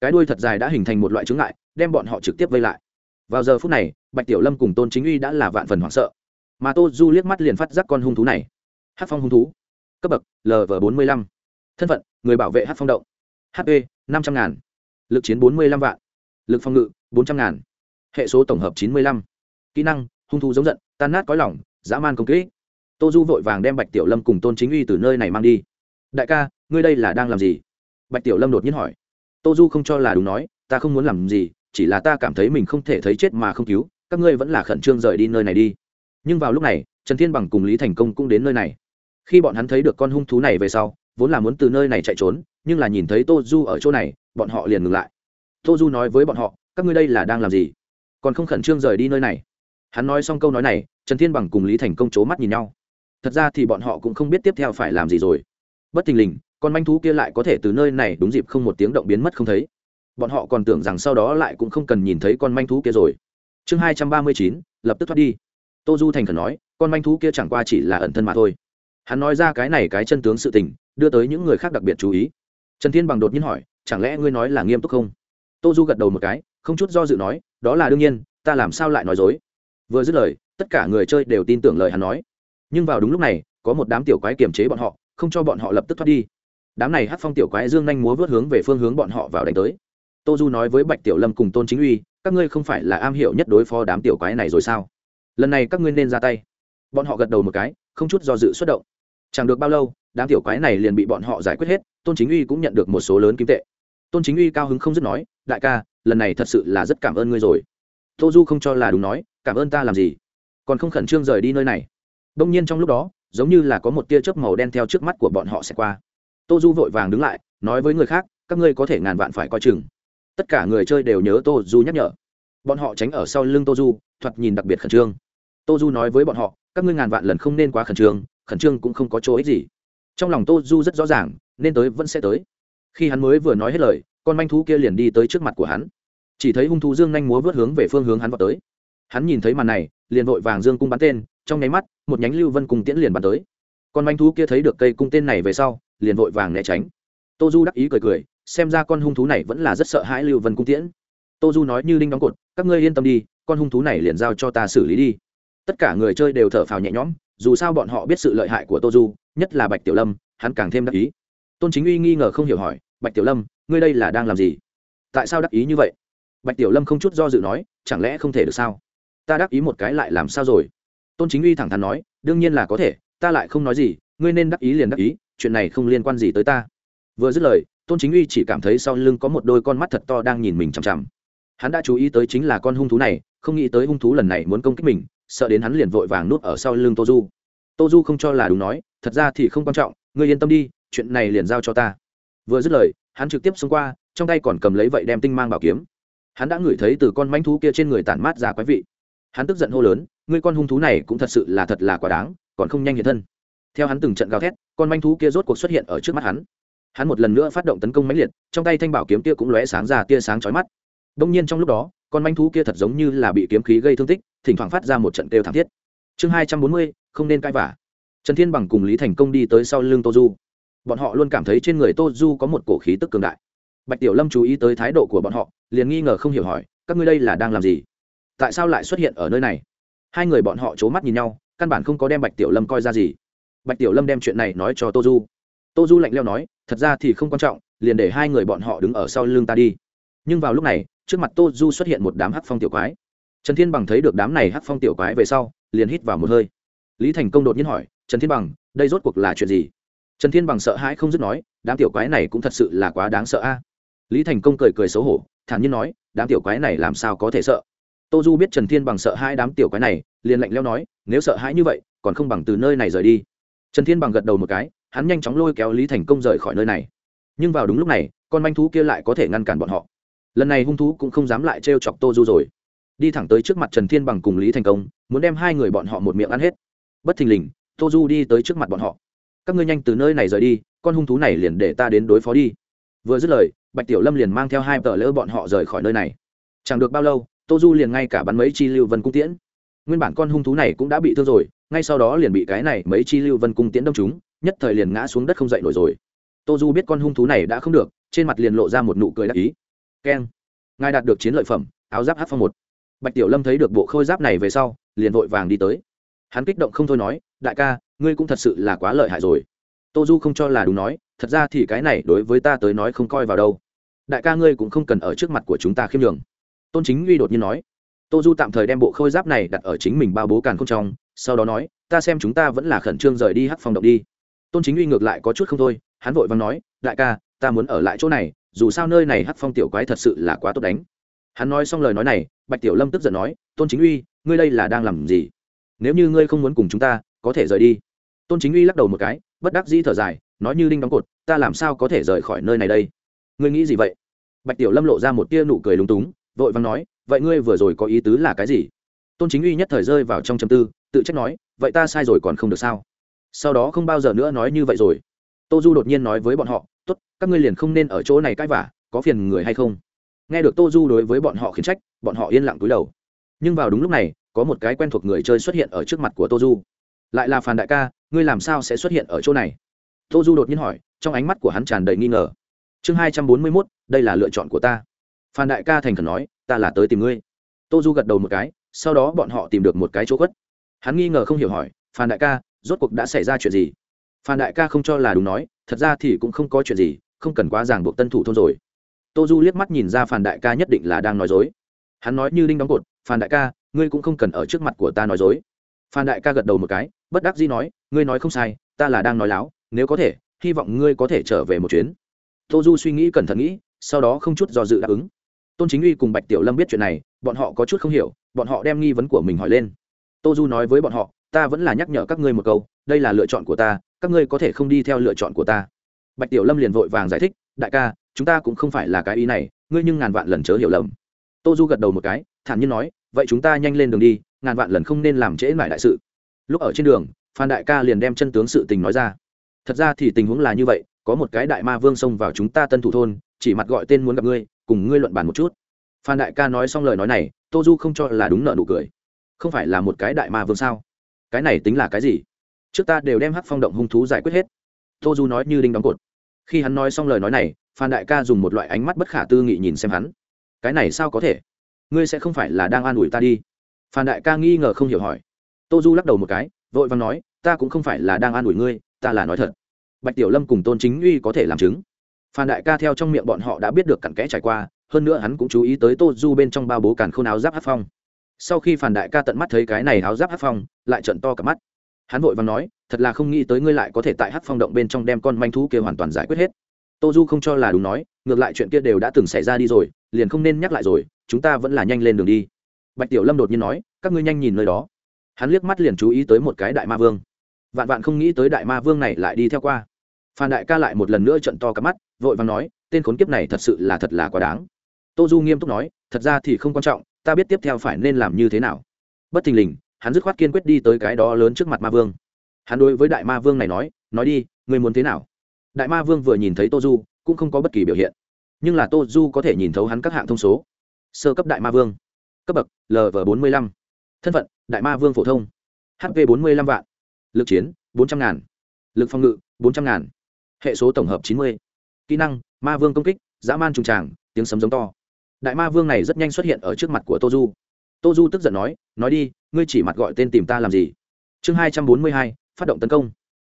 Cái đuôi thật dài đã hình thành một loại chướng ngại, đem bọn họ trực tiếp vây lại vào giờ phút này, bạch tiểu lâm cùng tôn chính uy đã là vạn phần hoảng sợ. Mà tô du liếc mắt liền phát giác con hung thú này. Hát phong hung thú. Cấp bậc lv bốn mươi lăm. Thân phận, người bảo vệ hát phong động. Hp năm trăm ngàn. Lực chiến bốn mươi lăm vạn. Lực phòng ngự, bốn trăm ngàn. Hệ số tổng hợp chín mươi lăm. Kỹ năng, hung thú giống giận, tan nát có lỏng dã man công kỹ tô du vội vàng đem bạch tiểu lâm cùng tôn chính uy từ nơi này mang đi. Đại ca, ngươi đây là đang làm gì? Bạch tiểu lâm đột nhiên hỏi. Tô du không cho là đúng nói, ta không muốn làm gì chỉ là ta cảm thấy mình không thể thấy chết mà không cứu, các ngươi vẫn là khẩn trương rời đi nơi này đi. Nhưng vào lúc này, trần thiên bằng cùng lý thành công cũng đến nơi này. Khi bọn hắn thấy được con hung thú này về sau, vốn là muốn từ nơi này chạy trốn, nhưng là nhìn thấy tô du ở chỗ này, bọn họ liền ngừng lại. Tô du nói với bọn họ, các ngươi đây là đang làm gì? Còn không khẩn trương rời đi nơi này? Hắn nói xong câu nói này, trần thiên bằng cùng lý thành công c h ố mắt nhìn nhau. Thật ra thì bọn họ cũng không biết tiếp theo phải làm gì rồi. Bất thình lình, con manh thú kia lại có thể từ nơi này đúng dịp không một tiếng động biến mất không thấy bọn họ còn tưởng rằng sau đó lại cũng không cần nhìn thấy con manh thú kia rồi. Chương hai trăm ba mươi chín, lập tức thoát đi. Tô du thành khẩn nói, con manh thú kia chẳng qua chỉ là ẩn thân mà thôi. Hắn nói ra cái này cái chân tướng sự tình, đưa tới những người khác đặc biệt chú ý. Trần thiên bằng đột nhiên hỏi, chẳng lẽ ngươi nói là nghiêm túc không? Tô du gật đầu một cái, không chút do dự nói, đó là đương nhiên, ta làm sao lại nói dối? Vừa dứt lời, tất cả người chơi đều tin tưởng lời hắn nói. Nhưng vào đúng lúc này, có một đám tiểu quái kiềm chế bọn họ, không cho bọn họ lập tức thoát đi. Đám này hát phong tiểu quái dương nhanh múa vớt hướng về phương hướng bọn họ vào đánh tới tô du nói với bạch tiểu lâm cùng tôn chính uy, các ngươi không phải là am hiểu nhất đối phó đám tiểu quái này rồi sao? Lần này các ngươi nên ra tay. Bọn họ gật đầu một cái, không chút do dự xuất động. Chẳng được bao lâu, đám tiểu quái này liền bị bọn họ giải quyết hết, tôn chính uy cũng nhận được một số lớn kim tệ. Tôn chính uy cao hứng không dứt nói, đại ca, lần này thật sự là rất cảm ơn ngươi rồi. Tô du không cho là đúng nói, cảm ơn ta làm gì? Còn không khẩn trương rời đi nơi này. Đông nhiên trong lúc đó, giống như là có một tia chớp màu đen theo trước mắt của bọn họ sẽ qua. Tô du vội vàng đứng lại, nói với người khác, các ngươi có thể ngàn vạn phải coi chừng tất cả người chơi đều nhớ tô du nhắc nhở. Bọn họ tránh ở sau lưng tô du thoạt nhìn đặc biệt khẩn trương. Tô du nói với bọn họ, các ngươi ngàn vạn lần không nên quá khẩn trương khẩn trương cũng không có chỗ ích gì. Trong lòng tô du rất rõ ràng, nên tới vẫn sẽ tới. Khi hắn mới vừa nói hết lời, con manh thú kia liền đi tới trước mặt của hắn. Chỉ thấy hung thú dương nhanh múa vớt hướng về phương hướng hắn vào tới. Hắn nhìn thấy màn này, liền vội vàng dương cung bắn tên, trong nháy mắt, một nhánh lưu vân cùng tiễn liền bắn tới. Con manh thú kia thấy được cây cung tên này về sau, liền vội vàng né tránh. Tô du đắc ý cười cười xem ra con hung thú này vẫn là rất sợ hãi lưu vân cung tiễn. Tô du nói như đinh đóng cột, các ngươi yên tâm đi, con hung thú này liền giao cho ta xử lý đi. Tất cả người chơi đều thở phào nhẹ nhõm, dù sao bọn họ biết sự lợi hại của tô du, nhất là bạch tiểu lâm, hắn càng thêm đắc ý. Tôn chính uy nghi ngờ không hiểu hỏi, bạch tiểu lâm, ngươi đây là đang làm gì? Tại sao đắc ý như vậy? Bạch tiểu lâm không chút do dự nói, chẳng lẽ không thể được sao? Ta đắc ý một cái lại làm sao rồi? Tôn chính uy thẳng thắn nói, đương nhiên là có thể, ta lại không nói gì, ngươi nên đắc ý liền đắc ý, chuyện này không liên quan gì tới ta. Vừa dứt lời tôn chính uy chỉ cảm thấy sau lưng có một đôi con mắt thật to đang nhìn mình chằm chằm. Hắn đã chú ý tới chính là con hung thú này, không nghĩ tới hung thú lần này muốn công kích mình, sợ đến hắn liền vội vàng núp ở sau lưng tô du tô du không cho là đúng nói, thật ra thì không quan trọng, ngươi yên tâm đi, chuyện này liền giao cho ta. Vừa dứt lời, hắn trực tiếp xông qua, trong tay còn cầm lấy vậy đem tinh mang bảo kiếm. Hắn đã ngửi thấy từ con manh thú kia trên người tản mát ra quái vị. Hắn tức giận hô lớn, ngươi con hung thú này cũng thật sự là thật là quá đáng, còn không nhanh hiện thân. Theo hắn từng trận gào thét, con manh thú kia rốt cuộc xuất hiện ở trước mắt hắn hắn một lần nữa phát động tấn công mãnh liệt, trong tay thanh bảo kiếm kia cũng lóe sáng ra tia sáng chói mắt. Đông nhiên trong lúc đó, con manh thú kia thật giống như là bị kiếm khí gây thương tích, thỉnh thoảng phát ra một trận kêu thảm thiết. Chương hai trăm bốn mươi, không nên cãi vả trần thiên bằng cùng lý thành công đi tới sau lưng tô du bọn họ luôn cảm thấy trên người tô du có một cổ khí tức cường đại. Bạch tiểu lâm chú ý tới thái độ của bọn họ, liền nghi ngờ không hiểu hỏi, các ngươi đây là đang làm gì? Tại sao lại xuất hiện ở nơi này? Hai người bọn họ c h ố mắt nhìn nhau, căn bản không có đem bạch tiểu lâm coi ra gì. Bạch tiểu lâm đem chuyện này nói cho tô du tô du lạnh leo nói, thật ra thì không quan trọng, liền để hai người bọn họ đứng ở sau lưng ta đi. Nhưng vào lúc này, trước mặt tô du xuất hiện một đám hắc phong tiểu quái. Trần thiên bằng thấy được đám này hắc phong tiểu quái về sau, liền hít vào một hơi. Lý thành công đột nhiên hỏi, trần thiên bằng, đây rốt cuộc là chuyện gì? Trần thiên bằng sợ hãi không dứt nói, đám tiểu quái này cũng thật sự là quá đáng sợ a. Lý thành công cười cười xấu hổ, thản nhiên nói, đám tiểu quái này làm sao có thể sợ? Tô du biết trần thiên bằng sợ hai đám tiểu quái này, liền lạnh leo nói, nếu sợ hãi như vậy, còn không bằng từ nơi này rời đi. Trần thiên bằng gật đầu một cái hắn nhanh chóng lôi kéo lý thành công rời khỏi nơi này. Nhưng vào đúng lúc này, con manh thú kia lại có thể ngăn cản bọn họ. Lần này hung thú cũng không dám lại trêu chọc tô du rồi. Đi thẳng tới trước mặt trần thiên bằng cùng lý thành công, muốn đem hai người bọn họ một miệng ăn hết. Bất thình lình, tô du đi tới trước mặt bọn họ. Các ngươi nhanh từ nơi này rời đi, con hung thú này liền để ta đến đối phó đi. Vừa dứt lời, bạch tiểu lâm liền mang theo hai tờ lỡ bọn họ rời khỏi nơi này. Chẳng được bao lâu, tô du liền ngay cả bắn mấy chi lưu vân cung tiễn. Nguyên bản con hung thú này cũng đã bị thương rồi, ngay sau đó liền bị cái này mấy chi lưu vân cung tiễn đâm chúng nhất thời liền ngã xuống đất không dậy nổi rồi. Tô du biết con hung thú này đã không được, trên mặt liền lộ ra một nụ cười đắc ý. Keng. Ngài đạt được chiến lợi phẩm, áo giáp h phong một. Bạch tiểu lâm thấy được bộ khôi giáp này về sau, liền vội vàng đi tới. Hắn kích động không thôi nói, đại ca, ngươi cũng thật sự là quá lợi hại rồi. Tô du không cho là đúng nói, thật ra thì cái này đối với ta tới nói không coi vào đâu. Đại ca ngươi cũng không cần ở trước mặt của chúng ta khiêm nhường. tôn chính uy đột nhiên nói. Tô du tạm thời đem bộ khôi giáp này đặt ở chính mình bao bố càn không trong, sau đó nói, ta xem chúng ta vẫn là khẩn trương rời đi hắc phong động đi tôn chính uy ngược lại có chút không thôi, hắn vội vàng nói, đại ca, ta muốn ở lại chỗ này, dù sao nơi này hắc phong tiểu quái thật sự là quá tốt đánh. Hắn nói xong lời nói này, bạch tiểu lâm tức giận nói, tôn chính uy, ngươi đây là đang làm gì? Nếu như ngươi không muốn cùng chúng ta, có thể rời đi. Tôn chính uy lắc đầu một cái, bất đắc dĩ thở dài, nói như đinh đóng cột, ta làm sao có thể rời khỏi nơi này đây? Ngươi nghĩ gì vậy? Bạch tiểu lâm lộ ra một tia nụ cười lúng túng, vội vàng nói, vậy ngươi vừa rồi có ý tứ là cái gì? Tôn chính uy nhất thời rơi vào trong châm tư, tự trách nói, vậy ta sai rồi còn không được sao? Sau đó không bao giờ nữa nói như vậy rồi. Tô du đột nhiên nói với bọn họ t ố t các ngươi liền không nên ở chỗ này cãi vả có phiền người hay không? Nghe được tô du đối với bọn họ khiển trách, bọn họ yên lặng túi đầu. Nhưng vào đúng lúc này, có một cái quen thuộc người chơi xuất hiện ở trước mặt của tô du. Lại là phàn đại ca, ngươi làm sao sẽ xuất hiện ở chỗ này? Tô du đột nhiên hỏi, trong ánh mắt của hắn tràn đầy nghi ngờ. Chương hai trăm bốn mươi mốt, đây là lựa chọn của ta. Phan đại ca thành khẩn nói, ta là tới tìm ngươi. Tô du gật đầu một cái, sau đó bọn họ tìm được một cái chỗ khuất. Hắn nghi ngờ không hiểu hỏi phan đại ca rốt cuộc đã xảy ra chuyện gì? Phan đại ca không cho là đúng nói, thật ra thì cũng không có chuyện gì, không cần quá ràng buộc tân thủ thôn rồi. Tô du liếc mắt nhìn ra phan đại ca nhất định là đang nói dối. Hắn nói như đinh đóng cột, phan đại ca, ngươi cũng không cần ở trước mặt của ta nói dối. Phan đại ca gật đầu một cái, bất đắc dĩ nói, ngươi nói không sai, ta là đang nói láo, nếu có thể, hy vọng ngươi có thể trở về một chuyến. Tô du suy nghĩ cẩn thận nghĩ, sau đó không chút do dự đáp ứng. Tôn chính uy cùng bạch tiểu lâm biết chuyện này, bọn họ có chút không hiểu, bọn họ đem nghi vấn của mình hỏi lên. Tô du nói với bọn họ ta vẫn là nhắc nhở các ngươi một câu, đây là lựa chọn của ta, các ngươi có thể không đi theo lựa chọn của ta. Bạch tiểu lâm liền vội vàng giải thích, đại ca, chúng ta cũng không phải là cái ý này, ngươi nhưng ngàn vạn lần chớ hiểu lầm. Tô du gật đầu một cái, thản nhiên nói, vậy chúng ta nhanh lên đường đi, ngàn vạn lần không nên làm trễ mãi đại sự. Lúc ở trên đường, phan đại ca liền đem chân tướng sự tình nói ra. Thật ra thì tình huống là như vậy, có một cái đại ma vương xông vào chúng ta tân thủ thôn, chỉ mặt gọi tên muốn gặp ngươi, cùng ngươi luận bàn một chút. Phan đại ca nói xong lời nói này, tô du không cho là đúng nợ nụ cười. Không phải là một cái đại ma vương sao? Cái này tính là cái gì? Trước ta đều đem hắc phong động hung thú giải quyết hết. Tô du nói như đinh đóng cột. Khi hắn nói xong lời nói này, phan đại ca dùng một loại ánh mắt bất khả tư nghị nhìn xem hắn. Cái này sao có thể? Ngươi sẽ không phải là đang an ủi ta đi. Phan đại ca nghi ngờ không hiểu hỏi. Tô du lắc đầu một cái, vội và nói, ta cũng không phải là đang an ủi ngươi, ta là nói thật. Bạch tiểu lâm cùng tôn chính uy có thể làm chứng. Phan đại ca theo trong miệng bọn họ đã biết được cặn kẽ trải qua, hơn nữa hắn cũng chú ý tới tô du bên trong bao bố càn khôn áo giáp hát phong sau khi phản đại ca tận mắt thấy cái này áo giáp hát phong, lại trận to cả mắt. Hắn vội và nói, thật là không nghĩ tới ngươi lại có thể tại hát phong động bên trong đem con manh thú kia hoàn toàn giải quyết hết. Tô du không cho là đúng nói, ngược lại chuyện kia đều đã từng xảy ra đi rồi, liền không nên nhắc lại rồi, chúng ta vẫn là nhanh lên đường đi. Bạch tiểu lâm đột nhiên nói, các ngươi nhanh nhìn nơi đó. Hắn liếc mắt liền chú ý tới một cái đại ma vương. Vạn vạn không nghĩ tới đại ma vương này lại đi theo qua. Phan đại ca lại một lần nữa trận to cả mắt, vội vàng nói, tên khốn kiếp này thật sự là thật là quá đáng. Tô du nghiêm túc nói, thật ra thì không quan trọng ta biết tiếp theo phải nên làm như thế nào. Bất thình lình, hắn dứt khoát kiên quyết đi tới cái đó lớn trước mặt ma vương. Hắn đối với đại ma vương này nói nói đi, ngươi muốn thế nào? Đại ma vương vừa nhìn thấy tô du, cũng không có bất kỳ biểu hiện. Nhưng là tô du có thể nhìn thấu hắn các hạng thông số. Sơ cấp đại ma vương. Cấp bậc lv bốn mươi lăm. Thân phận, đại ma vương phổ thông. Hp bốn mươi lăm vạn. Lực chiến, bốn trăm ngàn. Lực phòng ngự, bốn trăm ngàn. Hệ số tổng hợp chín mươi. Kỹ năng, ma vương công kích, dã man trùng tràng, tiếng sấm giống to đại ma vương này rất nhanh xuất hiện ở trước mặt của tô du tô du tức giận nói nói đi, ngươi chỉ mặt gọi tên tìm ta làm gì? Chương hai trăm bốn mươi hai, phát động tấn công.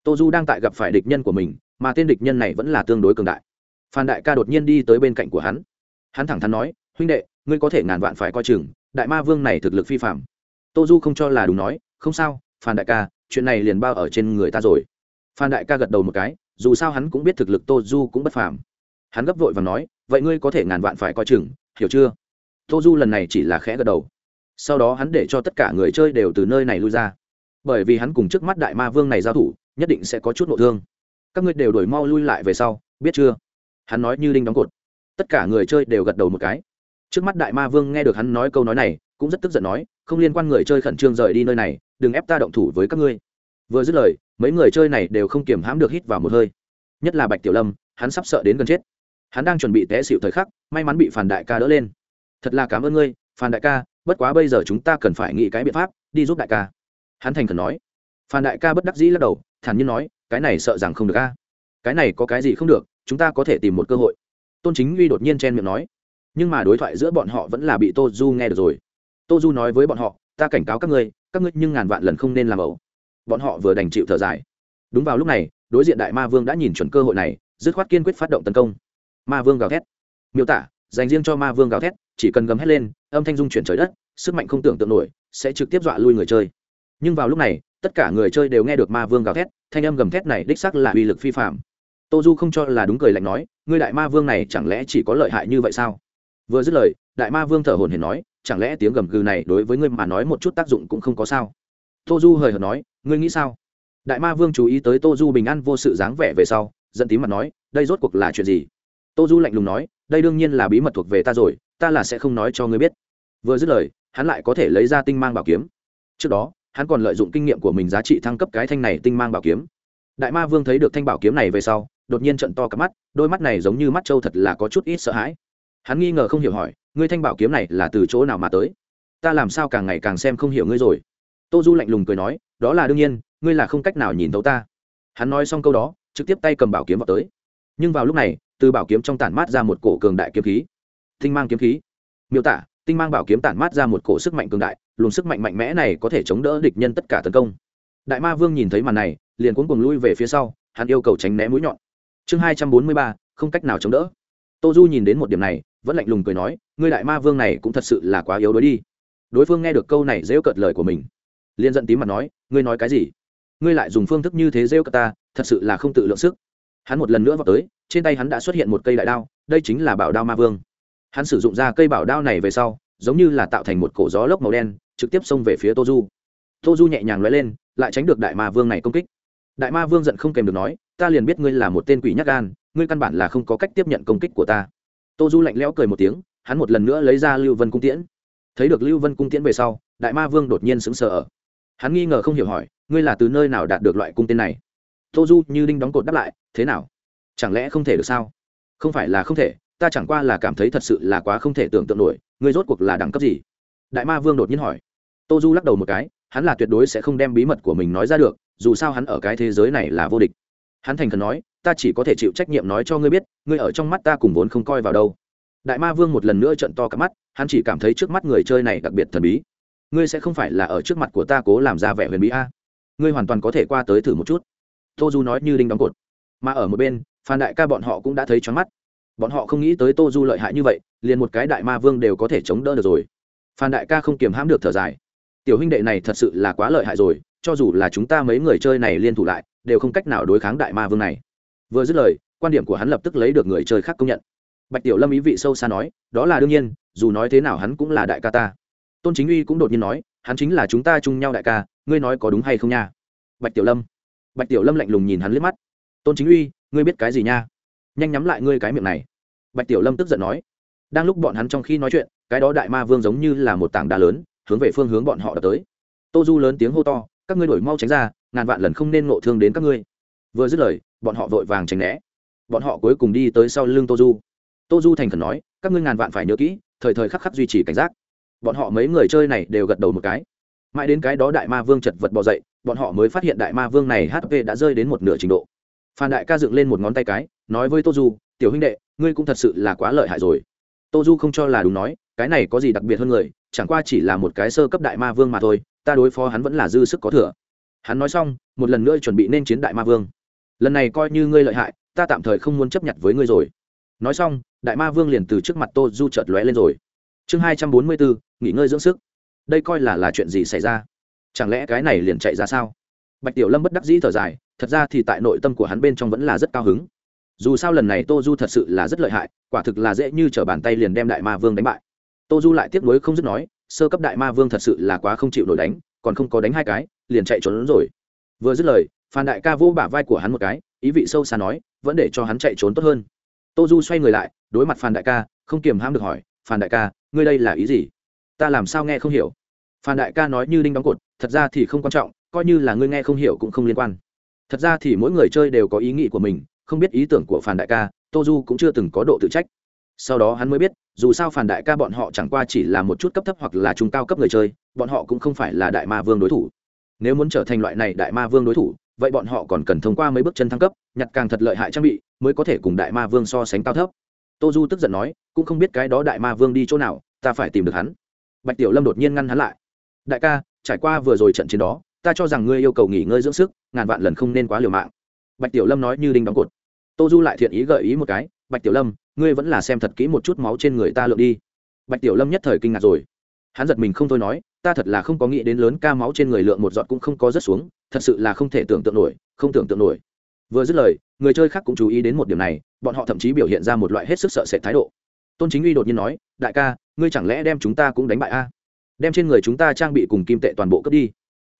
Tô du đang tại gặp phải địch nhân của mình, mà tên địch nhân này vẫn là tương đối cường đại. Phan đại ca đột nhiên đi tới bên cạnh của hắn. Hắn thẳng thắn nói, huynh đệ, ngươi có thể ngàn vạn phải coi chừng, đại ma vương này thực lực phi phạm tô du không cho là đúng nói, không sao, phan đại ca, chuyện này liền bao ở trên người ta rồi. Phan đại ca gật đầu một cái, dù sao hắn cũng biết thực lực tô du cũng bất phàm. Hắn gấp vội và nói, vậy ngươi có thể ngàn vạn phải coi chừng hiểu chưa? Tô du lần này chỉ là khẽ gật đầu. Sau đó hắn để cho tất cả người chơi đều từ nơi này lui ra. Bởi vì hắn cùng trước mắt đại ma vương này giao thủ, nhất định sẽ có chút nội thương. Các ngươi đều đổi mau lui lại về sau, biết chưa? Hắn nói như đinh đóng cột. Tất cả người chơi đều gật đầu một cái. Trước mắt đại ma vương nghe được hắn nói câu nói này, cũng rất tức giận nói, không liên quan người chơi khẩn trương rời đi nơi này, đừng ép ta động thủ với các ngươi. Vừa dứt lời, mấy người chơi này đều không kiềm hãm được hít vào một hơi. Nhất là bạch tiểu lâm, hắn sắp sợ đến gần chết hắn đang chuẩn bị té xịu thời khắc, may mắn bị phản đại ca đỡ lên. Thật là cảm ơn ngươi phản đại ca, bất quá bây giờ chúng ta cần phải nghĩ cái biện pháp, đi giúp đại ca. Hắn thành khẩn nói. Phản đại ca bất đắc dĩ lắc đầu, thản nhiên nói, cái này sợ rằng không được a. Cái này có cái gì không được, chúng ta có thể tìm một cơ hội. Tôn chính uy đột nhiên chen miệng nói. Nhưng mà đối thoại giữa bọn họ vẫn là bị tô du nghe được rồi. Tô du nói với bọn họ, ta cảnh cáo các ngươi các ngươi nhưng ngàn vạn lần không nên làm ẩu. Bọn họ vừa đành chịu thở dài. Đúng vào lúc này, đối diện đại ma vương đã nhìn chuẩn cơ hội này, dứt khoát kiên quyết phát động tấn công ma vương gào thét. Miêu tả, dành riêng cho ma vương gào thét, chỉ cần gầm hét lên, âm thanh dung chuyển trời đất, sức mạnh không tưởng tượng nổi, sẽ trực tiếp dọa lui người chơi. Nhưng vào lúc này, tất cả người chơi đều nghe được ma vương gào thét, thanh âm gầm thét này đích sắc là uy lực phi phạm tô du không cho là đúng cười lạnh nói, ngươi đại ma vương này chẳng lẽ chỉ có lợi hại như vậy sao? Vừa dứt lời, đại ma vương thở hồn hển nói, chẳng lẽ tiếng gầm gừ này đối với ngươi mà nói một chút tác dụng cũng không có sao? Tô du hời hợt nói, ngươi nghĩ sao? Đại ma vương chú ý tới tô du bình an vô sự dáng vẻ về sau dẫn tím mặt nói, đây rốt cuộc là chuyện gì? Tô du lạnh lùng nói, đây đương nhiên là bí mật thuộc về ta rồi, ta là sẽ không nói cho ngươi biết. Vừa dứt lời, hắn lại có thể lấy ra tinh mang bảo kiếm. Trước đó, hắn còn lợi dụng kinh nghiệm của mình giá trị thăng cấp cái thanh này tinh mang bảo kiếm. Đại ma vương thấy được thanh bảo kiếm này về sau, đột nhiên trận to cả mắt, đôi mắt này giống như mắt trâu thật là có chút ít sợ hãi. Hắn nghi ngờ không hiểu hỏi, ngươi thanh bảo kiếm này là từ chỗ nào mà tới? Ta làm sao càng ngày càng xem không hiểu ngươi rồi? Tô du lạnh lùng cười nói, đó là đương nhiên, ngươi là không cách nào nhìn thấu ta. Hắn nói xong câu đó, trực tiếp tay cầm bảo kiếm vào tới. Nhưng vào lúc này từ bảo kiếm trong tản mát ra một cổ cường đại kiếm khí. Tinh mang kiếm khí. Miêu tả, tinh mang bảo kiếm tản mát ra một cổ sức mạnh cường đại, luồng sức mạnh mạnh mẽ này có thể chống đỡ địch nhân tất cả tấn công. Đại ma vương nhìn thấy màn này, liền cuốn cuồng lui về phía sau, hắn yêu cầu tránh né mũi nhọn. Chương hai trăm bốn mươi ba, không cách nào chống đỡ. Tô du nhìn đến một điểm này, vẫn lạnh lùng cười nói, ngươi đại ma vương này cũng thật sự là quá yếu đuối đi. Đối phương nghe được câu này dễu cợt lời của mình, liền giận tím mặt nói, ngươi nói cái gì? Ngươi lại dùng phương thức như thế rêu cợt ta, thật sự là không tự lượng sức hắn một lần nữa vào tới, trên tay hắn đã xuất hiện một cây đại đao, đây chính là bảo đao ma vương. Hắn sử dụng ra cây bảo đao này về sau, giống như là tạo thành một cổ gió lốc màu đen, trực tiếp xông về phía tô du. Tô du nhẹ nhàng l lên, lại tránh được đại ma vương này công kích. Đại ma vương giận không kèm được nói, ta liền biết ngươi là một tên quỷ nhắc gan, ngươi căn bản là không có cách tiếp nhận công kích của ta. Tô du lạnh lẽo cười một tiếng, hắn một lần nữa lấy ra lưu vân cung tiễn. Thấy được lưu vân cung tiễn về sau, đại ma vương đột nhiên sững sờ hắn nghi ngờ không hiểu hỏi, ngươi là từ nơi nào đạt được loại cung tên này? Tô du như đinh đóng cột đáp lại, thế nào? Chẳng lẽ không thể được sao? Không phải là không thể, ta chẳng qua là cảm thấy thật sự là quá không thể tưởng tượng nổi, ngươi rốt cuộc là đẳng cấp gì? Đại ma vương đột nhiên hỏi. Tô du lắc đầu một cái, hắn là tuyệt đối sẽ không đem bí mật của mình nói ra được, dù sao hắn ở cái thế giới này là vô địch. Hắn thành khẩn nói, ta chỉ có thể chịu trách nhiệm nói cho ngươi biết, ngươi ở trong mắt ta cùng vốn không coi vào đâu. Đại ma vương một lần nữa trận to cả mắt, hắn chỉ cảm thấy trước mắt người chơi này đặc biệt thần bí. Ngươi sẽ không phải là ở trước mặt của ta cố làm ra vẻ huyền bí a? Ngươi hoàn toàn có thể qua tới thử một chút tô du nói như đinh đóng cột. Mà ở một bên, phan đại ca bọn họ cũng đã thấy choáng mắt. Bọn họ không nghĩ tới tô du lợi hại như vậy, liền một cái đại ma vương đều có thể chống đỡ được rồi. Phan đại ca không kiềm hãm được thở dài. Tiểu huynh đệ này thật sự là quá lợi hại rồi, cho dù là chúng ta mấy người chơi này liên thủ lại, đều không cách nào đối kháng đại ma vương này. Vừa dứt lời, quan điểm của hắn lập tức lấy được người chơi khác công nhận. Bạch tiểu lâm ý vị sâu xa nói, đó là đương nhiên, dù nói thế nào hắn cũng là đại ca ta. Tôn chính uy cũng đột nhiên nói, hắn chính là chúng ta chung nhau đại ca, ngươi nói có đúng hay không nha? Bạch tiểu lâm bạch tiểu lâm lạnh lùng nhìn hắn liếc mắt. Tôn chính uy, ngươi biết cái gì nha? Nhanh nhắm lại ngươi cái miệng này. Bạch tiểu lâm tức giận nói. Đang lúc bọn hắn trong khi nói chuyện, cái đó đại ma vương giống như là một tảng đá lớn, hướng về phương hướng bọn họ đập tới. Tô du lớn tiếng hô to, các ngươi đổi mau tránh ra, ngàn vạn lần không nên ngộ thương đến các ngươi. Vừa dứt lời, bọn họ vội vàng tránh né. Bọn họ cuối cùng đi tới sau lưng tô du. Tô du thành khẩn nói, các ngươi ngàn vạn phải nhớ kỹ, thời thời khắc khắc duy trì cảnh giác. Bọn họ mấy người chơi này đều gật đầu một cái. Mãi đến cái đó đại ma vương chật vật bỏ dậy bọn họ mới phát hiện đại ma vương này hp đã rơi đến một nửa trình độ. Phan đại ca dựng lên một ngón tay cái, nói với tô du, tiểu huynh đệ, ngươi cũng thật sự là quá lợi hại rồi. Tô du không cho là đúng nói, cái này có gì đặc biệt hơn người, chẳng qua chỉ là một cái sơ cấp đại ma vương mà thôi, ta đối phó hắn vẫn là dư sức có thừa. Hắn nói xong, một lần nữa chuẩn bị nên chiến đại ma vương. Lần này coi như ngươi lợi hại, ta tạm thời không muốn chấp nhận với ngươi rồi. Nói xong, đại ma vương liền từ trước mặt tô du chợt lóe lên rồi. Chương hai trăm bốn mươi bốn, nghỉ ngơi dưỡng sức. Đây coi là là chuyện gì xảy ra? Chẳng lẽ cái này liền chạy ra sao? Bạch tiểu lâm bất đắc dĩ thở dài, thật ra thì tại nội tâm của hắn bên trong vẫn là rất cao hứng. Dù sao lần này tô du thật sự là rất lợi hại, quả thực là dễ như t r ở bàn tay liền đem đại ma vương đánh bại. Tô du lại tiếp nối không dứt nói, sơ cấp đại ma vương thật sự là quá không chịu nổi đánh, còn không có đánh hai cái, liền chạy trốn rồi. Vừa dứt lời, phan đại ca vô bả vai của hắn một cái, ý vị sâu xa nói, vẫn để cho hắn chạy trốn tốt hơn. Tô du xoay người lại, đối mặt phan đại ca, không kiềm hãm được hỏi, phan đại ca, ngươi đây là ý gì? Ta làm sao nghe không hiểu? Phan đại ca nói như đinh đóng cột, thật ra thì không quan trọng, coi như là ngươi nghe không hiểu cũng không liên quan. Thật ra thì mỗi người chơi đều có ý nghĩ của mình, không biết ý tưởng của phan đại ca, tô du cũng chưa từng có độ tự trách. Sau đó hắn mới biết, dù sao phản đại ca bọn họ chẳng qua chỉ là một chút cấp thấp hoặc là trung cao cấp người chơi, bọn họ cũng không phải là đại ma vương đối thủ. Nếu muốn trở thành loại này đại ma vương đối thủ, vậy bọn họ còn cần thông qua mấy bước chân thăng cấp, nhặt càng thật lợi hại trang bị, mới có thể cùng đại ma vương so sánh cao thấp. Tô du tức giận nói, cũng không biết cái đó đại ma vương đi chỗ nào, ta phải tìm được hắn. Bạch tiểu lâm đột nhiên ngăn hắn lại đại ca, trải qua vừa rồi trận chiến đó, ta cho rằng ngươi yêu cầu nghỉ ngơi dưỡng sức, ngàn vạn lần không nên quá liều mạng. Bạch tiểu lâm nói như đinh đóng cột. Tô du lại thiện ý gợi ý một cái, bạch tiểu lâm, ngươi vẫn là xem thật kỹ một chút máu trên người ta lượm đi. Bạch tiểu lâm nhất thời kinh ngạc rồi. Hắn giật mình không thôi nói, ta thật là không có nghĩ đến lớn ca máu trên người lượng một giọt cũng không có rớt xuống, thật sự là không thể tưởng tượng nổi, không tưởng tượng nổi. Vừa dứt lời, người chơi khác cũng chú ý đến một điểm này, bọn họ thậm chí biểu hiện ra một loại hết sức sợ sệt thái độ. Tôn chính uy đột nhiên nói, đại ca, ngươi chẳng lẽ đem chúng ta cũng đánh bại a? Đem trên người chúng ta trang bị cùng kim tệ toàn bộ cướp đi.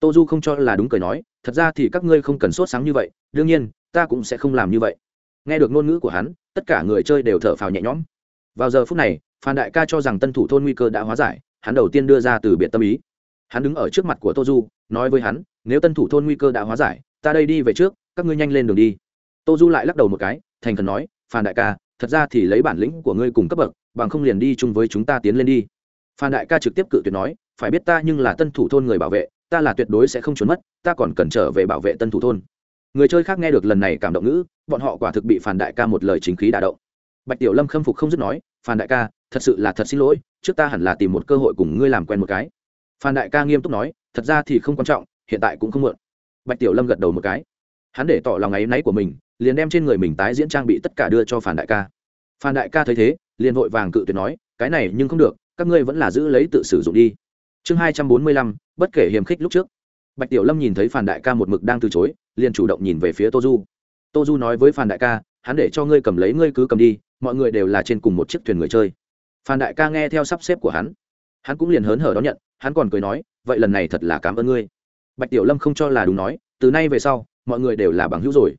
Tô du không cho là đúng cười nói, thật ra thì các ngươi không cần sốt sáng như vậy, đương nhiên, ta cũng sẽ không làm như vậy. Nghe được ngôn ngữ của hắn, tất cả người chơi đều thở phào nhẹ nhõm. Vào giờ phút này, phan đại ca cho rằng tân thủ thôn nguy cơ đã hóa giải, hắn đầu tiên đưa ra từ biệt tâm ý. Hắn đứng ở trước mặt của tô du nói với hắn, nếu tân thủ thôn nguy cơ đã hóa giải, ta đây đi về trước, các ngươi nhanh lên đường đi. Tô du lại lắc đầu một cái, thành khẩn nói, phan đại ca, thật ra thì lấy bản lĩnh của ngươi cùng cấp bậc, bằng không liền đi chung với chúng ta tiến lên đi phan đại ca trực tiếp cự tuyệt nói, phải biết ta nhưng là tân thủ thôn người bảo vệ, ta là tuyệt đối sẽ không trốn mất, ta còn cần trở về bảo vệ tân thủ thôn. Người chơi khác nghe được lần này cảm động ngữ, bọn họ quả thực bị phản đại ca một lời chính khí đả động. Bạch tiểu lâm khâm phục không dứt nói phản đại ca, thật sự là thật xin lỗi, trước ta hẳn là tìm một cơ hội cùng ngươi làm quen một cái. Phan đại ca nghiêm túc nói, thật ra thì không quan trọng, hiện tại cũng không mượn bạch tiểu lâm gật đầu một cái. Hắn để tỏ lòng áy náy của mình, liền đem trên người mình tái diễn trang bị tất cả đưa cho phan đại ca. Phan đại ca thấy thế, liền vội vàng cự tuyệt nói, cái này nhưng không được các ngươi vẫn là giữ lấy tự sử dụng đi. Chương hai trăm bốn mươi lăm, bất kể hiềm khích lúc trước. Bạch tiểu lâm nhìn thấy phan đại ca một mực đang từ chối, liền chủ động nhìn về phía tô du. Tô du nói với phan đại ca, hắn để cho ngươi cầm lấy, ngươi cứ cầm đi, mọi người đều là trên cùng một chiếc thuyền người chơi. Phan đại ca nghe theo sắp xếp của hắn. Hắn cũng liền hớn hở đón nhận, hắn còn cười nói, vậy lần này thật là cảm ơn ngươi. Bạch tiểu lâm không cho là đúng nói, từ nay về sau, mọi người đều là bằng hữu rồi.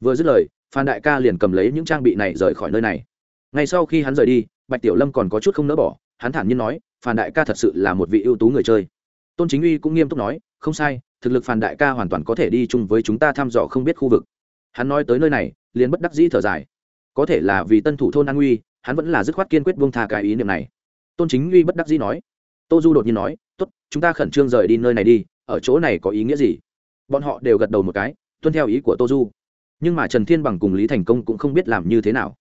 Vừa dứt lời phan đại ca liền cầm lấy những trang bị này rời khỏi nơi này. Ngay sau khi hắn rời đi, bạch tiểu lâm còn có chút không nỡ bỏ hắn thản nhiên nói phan đại ca thật sự là một vị ưu tú người chơi. Tôn chính uy cũng nghiêm túc nói, không sai, thực lực phản đại ca hoàn toàn có thể đi chung với chúng ta thăm dò không biết khu vực. Hắn nói tới nơi này, liền bất đắc dĩ thở dài. Có thể là vì tân thủ thôn an uy, hắn vẫn là dứt khoát kiên quyết buông tha cái ý niệm này. Tôn chính uy bất đắc dĩ nói, tô du đột nhiên nói, tốt, chúng ta khẩn trương rời đi nơi này đi, ở chỗ này có ý nghĩa gì? Bọn họ đều gật đầu một cái, tuân theo ý của tô du. Nhưng mà trần thiên bằng cùng lý thành công cũng không biết làm như thế nào.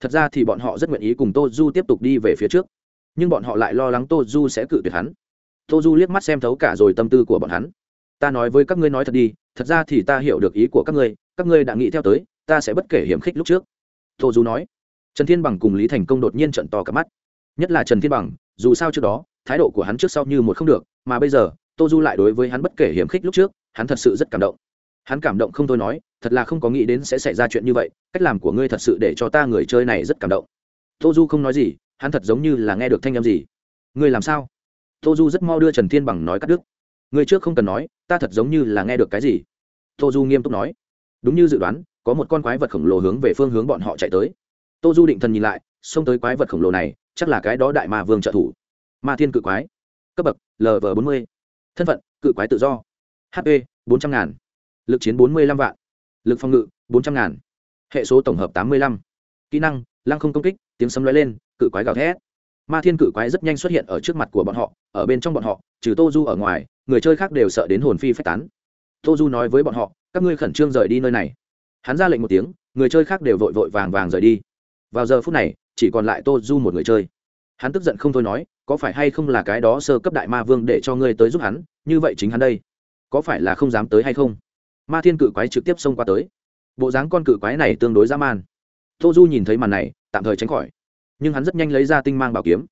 Thật ra thì bọn họ rất nguyện ý cùng tô du tiếp tục đi về phía trước nhưng bọn họ lại lo lắng tô du sẽ cự tuyệt hắn. Tô du liếc mắt xem thấu cả rồi tâm tư của bọn hắn. Ta nói với các ngươi nói thật đi, thật ra thì ta hiểu được ý của các ngươi các ngươi đã nghĩ theo tới, ta sẽ bất kể hiểm khích lúc trước. Tô du nói. Trần thiên bằng cùng lý thành công đột nhiên trận to cả mắt. Nhất là trần thiên bằng, dù sao trước đó, thái độ của hắn trước sau như một không được, mà bây giờ, tô du lại đối với hắn bất kể hiểm khích lúc trước, hắn thật sự rất cảm động. Hắn cảm động không thôi nói, thật là không có nghĩ đến sẽ xảy ra chuyện như vậy, cách làm của ngươi thật sự để cho ta người chơi này rất cảm động. Tô du không nói gì hắn thật giống như là nghe được thanh âm gì. Ngươi làm sao? Tô du rất mau đưa trần thiên bằng nói cắt đứt. Người trước không cần nói, ta thật giống như là nghe được cái gì. Tô du nghiêm túc nói. Đúng như dự đoán, có một con quái vật khổng lồ hướng về phương hướng bọn họ chạy tới. Tô du định thần nhìn lại, xông tới quái vật khổng lồ này, chắc là cái đó đại ma vương trợ thủ. Ma thiên cự quái. Cấp bậc lv bốn mươi. Thân phận, cự quái tự do. Hp bốn trăm ngàn. Lực chiến bốn mươi lăm vạn. Lực phòng ngự, bốn trăm ngàn. Hệ số tổng hợp tám mươi lăm. Kỹ năng, lăng không công kích, tiếng sấm lóe lên cự quái gào thét. Ma thiên cự quái rất nhanh xuất hiện ở trước mặt của bọn họ, ở bên trong bọn họ, trừ tô du ở ngoài, người chơi khác đều sợ đến hồn phi phách tán. Tô du nói với bọn họ, các ngươi khẩn trương rời đi nơi này. Hắn ra lệnh một tiếng, người chơi khác đều vội vội vàng vàng rời đi. Vào giờ phút này, chỉ còn lại tô du một người chơi. Hắn tức giận không thôi nói, có phải hay không là cái đó sơ cấp đại ma vương để cho ngươi tới giúp hắn? Như vậy chính hắn đây, có phải là không dám tới hay không? Ma thiên cự quái trực tiếp xông qua tới. Bộ dáng con cự quái này tương đối dã man. Tô du nhìn thấy màn này, tạm thời tránh khỏi nhưng hắn rất nhanh lấy ra tinh mang bảo kiếm.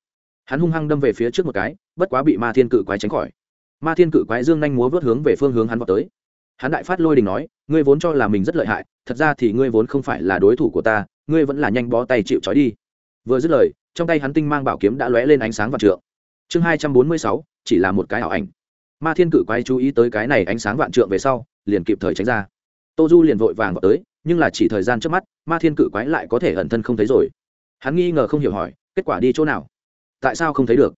Hắn hung hăng đâm về phía trước một cái, bất quá bị ma thiên cự quái tránh khỏi. Ma thiên cự quái dương nhanh múa vớt hướng về phương hướng hắn vào tới. Hắn đại phát lôi đình nói, ngươi vốn cho là mình rất lợi hại, thật ra thì ngươi vốn không phải là đối thủ của ta, ngươi vẫn là nhanh bó tay chịu trói đi. Vừa dứt lời, trong tay hắn tinh mang bảo kiếm đã lóe lên ánh sáng vạn trượng. Chương hai trăm bốn mươi sáu, chỉ là một cái ảo ảnh. Ma thiên cự quái chú ý tới cái này ánh sáng vạn trượng về sau, liền kịp thời tránh ra. Tô du liền vội vàng vào tới, nhưng là chỉ thời gian trước mắt, ma thiên cự quái lại có thể ẩn thân không thấy rồi hắn nghi ngờ không hiểu hỏi, kết quả đi chỗ nào? Tại sao không thấy được?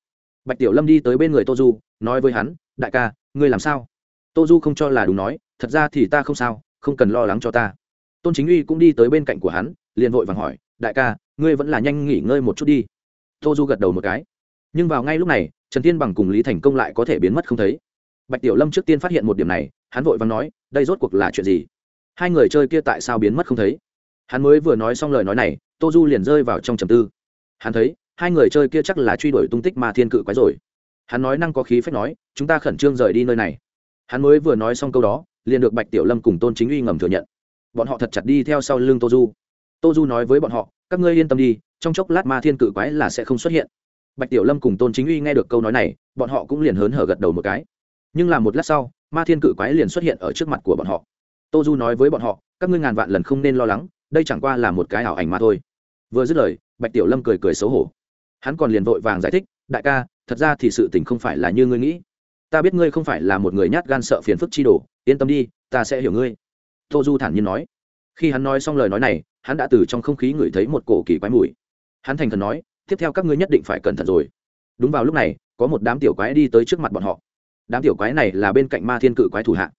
Bạch tiểu lâm đi tới bên người tô du, nói với hắn, đại ca, ngươi làm sao? Tô du không cho là đúng nói, thật ra thì ta không sao, không cần lo lắng cho ta. Tôn chính uy cũng đi tới bên cạnh của hắn, liền vội vàng hỏi, đại ca, ngươi vẫn là nhanh nghỉ ngơi một chút đi. Tô du gật đầu một cái. Nhưng vào ngay lúc này, trần thiên bằng cùng lý thành công lại có thể biến mất không thấy. Bạch tiểu lâm trước tiên phát hiện một điểm này, hắn vội vàng nói, đây rốt cuộc là chuyện gì? Hai người chơi kia tại sao biến mất không thấy? Hắn mới vừa nói xong lời nói này tô du liền rơi vào trong trầm tư. Hắn thấy, hai người chơi kia chắc là truy đuổi tung tích ma thiên cự quái rồi. Hắn nói năng có khí phép nói, chúng ta khẩn trương rời đi nơi này. Hắn mới vừa nói xong câu đó, liền được bạch tiểu lâm cùng tôn chính uy ngầm thừa nhận. Bọn họ thật chặt đi theo sau lưng tô du. Tô du nói với bọn họ, các ngươi yên tâm đi, trong chốc lát ma thiên cự quái là sẽ không xuất hiện. Bạch tiểu lâm cùng tôn chính uy nghe được câu nói này, bọn họ cũng liền hớn hở gật đầu một cái. Nhưng là một lát sau, ma thiên cự quái liền xuất hiện ở trước mặt của bọn họ. Tô du nói với bọn họ, các ngươi ngàn vạn lần không nên lo lắng, đây chẳng qua là một cái ảo ảnh mà thôi vừa dứt lời, bạch tiểu lâm cười cười xấu hổ. Hắn còn liền vội vàng giải thích, đại ca, thật ra thì sự tình không phải là như ngươi nghĩ. Ta biết ngươi không phải là một người nhát gan sợ phiền phức chi đồ, yên tâm đi, ta sẽ hiểu ngươi. Tô du thản nhiên nói. Khi hắn nói xong lời nói này, hắn đã từ trong không khí ngửi thấy một cổ kỳ quái mùi. Hắn thành thần nói, tiếp theo các ngươi nhất định phải cẩn thận rồi. Đúng vào lúc này, có một đám tiểu quái đi tới trước mặt bọn họ. Đám tiểu quái này là bên cạnh ma thiên cự quái thủ hạ.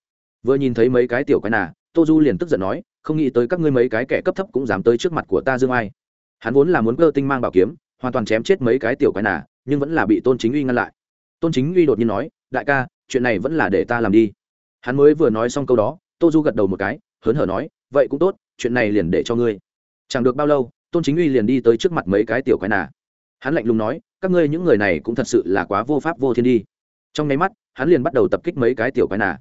Vừa nhìn thấy mấy cái tiểu quái nà, tô du liền tức giận nói, không nghĩ tới các ngươi mấy cái kẻ cấp thấp cũng dám tới trước mặt của ta dương ai hắn vốn là muốn cơ tinh mang bảo kiếm, hoàn toàn chém chết mấy cái tiểu quái nà, nhưng vẫn là bị tôn chính uy ngăn lại. Tôn chính uy đột nhiên nói, đại ca, chuyện này vẫn là để ta làm đi. Hắn mới vừa nói xong câu đó, tô du gật đầu một cái, hớn hở nói, vậy cũng tốt, chuyện này liền để cho ngươi. Chẳng được bao lâu, tôn chính uy liền đi tới trước mặt mấy cái tiểu quái nà. Hắn lạnh lùng nói, các ngươi những người này cũng thật sự là quá vô pháp vô thiên đi. Trong nháy mắt, hắn liền bắt đầu tập kích mấy cái tiểu quái nà.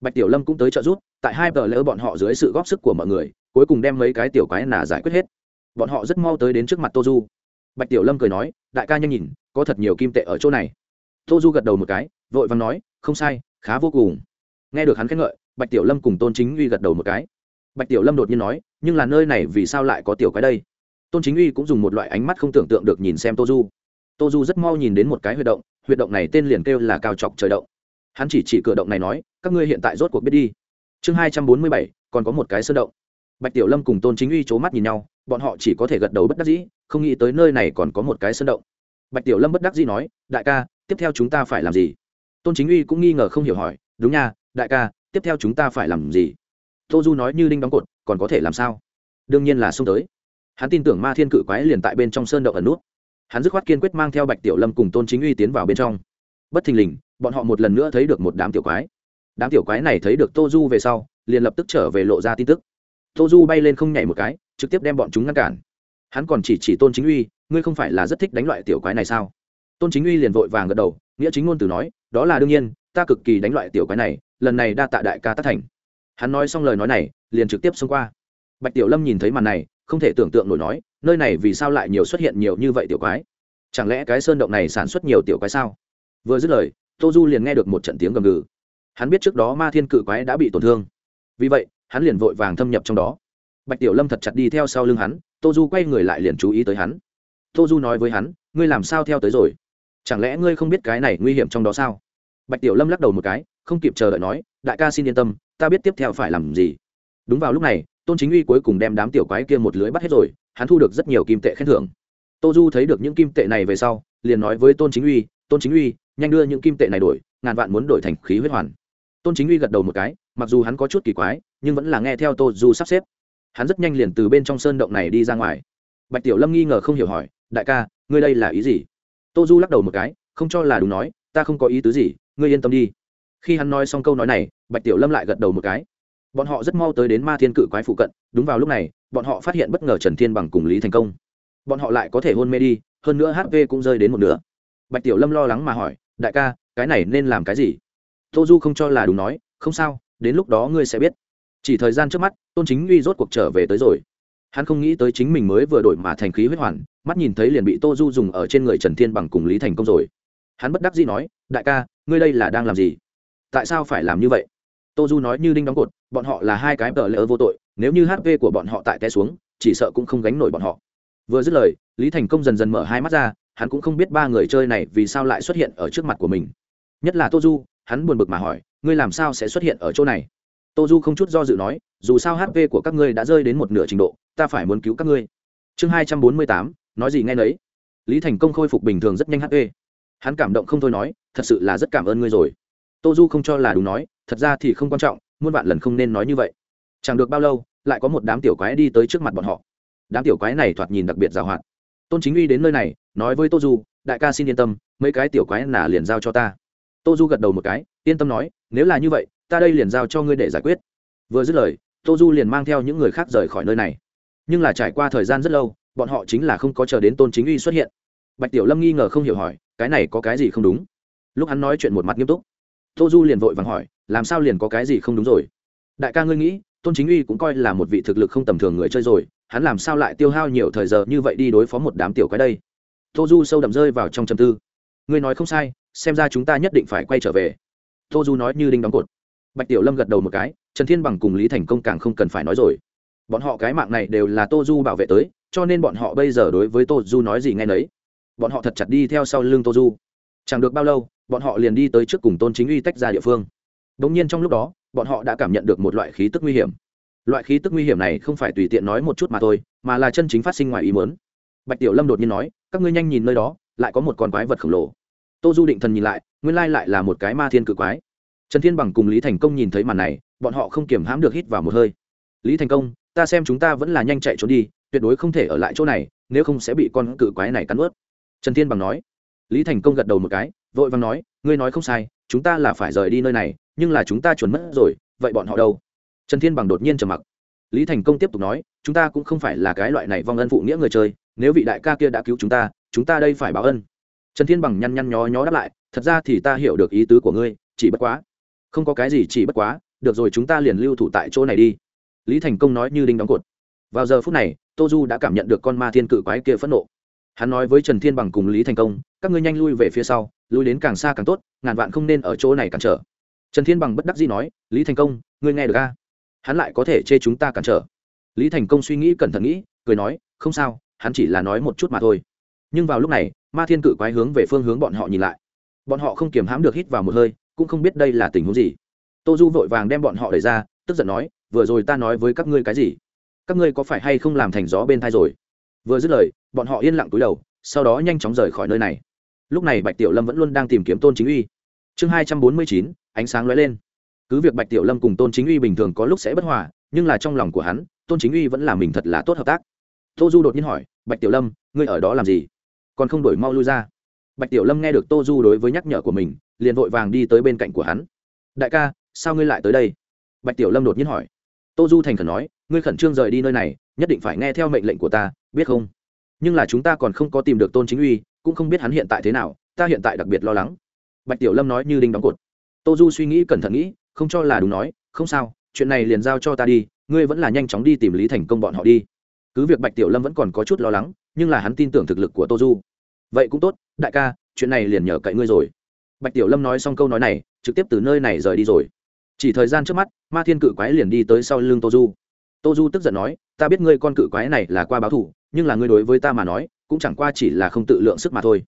Bạch tiểu lâm cũng tới trợ giúp, tại hai tờ lỡ bọn họ dưới sự góp sức của mọi người, cuối cùng đem mấy cái tiểu quái nà giải quyết hết bọn họ rất mau tới đến trước mặt tô du. Bạch tiểu lâm cười nói, đại ca nhanh nhìn, có thật nhiều kim tệ ở chỗ này. Tô du gật đầu một cái, vội vàng nói, không sai, khá vô cùng. Nghe được hắn khen ngợi, bạch tiểu lâm cùng tôn chính uy gật đầu một cái. Bạch tiểu lâm đột nhiên nói, nhưng là nơi này vì sao lại có tiểu cái đây? Tôn chính uy cũng dùng một loại ánh mắt không tưởng tượng được nhìn xem tô du. Tô du rất mau nhìn đến một cái huyệt động huyệt động này tên liền kêu là cao chọc trời động. Hắn chỉ chỉ cửa động này nói, các ngươi hiện tại rốt cuộc biết đi. Chương hai trăm bốn mươi bảy, còn có một cái sơn động. Bạch tiểu lâm cùng tôn chính uy c h ố mắt nhìn nhau bọn họ chỉ có thể gật đầu bất đắc dĩ, không nghĩ tới nơi này còn có một cái sân động. Bạch tiểu lâm bất đắc dĩ nói, đại ca, tiếp theo chúng ta phải làm gì? Tôn chính uy cũng nghi ngờ không hiểu hỏi, đúng nha, đại ca, tiếp theo chúng ta phải làm gì? Tô du nói như linh đóng cột, còn có thể làm sao? Đương nhiên là xông tới. Hắn tin tưởng ma thiên cự quái liền tại bên trong sơn động ẩn nút. Hắn dứt khoát kiên quyết mang theo bạch tiểu lâm cùng tôn chính uy tiến vào bên trong. Bất thình lình, bọn họ một lần nữa thấy được một đám tiểu quái. Đám tiểu quái này thấy được tô du về sau, liền lập tức trở về lộ ra tin tức tô du bay lên không nhảy một cái, trực tiếp đem bọn chúng ngăn cản. Hắn còn chỉ chỉ tôn chính uy, ngươi không phải là rất thích đánh loại tiểu quái này sao? Tôn chính uy liền vội vàng gật đầu, nghĩa chính ngôn từ nói, đó là đương nhiên, ta cực kỳ đánh loại tiểu quái này, lần này đa tạ đại ca tác thành. Hắn nói xong lời nói này, liền trực tiếp xông qua. Bạch tiểu lâm nhìn thấy màn này, không thể tưởng tượng nổi nói, nơi này vì sao lại nhiều xuất hiện nhiều như vậy tiểu quái? Chẳng lẽ cái sơn động này sản xuất nhiều tiểu quái sao? Vừa dứt lời, tô du liền nghe được một trận tiếng gầm gừ. Hắn biết trước đó ma thiên cự quái đã bị tổn thương. Vì vậy hắn liền vội vàng thâm nhập trong đó. Bạch tiểu lâm thật chặt đi theo sau lưng hắn, tô du quay người lại liền chú ý tới hắn. Tô du nói với hắn, ngươi làm sao theo tới rồi? Chẳng lẽ ngươi không biết cái này nguy hiểm trong đó sao? Bạch tiểu lâm lắc đầu một cái, không kịp chờ đợi nói, đại ca xin yên tâm, ta biết tiếp theo phải làm gì. Đúng vào lúc này, tôn chính uy cuối cùng đem đám tiểu quái kia một lưới bắt hết rồi, hắn thu được rất nhiều kim tệ khen thưởng. Tô du thấy được những kim tệ này về sau, liền nói với tôn chính uy, tôn chính uy, nhanh đưa những kim tệ này đổi, ngàn vạn muốn đổi thành khí huyết hoàn. Tôn chính uy gật đầu một cái, mặc dù hắn có chút kỳ quái nhưng vẫn là nghe theo tô du sắp xếp. Hắn rất nhanh liền từ bên trong sơn động này đi ra ngoài. Bạch tiểu lâm nghi ngờ không hiểu hỏi, đại ca, ngươi đây là ý gì? Tô du lắc đầu một cái, không cho là đúng nói, ta không có ý tứ gì, ngươi yên tâm đi. Khi hắn nói xong câu nói này, bạch tiểu lâm lại gật đầu một cái. Bọn họ rất mau tới đến ma thiên cự quái phụ cận, đúng vào lúc này, bọn họ phát hiện bất ngờ trần thiên bằng cùng lý thành công. Bọn họ lại có thể hôn mê đi, hơn nữa hp cũng rơi đến một nửa. Bạch tiểu lâm lo lắng mà hỏi, đại ca, cái này nên làm cái gì? Tô du không cho là đúng nói, không sao, đến lúc đó ngươi sẽ biết chỉ thời gian trước mắt, tôn chính uy rốt cuộc trở về tới rồi. Hắn không nghĩ tới chính mình mới vừa đổi mà thành khí huyết hoàn, mắt nhìn thấy liền bị tô du dùng ở trên người trần thiên bằng cùng lý thành công rồi. Hắn bất đắc dĩ nói, đại ca, ngươi đây là đang làm gì? Tại sao phải làm như vậy? Tô du nói như đinh đóng cột, bọn họ là hai cái tờ lỡ vô tội, nếu như hp của bọn họ tại té xuống, chỉ sợ cũng không gánh nổi bọn họ. Vừa dứt lời, lý thành công dần dần mở hai mắt ra, hắn cũng không biết ba người chơi này vì sao lại xuất hiện ở trước mặt của mình. Nhất là tô du, hắn buồn bực mà hỏi, ngươi làm sao sẽ xuất hiện ở chỗ này? Tô du không chút do dự nói, dù sao hp của các ngươi đã rơi đến một nửa trình độ, ta phải muốn cứu các ngươi. Chương hai trăm bốn mươi tám, nói gì nghe nấy. Lý thành công khôi phục bình thường rất nhanh hp hắn cảm động không thôi nói, thật sự là rất cảm ơn ngươi rồi. Tô du không cho là đúng nói, thật ra thì không quan trọng, muôn vạn lần không nên nói như vậy. Chẳng được bao lâu, lại có một đám tiểu quái đi tới trước mặt bọn họ. Đám tiểu quái này thoạt nhìn đặc biệt g à o hoạt tôn chính uy đến nơi này, nói với tô du đại ca xin yên tâm, mấy cái tiểu quái nà liền giao cho ta. Tô du gật đầu một cái, yên tâm nói, nếu là như vậy ta đây liền giao cho ngươi để giải quyết. Vừa dứt lời, tô du liền mang theo những người khác rời khỏi nơi này. Nhưng là trải qua thời gian rất lâu, bọn họ chính là không có chờ đến tôn chính uy xuất hiện. Bạch tiểu lâm nghi ngờ không hiểu hỏi, cái này có cái gì không đúng? Lúc hắn nói chuyện một mặt nghiêm túc, tô du liền vội vàng hỏi, làm sao liền có cái gì không đúng rồi? Đại ca ngươi nghĩ, tôn chính uy cũng coi là một vị thực lực không tầm thường người chơi rồi, hắn làm sao lại tiêu hao nhiều thời giờ như vậy đi đối phó một đám tiểu cái đây? Tô du sâu đậm rơi vào trong trầm tư. Ngươi nói không sai, xem ra chúng ta nhất định phải quay trở về. Tô du nói như đinh đóng cột bạch tiểu lâm gật đầu một cái, trần thiên bằng cùng lý thành công càng không cần phải nói rồi. Bọn họ cái mạng này đều là tô du bảo vệ tới, cho nên bọn họ bây giờ đối với tô du nói gì nghe nấy. Bọn họ thật chặt đi theo sau lưng tô du. Chẳng được bao lâu, bọn họ liền đi tới trước cùng tôn chính uy tách ra địa phương. Đ ỗ n g nhiên trong lúc đó, bọn họ đã cảm nhận được một loại khí tức nguy hiểm. Loại khí tức nguy hiểm này không phải tùy tiện nói một chút mà thôi, mà là chân chính phát sinh ngoài ý mớn bạch tiểu lâm đột nhiên nói, các ngươi nhanh nhìn nơi đó, lại có một con quái vật khổng lồ. Tô du định thần nhìn lại, nguyên lai lại là một cái ma thiên cự quái trần thiên bằng cùng lý thành công nhìn thấy màn này, bọn họ không kiềm hãm được hít vào một hơi. Lý thành công, ta xem chúng ta vẫn là nhanh chạy trốn đi, tuyệt đối không thể ở lại chỗ này, nếu không sẽ bị con cự quái này cắn ướt. Trần thiên bằng nói. Lý thành công gật đầu một cái, vội vàng nói, ngươi nói không sai, chúng ta là phải rời đi nơi này, nhưng là chúng ta chuẩn mất rồi, vậy bọn họ đâu? Trần thiên bằng đột nhiên trầm mặc. Lý thành công tiếp tục nói, chúng ta cũng không phải là cái loại này vong ân phụ nghĩa người chơi, nếu vị đại ca kia đã cứu chúng ta chúng ta đây phải báo ân. Trần thiên bằng nhăn nhăn nhó nhó đáp lại, thật ra thì ta hiểu được ý tứ của ngươi, chỉ bất quá không có cái gì chỉ bất quá, được rồi chúng ta liền lưu thủ tại chỗ này đi. Lý thành công nói như đinh đóng cột. Vào giờ phút này, tô du đã cảm nhận được con ma thiên cự quái kia phẫn nộ. Hắn nói với trần thiên bằng cùng lý thành công, các ngươi nhanh lui về phía sau, lui đến càng xa càng tốt, ngàn vạn không nên ở chỗ này cản trở. Trần thiên bằng bất đắc dĩ nói, lý thành công, ngươi nghe được a hắn lại có thể chê chúng ta cản trở. Lý thành công suy nghĩ cẩn thận nghĩ, cười nói, không sao, hắn chỉ là nói một chút mà thôi. Nhưng vào lúc này, ma thiên cự quái hướng về phương hướng bọn họ nhìn lại. Bọn họ không kiềm hãm được hít vào một hơi cũng không biết đây là tình huống gì. Tô du vội vàng đem bọn họ đẩy ra, tức giận nói, vừa rồi ta nói với các ngươi cái gì? Các ngươi có phải hay không làm thành gió bên thai rồi? Vừa dứt lời, bọn họ yên lặng túi đầu, sau đó nhanh chóng rời khỏi nơi này. Lúc này bạch tiểu lâm vẫn luôn đang tìm kiếm tôn chính uy. Chương hai trăm bốn mươi chín, ánh sáng lóe lên. Cứ việc bạch tiểu lâm cùng tôn chính uy bình thường có lúc sẽ bất hòa, nhưng là trong lòng của hắn, tôn chính uy vẫn là mình thật là tốt hợp tác. Tô du đột nhiên hỏi, bạch tiểu lâm, ngươi ở đó làm gì? Còn không đổi mau lui ra? Bạch tiểu lâm nghe được tô du đối với nhắc nhở của mình, liền vội vàng đi tới bên cạnh của hắn. Đại ca, sao ngươi lại tới đây? Bạch tiểu lâm đột nhiên hỏi. Tô du thành khẩn nói, ngươi khẩn trương rời đi nơi này, nhất định phải nghe theo mệnh lệnh của ta, biết không? Nhưng là chúng ta còn không có tìm được tôn chính uy, cũng không biết hắn hiện tại thế nào, ta hiện tại đặc biệt lo lắng. Bạch tiểu lâm nói như đinh đóng cột. Tô du suy nghĩ cẩn thận nghĩ, không cho là đúng nói, không sao, chuyện này liền giao cho ta đi, ngươi vẫn là nhanh chóng đi tìm lý thành công bọn họ đi. Cứ việc bạch tiểu lâm vẫn còn có chút lo lắng, nhưng là hắn tin tưởng thực lực của tô du vậy cũng tốt, đại ca, chuyện này liền nhờ cậy ngươi rồi. Bạch tiểu lâm nói xong câu nói này, trực tiếp từ nơi này rời đi rồi. Chỉ thời gian trước mắt, ma thiên cự quái liền đi tới sau lưng tô du. Tô du tức giận nói, ta biết ngươi con cự quái này là qua báo thủ nhưng là ngươi đối với ta mà nói, cũng chẳng qua chỉ là không tự lượng sức mà thôi.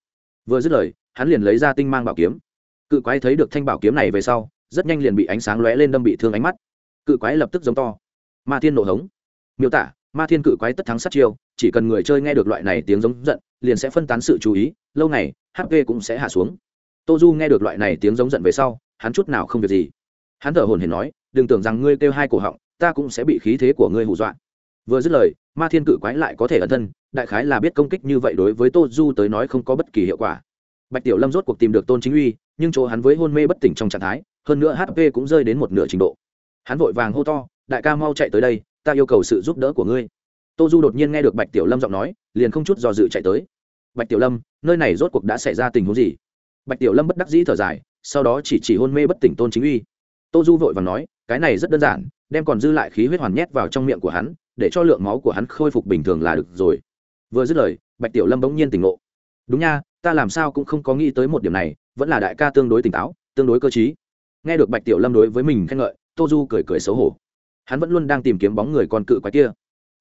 Vừa dứt lời, hắn liền lấy ra tinh mang bảo kiếm. Cự quái thấy được thanh bảo kiếm này về sau, rất nhanh liền bị ánh sáng lóe lên đâm bị thương ánh mắt. Cự quái lập tức giống to. Ma thiên nổ hống. Miêu tả, ma thiên cự quái tất thắng sát chiêu, chỉ cần người chơi nghe được loại này tiếng giống giận liền sẽ phân tán sự chú ý, lâu này hp cũng sẽ hạ xuống. Tô du nghe được loại này tiếng giống giận về sau, hắn chút nào không việc gì. Hắn thở hồn hển nói, đừng tưởng rằng ngươi kêu hai cổ họng, ta cũng sẽ bị khí thế của ngươi hù dọa. Vừa dứt lời, ma thiên cự quái lại có thể ẩn thân, đại khái là biết công kích như vậy đối với tô du tới nói không có bất kỳ hiệu quả. Bạch tiểu lâm rốt cuộc tìm được tôn chính uy, nhưng chỗ hắn với hôn mê bất tỉnh trong trạng thái, hơn nữa hp cũng rơi đến một nửa trình độ. Hắn vội vàng hô to, đại ca mau chạy tới đây, ta yêu cầu sự giúp đỡ của ngươi tô du đột nhiên nghe được bạch tiểu lâm giọng nói, liền không chút do dự chạy tới. Bạch tiểu lâm, nơi này rốt cuộc đã xảy ra tình huống gì? Bạch tiểu lâm bất đắc dĩ thở dài, sau đó chỉ chỉ hôn mê bất tỉnh tôn chính uy. Tô du vội và nói, cái này rất đơn giản, đem còn dư lại khí huyết hoàn nhét vào trong miệng của hắn, để cho lượng máu của hắn khôi phục bình thường là được rồi. Vừa dứt lời, bạch tiểu lâm bỗng nhiên tỉnh ngộ. Đúng nha, ta làm sao cũng không có nghĩ tới một điểm này, vẫn là đại ca tương đối tỉnh táo, tương đối cơ t nghe được bạch tiểu lâm đối với mình khen ngợi, tô du cười cười xấu hổ. Hắn vẫn luôn đang tìm kiếm bóng người con cự quái kia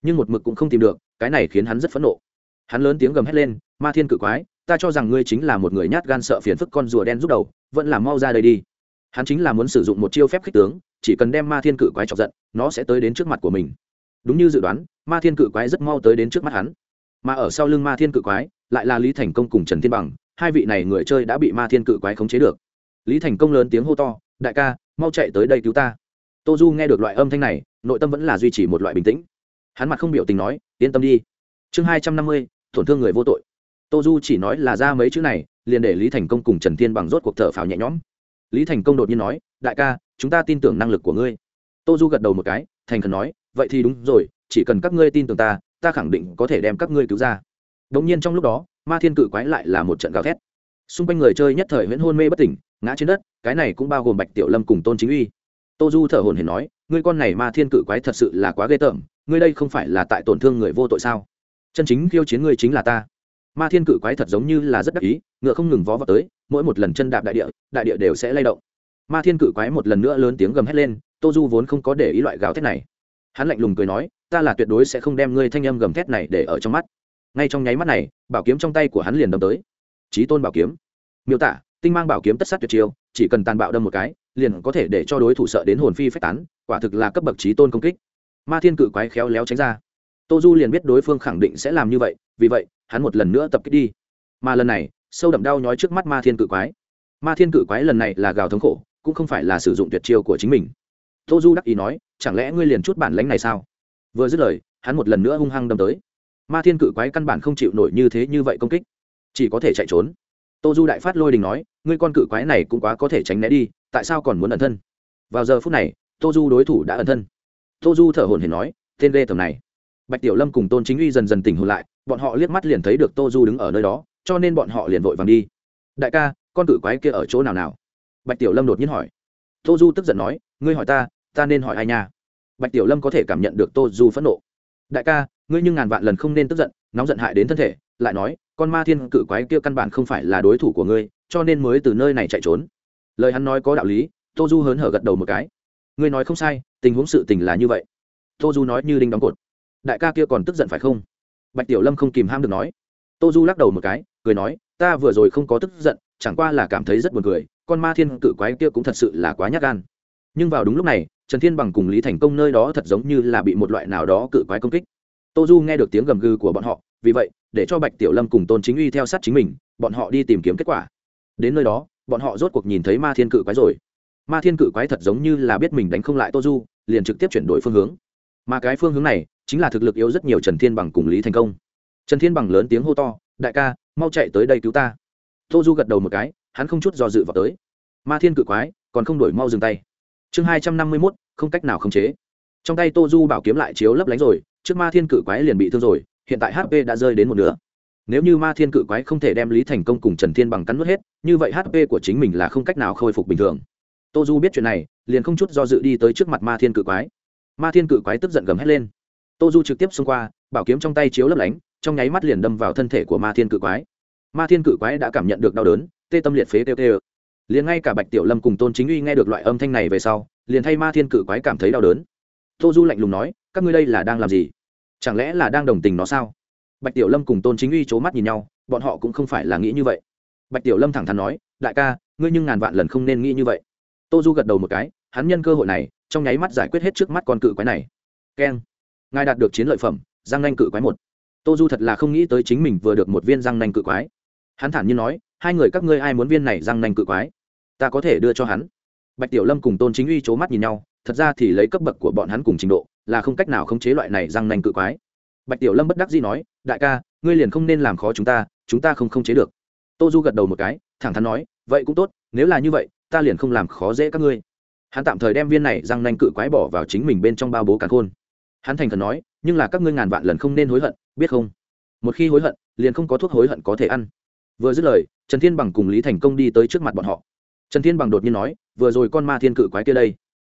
nhưng một mực cũng không tìm được, cái này khiến hắn rất phẫn nộ. Hắn lớn tiếng gầm hét lên, ma thiên cự quái, ta cho rằng ngươi chính là một người nhát gan sợ phiền phức con rùa đen rút đầu, vẫn là mau ra đây đi. Hắn chính là muốn sử dụng một chiêu phép khích tướng, chỉ cần đem ma thiên cự quái chọc giận, nó sẽ tới đến trước mặt của mình. Đúng như dự đoán, ma thiên cự quái rất mau tới đến trước mắt hắn. Mà ở sau lưng ma thiên cự quái, lại là lý thành công cùng trần thiên bằng, hai vị này người chơi đã bị ma thiên cự quái khống chế được. Lý thành công lớn tiếng hô to, đại ca, mau chạy tới đây cứu ta. Tô du nghe được loại âm thanh này, nội tâm vẫn là duy trì một loại bình tĩnh hắn mặt không biểu tình nói, yên tâm đi. Chương hai trăm năm mươi, tổn thương người vô tội. Tô du chỉ nói là ra mấy chữ này, liền để lý thành công cùng trần thiên bằng rốt cuộc thở phào nhẹ nhõm. Lý thành công đột nhiên nói, đại ca, chúng ta tin tưởng năng lực của ngươi. Tô du gật đầu một cái, thành khẩn nói, vậy thì đúng rồi, chỉ cần các ngươi tin tưởng ta ta khẳng định có thể đem các ngươi cứu ra. Đ ỗ n g nhiên trong lúc đó, ma thiên cự quái lại là một trận gào thét. Xung quanh người chơi nhất thời huyễn hôn mê bất tỉnh, ngã trên đất, cái này cũng bao gồm bạch tiểu lâm cùng tôn chính uy. Tô du thở hồn hển nói, ngươi con này ma thiên cự quái thật sự là quá ghê tởm ngươi đây không phải là tại tổn thương người vô tội sao? Chân chính khiêu chiến ngươi chính là ta. Ma thiên cự quái thật giống như là rất đắc ý, ngựa không ngừng vó vào tới, mỗi một lần chân đạp đại địa đại địa đều sẽ lay động. Ma thiên cự quái một lần nữa lớn tiếng gầm hét lên, tô du vốn không có để ý loại gào thét này. Hắn lạnh lùng cười nói, ta là tuyệt đối sẽ không đem ngươi thanh âm gầm thét này để ở trong mắt. Ngay trong nháy mắt này, bảo kiếm trong tay của hắn liền đâm tới. Trí tôn bảo kiếm. Miêu tả, tinh mang bảo kiếm tất sát tuyệt chiêu, chỉ cần tàn bạo đâm một cái, liền có thể để cho đối thủ sợ đến hồn phi phách tán, quả thực là cấp bậc trí tôn công kích ma thiên cự quái khéo léo tránh ra. Tô du liền biết đối phương khẳng định sẽ làm như vậy, vì vậy, hắn một lần nữa tập kích đi. Mà lần này, sâu đậm đau nhói trước mắt ma thiên cự quái. Ma thiên cự quái lần này là gào thống khổ, cũng không phải là sử dụng tuyệt chiêu của chính mình. Tô du đắc ý nói, chẳng lẽ ngươi liền chút bản lánh này sao? Vừa dứt lời, hắn một lần nữa hung hăng đâm tới. Ma thiên cự quái căn bản không chịu nổi như thế như vậy công kích, chỉ có thể chạy trốn. Tô du đại phát lôi đình nói, ngươi con cự quái này cũng quá có thể tránh né đi, tại sao còn muốn ẩn thân? Vào giờ phút này, tô du đối thủ đã ẩn thân tô du thở hồn hển nói, tên ghê tầm này. Bạch tiểu lâm cùng tôn chính uy dần dần tỉnh hồn lại, bọn họ liếc mắt liền thấy được tô du đứng ở nơi đó, cho nên bọn họ liền vội vàng đi. Đại ca, con cự quái kia ở chỗ nào nào? Bạch tiểu lâm đột nhiên hỏi. Tô du tức giận nói, ngươi hỏi ta ta nên hỏi ai nha? Bạch tiểu lâm có thể cảm nhận được tô du phẫn nộ. Đại ca, ngươi nhưng ngàn vạn lần không nên tức giận, nóng giận hại đến thân thể, lại nói, con ma thiên cự quái kia căn bản không phải là đối thủ của ngươi, cho nên mới từ nơi này chạy trốn. Lời hắn nói có đạo lý, tô du hớn hở gật đầu một cái. Ngươi nói không sai tình huống sự tình là như vậy. Tô du nói như đinh đóng cột. Đại ca kia còn tức giận phải không? Bạch tiểu lâm không kìm ham được nói. Tô du lắc đầu một cái, cười nói, ta vừa rồi không có tức giận, chẳng qua là cảm thấy rất buồn cười, con ma thiên cự quái kia cũng thật sự là quá nhát gan. Nhưng vào đúng lúc này, trần thiên bằng cùng lý thành công nơi đó thật giống như là bị một loại nào đó cự quái công kích. Tô du nghe được tiếng gầm gừ của bọn họ, vì vậy, để cho bạch tiểu lâm cùng tôn chính uy theo sát chính mình, bọn họ đi tìm kiếm kết quả. Đến nơi đó, bọn họ rốt cuộc nhìn thấy ma thiên cự quái rồi. Ma thiên cự quái thật giống như là biết mình đánh không lại tô du liền trực tiếp chuyển đổi phương hướng. Mà cái phương hướng này chính là thực lực yếu rất nhiều trần thiên bằng cùng lý thành công. Trần thiên bằng lớn tiếng hô to, đại ca, mau chạy tới đây cứu ta. Tô du gật đầu một cái, hắn không chút do dự vào tới. Ma thiên cự quái còn không đổi mau dừng tay. Chương hai trăm năm mươi mốt, không cách nào khống chế. Trong tay tô du bảo kiếm lại chiếu lấp lánh rồi, trước ma thiên cự quái liền bị thương rồi, hiện tại hp đã rơi đến một nửa. Nếu như ma thiên cự quái không thể đem lý thành công cùng trần thiên bằng cắn nuốt hết, như vậy hp của chính mình là không cách nào khôi phục bình thường. Tô du biết chuyện này liền không chút do dự đi tới trước mặt ma thiên cự quái. Ma thiên cự quái tức giận gầm hét lên. Tô du trực tiếp xông qua, bảo kiếm trong tay chiếu lấp lánh, trong nháy mắt liền đâm vào thân thể của ma thiên cự quái. Ma thiên cự quái đã cảm nhận được đau đớn, tê tâm liệt phế tê tê liền ngay cả bạch tiểu lâm cùng tôn chính uy nghe được loại âm thanh này về sau, liền thay ma thiên cự quái cảm thấy đau đớn. Tô du lạnh lùng nói, các ngươi đây là đang làm gì? Chẳng lẽ là đang đồng tình nó sao? Bạch tiểu lâm cùng tôn chính uy c h ố mắt nhìn nhau, bọn họ cũng không phải là nghĩ như vậy. Bạch tiểu lâm thẳng thắn nói, đại ca, ngươi nhưng ngàn vạn lần không nên nghĩ như vậy tô du gật đầu một cái, hắn nhân cơ hội này, trong nháy mắt giải quyết hết trước mắt con cự quái này. Keng. Ngài đạt được chiến lợi phẩm, răng nanh cự quái một. Tô du thật là không nghĩ tới chính mình vừa được một viên răng nanh cự quái. Hắn thản nhiên nói, hai người các ngươi ai muốn viên này răng nanh cự quái? Ta có thể đưa cho hắn. Bạch tiểu lâm cùng tôn chính uy c h ố mắt nhìn nhau, thật ra thì lấy cấp bậc của bọn hắn cùng trình độ, là không cách nào khống chế loại này răng nanh cự quái. Bạch tiểu lâm bất đắc dĩ nói, đại ca, ngươi liền không nên làm khó chúng ta chúng ta không khống chế được. Tô du gật đầu một cái, thẳng thắn nói, vậy cũng tốt, nếu là như vậy ta liền không làm khó dễ các ngươi. Hắn tạm thời đem viên này răng nanh cự quái bỏ vào chính mình bên trong bao bố càn khôn. Hắn thành khẩn nói, nhưng là các ngươi ngàn vạn lần không nên hối hận, biết không? Một khi hối hận, liền không có thuốc hối hận có thể ăn. Vừa dứt lời, trần thiên bằng cùng lý thành công đi tới trước mặt bọn họ. Trần thiên bằng đột nhiên nói, vừa rồi con ma thiên cự quái kia đây.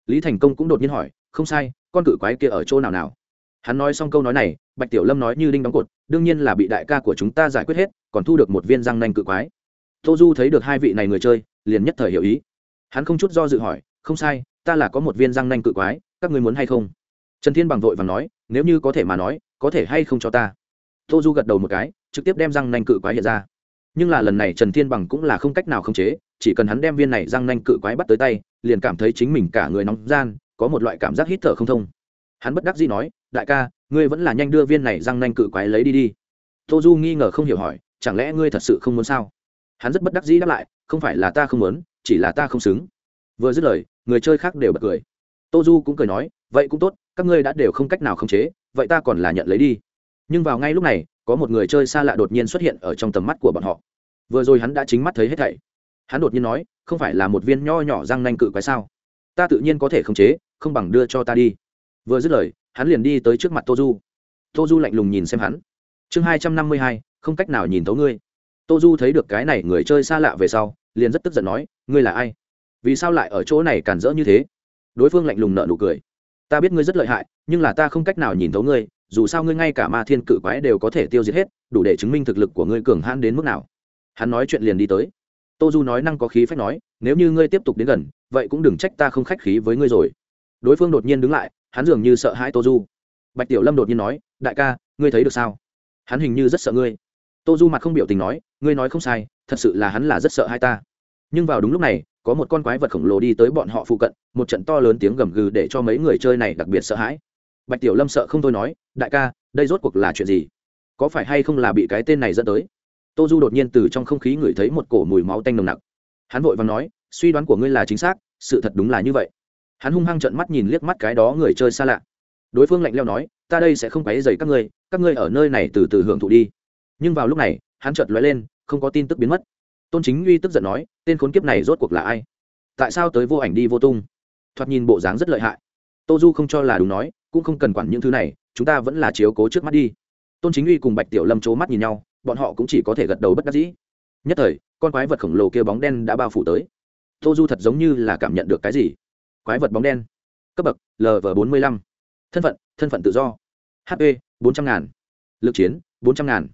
Lý thành công cũng đột nhiên hỏi, không sai, con cự quái kia ở chỗ nào nào? Hắn nói xong câu nói này, bạch tiểu lâm nói như đinh đóng cột, đương nhiên là bị đại ca của chúng ta giải quyết hết, còn thu được một viên răng nanh cự quái. Tô du thấy được hai vị này người chơi liền nhất thời hiểu ý. Hắn không chút do dự hỏi, không sai, ta là có một viên răng nanh cự quái, các người muốn hay không? Trần thiên bằng vội và nói, nếu như có thể mà nói, có thể hay không cho ta? Tô du gật đầu một cái, trực tiếp đem răng nanh cự quái hiện ra. Nhưng là lần này trần thiên bằng cũng là không cách nào khống chế, chỉ cần hắn đem viên này răng nanh cự quái bắt tới tay, liền cảm thấy chính mình cả người nóng gian, có một loại cảm giác hít thở không thông. Hắn bất đắc dĩ nói, đại ca, ngươi vẫn là nhanh đưa viên này răng nanh cự quái lấy đi đi. Tô du nghi ngờ không hiểu hỏi, chẳng lẽ ngươi thật sự không muốn sao? Hắn rất bất đắc dĩ đáp lại, không phải là ta không muốn, chỉ là ta không xứng. Vừa dứt lời, người chơi khác đều bật cười. Tô du cũng cười nói, vậy cũng tốt, các ngươi đã đều không cách nào khống chế, vậy ta còn là nhận lấy đi. Nhưng vào ngay lúc này, có một người chơi xa lạ đột nhiên xuất hiện ở trong tầm mắt của bọn họ. Vừa rồi hắn đã chính mắt thấy hết thảy. Hắn đột nhiên nói, không phải là một viên nho nhỏ răng nanh cự quái sao? Ta tự nhiên có thể khống chế, không bằng đưa cho ta đi. Vừa dứt lời, hắn liền đi tới trước mặt tô du tô du lạnh lùng nhìn xem hắn. Chương hai trăm năm mươi hai, không cách nào nhìn thấu ngươi tô du thấy được cái này người chơi xa lạ về sau, liền rất tức giận nói, ngươi là ai? Vì sao lại ở chỗ này cản rỡ như thế? Đối phương lạnh lùng nợ nụ cười, ta biết ngươi rất lợi hại, nhưng là ta không cách nào nhìn thấu ngươi, dù sao ngươi ngay cả ma thiên cự quái đều có thể tiêu diệt hết, đủ để chứng minh thực lực của ngươi cường hãn đến mức nào. Hắn nói chuyện liền đi tới. Tô du nói năng có khí phách nói, nếu như ngươi tiếp tục đến gần, vậy cũng đừng trách ta không khách khí với ngươi rồi. Đối phương đột nhiên đứng lại, hắn dường như sợ hãi tô du. Bạch tiểu lâm đột nhiên nói, đại ca, ngươi thấy được sao? Hắn hình như rất sợ ngươi tô du mặt không biểu tình nói, ngươi nói không sai, thật sự là hắn là rất sợ hai ta. Nhưng vào đúng lúc này, có một con quái vật khổng lồ đi tới bọn họ phụ cận, một trận to lớn tiếng gầm gừ để cho mấy người chơi này đặc biệt sợ hãi. Bạch tiểu lâm sợ không thôi nói, đại ca, đây rốt cuộc là chuyện gì? Có phải hay không là bị cái tên này dẫn tới? Tô du đột nhiên từ trong không khí ngửi thấy một cổ mùi máu tanh nồng nặc. Hắn vội và nói, suy đoán của ngươi là chính xác, sự thật đúng là như vậy. Hắn hung hăng trận mắt nhìn liếc mắt cái đó người chơi xa lạ. Đối phương lạnh leo nói, ta đây sẽ không quấy dày các ngươi các ngươi ở nơi này từ từ hưởng thụ đi nhưng vào lúc này, hắn chợt lóe lên, không có tin tức biến mất. Tôn chính uy tức giận nói, tên khốn kiếp này rốt cuộc là ai? Tại sao tới vô ảnh đi vô tung? Thoạt nhìn bộ dáng rất lợi hại. Tô du không cho là đúng nói, cũng không cần quản những thứ này, chúng ta vẫn là chiếu cố trước mắt đi. Tôn chính uy cùng bạch tiểu lâm c h ố mắt nhìn nhau, bọn họ cũng chỉ có thể gật đầu bất đắc dĩ. Nhất thời, con quái vật khổng lồ kia bóng đen đã bao phủ tới. Tô du thật giống như là cảm nhận được cái gì? Quái vật bóng đen. Cấp bậc lv bốn mươi lăm. Thân phận thân phận tự do. Hp bốn trăm ngàn. Lực chiến, bốn trăm ngàn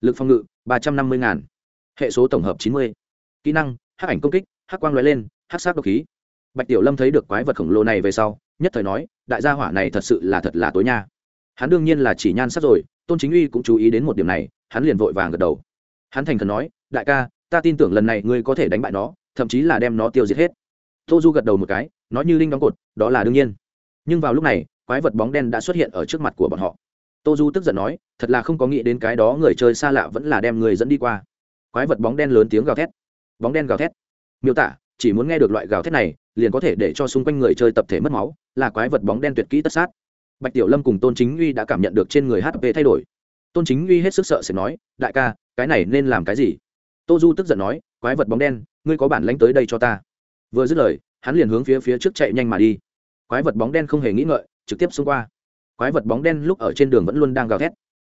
lực phòng ngự, ba trăm năm mươi ngàn. Hệ số tổng hợp chín mươi. Kỹ năng, hắc ảnh công kích, hắc quang l lên, hắc sát độc khí. Bạch tiểu lâm thấy được quái vật khổng lồ này về sau, nhất thời nói, đại gia hỏa này thật sự là thật là tối nha. Hắn đương nhiên là chỉ nhan sắc rồi, tôn chính uy cũng chú ý đến một điểm này, hắn liền vội vàng gật đầu. Hắn thành khẩn nói, đại ca, ta tin tưởng lần này ngươi có thể đánh bại nó, thậm chí là đem nó tiêu diệt hết. Tô du gật đầu một cái, nói như linh đóng cột, đó là đương nhiên. Nhưng vào lúc này, quái vật bóng đen đã xuất hiện ở trước mặt của bọn họ tô du tức giận nói, thật là không có nghĩ đến cái đó người chơi xa lạ vẫn là đem người dẫn đi qua. Quái vật bóng đen lớn tiếng gào thét. Bóng đen gào thét. Miêu tả, chỉ muốn nghe được loại gào thét này, liền có thể để cho xung quanh người chơi tập thể mất máu, là quái vật bóng đen tuyệt kỹ tất sát. Bạch tiểu lâm cùng tôn chính uy đã cảm nhận được trên người hp thay đổi. Tôn chính uy hết sức sợ sẽ nói, đại ca, cái này nên làm cái gì? Tô du tức giận nói, quái vật bóng đen, ngươi có bản lánh tới đây cho ta. Vừa dứt lời, hắn liền hướng phía phía trước chạy nhanh mà đi. Quái vật bóng đen không hề nghĩ ngợi, trực tiếp xông qua quái vật bóng đen lúc ở trên đường vẫn luôn đang gào thét.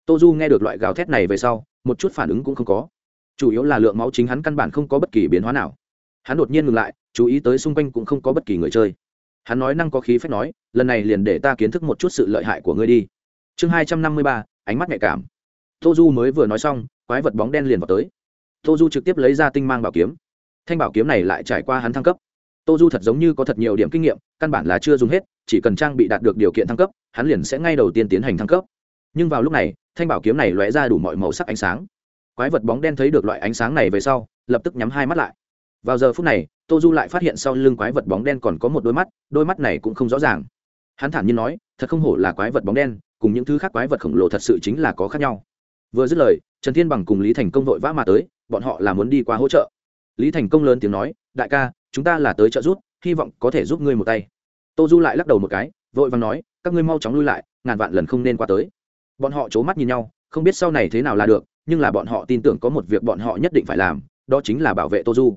Tô du nghe được loại gào thét này về sau, một chút phản ứng cũng không có. Chủ yếu là lượng máu chính hắn căn bản không có bất kỳ biến hóa nào. Hắn đột nhiên ngừng lại, chú ý tới xung quanh cũng không có bất kỳ người chơi. Hắn nói năng có khí phép nói, lần này liền để ta kiến thức một chút sự lợi hại của ngươi đi. Chương hai trăm năm mươi ba, ánh mắt nhạy cảm. Tô du mới vừa nói xong, quái vật bóng đen liền vào tới. Tô du trực tiếp lấy ra tinh mang bảo kiếm. Thanh bảo kiếm này lại trải qua hắn thăng cấp. Tô du thật giống như có thật nhiều điểm kinh nghiệm, căn bản là chưa dùng hết chỉ cần trang bị đạt được điều kiện thăng cấp, hắn liền sẽ ngay đầu tiên tiến hành thăng cấp. Nhưng vào lúc này, thanh bảo kiếm này lóe ra đủ mọi màu sắc ánh sáng. Quái vật bóng đen thấy được loại ánh sáng này về sau, lập tức nhắm hai mắt lại. Vào giờ phút này, tô du lại phát hiện sau lưng quái vật bóng đen còn có một đôi mắt đôi mắt này cũng không rõ ràng. Hắn thản nhiên nói, thật không hổ là quái vật bóng đen, cùng những thứ khác quái vật khổng lồ thật sự chính là có khác nhau. Vừa dứt lời, trần thiên bằng cùng lý thành công vội vã mà tới, bọn họ là muốn đi qua hỗ trợ. Lý thành công lớn tiếng nói, đại ca, chúng ta là tới trợ giúp, hy vọng có thể giúp ngươi một tay tô du lại lắc đầu một cái, vội vàng nói, các ngươi mau chóng lui lại, ngàn vạn lần không nên qua tới. Bọn họ c h ố mắt nhìn nhau, không biết sau này thế nào là được, nhưng là bọn họ tin tưởng có một việc bọn họ nhất định phải làm, đó chính là bảo vệ tô du.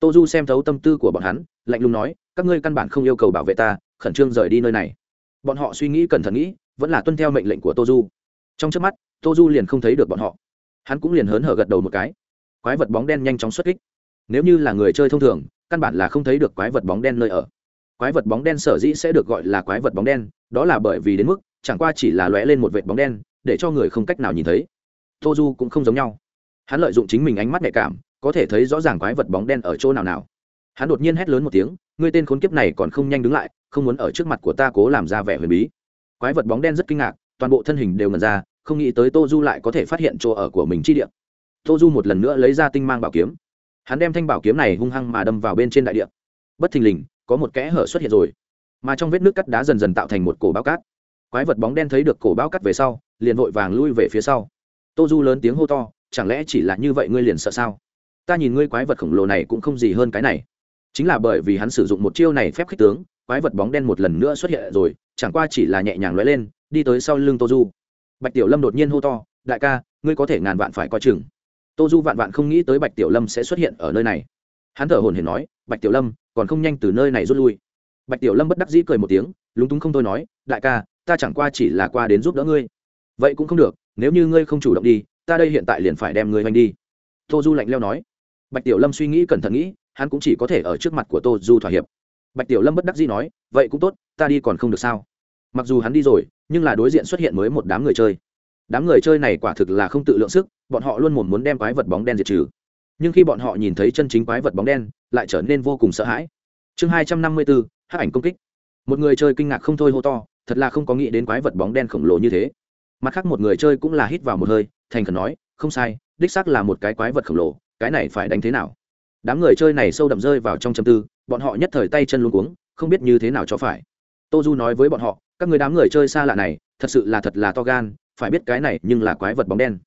Tô du xem thấu tâm tư của bọn hắn, lạnh lùng nói, các ngươi căn bản không yêu cầu bảo vệ ta, khẩn trương rời đi nơi này. Bọn họ suy nghĩ cẩn thận nghĩ, vẫn là tuân theo mệnh lệnh của tô du. Trong trước mắt, tô du liền không thấy được bọn họ. Hắn cũng liền hớn hở gật đầu một cái. Quái vật bóng đen nhanh chóng xuất kích. Nếu như là người chơi thông thường, căn bản là không thấy được quái vật bóng đen nơi ở quái vật bóng đen sở dĩ sẽ được gọi là quái vật bóng đen, đó là bởi vì đến mức, chẳng qua chỉ là lóe lên một vệt bóng đen, để cho người không cách nào nhìn thấy. Tô du cũng không giống nhau. Hắn lợi dụng chính mình ánh mắt nhạy cảm, có thể thấy rõ ràng quái vật bóng đen ở chỗ nào nào. Hắn đột nhiên hét lớn một tiếng, ngươi tên khốn kiếp này còn không nhanh đứng lại, không muốn ở trước mặt của ta cố làm ra vẻ huyền bí. Quái vật bóng đen rất kinh ngạc, toàn bộ thân hình đều ngần ra, không nghĩ tới tô du lại có thể phát hiện chỗ ở của mình chi điện tô du một lần nữa lấy ra tinh mang bảo kiếm. Hắn đem thanh bảo kiếm này hung hăng mà đâm vào bên trên đại điện bất thình lình có một kẽ hở xuất hiện rồi. Mà trong vết nước cắt đá dần dần tạo thành một cổ bao cát. Quái vật bóng đen thấy được cổ bao cắt về sau, liền vội vàng lui về phía sau. Tô du lớn tiếng hô to, chẳng lẽ chỉ là như vậy ngươi liền sợ sao? Ta nhìn ngươi quái vật khổng lồ này cũng không gì hơn cái này. Chính là bởi vì hắn sử dụng một chiêu này phép khích tướng, quái vật bóng đen một lần nữa xuất hiện rồi, chẳng qua chỉ là nhẹ nhàng lóe lên, đi tới sau lưng tô du. Bạch tiểu lâm đột nhiên hô to, đại ca, ngươi có thể ngàn vạn phải coi chừng. Tô du vạn vạn không nghĩ tới bạch tiểu lâm sẽ xuất hiện ở nơi này. Hắn thở hồn hển nói, bạch tiểu lâm còn không nhanh từ nơi này rút lui. Bạch tiểu lâm bất đắc dĩ cười một tiếng, lúng túng không thôi nói, đại ca, ta chẳng qua chỉ là qua đến giúp đỡ ngươi. Vậy cũng không được, nếu như ngươi không chủ động đi, ta đây hiện tại liền phải đem ngươi hoành đi. Tô du lạnh leo nói. Bạch tiểu lâm suy nghĩ cẩn thận nghĩ, hắn cũng chỉ có thể ở trước mặt của tô du thỏa hiệp. Bạch tiểu lâm bất đắc dĩ nói, vậy cũng tốt, ta đi còn không được sao? Mặc dù hắn đi rồi, nhưng là đối diện xuất hiện mới một đám người chơi. Đám người chơi này quả thực là không tự lượng sức, bọn họ luôn muốn muốn đem quái vật bóng đen diệt trừ nhưng khi bọn họ nhìn thấy chân chính quái vật bóng đen, lại trở nên vô cùng sợ hãi. Chương hai trăm năm mươi bốn hát ảnh công kích. Một người chơi kinh ngạc không thôi hô to, thật là không có nghĩ đến quái vật bóng đen khổng lồ như thế. Mặt khác một người chơi cũng là hít vào một hơi, thành khẩn nói, không sai, đích xác là một cái quái vật khổng lồ, cái này phải đánh thế nào? Đám người chơi này sâu đậm rơi vào trong châm tư, bọn họ nhất thời tay chân luôn cuống, không biết như thế nào cho phải. Tô du nói với bọn họ, các người đám người chơi xa lạ này, thật sự là thật là to gan, phải biết cái này nhưng là quái vật bóng đen.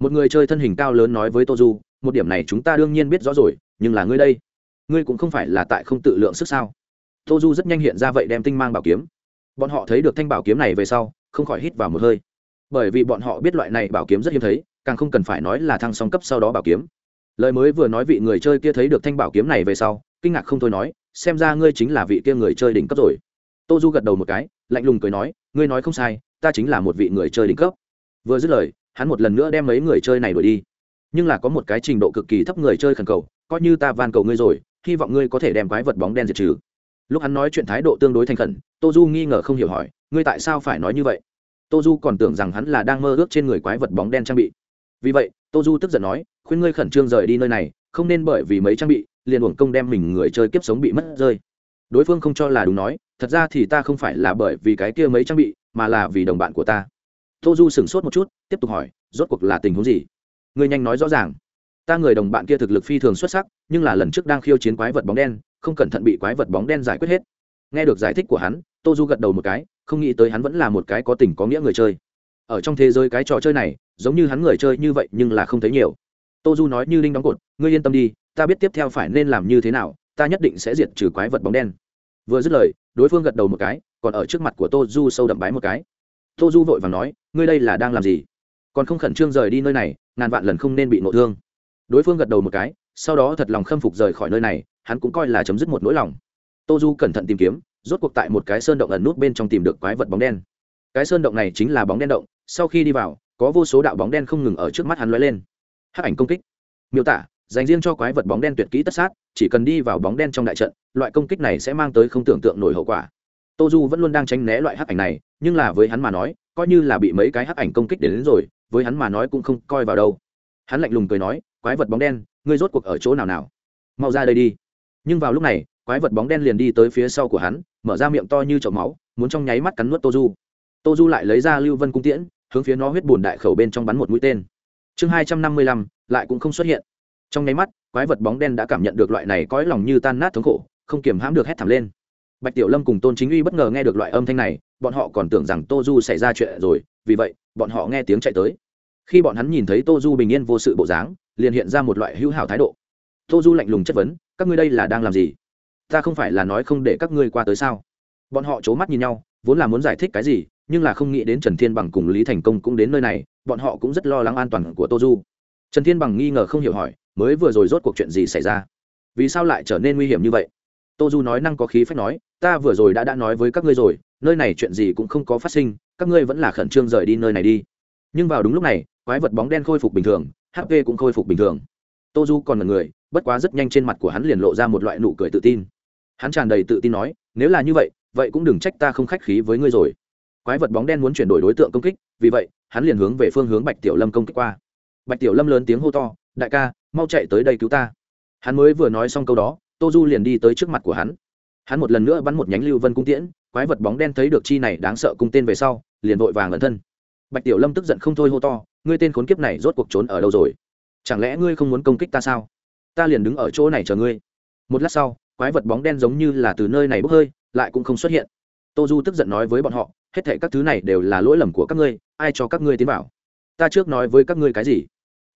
Một người chơi thân hình cao lớn nói với tô du một điểm này chúng ta đương nhiên biết rõ rồi, nhưng là ngươi đây, ngươi cũng không phải là tại không tự lượng sức sao? Tô du rất nhanh hiện ra vậy đem tinh mang bảo kiếm. Bọn họ thấy được thanh bảo kiếm này về sau, không khỏi hít vào một hơi. Bởi vì bọn họ biết loại này bảo kiếm rất hiếm thấy, càng không cần phải nói là thăng song cấp sau đó bảo kiếm. Lời mới vừa nói vị người chơi kia thấy được thanh bảo kiếm này về sau, kinh ngạc không thôi nói, xem ra ngươi chính là vị kia người chơi đỉnh cấp rồi. Tô du gật đầu một cái, lạnh lùng cười nói, ngươi nói không sai, ta chính là một vị người chơi đỉnh cấp. Vừa dứt lời, hắn một lần nữa đem mấy người chơi này đuổi đi nhưng là có một cái trình độ cực kỳ thấp người chơi khẩn cầu, coi như ta van cầu ngươi rồi, hy vọng ngươi có thể đem quái vật bóng đen diệt trừ. Lúc hắn nói chuyện thái độ tương đối thành khẩn tô du nghi ngờ không hiểu hỏi, ngươi tại sao phải nói như vậy? Tô du còn tưởng rằng hắn là đang mơ ước trên người quái vật bóng đen trang bị. Vì vậy tô du tức giận nói, khuyên ngươi khẩn trương rời đi nơi này, không nên bởi vì mấy trang bị, liền uổng công đem mình người chơi kiếp sống bị mất rơi. Đối phương không cho là đúng nói, thật ra thì ta không phải là bởi vì cái kia mấy trang bị, mà là vì đồng bạn của ta. Tô du sửng sốt một chút, tiếp tục hỏi, rốt cuộc là tình huống gì? Ngươi nhanh nói rõ ràng. Ta người đồng bạn kia thực lực phi thường xuất sắc, nhưng là lần trước đang khiêu chiến quái vật bóng đen, không cẩn thận bị quái vật bóng đen giải quyết hết. Nghe được giải thích của hắn tô du gật đầu một cái, không nghĩ tới hắn vẫn là một cái có tình có nghĩa người chơi. Ở trong thế giới cái trò chơi này, giống như hắn người chơi như vậy nhưng là không thấy nhiều. Tô du nói như linh đóng cột, ngươi yên tâm đi, ta biết tiếp theo phải nên làm như thế nào, ta nhất định sẽ diệt trừ quái vật bóng đen. Vừa dứt lời, đối phương gật đầu một cái, còn ở trước mặt của tô du sâu đậm bái một cái. Tô du vội và nói, ngươi đây là đang làm gì? Còn không khẩn trương rời đi nơi này ngàn vạn lần không nên bị nộ thương. Đối phương gật đầu một cái sau đó thật lòng khâm phục rời khỏi nơi này hắn cũng coi là chấm dứt một nỗi lòng. Tô du cẩn thận tìm kiếm rốt cuộc tại một cái sơn động ẩn nút bên trong tìm được quái vật bóng đen. Cái sơn động này chính là bóng đen động sau khi đi vào có vô số đạo bóng đen không ngừng ở trước mắt hắn lóe lên. Hắc ảnh công kích. Miêu tả dành riêng cho quái vật bóng đen tuyệt kỹ tất sát chỉ cần đi vào bóng đen trong đại trận loại công kích này sẽ mang tới không tưởng tượng nổi hậu quả. Tô du vẫn luôn đang tránh né loại hắc ảnh này nhưng là với hắn mà nói coi như là bị mấy cái hắc ảnh công kích đến, đến rồi với hắn mà nói cũng không coi vào đâu. Hắn lạnh lùng cười nói, quái vật bóng đen, ngươi rốt cuộc ở chỗ nào nào? Mau ra đây đi. Nhưng vào lúc này, quái vật bóng đen liền đi tới phía sau của hắn, mở ra miệng to như chậu máu, muốn trong nháy mắt cắn nuốt tô du. Tô du lại lấy ra lưu vân cung tiễn, hướng phía nó huyết bùn đại khẩu bên trong bắn một mũi tên. Chương hai trăm năm mươi lăm, lại cũng không xuất hiện. Trong nháy mắt, quái vật bóng đen đã cảm nhận được loại này cõi lòng như tan nát thống khổ, không kiềm hãm được hét thảm lên. Bạch tiểu lâm cùng tôn chính uy bất ngờ nghe được loại âm thanh này, bọn họ còn tưởng rằng tô du xảy ra chuyện rồi vì vậy, bọn họ nghe tiếng chạy tới. Khi bọn hắn nhìn thấy tô du bình yên vô sự bộ dáng, liền hiện ra một loại hữu hảo thái độ. Tô du lạnh lùng chất vấn, các ngươi đây là đang làm gì? Ta không phải là nói không để các ngươi qua tới sao? Bọn họ c h ố mắt nhìn nhau, vốn là muốn giải thích cái gì, nhưng là không nghĩ đến trần thiên bằng cùng lý thành công cũng đến nơi này, bọn họ cũng rất lo lắng an toàn của tô du. Trần thiên bằng nghi ngờ không hiểu hỏi, mới vừa rồi rốt cuộc chuyện gì xảy ra? Vì sao lại trở nên nguy hiểm như vậy? Tô du nói năng có khí phách nói, ta vừa rồi đã đã nói với các ngươi rồi, nơi này chuyện gì cũng không có phát sinh các ngươi vẫn là khẩn trương rời đi nơi này đi. Nhưng vào đúng lúc này, quái vật bóng đen khôi phục bình thường hp cũng khôi phục bình thường. Tô du còn là người, bất quá rất nhanh trên mặt của hắn liền lộ ra một loại nụ cười tự tin. Hắn tràn đầy tự tin nói, nếu là như vậy vậy cũng đừng trách ta không khách khí với ngươi rồi. Quái vật bóng đen muốn chuyển đổi đối tượng công kích, vì vậy, hắn liền hướng về phương hướng bạch tiểu lâm công kích qua. Bạch tiểu lâm lớn tiếng hô to, đại ca, mau chạy tới đây cứu ta. Hắn mới vừa nói xong câu đó tô du liền đi tới trước mặt của hắn. Hắn một lần nữa bắn một nhánh lưu vân cung tiễn quái vật bóng đen thấy được chi này đáng sợ cung tên về sau, liền vội vàng ẩn thân. Bạch tiểu lâm tức giận không thôi hô to, ngươi tên khốn kiếp này rốt cuộc trốn ở đâu rồi? Chẳng lẽ ngươi không muốn công kích ta sao? Ta liền đứng ở chỗ này chờ ngươi. Một lát sau, quái vật bóng đen giống như là từ nơi này bốc hơi, lại cũng không xuất hiện. Tô du tức giận nói với bọn họ, hết thảy các thứ này đều là lỗi lầm của các ngươi, ai cho các ngươi tiến vào? Ta trước nói với các ngươi cái gì?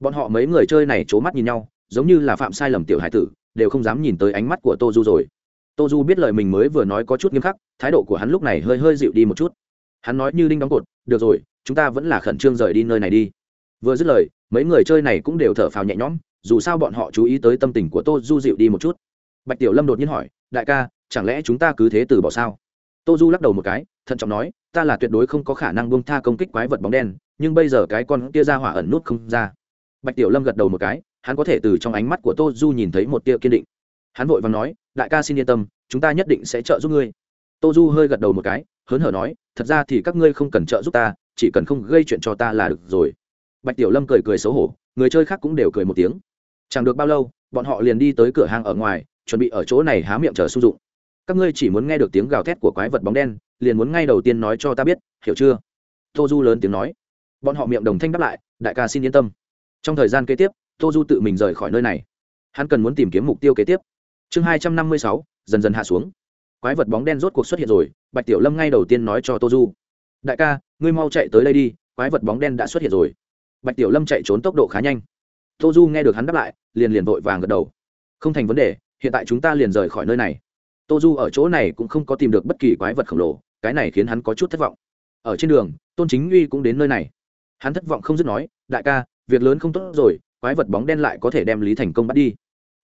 Bọn họ mấy người chơi này c h ố mắt nhìn nhau, giống như là phạm sai lầm tiểu hải tử, đều không dám nhìn tới ánh mắt của tô du rồi tô du biết lời mình mới vừa nói có chút nghiêm khắc, thái độ của hắn lúc này hơi hơi dịu đi một chút. Hắn nói như đinh đóng cột, được rồi, chúng ta vẫn là khẩn trương rời đi nơi này đi. Vừa dứt lời, mấy người chơi này cũng đều thở phào nhẹ nhõm, dù sao bọn họ chú ý tới tâm tình của tô du dịu đi một chút. Bạch tiểu lâm đột nhiên hỏi, đại ca, chẳng lẽ chúng ta cứ thế từ bỏ sao? Tô du lắc đầu một cái, thận trọng nói, ta là tuyệt đối không có khả năng buông tha công kích quái vật bóng đen, nhưng bây giờ cái con kia ra hỏa ẩn nút không ra. Bạch tiểu lâm gật đầu một cái, hắn có thể từ trong ánh mắt của tô du nhìn thấy một tia kiên định hắn vội và nói, đại ca xin yên tâm, chúng ta nhất định sẽ trợ giúp ngươi. Tô du hơi gật đầu một cái, hớn hở nói, thật ra thì các ngươi không cần trợ giúp ta, chỉ cần không gây chuyện cho ta là được rồi. Bạch tiểu lâm cười cười xấu hổ, người chơi khác cũng đều cười một tiếng. Chẳng được bao lâu, bọn họ liền đi tới cửa hàng ở ngoài, chuẩn bị ở chỗ này há miệng chờ sung dụng. Các ngươi chỉ muốn nghe được tiếng gào thét của quái vật bóng đen, liền muốn ngay đầu tiên nói cho ta biết, hiểu chưa? Tô du lớn tiếng nói. Bọn họ miệng đồng thanh đáp lại, đại ca xin yên tâm. Trong thời gian kế tiếp, tô du tự mình rời khỏi nơi này. Hắn cần muốn tìm kiếm mục tiêu kế tiếp chương hai trăm năm mươi sáu, dần dần hạ xuống. Quái vật bóng đen rốt cuộc xuất hiện rồi, bạch tiểu lâm ngay đầu tiên nói cho tô du đại ca, ngươi mau chạy tới đây đi, quái vật bóng đen đã xuất hiện rồi. Bạch tiểu lâm chạy trốn tốc độ khá nhanh. Tô du nghe được hắn đáp lại, liền liền vội vàng gật đầu. Không thành vấn đề, hiện tại chúng ta liền rời khỏi nơi này. Tô du ở chỗ này cũng không có tìm được bất kỳ quái vật khổng lồ, cái này khiến hắn có chút thất vọng. Ở trên đường, tôn chính uy cũng đến nơi này. Hắn thất vọng không dứt nói, đại ca, việc lớn không tốt rồi, quái vật bóng đen lại có thể đem lý thành công bắt đi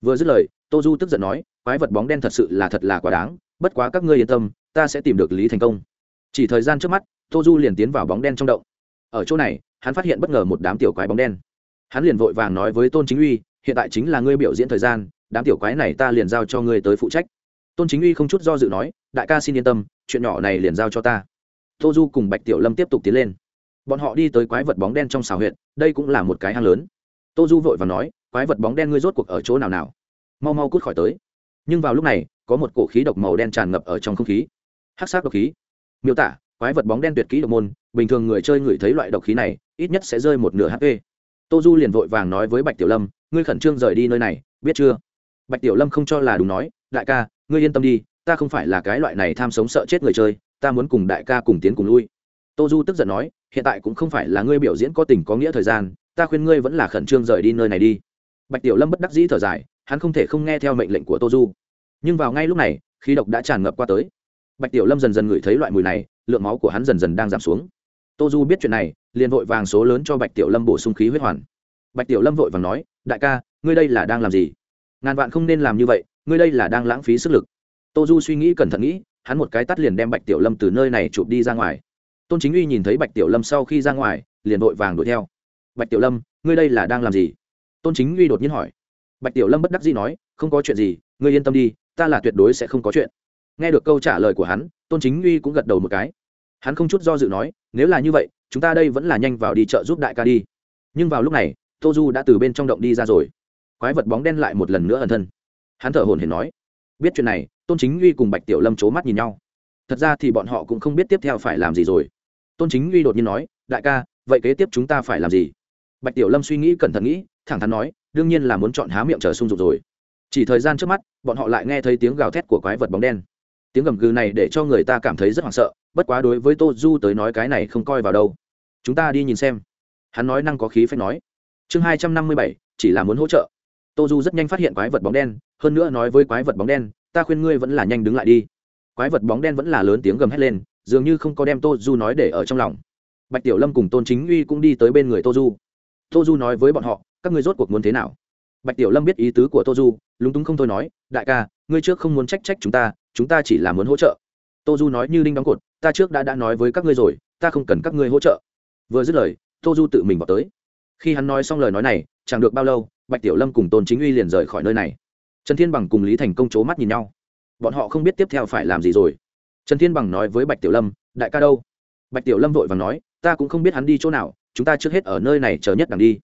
vừa dứt lời, tô du tức giận nói, quái vật bóng đen thật sự là thật là quá đáng, bất quá các ngươi yên tâm, ta sẽ tìm được lý thành công. Chỉ thời gian trước mắt, tô du liền tiến vào bóng đen trong động. Ở chỗ này, hắn phát hiện bất ngờ một đám tiểu quái bóng đen. Hắn liền vội vàng nói với tôn chính uy, hiện tại chính là ngươi biểu diễn thời gian, đám tiểu quái này ta liền giao cho ngươi tới phụ trách. Tôn chính uy không chút do dự nói, đại ca xin yên tâm, chuyện nhỏ này liền giao cho ta. Tô du cùng bạch tiểu lâm tiếp tục tiến lên. Bọn họ đi tới quái vật bóng đen trong xào huyện đây cũng là một cái hang lớn. Tô du vội và nói quái vật bóng đen ngươi rốt cuộc ở chỗ nào nào? Mau mau cút khỏi tới. Nhưng vào lúc này, có một cổ khí độc màu đen tràn ngập ở trong không khí. Hắc sát độc khí. Miêu tả, quái vật bóng đen tuyệt kỹ độc môn, bình thường người chơi ngửi thấy loại độc khí này, ít nhất sẽ rơi một nửa hp tô du liền vội vàng nói với bạch tiểu lâm, ngươi khẩn trương rời đi nơi này, biết chưa? Bạch tiểu lâm không cho là đúng nói, đại ca, ngươi yên tâm đi, ta không phải là cái loại này tham sống sợ chết người chơi, ta muốn cùng đại ca cùng tiến cùng lui. Tô du tức giận nói, hiện tại cũng không phải là ngươi biểu diễn có tình có nghĩa thời gian, ta khuyên ngươi vẫn là khẩn trương rời đi nơi này đi bạch tiểu lâm bất đắc dĩ thở dài, hắn không thể không nghe theo mệnh lệnh của tô du. Nhưng vào ngay lúc này, khí độc đã tràn ngập qua tới. Bạch tiểu lâm dần dần ngửi thấy loại mùi này, lượng máu của hắn dần dần đang giảm xuống. Tô du biết chuyện này, liền vội vàng số lớn cho bạch tiểu lâm bổ sung khí huyết hoàn. Bạch tiểu lâm vội vàng nói, đại ca, ngươi đây là đang làm gì? Ngàn vạn không nên làm như vậy, ngươi đây là đang lãng phí sức lực. Tô du suy nghĩ cẩn thận nghĩ, hắn một cái tắt liền đem bạch tiểu lâm từ nơi này chụp đi ra ngoài. Tôn chính uy nhìn thấy bạch tiểu lâm sau khi ra ngoài, liền vội vàng đuổi theo. Bạch tiểu lâm, ngươi đây là đang làm gì? Tôn chính uy đột nhiên hỏi. Bạch tiểu lâm bất đắc dĩ nói, không có chuyện gì, ngươi yên tâm đi, ta là tuyệt đối sẽ không có chuyện. Nghe được câu trả lời của hắn, tôn chính uy cũng gật đầu một cái. Hắn không chút do dự nói, nếu là như vậy, chúng ta đây vẫn là nhanh vào đi chợ giúp đại ca đi. Nhưng vào lúc này, tô du đã từ bên trong động đi ra rồi. Quái vật bóng đen lại một lần nữa ẩn thân. Hắn thở hồn hển nói, biết chuyện này, tôn chính uy cùng bạch tiểu lâm c h ố mắt nhìn nhau. Thật ra thì bọn họ cũng không biết tiếp theo phải làm gì rồi. Tôn chính uy đột nhiên nói, đại ca, vậy kế tiếp chúng ta phải làm gì? Bạch tiểu lâm suy nghĩ cẩn thận nghĩ thẳng thắn nói, đương nhiên là muốn chọn há miệng chờ sung dục rồi. Chỉ thời gian trước mắt, bọn họ lại nghe thấy tiếng gào thét của quái vật bóng đen. Tiếng gầm gừ này để cho người ta cảm thấy rất hoảng sợ, bất quá đối với tô du tới nói cái này không coi vào đâu. Chúng ta đi nhìn xem. Hắn nói năng có khí phép nói. Chương hai trăm năm mươi bảy, chỉ là muốn hỗ trợ. Tô du rất nhanh phát hiện quái vật bóng đen, hơn nữa nói với quái vật bóng đen, ta khuyên ngươi vẫn là nhanh đứng lại đi. Quái vật bóng đen vẫn là lớn tiếng gầm hét lên, dường như không có đem tô du nói để ở trong lòng. Bạch tiểu lâm cùng tôn chính uy cũng đi tới bên người tô du. Tô du nói với bọn họ các ngươi rốt cuộc muốn thế nào? Bạch tiểu lâm biết ý tứ của tô du, lúng túng không thôi nói, đại ca, ngươi trước không muốn trách trách chúng ta chúng ta chỉ là muốn hỗ trợ. Tô du nói như đinh đóng cột, ta trước đã đã nói với các ngươi rồi, ta không cần các ngươi hỗ trợ. Vừa dứt lời, tô du tự mình vào tới. Khi hắn nói xong lời nói này, chẳng được bao lâu, bạch tiểu lâm cùng tôn chính uy liền rời khỏi nơi này. Trần thiên bằng cùng lý thành công c h ố mắt nhìn nhau. Bọn họ không biết tiếp theo phải làm gì rồi. Trần thiên bằng nói với bạch tiểu lâm, đại ca đâu? Bạch tiểu lâm vội và nói, ta cũng không biết hắn đi chỗ nào, chúng ta trước hết ở nơi này chờ nhất đằng đi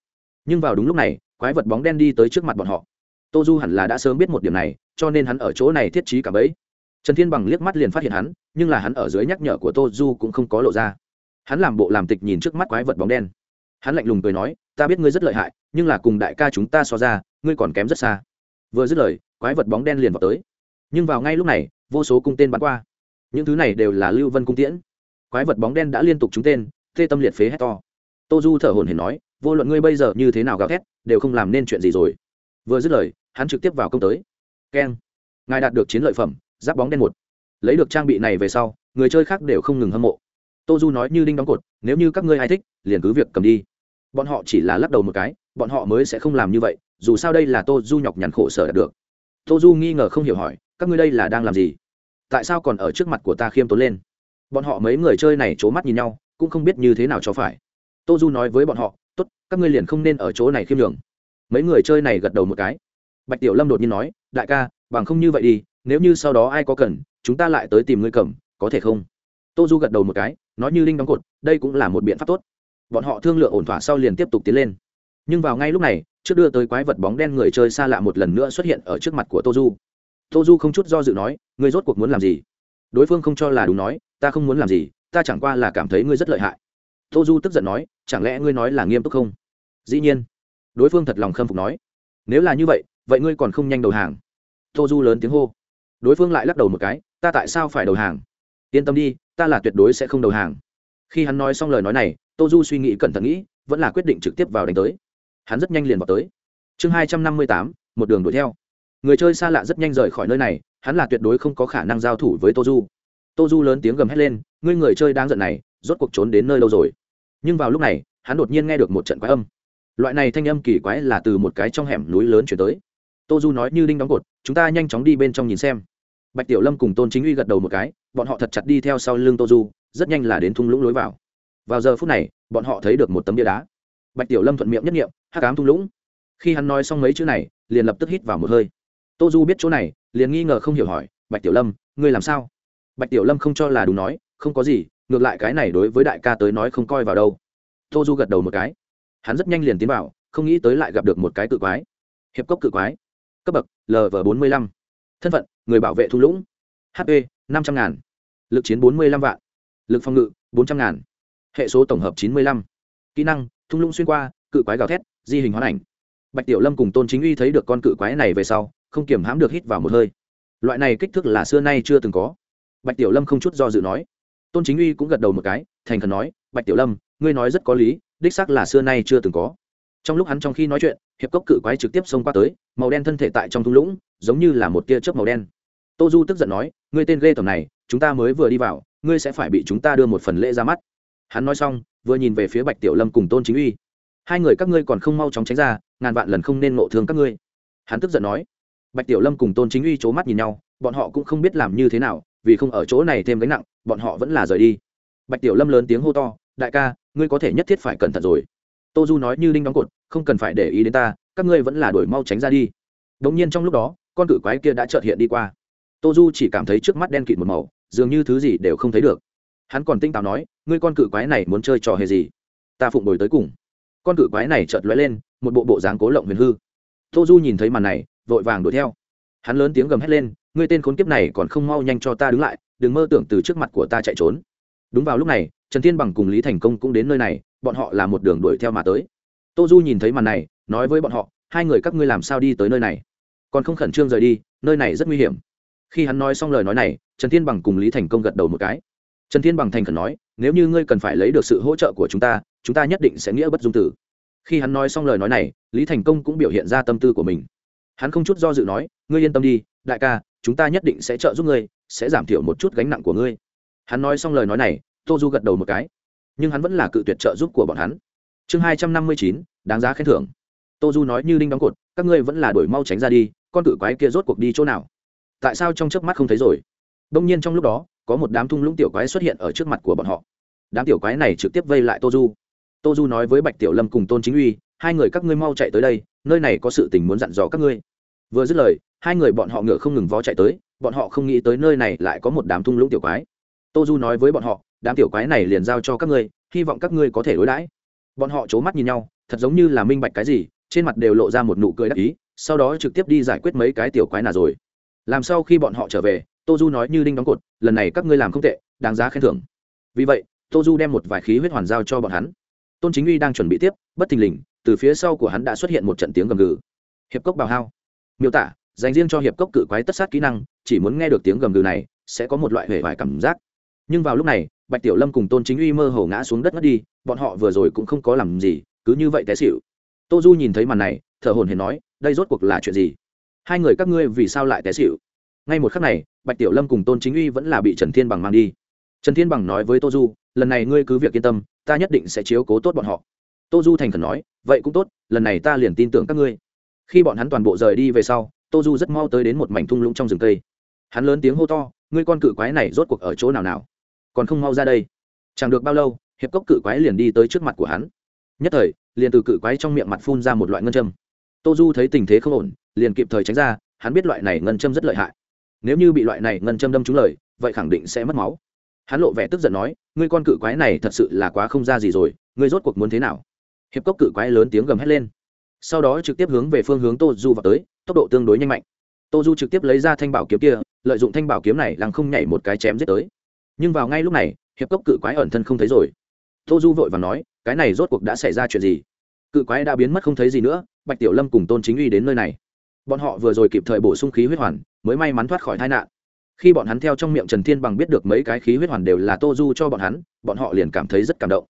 nhưng vào đúng lúc này, quái vật bóng đen đi tới trước mặt bọn họ. Tô du hẳn là đã sớm biết một điểm này, cho nên hắn ở chỗ này thiết trí cả bấy trần thiên bằng liếc mắt liền phát hiện hắn, nhưng là hắn ở dưới nhắc nhở của tô du cũng không có lộ ra. Hắn làm bộ làm tịch nhìn trước mắt quái vật bóng đen. Hắn lạnh lùng cười nói, ta biết ngươi rất lợi hại, nhưng là cùng đại ca chúng ta so ra, ngươi còn kém rất xa. Vừa dứt lời, quái vật bóng đen liền vào tới. Nhưng vào ngay lúc này, vô số cung tên bắn qua. Những thứ này đều là lưu vân cung tiễn. Quái vật bóng đen đã liên tục trúng tên, tê tâm liệt phế hét to. Tô du thở hồn hển nói vô luận ngươi bây giờ như thế nào gào thét, đều không làm nên chuyện gì rồi. Vừa dứt lời, hắn trực tiếp vào công tới. Keng. Ngài đạt được chiến lợi phẩm, giáp bóng đen một. Lấy được trang bị này về sau, người chơi khác đều không ngừng hâm mộ. Tô du nói như đinh đóng cột, nếu như các ngươi ai thích, liền cứ việc cầm đi. Bọn họ chỉ là lắc đầu một cái, bọn họ mới sẽ không làm như vậy, dù sao đây là tô du nhọc nhằn khổ sở đạt được. Tô du nghi ngờ không hiểu hỏi, các ngươi đây là đang làm gì? Tại sao còn ở trước mặt của ta khiêm tốn lên? Bọn họ mấy người chơi này c h ố mắt nhìn nhau, cũng không biết như thế nào cho phải. Tô du nói với bọn họ các ngươi liền không nên ở chỗ này khiêm đường mấy người chơi này gật đầu một cái. Bạch tiểu lâm đột nhiên nói, đại ca, bằng không như vậy đi, nếu như sau đó ai có cần, chúng ta lại tới tìm ngươi cầm, có thể không? Tô du gật đầu một cái, nói như linh đóng cột, đây cũng là một biện pháp tốt. Bọn họ thương lượng ổn thỏa sau liền tiếp tục tiến lên. Nhưng vào ngay lúc này, trước đưa tới quái vật bóng đen người chơi xa lạ một lần nữa xuất hiện ở trước mặt của tô du. Tô du không chút do dự nói, ngươi rốt cuộc muốn làm gì? Đối phương không cho là đúng nói, ta không muốn làm gì, ta chẳng qua là cảm thấy ngươi rất lợi hại. Tô du tức giận nói, chẳng lẽ ngươi nói là nghiêm túc không? Dĩ nhiên. Đối phương thật lòng khâm phục nói, nếu là như vậy vậy ngươi còn không nhanh đầu hàng. Tô du lớn tiếng hô. Đối phương lại lắc đầu một cái, ta tại sao phải đầu hàng? Yên tâm đi, ta là tuyệt đối sẽ không đầu hàng. Khi hắn nói xong lời nói này, tô du suy nghĩ cẩn thận nghĩ, vẫn là quyết định trực tiếp vào đánh tới. Hắn rất nhanh liền vào tới. Chương hai trăm năm mươi tám, một đường đuổi theo. Người chơi xa lạ rất nhanh rời khỏi nơi này, hắn là tuyệt đối không có khả năng giao thủ với tô du. Tô du lớn tiếng gầm hét lên, ngươi người chơi đang giận này, rốt cuộc trốn đến nơi lâu rồi? Nhưng vào lúc này, hắn đột nhiên nghe được một trận quái âm loại này thanh âm kỳ quái là từ một cái trong hẻm núi lớn chuyển tới. Tô du nói như đinh đóng cột, chúng ta nhanh chóng đi bên trong nhìn xem. Bạch tiểu lâm cùng tôn chính uy gật đầu một cái, bọn họ thật chặt đi theo sau lưng tô du, rất nhanh là đến thung lũng lối vào. Vào giờ phút này, bọn họ thấy được một tấm bia đá. Bạch tiểu lâm thuận miệng nhất nghiệm hắc ám thung lũng. Khi hắn nói xong mấy chữ này, liền lập tức hít vào một hơi. Tô du biết chỗ này, liền nghi ngờ không hiểu hỏi, bạch tiểu lâm, ngươi làm sao? Bạch tiểu lâm không cho là đúng nói, không có gì, ngược lại cái này đối với đại ca tới nói không coi vào đâu. Tô du gật đầu một cái hắn rất nhanh liền tiến vào, không nghĩ tới lại gặp được một cái cự quái. Hiệp cốc cự quái. Cấp bậc lv bốn mươi lăm. Thân phận, người bảo vệ thung lũng. Hp năm trăm ngàn. Lực chiến bốn mươi lăm vạn. Lực phòng ngự, bốn trăm ngàn. Hệ số tổng hợp chín mươi lăm. Kỹ năng, thung lũng xuyên qua, cự quái gào thét, di hình hoán ảnh. Bạch tiểu lâm cùng tôn chính uy thấy được con cự quái này về sau, không kiểm hãm được hít vào một hơi. Loại này kích thước là xưa nay chưa từng có. Bạch tiểu lâm không chút do dự nói. Tôn chính uy cũng gật đầu một cái, thành khẩn nói, bạch tiểu lâm, ngươi nói rất có lý đích xác là xưa nay chưa từng có. Trong lúc hắn trong khi nói chuyện, hiệp cốc cự quái trực tiếp xông qua tới, màu đen thân thể tại trong thung lũng, giống như là một tia chớp màu đen. Tô du tức giận nói, ngươi tên ghê tầm này, chúng ta mới vừa đi vào, ngươi sẽ phải bị chúng ta đưa một phần lễ ra mắt. Hắn nói xong, vừa nhìn về phía bạch tiểu lâm cùng tôn chính uy. Hai người các ngươi còn không mau chóng tránh ra, ngàn vạn lần không nên nộ thương các ngươi. Hắn tức giận nói. Bạch tiểu lâm cùng tôn chính uy c h ố mắt nhìn nhau, bọn họ cũng không biết làm như thế nào, vì không ở chỗ này thêm gánh nặng, bọn họ vẫn là rời đi. Bạch tiểu lâm lớn tiếng hô to, đại ca ngươi có thể nhất thiết phải cẩn thận rồi. Tô du nói như đinh đóng cột, không cần phải để ý đến ta, các ngươi vẫn là đổi mau tránh ra đi. Đ ỗ n g nhiên trong lúc đó, con cự quái kia đã trợt hiện đi qua. Tô du chỉ cảm thấy trước mắt đen kịt một màu, dường như thứ gì đều không thấy được. Hắn còn tinh táo nói, ngươi con cự quái này muốn chơi trò hề gì? Ta phụng đổi tới cùng. Con cự quái này chợt lóe lên, một bộ bộ dáng cố lộng huyền hư. Tô du nhìn thấy màn này, vội vàng đuổi theo. Hắn lớn tiếng gầm hét lên, ngươi tên khốn kiếp này còn không mau nhanh cho ta đứng lại, đừng mơ tưởng từ trước mặt của ta chạy trốn đúng vào lúc này, trần thiên bằng cùng lý thành công cũng đến nơi này, bọn họ là một đường đuổi theo mà tới. Tô du nhìn thấy màn này, nói với bọn họ, hai người các ngươi làm sao đi tới nơi này? Còn không khẩn trương rời đi, nơi này rất nguy hiểm. Khi hắn nói xong lời nói này, trần thiên bằng cùng lý thành công gật đầu một cái. Trần thiên bằng thành khẩn nói, nếu như ngươi cần phải lấy được sự hỗ trợ của chúng ta chúng ta nhất định sẽ nghĩa bất dung tử. Khi hắn nói xong lời nói này, lý thành công cũng biểu hiện ra tâm tư của mình. Hắn không chút do dự nói, ngươi yên tâm đi, đại ca, chúng ta nhất định sẽ trợ giúp ngươi, sẽ giảm thiểu một chút gánh nặng của ngươi hắn nói xong lời nói này, tô du gật đầu một cái. Nhưng hắn vẫn là cự tuyệt trợ giúp của bọn hắn. Chương hai trăm năm mươi chín, đáng giá khen thưởng. Tô du nói như đinh đóng cột, các ngươi vẫn là đổi mau tránh ra đi, con cự quái kia rốt cuộc đi chỗ nào? Tại sao trong chớp mắt không thấy rồi? Đông nhiên trong lúc đó, có một đám thung lũng tiểu quái xuất hiện ở trước mặt của bọn họ. Đám tiểu quái này trực tiếp vây lại tô du. Tô du nói với bạch tiểu lâm cùng tôn chính uy, hai người các ngươi mau chạy tới đây, nơi này có sự tình muốn dặn dò các ngươi. Vừa dứt lời, hai người bọn họ ngựa không ngừng vó chạy tới, bọn họ không nghĩ tới nơi này lại có một đám thung lũng tiểu quái tô du nói với bọn họ, đám tiểu quái này liền giao cho các ngươi, hy vọng các ngươi có thể đối đãi. Bọn họ c h ố mắt nhìn nhau, thật giống như là minh bạch cái gì, trên mặt đều lộ ra một nụ cười đắc ý, sau đó trực tiếp đi giải quyết mấy cái tiểu quái nào rồi. Làm sau khi bọn họ trở về, tô du nói như đinh đóng cột, lần này các ngươi làm không tệ, đáng giá khen thưởng. Vì vậy, tô du đem một vài khí huyết hoàn giao cho bọn hắn. Tôn chính uy đang chuẩn bị tiếp, bất thình lình, từ phía sau của hắn đã xuất hiện một trận tiếng gầm gừ. Hiệp cốc bào hao. Miêu tả, dành riêng cho hiệp cốc cự quái tất sát kỹ năng, chỉ muốn nghe được tiếng gầm gừ này, sẽ có một loại hề vải cảm giác nhưng vào lúc này, bạch tiểu lâm cùng tôn chính uy mơ hồ ngã xuống đất ngất đi, bọn họ vừa rồi cũng không có làm gì, cứ như vậy té xịu tô du nhìn thấy màn này, thở hồn hển nói, đây rốt cuộc là chuyện gì? Hai người các ngươi vì sao lại té xịu ngay một khắc này, bạch tiểu lâm cùng tôn chính uy vẫn là bị trần thiên bằng mang đi. Trần thiên bằng nói với tô du, lần này ngươi cứ việc yên tâm, ta nhất định sẽ chiếu cố tốt bọn họ. Tô du thành khẩn nói, vậy cũng tốt, lần này ta liền tin tưởng các ngươi. Khi bọn hắn toàn bộ rời đi về sau, tô du rất mau tới đến một mảnh thung lũng trong rừng cây. Hắn lớn tiếng hô to, ngươi con cự quái này rốt cuộc ở chỗ nào nào? Còn không mau ra đây. Chẳng được bao lâu, hiệp cốc cự quái liền đi tới trước mặt của hắn. Nhất thời, liền từ cự quái trong miệng mặt phun ra một loại ngân châm. Tô du thấy tình thế không ổn, liền kịp thời tránh ra, hắn biết loại này ngân châm rất lợi hại. Nếu như bị loại này ngân châm đâm trúng lời, vậy khẳng định sẽ mất máu. Hắn lộ vẻ tức giận nói, ngươi con cự quái này thật sự là quá không ra gì rồi, ngươi rốt cuộc muốn thế nào? Hiệp cốc cự quái lớn tiếng gầm hét lên. Sau đó trực tiếp hướng về phương hướng tô du vào tới, tốc độ tương đối nhanh mạnh. Tô du trực tiếp lấy ra thanh bảo kiếm kia, lợi dụng thanh bảo kiếm này lăng không nhảy một cái chém giết tới nhưng vào ngay lúc này, hiệp cốc cự quái ẩn thân không thấy rồi. Tô du vội và nói, cái này rốt cuộc đã xảy ra chuyện gì? Cự quái đã biến mất không thấy gì nữa, bạch tiểu lâm cùng tôn chính uy đến nơi này. Bọn họ vừa rồi kịp thời bổ sung khí huyết hoàn, mới may mắn thoát khỏi tai nạn. Khi bọn hắn theo trong miệng trần thiên bằng biết được mấy cái khí huyết hoàn đều là tô du cho bọn hắn, bọn họ liền cảm thấy rất cảm động.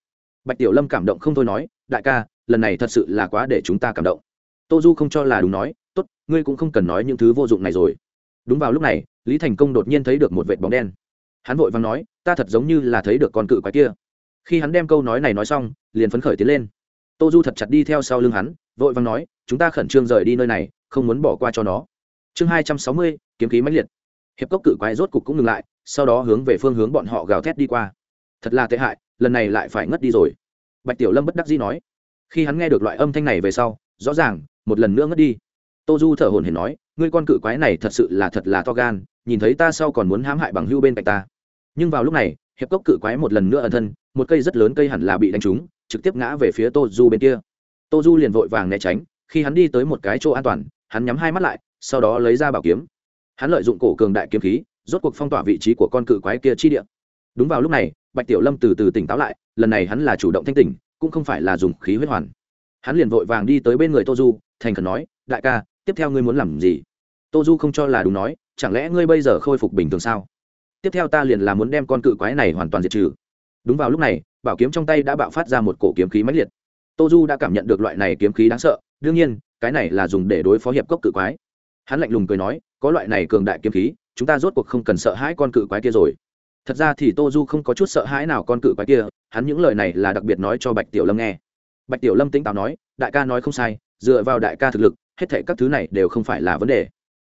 Bạch tiểu lâm cảm động không thôi nói, đại ca, lần này thật sự là quá để chúng ta cảm động. Tô du không cho là đúng nói, tốt, ngươi cũng không cần nói những thứ vô dụng này rồi. Đúng vào lúc này, lý thành công đột nhiên thấy được một vệt bóng đen hắn vội vàng nói, ta thật giống như là thấy được con cự quái kia. Khi hắn đem câu nói này nói xong, liền phấn khởi tiến lên. Tô du thật chặt đi theo sau lưng hắn, vội vàng nói, chúng ta khẩn trương rời đi nơi này, không muốn bỏ qua cho nó. Chương hai trăm sáu mươi, kiếm khí mãnh liệt. Hiệp cốc cự quái rốt cục cũng ngừng lại, sau đó hướng về phương hướng bọn họ gào thét đi qua. Thật là tệ hại, lần này lại phải ngất đi rồi. Bạch tiểu lâm bất đắc dĩ nói. Khi hắn nghe được loại âm thanh này về sau, rõ ràng, một lần nữa ngất đi tô du thở hồn hển nói, ngươi con cự quái này thật sự là thật là to gan, nhìn thấy ta sau còn muốn hãm hại bằng hưu bên cạnh ta. Nhưng vào lúc này, hiệp cốc cự quái một lần nữa ẩn thân, một cây rất lớn cây hẳn là bị đánh trúng, trực tiếp ngã về phía tô du bên kia. Tô du liền vội vàng né tránh, khi hắn đi tới một cái chỗ an toàn, hắn nhắm hai mắt lại, sau đó lấy ra bảo kiếm. Hắn lợi dụng cổ cường đại kiếm khí, rốt cuộc phong tỏa vị trí của con cự quái kia chi địa. Đúng vào lúc này, bạch tiểu lâm từ từ tỉnh táo lại, lần này hắn là chủ động thanh tỉnh, cũng không phải là dùng khí huyết hoàn. Hắn liền vội vàng đi tới bên người tô du, thành khẩn nói, đại ca tiếp theo ngươi muốn làm gì? Tô du không cho là đúng nói, chẳng lẽ ngươi bây giờ khôi phục bình thường sao? Tiếp theo ta liền là muốn đem con cự quái này hoàn toàn diệt trừ. Đúng vào lúc này, bảo kiếm trong tay đã bạo phát ra một cổ kiếm khí mãnh liệt. Tô du đã cảm nhận được loại này kiếm khí đáng sợ, đương nhiên, cái này là dùng để đối phó hiệp cốc cự quái. Hắn lạnh lùng cười nói, có loại này cường đại kiếm khí, chúng ta rốt cuộc không cần sợ hãi con cự quái kia rồi. Thật ra thì tô du không có chút sợ hãi nào con cự quái kia, hắn những lời này là đặc biệt nói cho bạch tiểu lâm nghe. Bạch tiểu lâm tỉnh táo nói, đại ca nói không sai, dựa vào đại ca thực lực hết thảy các thứ này đều không phải là vấn đề.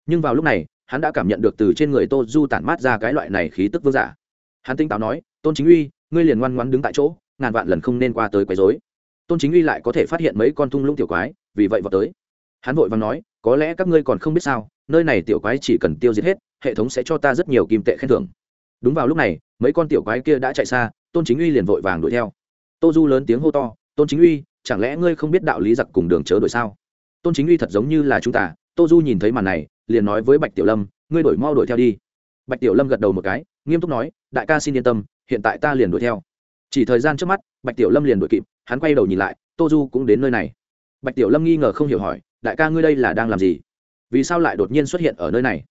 Nhưng vào lúc này, hắn đã cảm nhận được từ trên người tô du tản mát ra cái loại này khí tức vương giả. Hắn tinh táo nói, tôn chính uy, ngươi liền ngoan ngoan đứng tại chỗ, ngàn vạn lần không nên qua tới quấy dối tôn chính uy lại có thể phát hiện mấy con thung lũng tiểu quái, vì vậy vào tới. Hắn vội vàng nói, có lẽ các ngươi còn không biết sao, nơi này tiểu quái chỉ cần tiêu diệt hết, hệ thống sẽ cho ta rất nhiều kim tệ khen thưởng. Đúng vào lúc này, mấy con tiểu quái kia đã chạy xa, tôn chính uy liền vội vàng đuổi theo. Tô du lớn tiếng hô to, tôn chính uy, chẳng lẽ ngươi không biết đạo lý giặc cùng đường chớ đuổi sao? Tôn chính uy thật giống như là chúng ta, tô du nhìn thấy màn này, liền nói với bạch tiểu lâm, ngươi đổi mau đuổi theo đi. Bạch tiểu lâm gật đầu một cái, nghiêm túc nói, đại ca xin yên tâm, hiện tại ta liền đuổi theo. Chỉ thời gian trước mắt, bạch tiểu lâm liền đuổi kịp, hắn quay đầu nhìn lại, tô du cũng đến nơi này. Bạch tiểu lâm nghi ngờ không hiểu hỏi, đại ca ngươi đây là đang làm gì? Vì sao lại đột nhiên xuất hiện ở nơi này?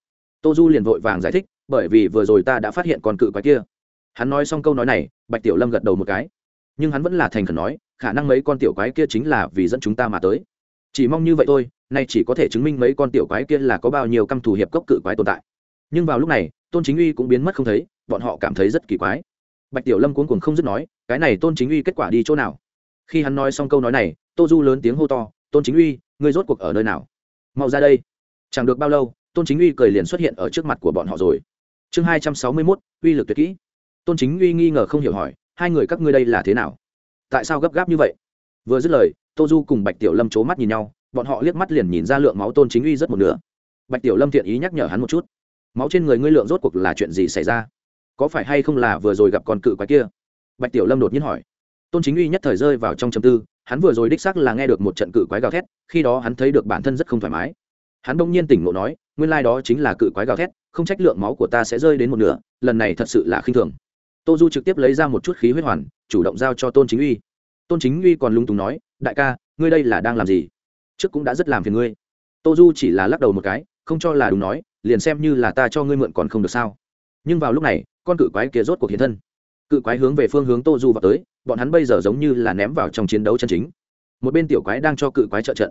Tô du liền vội vàng giải thích, bởi vì vừa rồi ta đã phát hiện con cự quái kia. Hắn nói xong câu nói này, bạch tiểu lâm gật đầu một cái. Nhưng hắn vẫn là thành khẩn nói, khả năng mấy con tiểu quái kia chính là vì dẫn chúng ta mà tới chỉ mong như vậy thôi, nay chỉ có thể chứng minh mấy con tiểu quái kia là có bao nhiêu căm thù hiệp cốc cự quái tồn tại. Nhưng vào lúc này, tôn chính uy cũng biến mất không thấy, bọn họ cảm thấy rất kỳ quái. Bạch tiểu lâm cuốn cuồng không dứt nói, cái này tôn chính uy kết quả đi chỗ nào? Khi hắn nói xong câu nói này, tô du lớn tiếng hô to, tôn chính uy, ngươi rốt cuộc ở nơi nào? Mau ra đây. Chẳng được bao lâu, tôn chính uy cười liền xuất hiện ở trước mặt của bọn họ rồi. Chương hai trăm sáu mươi mốt, uy lực tuyệt kỹ. Tôn chính uy nghi ngờ không hiểu hỏi, hai người các ngươi đây là thế nào? Tại sao gấp gáp như vậy? Vừa dứt lời tô du cùng bạch tiểu lâm c h ố mắt nhìn nhau, bọn họ liếc mắt liền nhìn ra lượng máu tôn chính uy rất một nửa. Bạch tiểu lâm thiện ý nhắc nhở hắn một chút. Máu trên người ngươi lượng rốt cuộc là chuyện gì xảy ra? Có phải hay không là vừa rồi gặp con cự quái kia? Bạch tiểu lâm đột nhiên hỏi. Tôn chính uy nhất thời rơi vào trong châm tư, hắn vừa rồi đích xác là nghe được một trận cự quái gào thét, khi đó hắn thấy được bản thân rất không thoải mái. Hắn bỗng nhiên tỉnh ngộ nói, nguyên lai、like、đó chính là cự quái gào thét, không trách lượng máu của ta sẽ rơi đến một nửa, lần này thật sự là khinh thường. Tô du trực tiếp lấy ra một chút khí huyết hoàn, chủ động giao cho tôn chính uy tôn chính uy còn lung túng nói, đại ca, ngươi đây là đang làm gì? Trước cũng đã rất làm phiền ngươi. Tô du chỉ là lắc đầu một cái, không cho là đúng nói, liền xem như là ta cho ngươi mượn còn không được sao? Nhưng vào lúc này, con cự quái kia rốt cuộc hiện thân. Cự quái hướng về phương hướng tô du vào tới, bọn hắn bây giờ giống như là ném vào trong chiến đấu chân chính. Một bên tiểu quái đang cho cự quái trợ trận.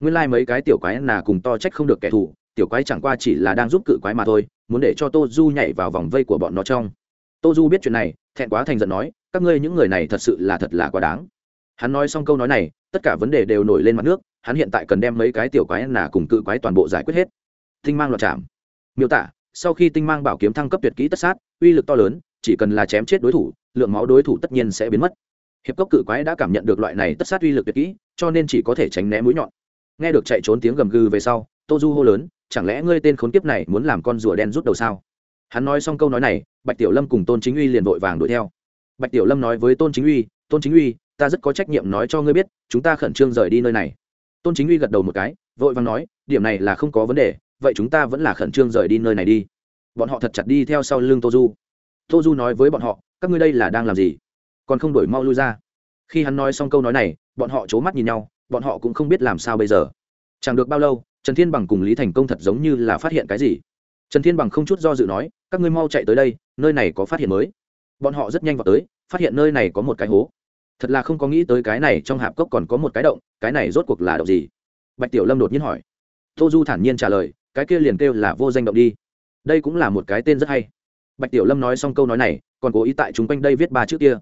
Nguyên lai、like、mấy cái tiểu quái là cùng to trách không được kẻ thù, tiểu quái chẳng qua chỉ là đang giúp cự quái mà thôi, muốn để cho tô du nhảy vào vòng vây của bọn nó trong. Tô du biết chuyện này, thẹn quá thành giận nói, các ngươi những người này thật sự là thật là quá đáng hắn nói xong câu nói này, tất cả vấn đề đều nổi lên mặt nước, hắn hiện tại cần đem mấy cái tiểu quái nà cùng cự quái toàn bộ giải quyết hết. Tinh mang loạt chạm miêu tả, sau khi tinh mang bảo kiếm thăng cấp tuyệt kỹ tất sát, uy lực to lớn, chỉ cần là chém chết đối thủ, lượng máu đối thủ tất nhiên sẽ biến mất. Hiệp cốc cự quái đã cảm nhận được loại này tất sát uy lực tuyệt kỹ, cho nên chỉ có thể tránh né mũi nhọn. Nghe được chạy trốn tiếng gầm gừ về sau tô du hô lớn, chẳng lẽ ngươi tên khốn kiếp này muốn làm con rùa đen rút đầu sao? Hắn nói xong câu nói này, bạch tiểu lâm cùng tôn chính uy liền vội vàng đuổi theo. Bạch tiểu lâm nói với tôn chính uy, tôn chính uy ta rất có trách nhiệm nói cho ngươi biết, chúng ta khẩn trương rời đi nơi này. Tôn chính uy gật đầu một cái, vội vàng nói, điểm này là không có vấn đề, vậy chúng ta vẫn là khẩn trương rời đi nơi này đi. Bọn họ thật chặt đi theo sau lưng tô du tô du nói với bọn họ, các ngươi đây là đang làm gì? Còn không đổi mau lui ra. Khi hắn nói xong câu nói này, bọn họ c h ố mắt nhìn nhau, bọn họ cũng không biết làm sao bây giờ. Chẳng được bao lâu, trần thiên bằng cùng lý thành công thật giống như là phát hiện cái gì. Trần thiên bằng không chút do dự nói, các ngươi mau chạy tới đây, nơi này có phát hiện mới. Bọn họ rất nhanh vào tới, phát hiện nơi này có một cái hố thật là không có nghĩ tới cái này trong hạp cốc còn có một cái động, cái này rốt cuộc là động gì? Bạch tiểu lâm đột nhiên hỏi. Tô du thản nhiên trả lời, cái kia liền kêu là vô danh động đi. Đây cũng là một cái tên rất hay. Bạch tiểu lâm nói xong câu nói này, còn cố ý tại chúng quanh đây viết ba chữ kia.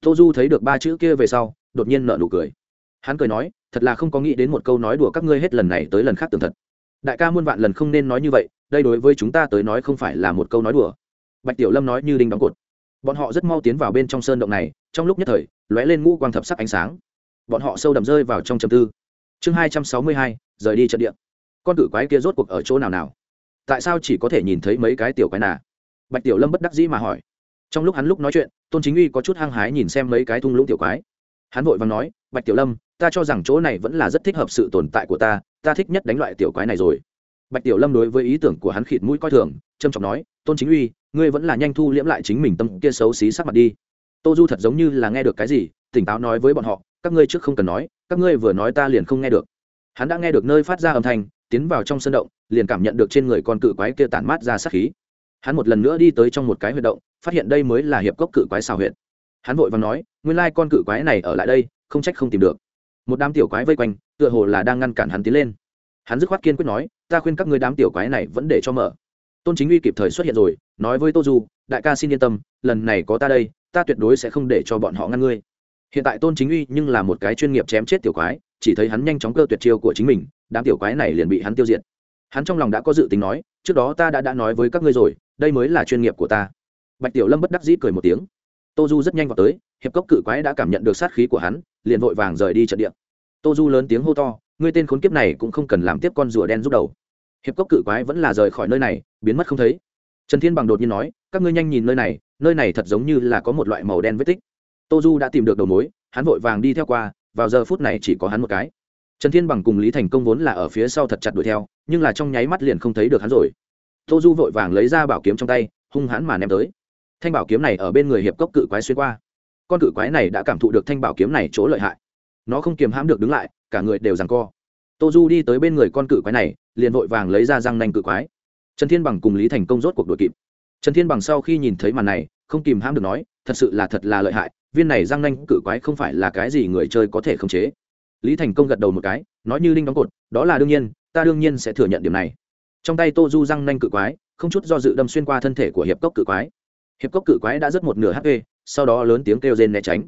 Tô du thấy được ba chữ kia về sau, đột nhiên nợ nụ cười. Hắn cười nói, thật là không có nghĩ đến một câu nói đùa các ngươi hết lần này tới lần khác tường thật. Đại ca muôn vạn lần không nên nói như vậy, đây đối với chúng ta tới nói không phải là một câu nói đùa. Bạch tiểu lâm nói như đinh đóng cột. Bọn họ rất mau tiến vào bên trong sơn động này, trong lúc nhất thời lóe lên ngũ quang thập sắc ánh sáng. Bọn họ sâu đậm rơi vào trong trầm tư. Chương hai trăm sáu mươi hai, rời đi trận địa. Con cự quái kia rốt cuộc ở chỗ nào nào? Tại sao chỉ có thể nhìn thấy mấy cái tiểu quái nà? Bạch tiểu lâm bất đắc dĩ mà hỏi. Trong lúc hắn lúc nói chuyện, tôn chính uy có chút hăng hái nhìn xem mấy cái thung lũng tiểu quái. Hắn vội và nói, bạch tiểu lâm, ta cho rằng chỗ này vẫn là rất thích hợp sự tồn tại của ta ta thích nhất đánh loại tiểu quái này rồi. Bạch tiểu lâm đối với ý tưởng của hắn khịt mũi coi thường trâm trọng nói, tôn chính uy, ngươi vẫn là nhanh thu liễm lại chính mình tâm kia xấu xí sắc mặt đi tô du thật giống như là nghe được cái gì, tỉnh táo nói với bọn họ, các ngươi trước không cần nói, các ngươi vừa nói ta liền không nghe được. Hắn đã nghe được nơi phát ra âm thanh, tiến vào trong sân động, liền cảm nhận được trên người con cự quái kia tản mát ra sát khí. Hắn một lần nữa đi tới trong một cái huyệt động, phát hiện đây mới là hiệp cốc cự quái xào huyệt. Hắn vội và nói, nguyên lai con cự quái này ở lại đây, không trách không tìm được. Một đám tiểu quái vây quanh, tựa hồ là đang ngăn cản hắn tiến lên. Hắn dứt khoát kiên quyết nói, ta khuyên các ngươi đám tiểu quái này vẫn để cho mở. Tôn chính uy kịp thời xuất hiện rồi, nói với tô du, đại ca xin yên tâm, lần này có ta đây ta tuyệt đối sẽ không để cho bọn họ ngăn ngươi. Hiện tại tôn chính uy nhưng là một cái chuyên nghiệp chém chết tiểu quái, chỉ thấy hắn nhanh chóng cơ tuyệt chiêu của chính mình, đám tiểu quái này liền bị hắn tiêu diệt. Hắn trong lòng đã có dự tính nói, trước đó ta đã đã nói với các ngươi rồi, đây mới là chuyên nghiệp của ta. Bạch tiểu lâm bất đắc dĩ cười một tiếng. Tô du rất nhanh vào tới, hiệp cốc cự quái đã cảm nhận được sát khí của hắn, liền vội vàng rời đi trận địa. Tô du lớn tiếng hô to, ngươi tên khốn kiếp này cũng không cần làm tiếp con rùa đen giúp đầu. Hiệp cốc cự quái vẫn là rời khỏi nơi này, biến mất không thấy. Trần thiên bằng đột nhiên nói, các ngươi nhanh nhìn nơi này nơi này thật giống như là có một loại màu đen vết tích. Tô du đã tìm được đầu mối, hắn vội vàng đi theo qua, vào giờ phút này chỉ có hắn một cái. Trần thiên bằng cùng lý thành công vốn là ở phía sau thật chặt đuổi theo, nhưng là trong nháy mắt liền không thấy được hắn rồi. Tô du vội vàng lấy ra bảo kiếm trong tay, hung hãn mà ném tới. Thanh bảo kiếm này ở bên người hiệp cốc cự quái xuyên qua. Con cự quái này đã cảm thụ được thanh bảo kiếm này chỗ lợi hại. Nó không kiềm hãm được đứng lại, cả người đều rằng co. Tô du đi tới bên người con cự quái này, liền vội vàng lấy ra răng nanh cự quái. Trần thiên bằng cùng lý thành công rốt cuộc đuổi kịp trần thiên bằng sau khi nhìn thấy màn này, không kìm hãm được nói, thật sự là thật là lợi hại, viên này răng nanh cự quái không phải là cái gì người chơi có thể khống chế. Lý thành công gật đầu một cái, nói như linh đóng cột, đó là đương nhiên, ta đương nhiên sẽ thừa nhận điểm này. Trong tay tô du răng nanh cự quái, không chút do dự đâm xuyên qua thân thể của hiệp cốc cự quái. Hiệp cốc cự quái đã rất một nửa hp sau đó lớn tiếng kêu rên né tránh.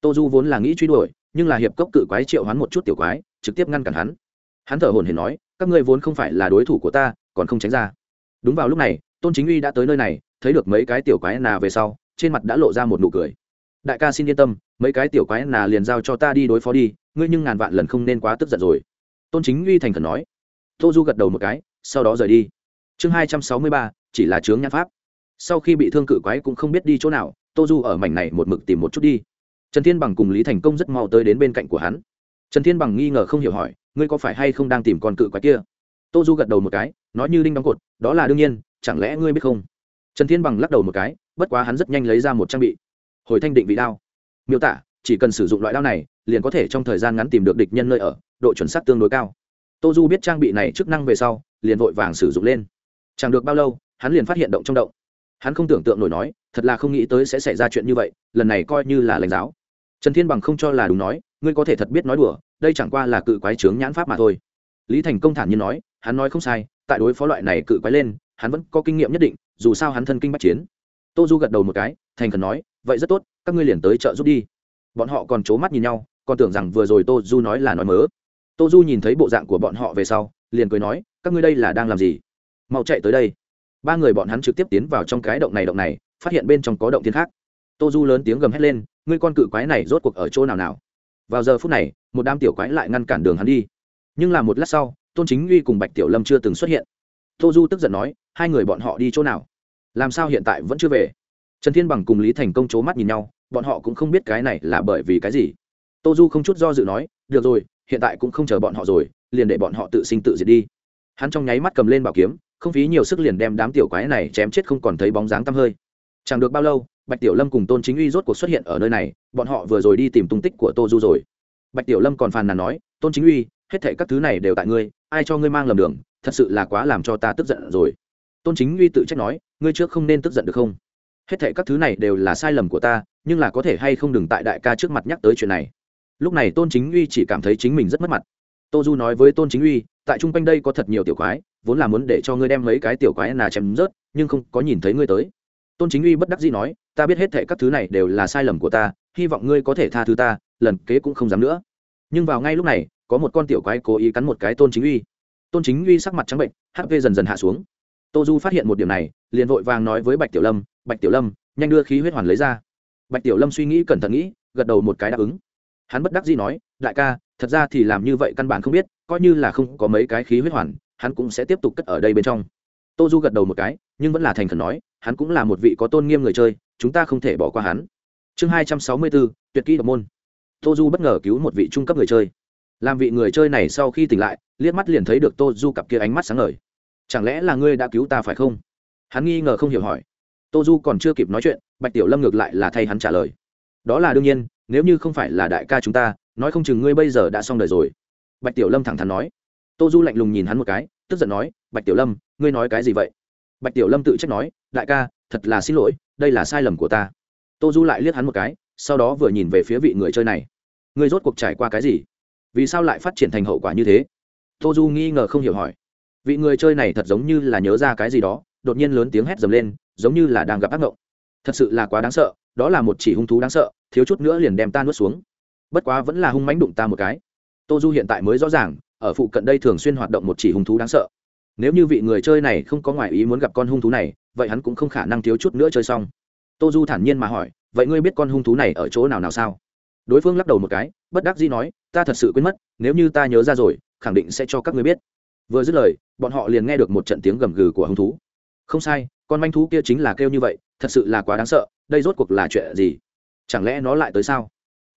Tô du vốn là nghĩ truy đuổi, nhưng là hiệp cốc cự quái triệu hoán một chút tiểu quái, trực tiếp ngăn cản hắn. Hắn thở hồn hển nói, các ngươi vốn không phải là đối thủ của ta, còn không tránh ra. Đúng vào lúc này tôn chính uy đã tới nơi này, thấy được mấy cái tiểu quái nà về sau, trên mặt đã lộ ra một nụ cười. Đại ca xin yên tâm, mấy cái tiểu quái nà liền giao cho ta đi đối phó đi, ngươi nhưng ngàn vạn lần không nên quá tức giận rồi. Tôn chính uy thành khẩn nói. Tô du gật đầu một cái, sau đó rời đi. Chương hai trăm sáu mươi ba, chỉ là chướng nhãn pháp. Sau khi bị thương cự quái cũng không biết đi chỗ nào, tô du ở mảnh này một mực tìm một chút đi. Trần thiên bằng cùng lý thành công rất mau tới đến bên cạnh của hắn. Trần thiên bằng nghi ngờ không hiểu hỏi, ngươi có phải hay không đang tìm con cự quái kia? Tô du gật đầu một cái, nói như đinh đóng cột, đó là đương nhiên chẳng lẽ ngươi biết không? Trần thiên bằng lắc đầu một cái, bất quá hắn rất nhanh lấy ra một trang bị. Hồi thanh định vị đao. Miêu tả, chỉ cần sử dụng loại đao này, liền có thể trong thời gian ngắn tìm được địch nhân nơi ở, độ chuẩn xác tương đối cao. Tô du biết trang bị này chức năng về sau, liền vội vàng sử dụng lên. Chẳng được bao lâu, hắn liền phát hiện động trong động. Hắn không tưởng tượng nổi nói, thật là không nghĩ tới sẽ xảy ra chuyện như vậy, lần này coi như là lãnh giáo. Trần thiên bằng không cho là đúng nói, ngươi có thể thật biết nói đùa, đây chẳng qua là cự quái trướng nhãn pháp mà thôi. Lý thành công thản nhiên nói, hắn nói không sai, tại đối phó loại này cự quái lên hắn vẫn có kinh nghiệm nhất định, dù sao hắn thân kinh bắt chiến. Tô du gật đầu một cái, thành khẩn nói, vậy rất tốt, các ngươi liền tới chợ giúp đi. Bọn họ còn c h ố mắt nhìn nhau, còn tưởng rằng vừa rồi tô du nói là nói mớ. Tô du nhìn thấy bộ dạng của bọn họ về sau, liền cười nói, các ngươi đây là đang làm gì? Mau chạy tới đây. Ba người bọn hắn trực tiếp tiến vào trong cái động này động này, phát hiện bên trong có động thiên khác. Tô du lớn tiếng gầm hét lên, ngươi con cự quái này rốt cuộc ở chỗ nào nào? Vào giờ phút này, một đám tiểu quái lại ngăn cản đường hắn đi. Nhưng là một lát sau, tôn chính uy cùng bạch tiểu lâm chưa từng xuất hiện tô du tức giận nói, hai người bọn họ đi chỗ nào? Làm sao hiện tại vẫn chưa về? Trần thiên bằng cùng lý thành công c h ố mắt nhìn nhau, bọn họ cũng không biết cái này là bởi vì cái gì. Tô du không chút do dự nói, được rồi, hiện tại cũng không chờ bọn họ rồi, liền để bọn họ tự sinh tự diệt đi. Hắn trong nháy mắt cầm lên bảo kiếm, không phí nhiều sức liền đem đám tiểu quái này chém chết không còn thấy bóng dáng tăm hơi. Chẳng được bao lâu, bạch tiểu lâm cùng tôn chính uy rốt cuộc xuất hiện ở nơi này, bọn họ vừa rồi đi tìm tung tích của tô du rồi. Bạch tiểu lâm còn phàn nàn nói, tôn chính uy hết thệ các thứ này đều tại ngươi, ai cho ngươi mang lầm đường, thật sự là quá làm cho ta tức giận rồi. Tôn chính uy tự trách nói, ngươi trước không nên tức giận được không? Hết thệ các thứ này đều là sai lầm của ta, nhưng là có thể hay không đừng tại đại ca trước mặt nhắc tới chuyện này. Lúc này tôn chính uy chỉ cảm thấy chính mình rất mất mặt. Tô du nói với tôn chính uy, tại chung quanh đây có thật nhiều tiểu quái, vốn là muốn để cho ngươi đem mấy cái tiểu quái nà chém rớt, nhưng không có nhìn thấy ngươi tới. Tôn chính uy bất đắc dĩ nói, ta biết hết thệ các thứ này đều là sai lầm của ta, hy vọng ngươi có thể tha thứ ta, lần kế cũng không dám nữa. Nhưng vào ngay lúc này có một con tiểu quái cố ý cắn một cái tôn chính uy. Tôn chính uy sắc mặt trắng bệnh hp dần dần hạ xuống. Tô du phát hiện một điểm này, liền vội vàng nói với bạch tiểu lâm, bạch tiểu lâm, nhanh đưa khí huyết hoàn lấy ra. Bạch tiểu lâm suy nghĩ cẩn thận nghĩ, gật đầu một cái đáp ứng. Hắn bất đắc dĩ nói, đại ca, thật ra thì làm như vậy căn bản không biết, coi như là không có mấy cái khí huyết hoàn, hắn cũng sẽ tiếp tục cất ở đây bên trong. Tô du gật đầu một cái, nhưng vẫn là thành khẩn nói, hắn cũng là một vị có tôn nghiêm người chơi, chúng ta không thể bỏ qua hắn. Chương hai trăm sáu mươi bốn, tuyệt kỹ độc môn. Tô du bất ngờ cứu một vị trung cấp người chơi làm vị người chơi này sau khi tỉnh lại, liếc mắt liền thấy được tô du cặp kia ánh mắt sáng ngời. Chẳng lẽ là ngươi đã cứu ta phải không? Hắn nghi ngờ không hiểu hỏi. Tô du còn chưa kịp nói chuyện, bạch tiểu lâm ngược lại là thay hắn trả lời. Đó là đương nhiên, nếu như không phải là đại ca chúng ta, nói không chừng ngươi bây giờ đã xong đời rồi. Bạch tiểu lâm thẳng thắn nói. Tô du lạnh lùng nhìn hắn một cái, tức giận nói, bạch tiểu lâm, ngươi nói cái gì vậy? Bạch tiểu lâm tự trách nói, đại ca, thật là xin lỗi, đây là sai lầm của ta. Tô du lại liếc hắn một cái, sau đó vừa nhìn về phía vị người chơi này. Ngươi rốt cuộc trải qua cái gì? Vì sao lại phát triển thành hậu quả như thế? Tô du nghi ngờ không hiểu hỏi. Vị người chơi này thật giống như là nhớ ra cái gì đó, đột nhiên lớn tiếng hét dầm lên, giống như là đang gặp ác mộng thật sự là quá đáng sợ, đó là một chỉ hung thú đáng sợ, thiếu chút nữa liền đem ta nuốt xuống. Bất quá vẫn là hung mánh đụng ta một cái. Tô du hiện tại mới rõ ràng, ở phụ cận đây thường xuyên hoạt động một chỉ hung thú đáng sợ. Nếu như vị người chơi này không có ngoại ý muốn gặp con hung thú này, vậy hắn cũng không khả năng thiếu chút nữa chơi xong. Tô du thản nhiên mà hỏi, vậy ngươi biết con hung thú này ở chỗ nào nào sao? Đối phương lắc đầu một cái, bất đắc dĩ nói, ta thật sự quên mất, nếu như ta nhớ ra rồi, khẳng định sẽ cho các người biết. Vừa dứt lời, bọn họ liền nghe được một trận tiếng gầm gừ của hung thú. Không sai, con manh thú kia chính là kêu như vậy, thật sự là quá đáng sợ, đây rốt cuộc là chuyện gì? Chẳng lẽ nó lại tới sao?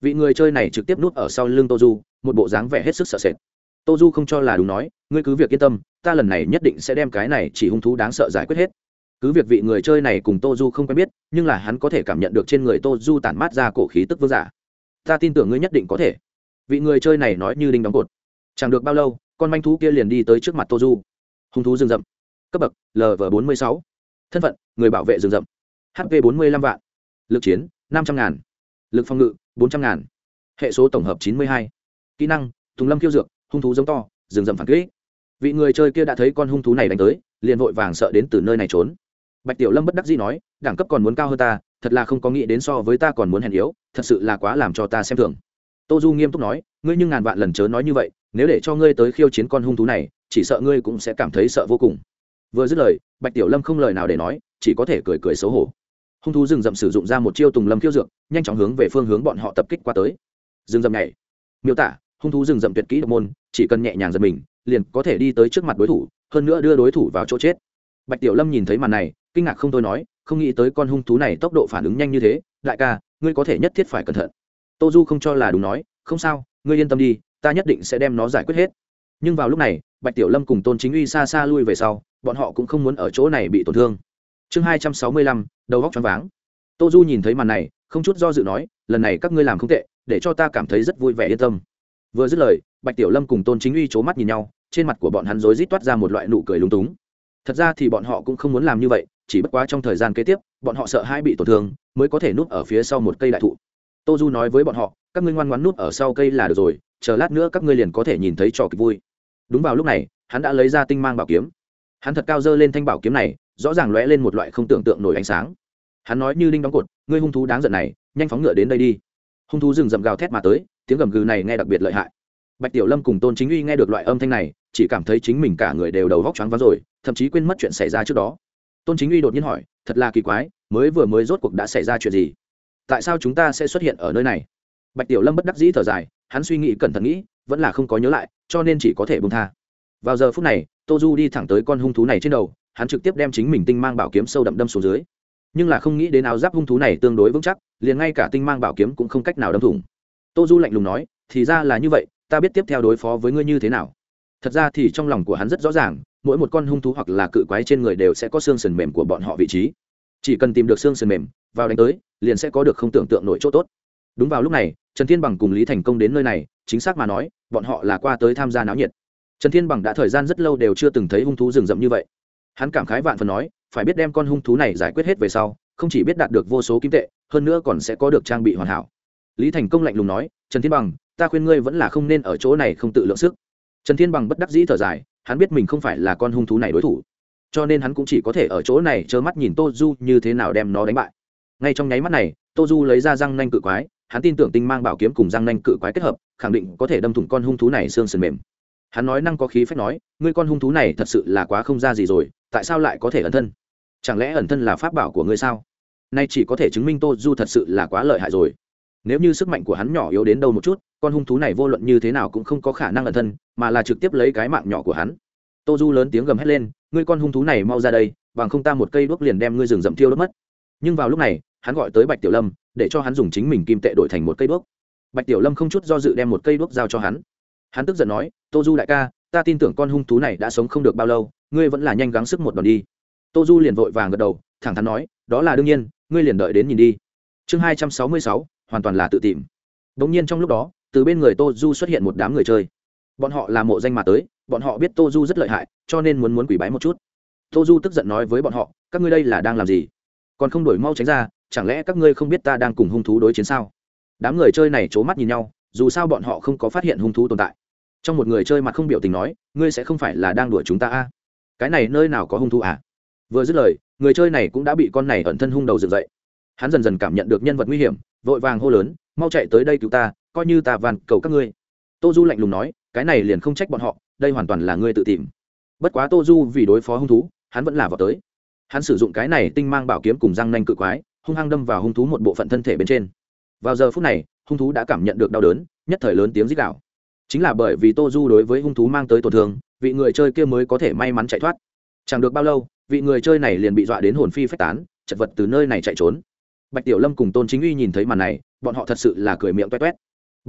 Vị người chơi này trực tiếp núp ở sau lưng tô du một bộ dáng vẻ hết sức sợ sệt. Tô du không cho là đúng nói, ngươi cứ việc yên tâm, ta lần này nhất định sẽ đem cái này chỉ hung thú đáng sợ giải quyết hết. Cứ việc vị người chơi này cùng tô du không quen biết, nhưng là hắn có thể cảm nhận được trên người tô du tản mát ra cổ khí tức vương giả ta tin tưởng ngươi nhất định có thể. Vị người chơi này nói như đinh đóng cột. Chẳng được bao lâu, con manh thú kia liền đi tới trước mặt tô du hung thú rừng rậm. Cấp bậc lv bốn mươi sáu. Thân phận, người bảo vệ rừng rậm. Hp bốn mươi năm vạn. Lực chiến, năm trăm ngàn. Lực phòng ngự, bốn trăm ngàn. Hệ số tổng hợp chín mươi hai. Kỹ năng, thùng lâm khiêu dược, hung thú giống to, rừng rậm phản kỹ vị người chơi kia đã thấy con hung thú này đánh tới, liền vội vàng sợ đến từ nơi này trốn bạch tiểu lâm bất đắc dĩ nói, đẳng cấp còn muốn cao hơn ta, thật là không có nghĩ đến so với ta còn muốn hèn yếu, thật sự là quá làm cho ta xem thường. Tô du nghiêm túc nói, ngươi nhưng ngàn vạn lần chớ nói như vậy, nếu để cho ngươi tới khiêu chiến con hung thú này, chỉ sợ ngươi cũng sẽ cảm thấy sợ vô cùng. Vừa dứt lời, bạch tiểu lâm không lời nào để nói, chỉ có thể cười cười xấu hổ. Hung thú rừng rậm sử dụng ra một chiêu tùng lâm khiêu dược, nhanh chóng hướng về phương hướng bọn họ tập kích qua tới. Rừng rậm nhảy. Miêu tả, hung thú rừng rậm tuyệt kỹ độc môn, chỉ cần nhẹ nhàng giật mình, liền có thể đi tới trước mặt đối thủ, hơn nữa đưa đối thủ vào chỗ chết. Bạch tiểu lâm nhìn thấy màn này kinh ngạc không tôi nói, không nghĩ tới con hung thú này tốc độ phản ứng nhanh như thế, đại ca, ngươi có thể nhất thiết phải cẩn thận. Tô du không cho là đúng nói, không sao, ngươi yên tâm đi, ta nhất định sẽ đem nó giải quyết hết. Nhưng vào lúc này, bạch tiểu lâm cùng tôn chính uy xa xa lui về sau, bọn họ cũng không muốn ở chỗ này bị tổn thương. Chương hai trăm sáu mươi lăm, đầu góc choáng váng. Tô du nhìn thấy màn này, không chút do dự nói, lần này các ngươi làm không tệ, để cho ta cảm thấy rất vui vẻ yên tâm. Vừa dứt lời, bạch tiểu lâm cùng tôn chính uy c h ố mắt nhìn nhau, trên mặt của bọn hắn rối rít toát ra một loại nụ cười lúng túng. Thật ra thì bọn họ cũng không muốn làm như vậy chỉ bất quá trong thời gian kế tiếp, bọn họ sợ hai bị tổn thương, mới có thể núp ở phía sau một cây đại thụ. Tô du nói với bọn họ, các ngươi ngoan ngoan núp ở sau cây là được rồi, chờ lát nữa các ngươi liền có thể nhìn thấy trò kịch vui. Đúng vào lúc này, hắn đã lấy ra tinh mang bảo kiếm. Hắn thật cao dơ lên thanh bảo kiếm này, rõ ràng lóe lên một loại không tưởng tượng nổi ánh sáng. Hắn nói như linh đóng cột, ngươi hung thú đáng giận này, nhanh phóng ngựa đến đây đi. Hung thú rừng rậm gào thét mà tới, tiếng gầm gừ này nghe đặc biệt lợi hại. Bạch tiểu lâm cùng tôn chính uy nghe được loại âm thanh này, chỉ cảm thấy chính mình cả người đều đầu vóc choáng váng rồi, thậm chí quên mất chuyện xảy ra trước đó tôn chính uy đột nhiên hỏi, thật là kỳ quái, mới vừa mới rốt cuộc đã xảy ra chuyện gì? Tại sao chúng ta sẽ xuất hiện ở nơi này? Bạch tiểu lâm bất đắc dĩ thở dài, hắn suy nghĩ cẩn thận nghĩ, vẫn là không có nhớ lại, cho nên chỉ có thể bông tha. Vào giờ phút này, tô du đi thẳng tới con hung thú này trên đầu, hắn trực tiếp đem chính mình tinh mang bảo kiếm sâu đậm đâm xuống dưới. Nhưng là không nghĩ đến áo giáp hung thú này tương đối vững chắc, liền ngay cả tinh mang bảo kiếm cũng không cách nào đâm thủng. Tô du lạnh lùng nói, thì ra là như vậy, ta biết tiếp theo đối phó với ngươi như thế nào. Thật ra thì trong lòng của hắn rất rõ ràng mỗi một con hung thú hoặc là cự quái trên người đều sẽ có xương sườn mềm của bọn họ vị trí. Chỉ cần tìm được xương sườn mềm, vào đánh tới, liền sẽ có được không tưởng tượng nổi chỗ tốt. Đúng vào lúc này, trần thiên bằng cùng lý thành công đến nơi này, chính xác mà nói, bọn họ là qua tới tham gia náo nhiệt. Trần thiên bằng đã thời gian rất lâu đều chưa từng thấy hung thú rừng rậm như vậy. Hắn cảm khái vạn phần nói, phải biết đem con hung thú này giải quyết hết về sau, không chỉ biết đạt được vô số kim tệ, hơn nữa còn sẽ có được trang bị hoàn hảo. Lý thành công lạnh lùng nói, trần thiên bằng, ta khuyên ngươi vẫn là không nên ở chỗ này không tự lượng sức. Trần thiên bằng bất đắc dĩ thở dài hắn biết mình không phải là con hung thú này đối thủ. Cho nên hắn cũng chỉ có thể ở chỗ này trơ mắt nhìn tô du như thế nào đem nó đánh bại. Ngay trong nháy mắt này, tô du lấy ra răng nanh cự quái, hắn tin tưởng tinh mang bảo kiếm cùng răng nanh cự quái kết hợp, khẳng định có thể đâm thủng con hung thú này xương sườn mềm. Hắn nói năng có khí phách nói, ngươi con hung thú này thật sự là quá không ra gì rồi, tại sao lại có thể ẩn thân? Chẳng lẽ ẩn thân là pháp bảo của ngươi sao? Nay chỉ có thể chứng minh tô du thật sự là quá lợi hại rồi. Nếu như sức mạnh của hắn nhỏ yếu đến đâu một chút con hung thú này vô luận như thế nào cũng không có khả năng ẩn thân, mà là trực tiếp lấy cái mạng nhỏ của hắn. Tô du lớn tiếng gầm hét lên, ngươi con hung thú này mau ra đây, bằng không ta một cây đuốc liền đem ngươi rừng rậm tiêu đốt mất. Nhưng vào lúc này, hắn gọi tới bạch tiểu lâm, để cho hắn dùng chính mình kim tệ đổi thành một cây đuốc. Bạch tiểu lâm không chút do dự đem một cây đuốc giao cho hắn. Hắn tức giận nói, tô du đại ca, ta tin tưởng con hung thú này đã sống không được bao lâu, ngươi vẫn là nhanh gắng sức một đòn đi. Tô du liền vội vàng gật đầu, thẳng thắn nói, đó là đương nhiên, ngươi liền đợi đến nhìn đi. Chương hai trăm sáu mươi sáu, hoàn toàn là tự tìm. Đ ỗ n g nhiên trong lúc đó từ bên người tô du xuất hiện một đám người chơi. Bọn họ là mộ danh mà tới, bọn họ biết tô du rất lợi hại, cho nên muốn muốn quỷ bái một chút. Tô du tức giận nói với bọn họ, các ngươi đây là đang làm gì? Còn không đổi mau tránh ra, chẳng lẽ các ngươi không biết ta đang cùng hung thú đối chiến sao? Đám người chơi này c h ố mắt nhìn nhau, dù sao bọn họ không có phát hiện hung thú tồn tại. Trong một người chơi mặt không biểu tình nói, ngươi sẽ không phải là đang đuổi chúng ta a? À? cái này nơi nào có hung thú à? Vừa dứt lời, người chơi này cũng đã bị con này ẩn thân hung đầu dựng dậy. Hắn dần dần cảm nhận được nhân vật nguy hiểm, vội vàng hô lớn, mau chạy tới đây cứu ta coi như ta van cầu các ngươi. Tô du lạnh lùng nói, cái này liền không trách bọn họ, đây hoàn toàn là ngươi tự tìm. Bất quá tô du vì đối phó hung thú, hắn vẫn là vào tới. Hắn sử dụng cái này tinh mang bảo kiếm cùng răng nanh cự quái, hung hăng đâm vào hung thú một bộ phận thân thể bên trên. Vào giờ phút này, hung thú đã cảm nhận được đau đớn, nhất thời lớn tiếng rít gạo chính là bởi vì tô du đối với hung thú mang tới tổn thương, vị người chơi kia mới có thể may mắn chạy thoát. Chẳng được bao lâu, vị người chơi này liền bị dọa đến hồn phi phách tán, chật vật từ nơi này chạy trốn. Bạch tiểu lâm cùng tôn chính uy nhìn thấy màn này, bọn họ thật sự là cười miệng toét toét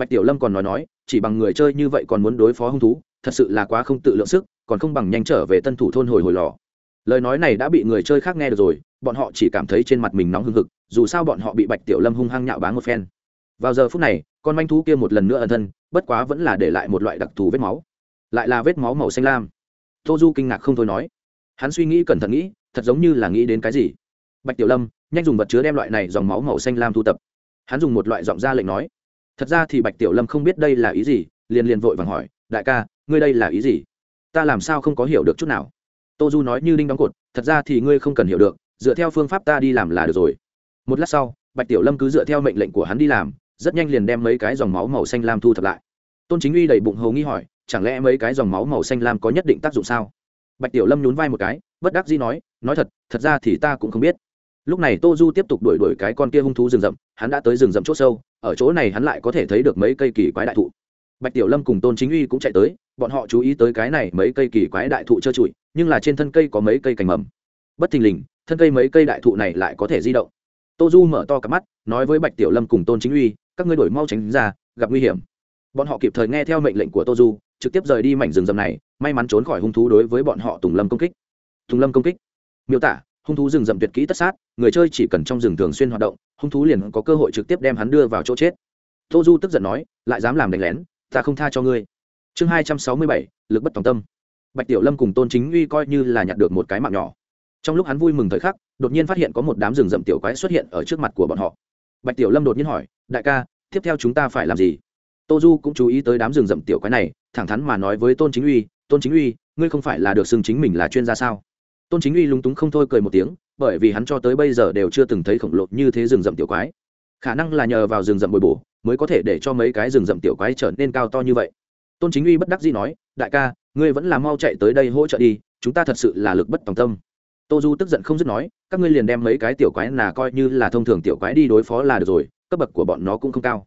bạch tiểu lâm còn nói nói, chỉ bằng người chơi như vậy còn muốn đối phó hung thú, thật sự là quá không tự lượng sức, còn không bằng nhanh trở về tân thủ thôn hồi hồi lò. Lời nói này đã bị người chơi khác nghe được rồi, bọn họ chỉ cảm thấy trên mặt mình nóng hưng hực, dù sao bọn họ bị bạch tiểu lâm hung hăng nhạo báng một phen. Vào giờ phút này, con manh thú kia một lần nữa ẩn thân, bất quá vẫn là để lại một loại đặc thù vết máu. Lại là vết máu màu xanh lam. Tô du kinh ngạc không thôi nói. Hắn suy nghĩ cẩn thận nghĩ, thật giống như là nghĩ đến cái gì. Bạch tiểu lâm, nhanh dùng vật chứa đem loại này dòng máu màu xanh lam thu tập. Hắn dùng một loại giọng ra lệnh nói thật ra thì bạch tiểu lâm không biết đây là ý gì, liền liền vội vàng hỏi, đại ca, ngươi đây là ý gì? Ta làm sao không có hiểu được chút nào? Tô du nói như đinh đóng cột, thật ra thì ngươi không cần hiểu được, dựa theo phương pháp ta đi làm là được rồi. Một lát sau, bạch tiểu lâm cứ dựa theo mệnh lệnh của hắn đi làm, rất nhanh liền đem mấy cái dòng máu màu xanh lam thu thập lại. Tôn chính uy đầy bụng hầu nghi hỏi, chẳng lẽ mấy cái dòng máu màu xanh lam có nhất định tác dụng sao? Bạch tiểu lâm nhún vai một cái, bất đắc dĩ nói nói thật thật ra thì ta cũng không biết lúc này tô du tiếp tục đuổi đuổi cái con kia hung thú rừng rậm, hắn đã tới rừng rậm c h ỗ sâu, ở chỗ này hắn lại có thể thấy được mấy cây kỳ quái đại thụ. Bạch tiểu lâm cùng tôn chính uy cũng chạy tới, bọn họ chú ý tới cái này mấy cây kỳ quái đại thụ trơ trụi, nhưng là trên thân cây có mấy cây cành mầm. Bất thình lình, thân cây mấy cây đại thụ này lại có thể di động. Tô du mở to cặp mắt, nói với bạch tiểu lâm cùng tôn chính uy, các ngươi đổi mau tránh ra, gặp nguy hiểm. Bọn họ kịp thời nghe theo mệnh lệnh của tô du, trực tiếp rời đi mảnh rừng rậm này, may mắn trốn khỏi hung thú đối với bọn họ tùng lâm công kích. Tùng lâm công kích. Miêu tả hung thú rừng rậm tuyệt kỹ tất sát, người chơi chỉ cần trong rừng thường xuyên hoạt động, hung thú liền có cơ hội trực tiếp đem hắn đưa vào chỗ chết. Tô du tức giận nói, lại dám làm đánh lén, ta không tha cho ngươi. Chương hai trăm sáu mươi bảy, lực bất tòng tâm. Bạch tiểu lâm cùng tôn chính uy coi như là nhặt được một cái mạng nhỏ. Trong lúc hắn vui mừng thời khắc, đột nhiên phát hiện có một đám rừng rậm tiểu quái xuất hiện ở trước mặt của bọn họ. Bạch tiểu lâm đột nhiên hỏi, đại ca, tiếp theo chúng ta phải làm gì? Tô du cũng chú ý tới đám rừng rậm tiểu quái này, thẳng thắn mà nói với tôn chính uy, tôn chính uy, ngươi không phải là được xưng chính mình là chuyên gia sao? Tôn chính uy lúng túng không thôi cười một tiếng, bởi vì hắn cho tới bây giờ đều chưa từng thấy khổng lồ như thế rừng rậm tiểu quái. Khả năng là nhờ vào rừng rậm bồi bổ, mới có thể để cho mấy cái rừng rậm tiểu quái trở nên cao to như vậy. Tôn chính uy bất đắc dĩ nói, đại ca, ngươi vẫn là mau chạy tới đây hỗ trợ đi, chúng ta thật sự là lực bất tòng tâm. Tô du tức giận không dứt nói, các ngươi liền đem mấy cái tiểu quái là coi như là thông thường tiểu quái đi đối phó là được rồi, cấp bậc của bọn nó cũng không cao.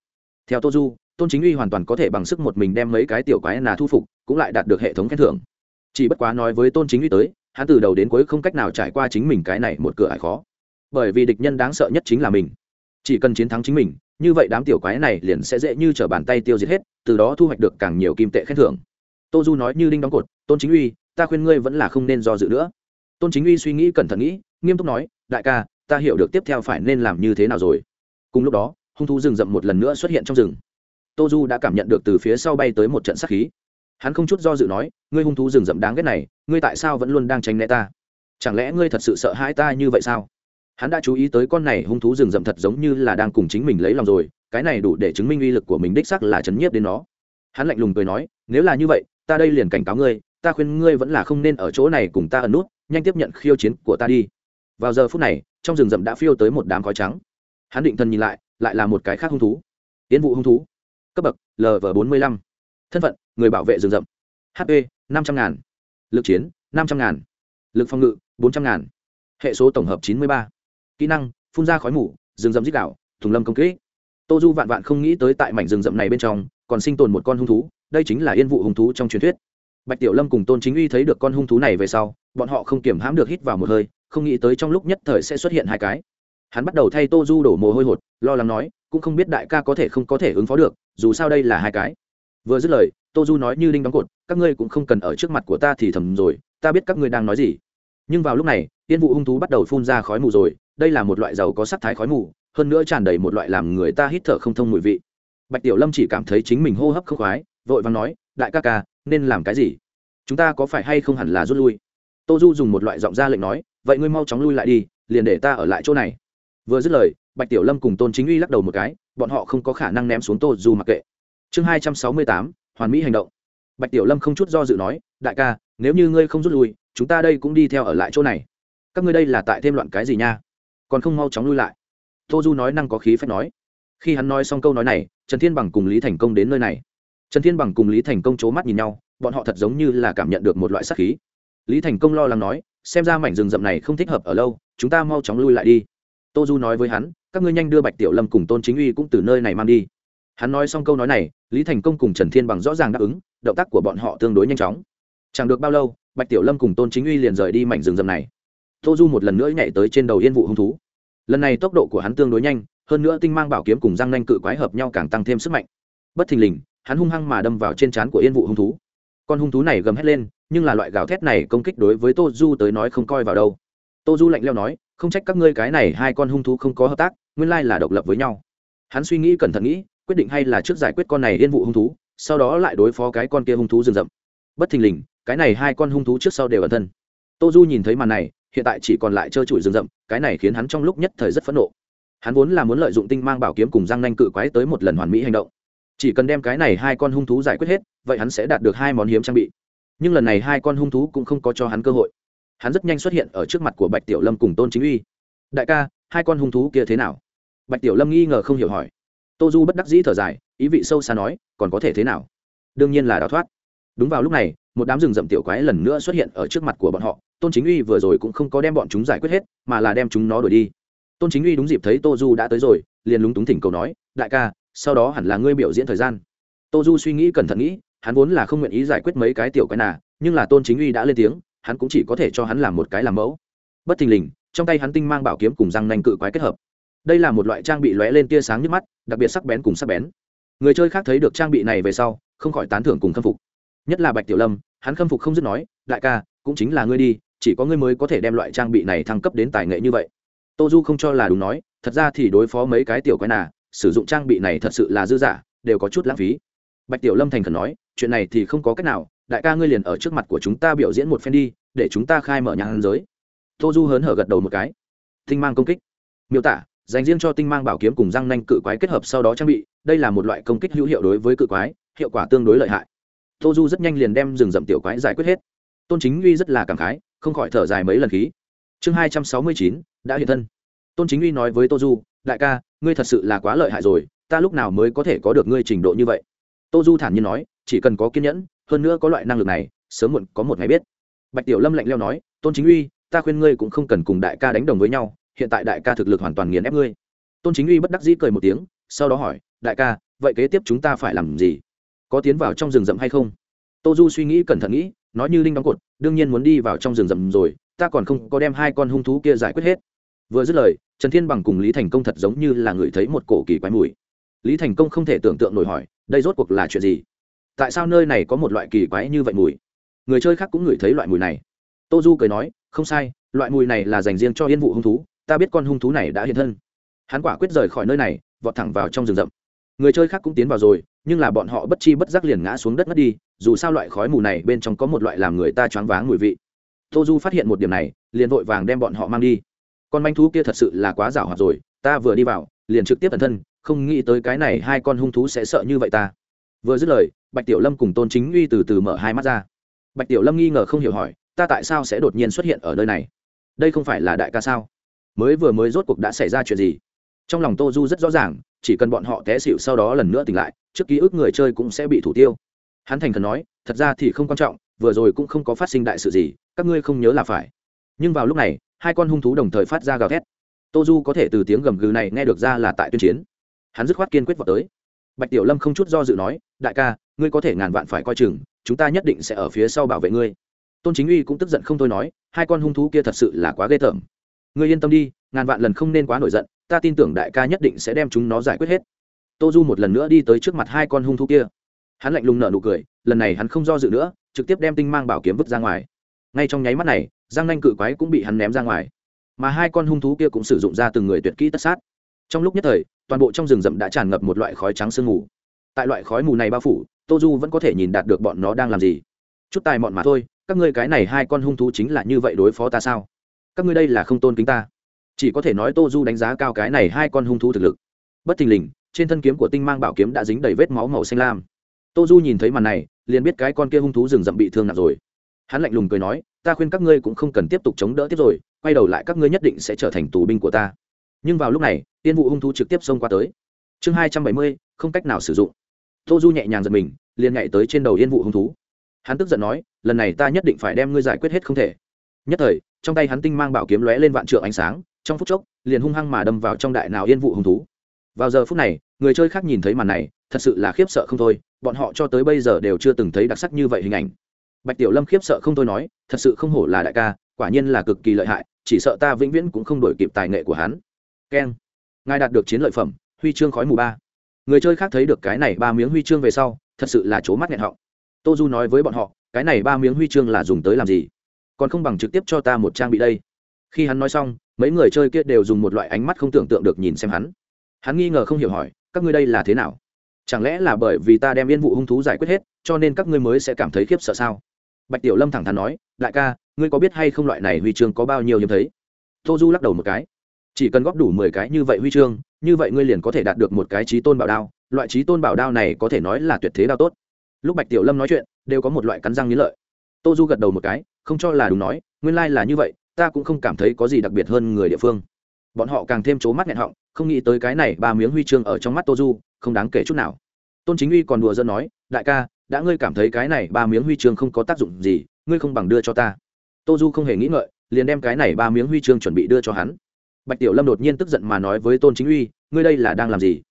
Theo tô du, tôn chính uy hoàn toàn có thể bằng sức một mình đem mấy cái tiểu quái là thu phục, cũng lại đạt được hệ thống khen thưởng. Chỉ bất quá nói với tôn chính uy tới hắn từ đầu đến cuối không cách nào trải qua chính mình cái này một cửa ải khó. Bởi vì địch nhân đáng sợ nhất chính là mình. Chỉ cần chiến thắng chính mình, như vậy đám tiểu quái này liền sẽ dễ như t r ở bàn tay tiêu diệt hết, từ đó thu hoạch được càng nhiều kim tệ khen thưởng. Tô du nói như đinh đóng cột, tôn chính uy, ta khuyên ngươi vẫn là không nên do dự nữa. Tôn chính uy suy nghĩ cẩn thận nghĩ, nghiêm túc nói, đại ca, ta hiểu được tiếp theo phải nên làm như thế nào rồi. Cùng lúc đó, hung thú rừng rậm một lần nữa xuất hiện trong rừng. Tô du đã cảm nhận được từ phía sau bay tới một trận sát khí. Hắn không chút do dự nói, ngươi hung thú rừng rậm đáng ghét này ngươi tại sao vẫn luôn đang tránh né ta? Chẳng lẽ ngươi thật sự sợ hãi ta như vậy sao? Hắn đã chú ý tới con này hung thú rừng rậm thật giống như là đang cùng chính mình lấy lòng rồi, cái này đủ để chứng minh uy lực của mình đích sắc là chấn nhiếp đến nó. Hắn lạnh lùng cười nói, nếu là như vậy, ta đây liền cảnh cáo ngươi, ta khuyên ngươi vẫn là không nên ở chỗ này cùng ta ẩn nút, nhanh tiếp nhận khiêu chiến của ta đi. Vào giờ phút này, trong rừng rậm đã phiêu tới một đám khói trắng. Hắn định thần nhìn lại lại là một cái khác hung thú. Tiến vụ hung thú. Cấp bậc lv bốn mươi lăm. Thân phận, người bảo vệ rừng rậm. Hp năm trăm ngàn lực chiến, năm trăm ngàn. Lực phòng ngự, bốn trăm ngàn. Hệ số tổng hợp chín mươi ba. Kỹ năng, phun ra khói mù, rừng rậm dích đạo thùng lâm công kỹ tô du vạn vạn không nghĩ tới tại mảnh rừng rậm này bên trong, còn sinh tồn một con hung thú, đây chính là yên vụ hung thú trong truyền thuyết. Bạch tiểu lâm cùng tôn chính uy thấy được con hung thú này về sau, bọn họ không kiểm hãm được hít vào một hơi, không nghĩ tới trong lúc nhất thời sẽ xuất hiện hai cái. Hắn bắt đầu thay tô du đổ mồ hôi hột, lo lắng nói, cũng không biết đại ca có thể không có thể ứng phó được, dù sao đây là hai cái. Vừa dứt lời tô du nói như đinh đóng cột, các ngươi cũng không cần ở trước mặt của ta thì thầm rồi, ta biết các ngươi đang nói gì. Nhưng vào lúc này tiên vụ hung thú bắt đầu phun ra khói mù rồi, đây là một loại dầu có sắc thái khói mù, hơn nữa tràn đầy một loại làm người ta hít thở không thông mùi vị. Bạch tiểu lâm chỉ cảm thấy chính mình hô hấp không khoái, vội vàng nói, đại ca ca, nên làm cái gì? Chúng ta có phải hay không hẳn là rút lui? Tô du dùng một loại giọng ra lệnh nói, vậy ngươi mau chóng lui lại đi, liền để ta ở lại chỗ này. Vừa dứt lời, bạch tiểu lâm cùng tôn chính uy lắc đầu một cái, bọn họ không có khả năng ném xuống tô du mặc kệ. Chương hai trăm sáu mươi tám hoàn mỹ hành động. Bạch tiểu lâm không chút do dự nói, đại ca, nếu như ngươi không rút lui, chúng ta đây cũng đi theo ở lại chỗ này. Các ngươi đây là tại thêm loạn cái gì nha? Còn không mau chóng lui lại. Tô du nói năng có khí phép nói. Khi hắn nói xong câu nói này, trần thiên bằng cùng lý thành công đến nơi này. Trần thiên bằng cùng lý thành công c h ố mắt nhìn nhau, bọn họ thật giống như là cảm nhận được một loại sắc khí. Lý thành công lo lắng nói, xem ra mảnh rừng rậm này không thích hợp ở lâu, chúng ta mau chóng lui lại đi. Tô du nói với hắn, các ngươi nhanh đưa bạch tiểu lâm cùng tôn chính uy cũng từ nơi này mang đi. Hắn nói xong câu nói này lý thành công cùng trần thiên bằng rõ ràng đáp ứng, động tác của bọn họ tương đối nhanh chóng. Chẳng được bao lâu, bạch tiểu lâm cùng tôn chính uy liền rời đi mảnh rừng rậm này. Tô du một lần nữa nhảy tới trên đầu yên vụ hung thú. Lần này tốc độ của hắn tương đối nhanh, hơn nữa tinh mang bảo kiếm cùng răng nanh cự quái hợp nhau càng tăng thêm sức mạnh. Bất thình lình, hắn hung hăng mà đâm vào trên trán của yên vụ hung thú. Con hung thú này gầm hét lên, nhưng là loại gào thét này công kích đối với tô du tới nói không coi vào đâu. Tô du lạnh leo nói, không trách các ngươi cái này hai con hung thú không có hợp tác, nguyên lai là độc lập với nhau. Hắn suy nghĩ cẩn thận nghĩ quyết định hay là trước giải quyết con này yên vụ hung thú, sau đó lại đối phó cái con kia hung thú rừng rậm. Bất thình lình, cái này hai con hung thú trước sau đều ẩn thân. Tô du nhìn thấy màn này, hiện tại chỉ còn lại trơ trụi rừng rậm, cái này khiến hắn trong lúc nhất thời rất phẫn nộ. Hắn vốn là muốn lợi dụng tinh mang bảo kiếm cùng răng nanh cự quái tới một lần hoàn mỹ hành động. Chỉ cần đem cái này hai con hung thú giải quyết hết, vậy hắn sẽ đạt được hai món hiếm trang bị. Nhưng lần này hai con hung thú cũng không có cho hắn cơ hội. Hắn rất nhanh xuất hiện ở trước mặt của bạch tiểu lâm cùng tôn chính uy. Đại ca, hai con hung thú kia thế nào? Bạch tiểu lâm nghi ngờ không hiểu hỏi tô du bất đắc dĩ thở dài, ý vị sâu xa nói, còn có thể thế nào? Đương nhiên là đào thoát. Đúng vào lúc này, một đám rừng rậm tiểu quái lần nữa xuất hiện ở trước mặt của bọn họ. Tôn chính uy vừa rồi cũng không có đem bọn chúng giải quyết hết, mà là đem chúng nó đuổi đi. Tôn chính uy đúng dịp thấy tô du đã tới rồi, liền lúng túng thỉnh cầu nói, đại ca, sau đó hẳn là ngươi biểu diễn thời gian. Tô du suy nghĩ cẩn thận nghĩ, hắn vốn là không nguyện ý giải quyết mấy cái tiểu quái nà, nhưng là tôn chính uy đã lên tiếng, hắn cũng chỉ có thể cho hắn làm một cái làm mẫu. Bất thình lình, trong tay hắn tinh mang bảo kiếm cùng răng nanh cự quái kết hợp đây là một loại trang bị lóe lên tia sáng nhức mắt, đặc biệt sắc bén cùng sắc bén. Người chơi khác thấy được trang bị này về sau, không khỏi tán thưởng cùng khâm phục. Nhất là bạch tiểu lâm, hắn khâm phục không dứt nói, đại ca, cũng chính là ngươi đi, chỉ có ngươi mới có thể đem loại trang bị này thăng cấp đến tài nghệ như vậy. Tô du không cho là đúng nói, thật ra thì đối phó mấy cái tiểu quái nà, sử dụng trang bị này thật sự là dư giả đều có chút lãng phí. Bạch tiểu lâm thành khẩn nói, chuyện này thì không có cách nào, đại ca ngươi liền ở trước mặt của chúng ta biểu diễn một phen đi, để chúng ta khai mở nhãn giới. Tô du hớn hở gật đầu một cái. Thinh mang công kích. Miêu tả dành riêng cho tinh mang bảo kiếm cùng răng nanh cự quái kết hợp sau đó trang bị, đây là một loại công kích hữu hiệu đối với cự quái, hiệu quả tương đối lợi hại. Tô du rất nhanh liền đem rừng rậm tiểu quái giải quyết hết. Tôn chính uy rất là cảm khái, không khỏi thở dài mấy lần khí. Chương hai trăm sáu mươi chín, đã hiện thân. Tôn chính uy nói với tô du, đại ca, ngươi thật sự là quá lợi hại rồi, ta lúc nào mới có thể có được ngươi trình độ như vậy? Tô du thản nhiên nói, chỉ cần có kiên nhẫn, hơn nữa có loại năng lực này, sớm muộn có một ngày biết. Bạch tiểu lâm lạnh leo nói, tôn chính uy, ta khuyên ngươi cũng không cần cùng đại ca đánh đồng với nhau hiện tại đại ca thực lực hoàn toàn nghiền ép ngươi. Tôn chính uy bất đắc dĩ cười một tiếng, sau đó hỏi, đại ca, vậy kế tiếp chúng ta phải làm gì? Có tiến vào trong rừng rậm hay không? Tô du suy nghĩ cẩn thận nghĩ, nói như linh đóng cột, đương nhiên muốn đi vào trong rừng rậm rồi, ta còn không có đem hai con hung thú kia giải quyết hết. Vừa dứt lời, trần thiên bằng cùng lý thành công thật giống như là người thấy một cổ kỳ quái mùi. Lý thành công không thể tưởng tượng nổi hỏi, đây rốt cuộc là chuyện gì? Tại sao nơi này có một loại kỳ quái như vậy mùi? Người chơi khác cũng ngửi thấy loại mùi này. Tô du cười nói, không sai, loại mùi này là dành riêng cho yên vụ hung thú ta biết con hung thú này đã hiện thân. Hắn quả quyết rời khỏi nơi này, vọt thẳng vào trong rừng rậm. Người chơi khác cũng tiến vào rồi, nhưng là bọn họ bất chi bất giác liền ngã xuống đất mất đi, dù sao loại khói mù này bên trong có một loại làm người ta choáng váng mùi vị. Tô du phát hiện một điểm này, liền vội vàng đem bọn họ mang đi. Con manh thú kia thật sự là quá rảo hoạt rồi, ta vừa đi vào, liền trực tiếp tần thân, không nghĩ tới cái này hai con hung thú sẽ sợ như vậy ta. Vừa dứt lời, bạch tiểu lâm cùng tôn chính uy từ từ mở hai mắt ra. Bạch tiểu lâm nghi ngờ không hiểu hỏi, ta tại sao sẽ đột nhiên xuất hiện ở nơi này? Đây không phải là đại ca sao? Mới vừa mới rốt cuộc đã xảy ra chuyện gì? Trong lòng tô du rất rõ ràng, chỉ cần bọn họ té xịu sau đó lần nữa tỉnh lại, trước ký ức người chơi cũng sẽ bị thủ tiêu. Hắn thành thật nói, thật ra thì không quan trọng, vừa rồi cũng không có phát sinh đại sự gì, các ngươi không nhớ là phải. Nhưng vào lúc này, hai con hung thú đồng thời phát ra gào thét. Tô du có thể từ tiếng gầm gừ này nghe được ra là tại tuyên chiến. Hắn dứt khoát kiên quyết vào tới. Bạch tiểu lâm không chút do dự nói, đại ca, ngươi có thể ngàn vạn phải coi chừng, chúng ta nhất định sẽ ở phía sau bảo vệ ngươi. Tôn chính uy cũng tức giận không thôi nói, hai con hung thú kia thật sự là quá ghê tởm ngươi yên tâm đi, ngàn vạn lần không nên quá nổi giận, ta tin tưởng đại ca nhất định sẽ đem chúng nó giải quyết hết. Tô du một lần nữa đi tới trước mặt hai con hung thú kia. Hắn lạnh lùng nở nụ cười, lần này hắn không do dự nữa, trực tiếp đem tinh mang bảo kiếm vứt ra ngoài. Ngay trong nháy mắt này, giang nanh cự quái cũng bị hắn ném ra ngoài. Mà hai con hung thú kia cũng sử dụng ra từng người tuyệt kỹ tất sát. Trong lúc nhất thời, toàn bộ trong rừng rậm đã tràn ngập một loại khói trắng sương mù. Tại loại khói mù này bao phủ, tô du vẫn có thể nhìn đạt được bọn nó đang làm gì. Chút tài mọn mà thôi, các ngươi cái này hai con hung thú chính là như vậy đối phó ta sao? Các ngươi đây là không tôn kính ta. Chỉ có thể nói tô du đánh giá cao cái này hai con hung thú thực lực. Bất thình lình, trên thân kiếm của tinh mang bảo kiếm đã dính đầy vết máu màu xanh lam. Tô du nhìn thấy màn này, liền biết cái con kia hung thú rừng rậm bị thương nặng rồi. Hắn lạnh lùng cười nói, ta khuyên các ngươi cũng không cần tiếp tục chống đỡ tiếp rồi, quay đầu lại các ngươi nhất định sẽ trở thành tù binh của ta. Nhưng vào lúc này, tiên vụ hung thú trực tiếp xông qua tới. Chương hai trăm bảy mươi, không cách nào sử dụng. Tô du nhẹ nhàng giật mình, liền nhảy tới trên đầu yên vụ hung thú. Hắn tức giận nói, lần này ta nhất định phải đem ngươi giải quyết hết không thể nhất thời, trong tay hắn tinh mang bảo kiếm lóe lên vạn trượng ánh sáng, trong phút chốc, liền hung hăng mà đâm vào trong đại nào yên vụ hung thú. Vào giờ phút này, người chơi khác nhìn thấy màn này, thật sự là khiếp sợ không thôi, bọn họ cho tới bây giờ đều chưa từng thấy đặc sắc như vậy hình ảnh. Bạch tiểu lâm khiếp sợ không thôi nói, thật sự không hổ là đại ca, quả nhiên là cực kỳ lợi hại, chỉ sợ ta vĩnh viễn cũng không đổi kịp tài nghệ của hắn. Keng. Ngài đạt được chiến lợi phẩm, huy chương khói mù ba. Người chơi khác thấy được cái này ba miếng huy chương về sau, thật sự là c mắt nghẹn họng. Tô du nói với bọn họ, cái này ba miếng huy chương là dùng tới làm gì? Còn không bằng trực tiếp cho ta một trang bị đây. Khi hắn nói xong, mấy người chơi kia đều dùng một loại ánh mắt không tưởng tượng được nhìn xem hắn. Hắn nghi ngờ không hiểu hỏi, các ngươi đây là thế nào? Chẳng lẽ là bởi vì ta đem yên vụ hung thú giải quyết hết, cho nên các ngươi mới sẽ cảm thấy khiếp sợ sao? Bạch tiểu lâm thẳng thắn nói, đại ca, ngươi có biết hay không loại này huy chương có bao nhiêu hiếm thấy? Tô du lắc đầu một cái, chỉ cần góp đủ mười cái như vậy huy chương, như vậy ngươi liền có thể đạt được một cái trí tôn bảo đao, loại trí tôn bảo đao này có thể nói là tuyệt thế đao tốt. Lúc bạch tiểu lâm nói chuyện, đều có một loại cắn răng nghĩ lợi. Tô du gật đầu một cái không cho là đúng nói, nguyên lai、like、là như vậy, ta cũng không cảm thấy có gì đặc biệt hơn người địa phương. Bọn họ càng thêm c mắt nghẹn họng, không nghĩ tới cái này ba miếng huy chương ở trong mắt tô du, không đáng kể chút nào. Tôn chính uy còn đùa dân nói, đại ca, đã ngươi cảm thấy cái này ba miếng huy chương không có tác dụng gì, ngươi không bằng đưa cho ta. Tô du không hề nghĩ ngợi, liền đem cái này ba miếng huy chương chuẩn bị đưa cho hắn. Bạch tiểu lâm đột nhiên tức giận mà nói với tôn chính uy, ngươi đây là đang làm gì?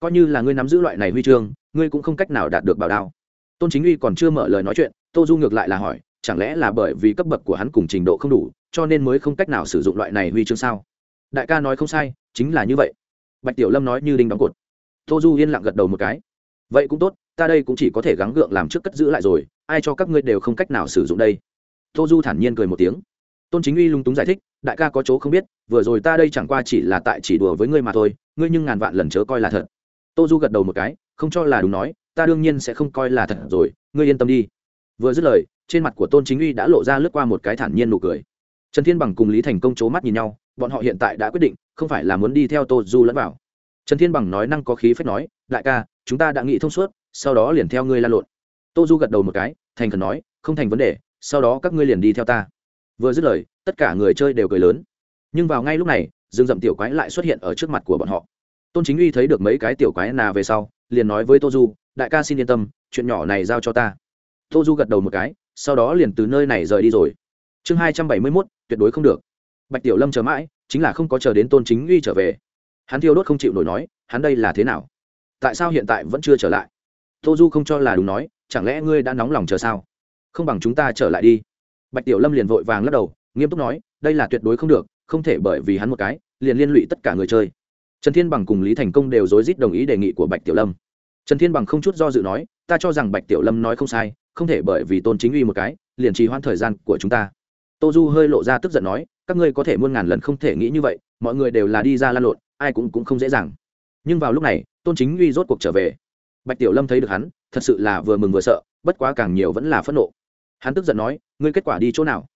Coi như là ngươi nắm giữ loại này huy chương, ngươi cũng không cách nào đạt được bảo đao. Tôn chính uy còn chưa mở lời nói chuyện, tô du ngược lại là hỏi chẳng lẽ là bởi vì cấp bậc của hắn cùng trình độ không đủ, cho nên mới không cách nào sử dụng loại này huy chương sao? Đại ca nói không sai, chính là như vậy. Bạch tiểu lâm nói như đinh đóng cột. Tô du yên lặng gật đầu một cái. Vậy cũng tốt, ta đây cũng chỉ có thể gắng gượng làm trước cất giữ lại rồi, ai cho các ngươi đều không cách nào sử dụng đây? Tô du thản nhiên cười một tiếng. Tôn chính uy lung túng giải thích, đại ca có chỗ không biết, vừa rồi ta đây chẳng qua chỉ là tại chỉ đùa với ngươi mà thôi, ngươi nhưng ngàn vạn lần chớ coi là thật. Tô du gật đầu một cái, không cho là đúng nói, ta đương nhiên sẽ không coi là thật rồi, ngươi yên tâm đi. Vừa dứt lời trên mặt của tôn chính uy đã lộ ra lướt qua một cái thản nhiên nụ cười. Trần thiên bằng cùng lý thành công c h ố mắt nhìn nhau, bọn họ hiện tại đã quyết định, không phải là muốn đi theo tô du lẫn vào. Trần thiên bằng nói năng có khí phép nói, đại ca, chúng ta đã nghĩ thông suốt, sau đó liền theo ngươi la lộn. Tô du gật đầu một cái, thành khẩn nói, không thành vấn đề, sau đó các ngươi liền đi theo ta. Vừa dứt lời, tất cả người chơi đều cười lớn. Nhưng vào ngay lúc này rừng rậm tiểu quái lại xuất hiện ở trước mặt của bọn họ. Tôn chính uy thấy được mấy cái tiểu quái nà về sau, liền nói với tô du, đại ca xin yên tâm, chuyện nhỏ này giao cho ta. Tô du gật đầu một cái sau đó liền từ nơi này rời đi rồi. Chương hai trăm bảy mươi mốt, tuyệt đối không được. Bạch tiểu lâm chờ mãi, chính là không có chờ đến tôn chính uy trở về. Hắn thiêu đốt không chịu nổi nói, hắn đây là thế nào? Tại sao hiện tại vẫn chưa trở lại? Tô du không cho là đúng nói, chẳng lẽ ngươi đã nóng lòng chờ sao? Không bằng chúng ta trở lại đi. Bạch tiểu lâm liền vội vàng lắc đầu, nghiêm túc nói, đây là tuyệt đối không được, không thể bởi vì hắn một cái, liền liên lụy tất cả người chơi. Trần thiên bằng cùng lý thành công đều rối rít đồng ý đề nghị của bạch tiểu lâm. Trần thiên bằng không chút do dự nói, ta cho rằng bạch tiểu lâm nói không sai không thể bởi vì tôn chính uy một cái, liền trì hoãn thời gian của chúng ta. Tô du hơi lộ ra tức giận nói, các ngươi có thể muôn ngàn lần không thể nghĩ như vậy, mọi người đều là đi ra lan lộn, ai cũng cũng không dễ dàng. Nhưng vào lúc này, tôn chính uy rốt cuộc trở về. Bạch tiểu lâm thấy được hắn, thật sự là vừa mừng vừa sợ, bất quá càng nhiều vẫn là phẫn nộ. Hắn tức giận nói, ngươi kết quả đi chỗ nào?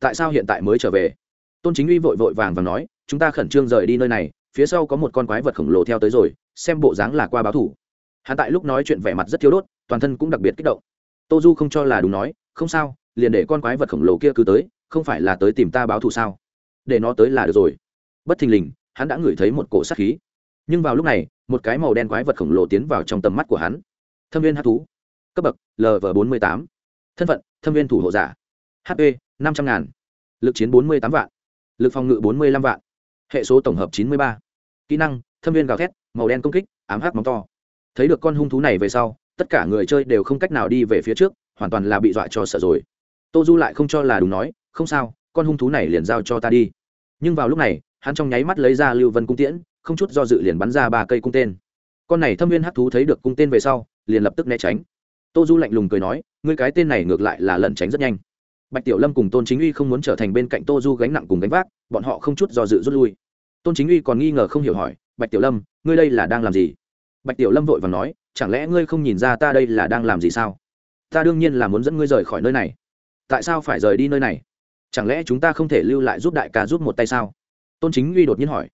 Tại sao hiện tại mới trở về? Tôn chính uy vội vội vàng và nói, chúng ta khẩn trương rời đi nơi này, phía sau có một con quái vật khổng lồ theo tới rồi, xem bộ dáng là qua báo thủ. Hắn tại lúc nói chuyện vẻ mặt rất thiếu đốt, toàn thân cũng đặc biệt kích động tô du không cho là đúng nói, không sao, liền để con quái vật khổng lồ kia cứ tới, không phải là tới tìm ta báo thù sao? Để nó tới là được rồi. Bất thình lình, hắn đã ngửi thấy một cổ sát khí. Nhưng vào lúc này, một cái màu đen quái vật khổng lồ tiến vào trong tầm mắt của hắn. Thâm viên hát thú. Cấp bậc lv bốn mươi tám. Thân phận, thâm viên thủ hộ giả. Hp năm trăm ngàn. Lực chiến bốn mươi tám vạn. Lực phòng ngự bốn mươi năm vạn. Hệ số tổng hợp chín mươi ba. Kỹ năng, thâm viên gào thét, màu đen công kích, ám hát móng to. Thấy được con hung thú này về sau tất cả người chơi đều không cách nào đi về phía trước, hoàn toàn là bị dọa cho sợ rồi. Tô du lại không cho là đúng nói, không sao, con hung thú này liền giao cho ta đi. Nhưng vào lúc này, hắn trong nháy mắt lấy ra lưu vân cung tiễn, không chút do dự liền bắn ra ba cây cung tên. Con này thâm viên hắc thú thấy được cung tên về sau, liền lập tức né tránh. Tô du lạnh lùng cười nói, ngươi cái tên này ngược lại là lẩn tránh rất nhanh. Bạch tiểu lâm cùng tôn chính uy không muốn trở thành bên cạnh tô du gánh nặng cùng gánh vác, bọn họ không chút do dự rút lui. Tôn chính uy còn nghi ngờ không hiểu hỏi, bạch tiểu lâm, ngươi đây là đang làm gì? Bạch tiểu lâm vội và nói, chẳng lẽ ngươi không nhìn ra ta đây là đang làm gì sao? Ta đương nhiên là muốn dẫn ngươi rời khỏi nơi này. Tại sao phải rời đi nơi này? Chẳng lẽ chúng ta không thể lưu lại giúp đại ca giúp một tay sao? Tôn chính uy đột nhiên hỏi.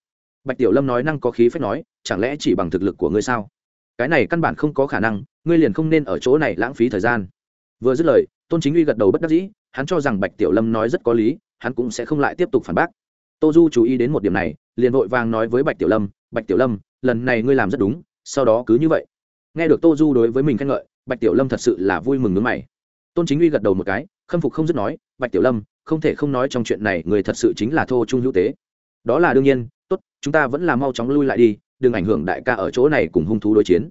Bạch tiểu lâm nói năng có khí phép nói, chẳng lẽ chỉ bằng thực lực của ngươi sao? Cái này căn bản không có khả năng, ngươi liền không nên ở chỗ này lãng phí thời gian. Vừa dứt lời, tôn chính uy gật đầu bất đắc dĩ, hắn cho rằng bạch tiểu lâm nói rất có lý, hắn cũng sẽ không lại tiếp tục phản bác. Tô du chú ý đến một điểm này, liền vội vàng nói với bạch tiểu lâm, bạch tiểu lâm, lần này ngươi làm rất đúng sau đó cứ như vậy. Nghe được tô du đối với mình khen ngợi, bạch tiểu lâm thật sự là vui mừng nước mày. Tôn chính uy gật đầu một cái, khâm phục không dứt nói, bạch tiểu lâm, không thể không nói trong chuyện này người thật sự chính là thô trung hữu tế. Đó là đương nhiên, tốt, chúng ta vẫn là mau chóng lui lại đi, đừng ảnh hưởng đại ca ở chỗ này cùng hung thú đối chiến.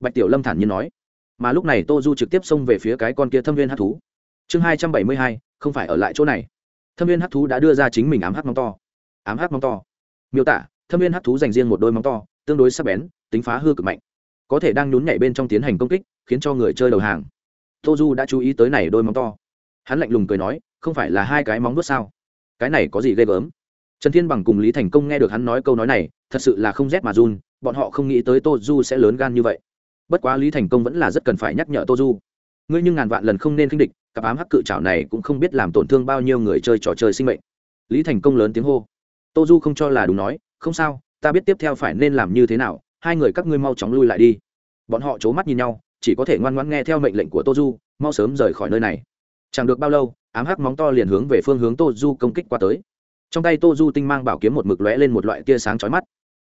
Bạch tiểu lâm thản nhiên nói. Mà lúc này tô du trực tiếp xông về phía cái con kia thâm viên hát thú. Chương hai trăm bảy mươi hai, không phải ở lại chỗ này. Thâm viên hát thú đã đưa ra chính mình ám hát móng to. Ám hát móng to. Miêu tả, thâm viên hát thú dành riêng một đôi móng to, tương đối sắc bén tính phá hư cực mạnh. Có thể đang nhún nhảy bên trong tiến hành công kích, khiến cho người chơi đầu hàng. Tô du đã chú ý tới này đôi móng to. Hắn lạnh lùng cười nói, không phải là hai cái móng vuốt sao? Cái này có gì ghê gớm? Trần thiên bằng cùng lý thành công nghe được hắn nói câu nói này, thật sự là không rét mà run, bọn họ không nghĩ tới tô du sẽ lớn gan như vậy. Bất quá lý thành công vẫn là rất cần phải nhắc nhở tô du ngươi nhưng ngàn vạn lần không nên khinh địch, cặp ám hắc cự trảo này cũng không biết làm tổn thương bao nhiêu người chơi trò chơi sinh mệnh. Lý thành công lớn tiếng hô. Tô du không cho là đúng nói, không sao, ta biết tiếp theo phải nên làm như thế nào hai người các ngươi mau chóng lui lại đi. Bọn họ c h ố mắt nhìn nhau, chỉ có thể ngoan ngoãn nghe theo mệnh lệnh của tô du mau sớm rời khỏi nơi này. Chẳng được bao lâu, ám hắc móng to liền hướng về phương hướng tô du công kích qua tới. Trong tay tô du tinh mang bảo kiếm một mực lóe lên một loại tia sáng chói mắt.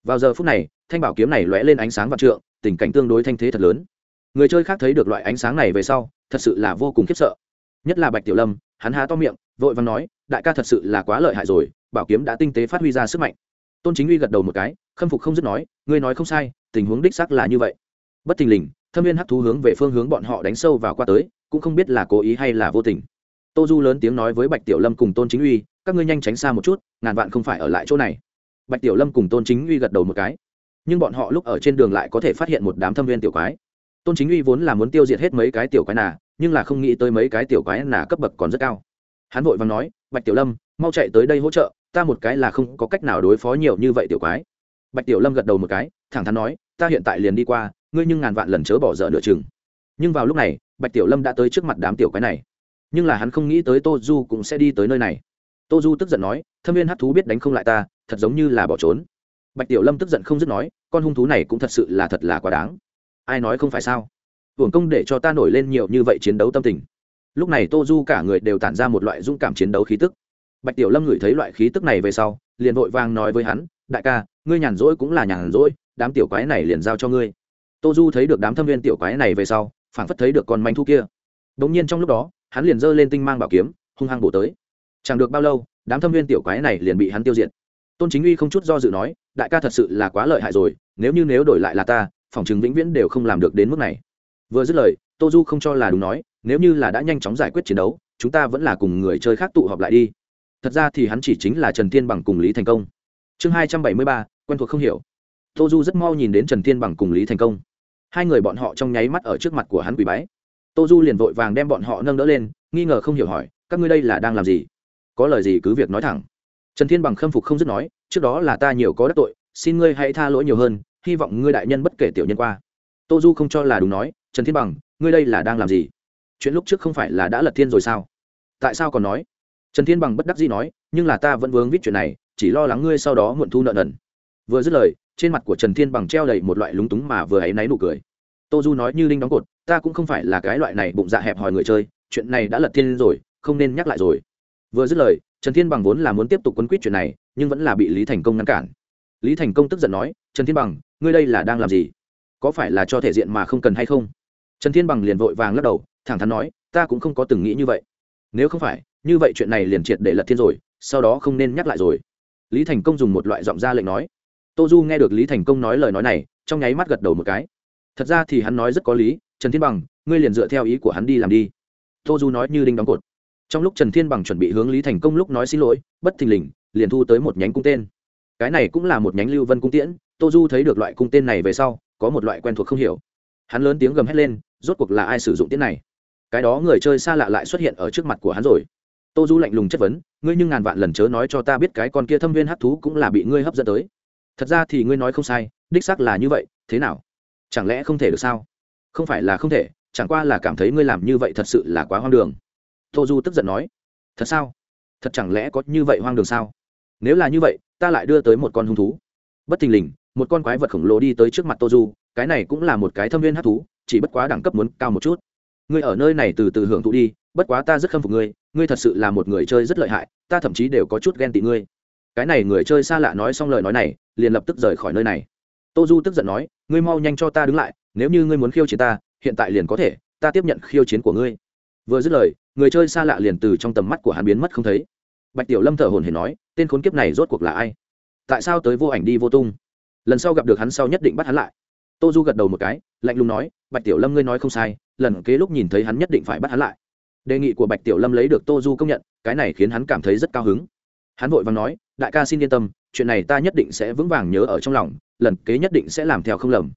Vào giờ phút này, thanh bảo kiếm này lóe lên ánh sáng vạn trượng, tình cảnh tương đối thanh thế thật lớn. Người chơi khác thấy được loại ánh sáng này về sau, thật sự là vô cùng khiếp sợ. Nhất là bạch tiểu lâm, hắn há to miệng, vội vàng nói, đại ca thật sự là quá lợi hại rồi, bảo kiếm đã tinh tế phát huy ra sức mạnh tôn chính uy gật đầu một cái, khâm phục không dứt nói, ngươi nói không sai, tình huống đích xác là như vậy. Bất thình lình, thâm viên hắc thú hướng về phương hướng bọn họ đánh sâu vào qua tới, cũng không biết là cố ý hay là vô tình. Tô du lớn tiếng nói với bạch tiểu lâm cùng tôn chính uy, các ngươi nhanh tránh xa một chút, ngàn vạn không phải ở lại chỗ này. Bạch tiểu lâm cùng tôn chính uy gật đầu một cái. Nhưng bọn họ lúc ở trên đường lại có thể phát hiện một đám thâm viên tiểu quái. Tôn chính uy vốn là muốn tiêu diệt hết mấy cái tiểu quái nà, nhưng là không nghĩ tới mấy cái tiểu quái nà cấp bậc còn rất cao. Hắn vội vàng nói, bạch tiểu lâm, mau chạy tới đây hỗ trợ ta một cái là không có cách nào đối phó nhiều như vậy tiểu quái. Bạch tiểu lâm gật đầu một cái, thẳng thắn nói, ta hiện tại liền đi qua, ngươi nhưng ngàn vạn lần chớ bỏ dở nửa chừng. Nhưng vào lúc này, bạch tiểu lâm đã tới trước mặt đám tiểu quái này. Nhưng là hắn không nghĩ tới tô du cũng sẽ đi tới nơi này. Tô du tức giận nói, thâm viên hát thú biết đánh không lại ta, thật giống như là bỏ trốn. Bạch tiểu lâm tức giận không dứt nói, con hung thú này cũng thật sự là thật là quá đáng. Ai nói không phải sao? Hưởng công để cho ta nổi lên nhiều như vậy chiến đấu tâm tình. Lúc này tô du cả người đều tản ra một loại dũng cảm chiến đấu khí tức bạch tiểu lâm ngửi thấy loại khí tức này về sau, liền vội vàng nói với hắn, đại ca, ngươi nhàn rỗi cũng là nhàn rỗi, đám tiểu quái này liền giao cho ngươi. Tô du thấy được đám thâm viên tiểu quái này về sau, phảng phất thấy được con manh thu kia. Đ ỗ n g nhiên trong lúc đó, hắn liền giơ lên tinh mang bảo kiếm, hung hăng bổ tới. Chẳng được bao lâu, đám thâm viên tiểu quái này liền bị hắn tiêu diệt. Tôn chính uy không chút do dự nói, đại ca thật sự là quá lợi hại rồi, nếu như nếu đổi lại là ta, phòng chứng vĩnh viễn đều không làm được đến mức này. Vừa dứt lời, tô du không cho là đúng nói, nếu như là đã nhanh chóng giải quyết chiến đấu, chúng ta vẫn là cùng người chơi khác tụ họp lại đi thật ra thì hắn chỉ chính là trần thiên bằng cùng lý thành công. Chương hai trăm bảy mươi ba, quen thuộc không hiểu. Tô du rất mau nhìn đến trần thiên bằng cùng lý thành công. Hai người bọn họ trong nháy mắt ở trước mặt của hắn quỳ bái. Tô du liền vội vàng đem bọn họ nâng đỡ lên, nghi ngờ không hiểu hỏi, các ngươi đây là đang làm gì? Có lời gì cứ việc nói thẳng. Trần thiên bằng khâm phục không dứt nói, trước đó là ta nhiều có đắc tội, xin ngươi hãy tha lỗi nhiều hơn, hy vọng ngươi đại nhân bất kể tiểu nhân qua. Tô du không cho là đúng nói, trần thiên bằng, ngươi đây là đang làm gì? Chuyện lúc trước không phải là đã lật thiên rồi sao? Tại sao còn nói? Trần thiên bằng bất đắc dĩ nói, nhưng là ta vẫn vướng vít chuyện này, chỉ lo lắng ngươi sau đó muộn thu nợ nần. Vừa dứt lời, trên mặt của trần thiên bằng treo đầy một loại lúng túng mà vừa ấ y náy nụ cười. Tô du nói, như linh đóng cột, ta cũng không phải là cái loại này bụng dạ hẹp hòi người chơi, chuyện này đã lật thiên rồi, không nên nhắc lại rồi. Vừa dứt lời, trần thiên bằng vốn là muốn tiếp tục quấn quýt chuyện này, nhưng vẫn là bị lý thành công ngăn cản. Lý thành công tức giận nói, trần thiên bằng, ngươi đây là đang làm gì? Có phải là cho thể diện mà không cần hay không? Trần thiên bằng liền vội vàng lắc đầu, thẳng thắn nói, ta cũng không có từng nghĩ như vậy. Nếu không phải như vậy chuyện này liền triệt để lật thiên rồi, sau đó không nên nhắc lại rồi. Lý thành công dùng một loại giọng ra lệnh nói. Tô du nghe được lý thành công nói lời nói này, trong nháy mắt gật đầu một cái. Thật ra thì hắn nói rất có lý, trần thiên bằng, ngươi liền dựa theo ý của hắn đi làm đi. Tô du nói như đinh đóng cột. Trong lúc trần thiên bằng chuẩn bị hướng lý thành công lúc nói xin lỗi, bất thình lình, liền thu tới một nhánh cung tên. Cái này cũng là một nhánh lưu vân cung tiễn, tô du thấy được loại cung tên này về sau, có một loại quen thuộc không hiểu. Hắn lớn tiếng gầm hét lên, rốt cuộc là ai sử dụng tiễn này? Cái đó người chơi xa lạ lại xuất hiện ở trước mặt của hắn rồi tô du lạnh lùng chất vấn, ngươi nhưng ngàn vạn lần chớ nói cho ta biết cái con kia thâm viên hắc thú cũng là bị ngươi hấp dẫn tới. Thật ra thì ngươi nói không sai, đích xác là như vậy, thế nào? Chẳng lẽ không thể được sao? Không phải là không thể, chẳng qua là cảm thấy ngươi làm như vậy thật sự là quá hoang đường. Tô du tức giận nói, thật sao? Thật chẳng lẽ có như vậy hoang đường sao? Nếu là như vậy, ta lại đưa tới một con hung thú. Bất thình lình, một con quái vật khổng lồ đi tới trước mặt tô du cái này cũng là một cái thâm viên hát thú, chỉ bất quá đẳng cấp muốn cao một chút. Ngươi ở nơi này từ từ hưởng thụ đi bất quá ta rất khâm phục ngươi ngươi thật sự là một người chơi rất lợi hại, ta thậm chí đều có chút ghen tị ngươi. Cái này người chơi xa lạ nói xong lời nói này, liền lập tức rời khỏi nơi này. Tô du tức giận nói, ngươi mau nhanh cho ta đứng lại, nếu như ngươi muốn khiêu chiến ta, hiện tại liền có thể, ta tiếp nhận khiêu chiến của ngươi. Vừa dứt lời, người chơi xa lạ liền từ trong tầm mắt của hắn biến mất không thấy. Bạch tiểu lâm thở hồn hển nói, tên khốn kiếp này rốt cuộc là ai? Tại sao tới vô ảnh đi vô tung? Lần sau gặp được hắn sau nhất định bắt hắn lại. Tô du gật đầu một cái, lạnh lùng nói, bạch tiểu lâm ngươi nói không sai, lần kế lúc nhìn thấy hắn nhất định phải bắt hắn lại đề nghị của bạch tiểu lâm lấy được tô du công nhận, cái này khiến hắn cảm thấy rất cao hứng. Hắn vội vàng nói, đại ca xin yên tâm, chuyện này ta nhất định sẽ vững vàng nhớ ở trong lòng, lần kế nhất định sẽ làm theo không lầm.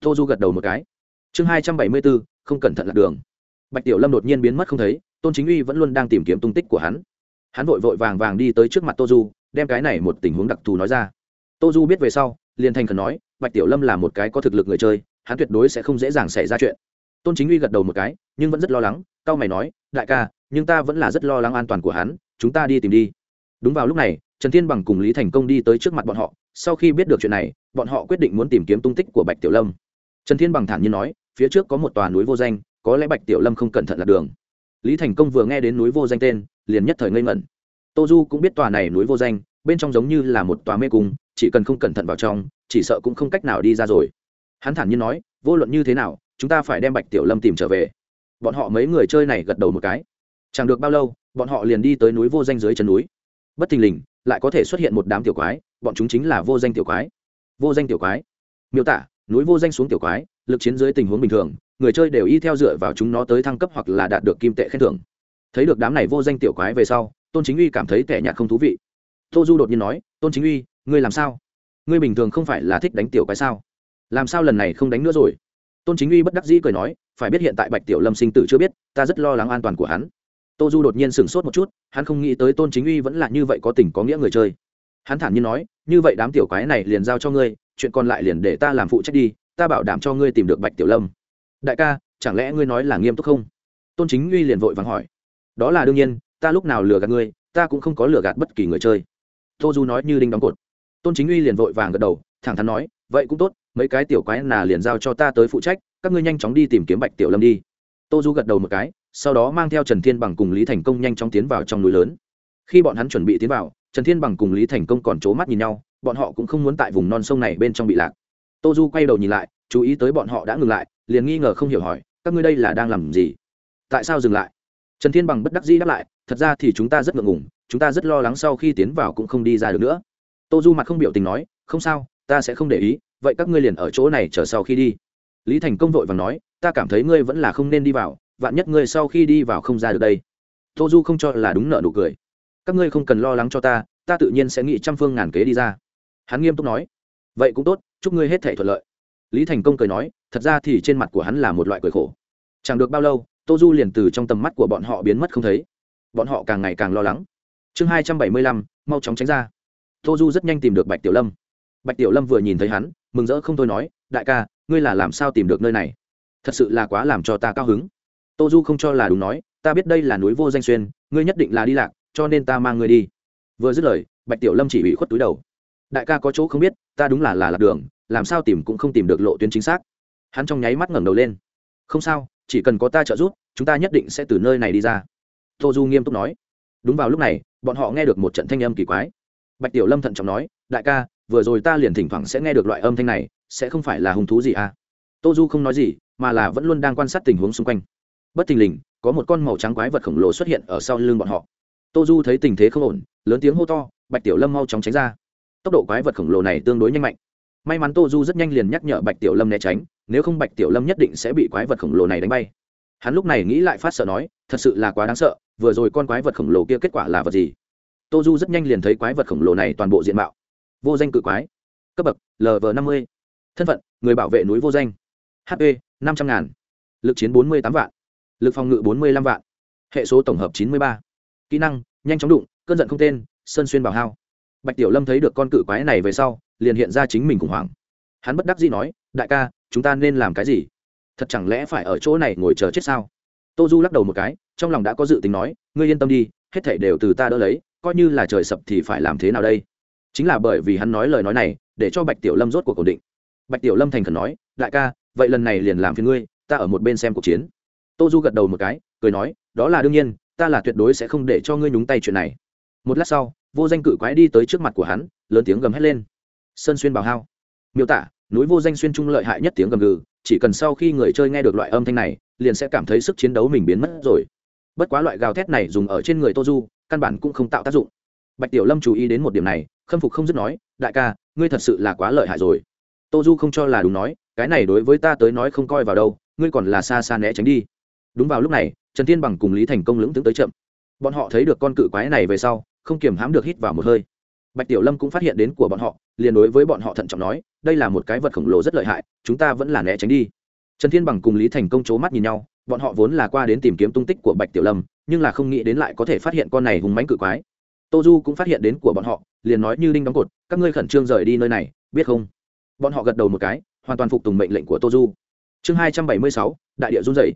Tô du gật đầu một cái. Chương hai trăm bảy mươi bốn, không cẩn thận lạc đường. Bạch tiểu lâm đột nhiên biến mất không thấy, tôn chính uy vẫn luôn đang tìm kiếm tung tích của hắn. Hắn vội vội vàng vàng đi tới trước mặt tô du, đem cái này một tình huống đặc thù nói ra. Tô du biết về sau, liền thành khẩn nói, bạch tiểu lâm là một cái có thực lực người chơi, hắn tuyệt đối sẽ không dễ dàng xảy ra chuyện tôn chính uy gật đầu một cái, nhưng vẫn rất lo lắng tao mày nói, đại ca, nhưng ta vẫn là rất lo lắng an toàn của hắn, chúng ta đi tìm đi. Đúng vào lúc này, trần thiên bằng cùng lý thành công đi tới trước mặt bọn họ, sau khi biết được chuyện này, bọn họ quyết định muốn tìm kiếm tung tích của bạch tiểu lâm. Trần thiên bằng thản nhiên nói, phía trước có một tòa núi vô danh, có lẽ bạch tiểu lâm không cẩn thận lạc đường. Lý thành công vừa nghe đến núi vô danh tên, liền nhất thời ngây ngẩn. Tô du cũng biết tòa này núi vô danh, bên trong giống như là một tòa mê cung, chỉ cần không cẩn thận vào trong, chỉ sợ cũng không cách nào đi ra rồi. Hắn thản nhiên nói, vô luận như thế nào chúng ta phải đem bạch tiểu lâm tìm trở về. Bọn họ mấy người chơi này gật đầu một cái. Chẳng được bao lâu, bọn họ liền đi tới núi vô danh dưới chân núi. Bất thình lình, lại có thể xuất hiện một đám tiểu quái, bọn chúng chính là vô danh tiểu quái. Vô danh tiểu quái. Miêu tả, núi vô danh xuống tiểu quái, lực chiến dưới tình huống bình thường, người chơi đều y theo dựa vào chúng nó tới thăng cấp hoặc là đạt được kim tệ khen thưởng. Thấy được đám này vô danh tiểu quái về sau, tôn chính uy cảm thấy tẻ nhạt không thú vị. Tô du đột nhiên nói, tôn chính uy, ngươi làm sao? Ngươi bình thường không phải là thích đánh tiểu quái sao? Làm sao lần này không đánh nữa rồi? Tôn chính uy bất đắc dĩ cười nói, phải biết hiện tại bạch tiểu lâm sinh tử chưa biết, ta rất lo lắng an toàn của hắn. Tô du đột nhiên sửng sốt một chút, hắn không nghĩ tới tôn chính uy vẫn là như vậy có tình có nghĩa người chơi. Hắn thản nhiên nói, như vậy đám tiểu quái này liền giao cho ngươi, chuyện còn lại liền để ta làm phụ trách đi, ta bảo đảm cho ngươi tìm được bạch tiểu lâm. Đại ca, chẳng lẽ ngươi nói là nghiêm túc không? Tôn chính uy liền vội vàng hỏi. Đó là đương nhiên, ta lúc nào lừa gạt ngươi, ta cũng không có lừa gạt bất kỳ người chơi. Tô du nói như đinh đóng cột. Tôn chính uy liền vội vàng gật đầu, thẳng thắn nói, vậy cũng tốt mấy cái tiểu quái nà liền giao cho ta tới phụ trách, các ngươi nhanh chóng đi tìm kiếm bạch tiểu lâm đi. Tô du gật đầu một cái, sau đó mang theo trần thiên bằng cùng lý thành công nhanh chóng tiến vào trong núi lớn. Khi bọn hắn chuẩn bị tiến vào, trần thiên bằng cùng lý thành công còn c h ố mắt nhìn nhau, bọn họ cũng không muốn tại vùng non sông này bên trong bị lạc. Tô du quay đầu nhìn lại, chú ý tới bọn họ đã ngừng lại, liền nghi ngờ không hiểu hỏi, các ngươi đây là đang làm gì? Tại sao dừng lại? Trần thiên bằng bất đắc dĩ đáp lại, thật ra thì chúng ta rất ngượng ngùng, chúng ta rất lo lắng sau khi tiến vào cũng không đi ra được nữa. Tô du mặt không biểu tình nói, không sao, ta sẽ không để ý vậy các ngươi liền ở chỗ này chờ sau khi đi. Lý thành công vội và nói, ta cảm thấy ngươi vẫn là không nên đi vào, vạn nhất ngươi sau khi đi vào không ra được đây. Tô du không cho là đúng nợ nụ cười. Các ngươi không cần lo lắng cho ta ta tự nhiên sẽ nghĩ trăm phương ngàn kế đi ra. Hắn nghiêm túc nói, vậy cũng tốt, chúc ngươi hết thể thuận lợi. Lý thành công cười nói, thật ra thì trên mặt của hắn là một loại cười khổ. Chẳng được bao lâu, tô du liền từ trong tầm mắt của bọn họ biến mất không thấy. Bọn họ càng ngày càng lo lắng. Chương hai trăm bảy mươi lăm, mau chóng tránh ra. Tô du rất nhanh tìm được bạch tiểu lâm. Bạch tiểu lâm vừa nhìn thấy hắn mừng rỡ không thôi nói, đại ca, ngươi là làm sao tìm được nơi này? Thật sự là quá làm cho ta cao hứng. Tô du không cho là đúng nói, ta biết đây là núi vô danh xuyên, ngươi nhất định là đi lạc, cho nên ta mang ngươi đi. Vừa dứt lời, bạch tiểu lâm chỉ bị khuất túi đầu. Đại ca có chỗ không biết, ta đúng là là lạc đường, làm sao tìm cũng không tìm được lộ tuyến chính xác. Hắn trong nháy mắt ngẩng đầu lên. Không sao, chỉ cần có ta trợ giúp, chúng ta nhất định sẽ từ nơi này đi ra. Tô du nghiêm túc nói. Đúng vào lúc này, bọn họ nghe được một trận thanh âm kỳ quái. Bạch tiểu lâm thận trọng nói, đại ca vừa rồi ta liền thỉnh thoảng sẽ nghe được loại âm thanh này, sẽ không phải là hung thú gì à? Tô du không nói gì, mà là vẫn luôn đang quan sát tình huống xung quanh. Bất thình lình, có một con màu trắng quái vật khổng lồ xuất hiện ở sau lưng bọn họ. Tô du thấy tình thế không ổn, lớn tiếng hô to, bạch tiểu lâm mau chóng tránh ra. Tốc độ quái vật khổng lồ này tương đối nhanh mạnh. May mắn tô du rất nhanh liền nhắc nhở bạch tiểu lâm né tránh, nếu không bạch tiểu lâm nhất định sẽ bị quái vật khổng lồ này đánh bay. Hắn lúc này nghĩ lại phát sợ nói, thật sự là quá đáng sợ, vừa rồi con quái vật khổng lồ kia kết quả là vật gì? Tô du rất nhanh liền thấy quái vật khổng lồ này toàn bộ diện mạo vô danh cự quái. Cấp bậc lv năm mươi. Thân phận, người bảo vệ núi vô danh. Hp năm trăm ngàn. Lực chiến bốn mươi tám vạn. Lực phòng ngự bốn mươi năm vạn. Hệ số tổng hợp chín mươi ba. Kỹ năng, nhanh chóng đụng, cơn giận không tên, sơn xuyên bảo hao. Bạch tiểu lâm thấy được con cự quái này về sau, liền hiện ra chính mình khủng hoảng. Hắn bất đắc dĩ nói, đại ca, chúng ta nên làm cái gì? Thật chẳng lẽ phải ở chỗ này ngồi chờ chết sao? Tô du lắc đầu một cái, trong lòng đã có dự tính nói, ngươi yên tâm đi, hết thảy đều từ ta đỡ lấy, coi như là trời sập thì phải làm thế nào đây? Chính là bởi vì hắn nói lời nói này, để cho bạch tiểu lâm rốt cuộc ổn định. Bạch tiểu lâm thành khẩn nói, đại ca, vậy lần này liền làm phiền ngươi, ta ở một bên xem cuộc chiến. Tô du gật đầu một cái, cười nói, đó là đương nhiên, ta là tuyệt đối sẽ không để cho ngươi nhúng tay chuyện này. Một lát sau, vô danh cự quái đi tới trước mặt của hắn, lớn tiếng gầm hét lên. Sơn xuyên bảo hao. Miêu tả, núi vô danh xuyên trung lợi hại nhất tiếng gầm gừ, chỉ cần sau khi người chơi nghe được loại âm thanh này, liền sẽ cảm thấy sức chiến đấu mình biến mất rồi. Bất quá loại gào thét này dùng ở trên người tô du, căn bản cũng không tạo tác dụng. Bạch tiểu lâm chú ý đến một điểm này khâm phục không dứt nói, đại ca, ngươi thật sự là quá lợi hại rồi. Tô du không cho là đúng nói, cái này đối với ta tới nói không coi vào đâu, ngươi còn là xa xa né tránh đi. Đúng vào lúc này, trần thiên bằng cùng lý thành công lưỡng tướng tới chậm. Bọn họ thấy được con cự quái này về sau, không kiềm hãm được hít vào một hơi. Bạch tiểu lâm cũng phát hiện đến của bọn họ, liền đối với bọn họ thận trọng nói, đây là một cái vật khổng lồ rất lợi hại, chúng ta vẫn là né tránh đi. Trần thiên bằng cùng lý thành công c h ố mắt nhìn nhau, bọn họ vốn là qua đến tìm kiếm tung tích của bạch tiểu lâm, nhưng là không nghĩ đến lại có thể phát hiện con này hùng mánh cự quái tô du cũng phát hiện đến của bọn họ, liền nói như đinh đóng cột, các ngươi khẩn trương rời đi nơi này, biết không? Bọn họ gật đầu một cái, hoàn toàn phục tùng mệnh lệnh của tô du chương hai trăm bảy mươi sáu, đại địa run dày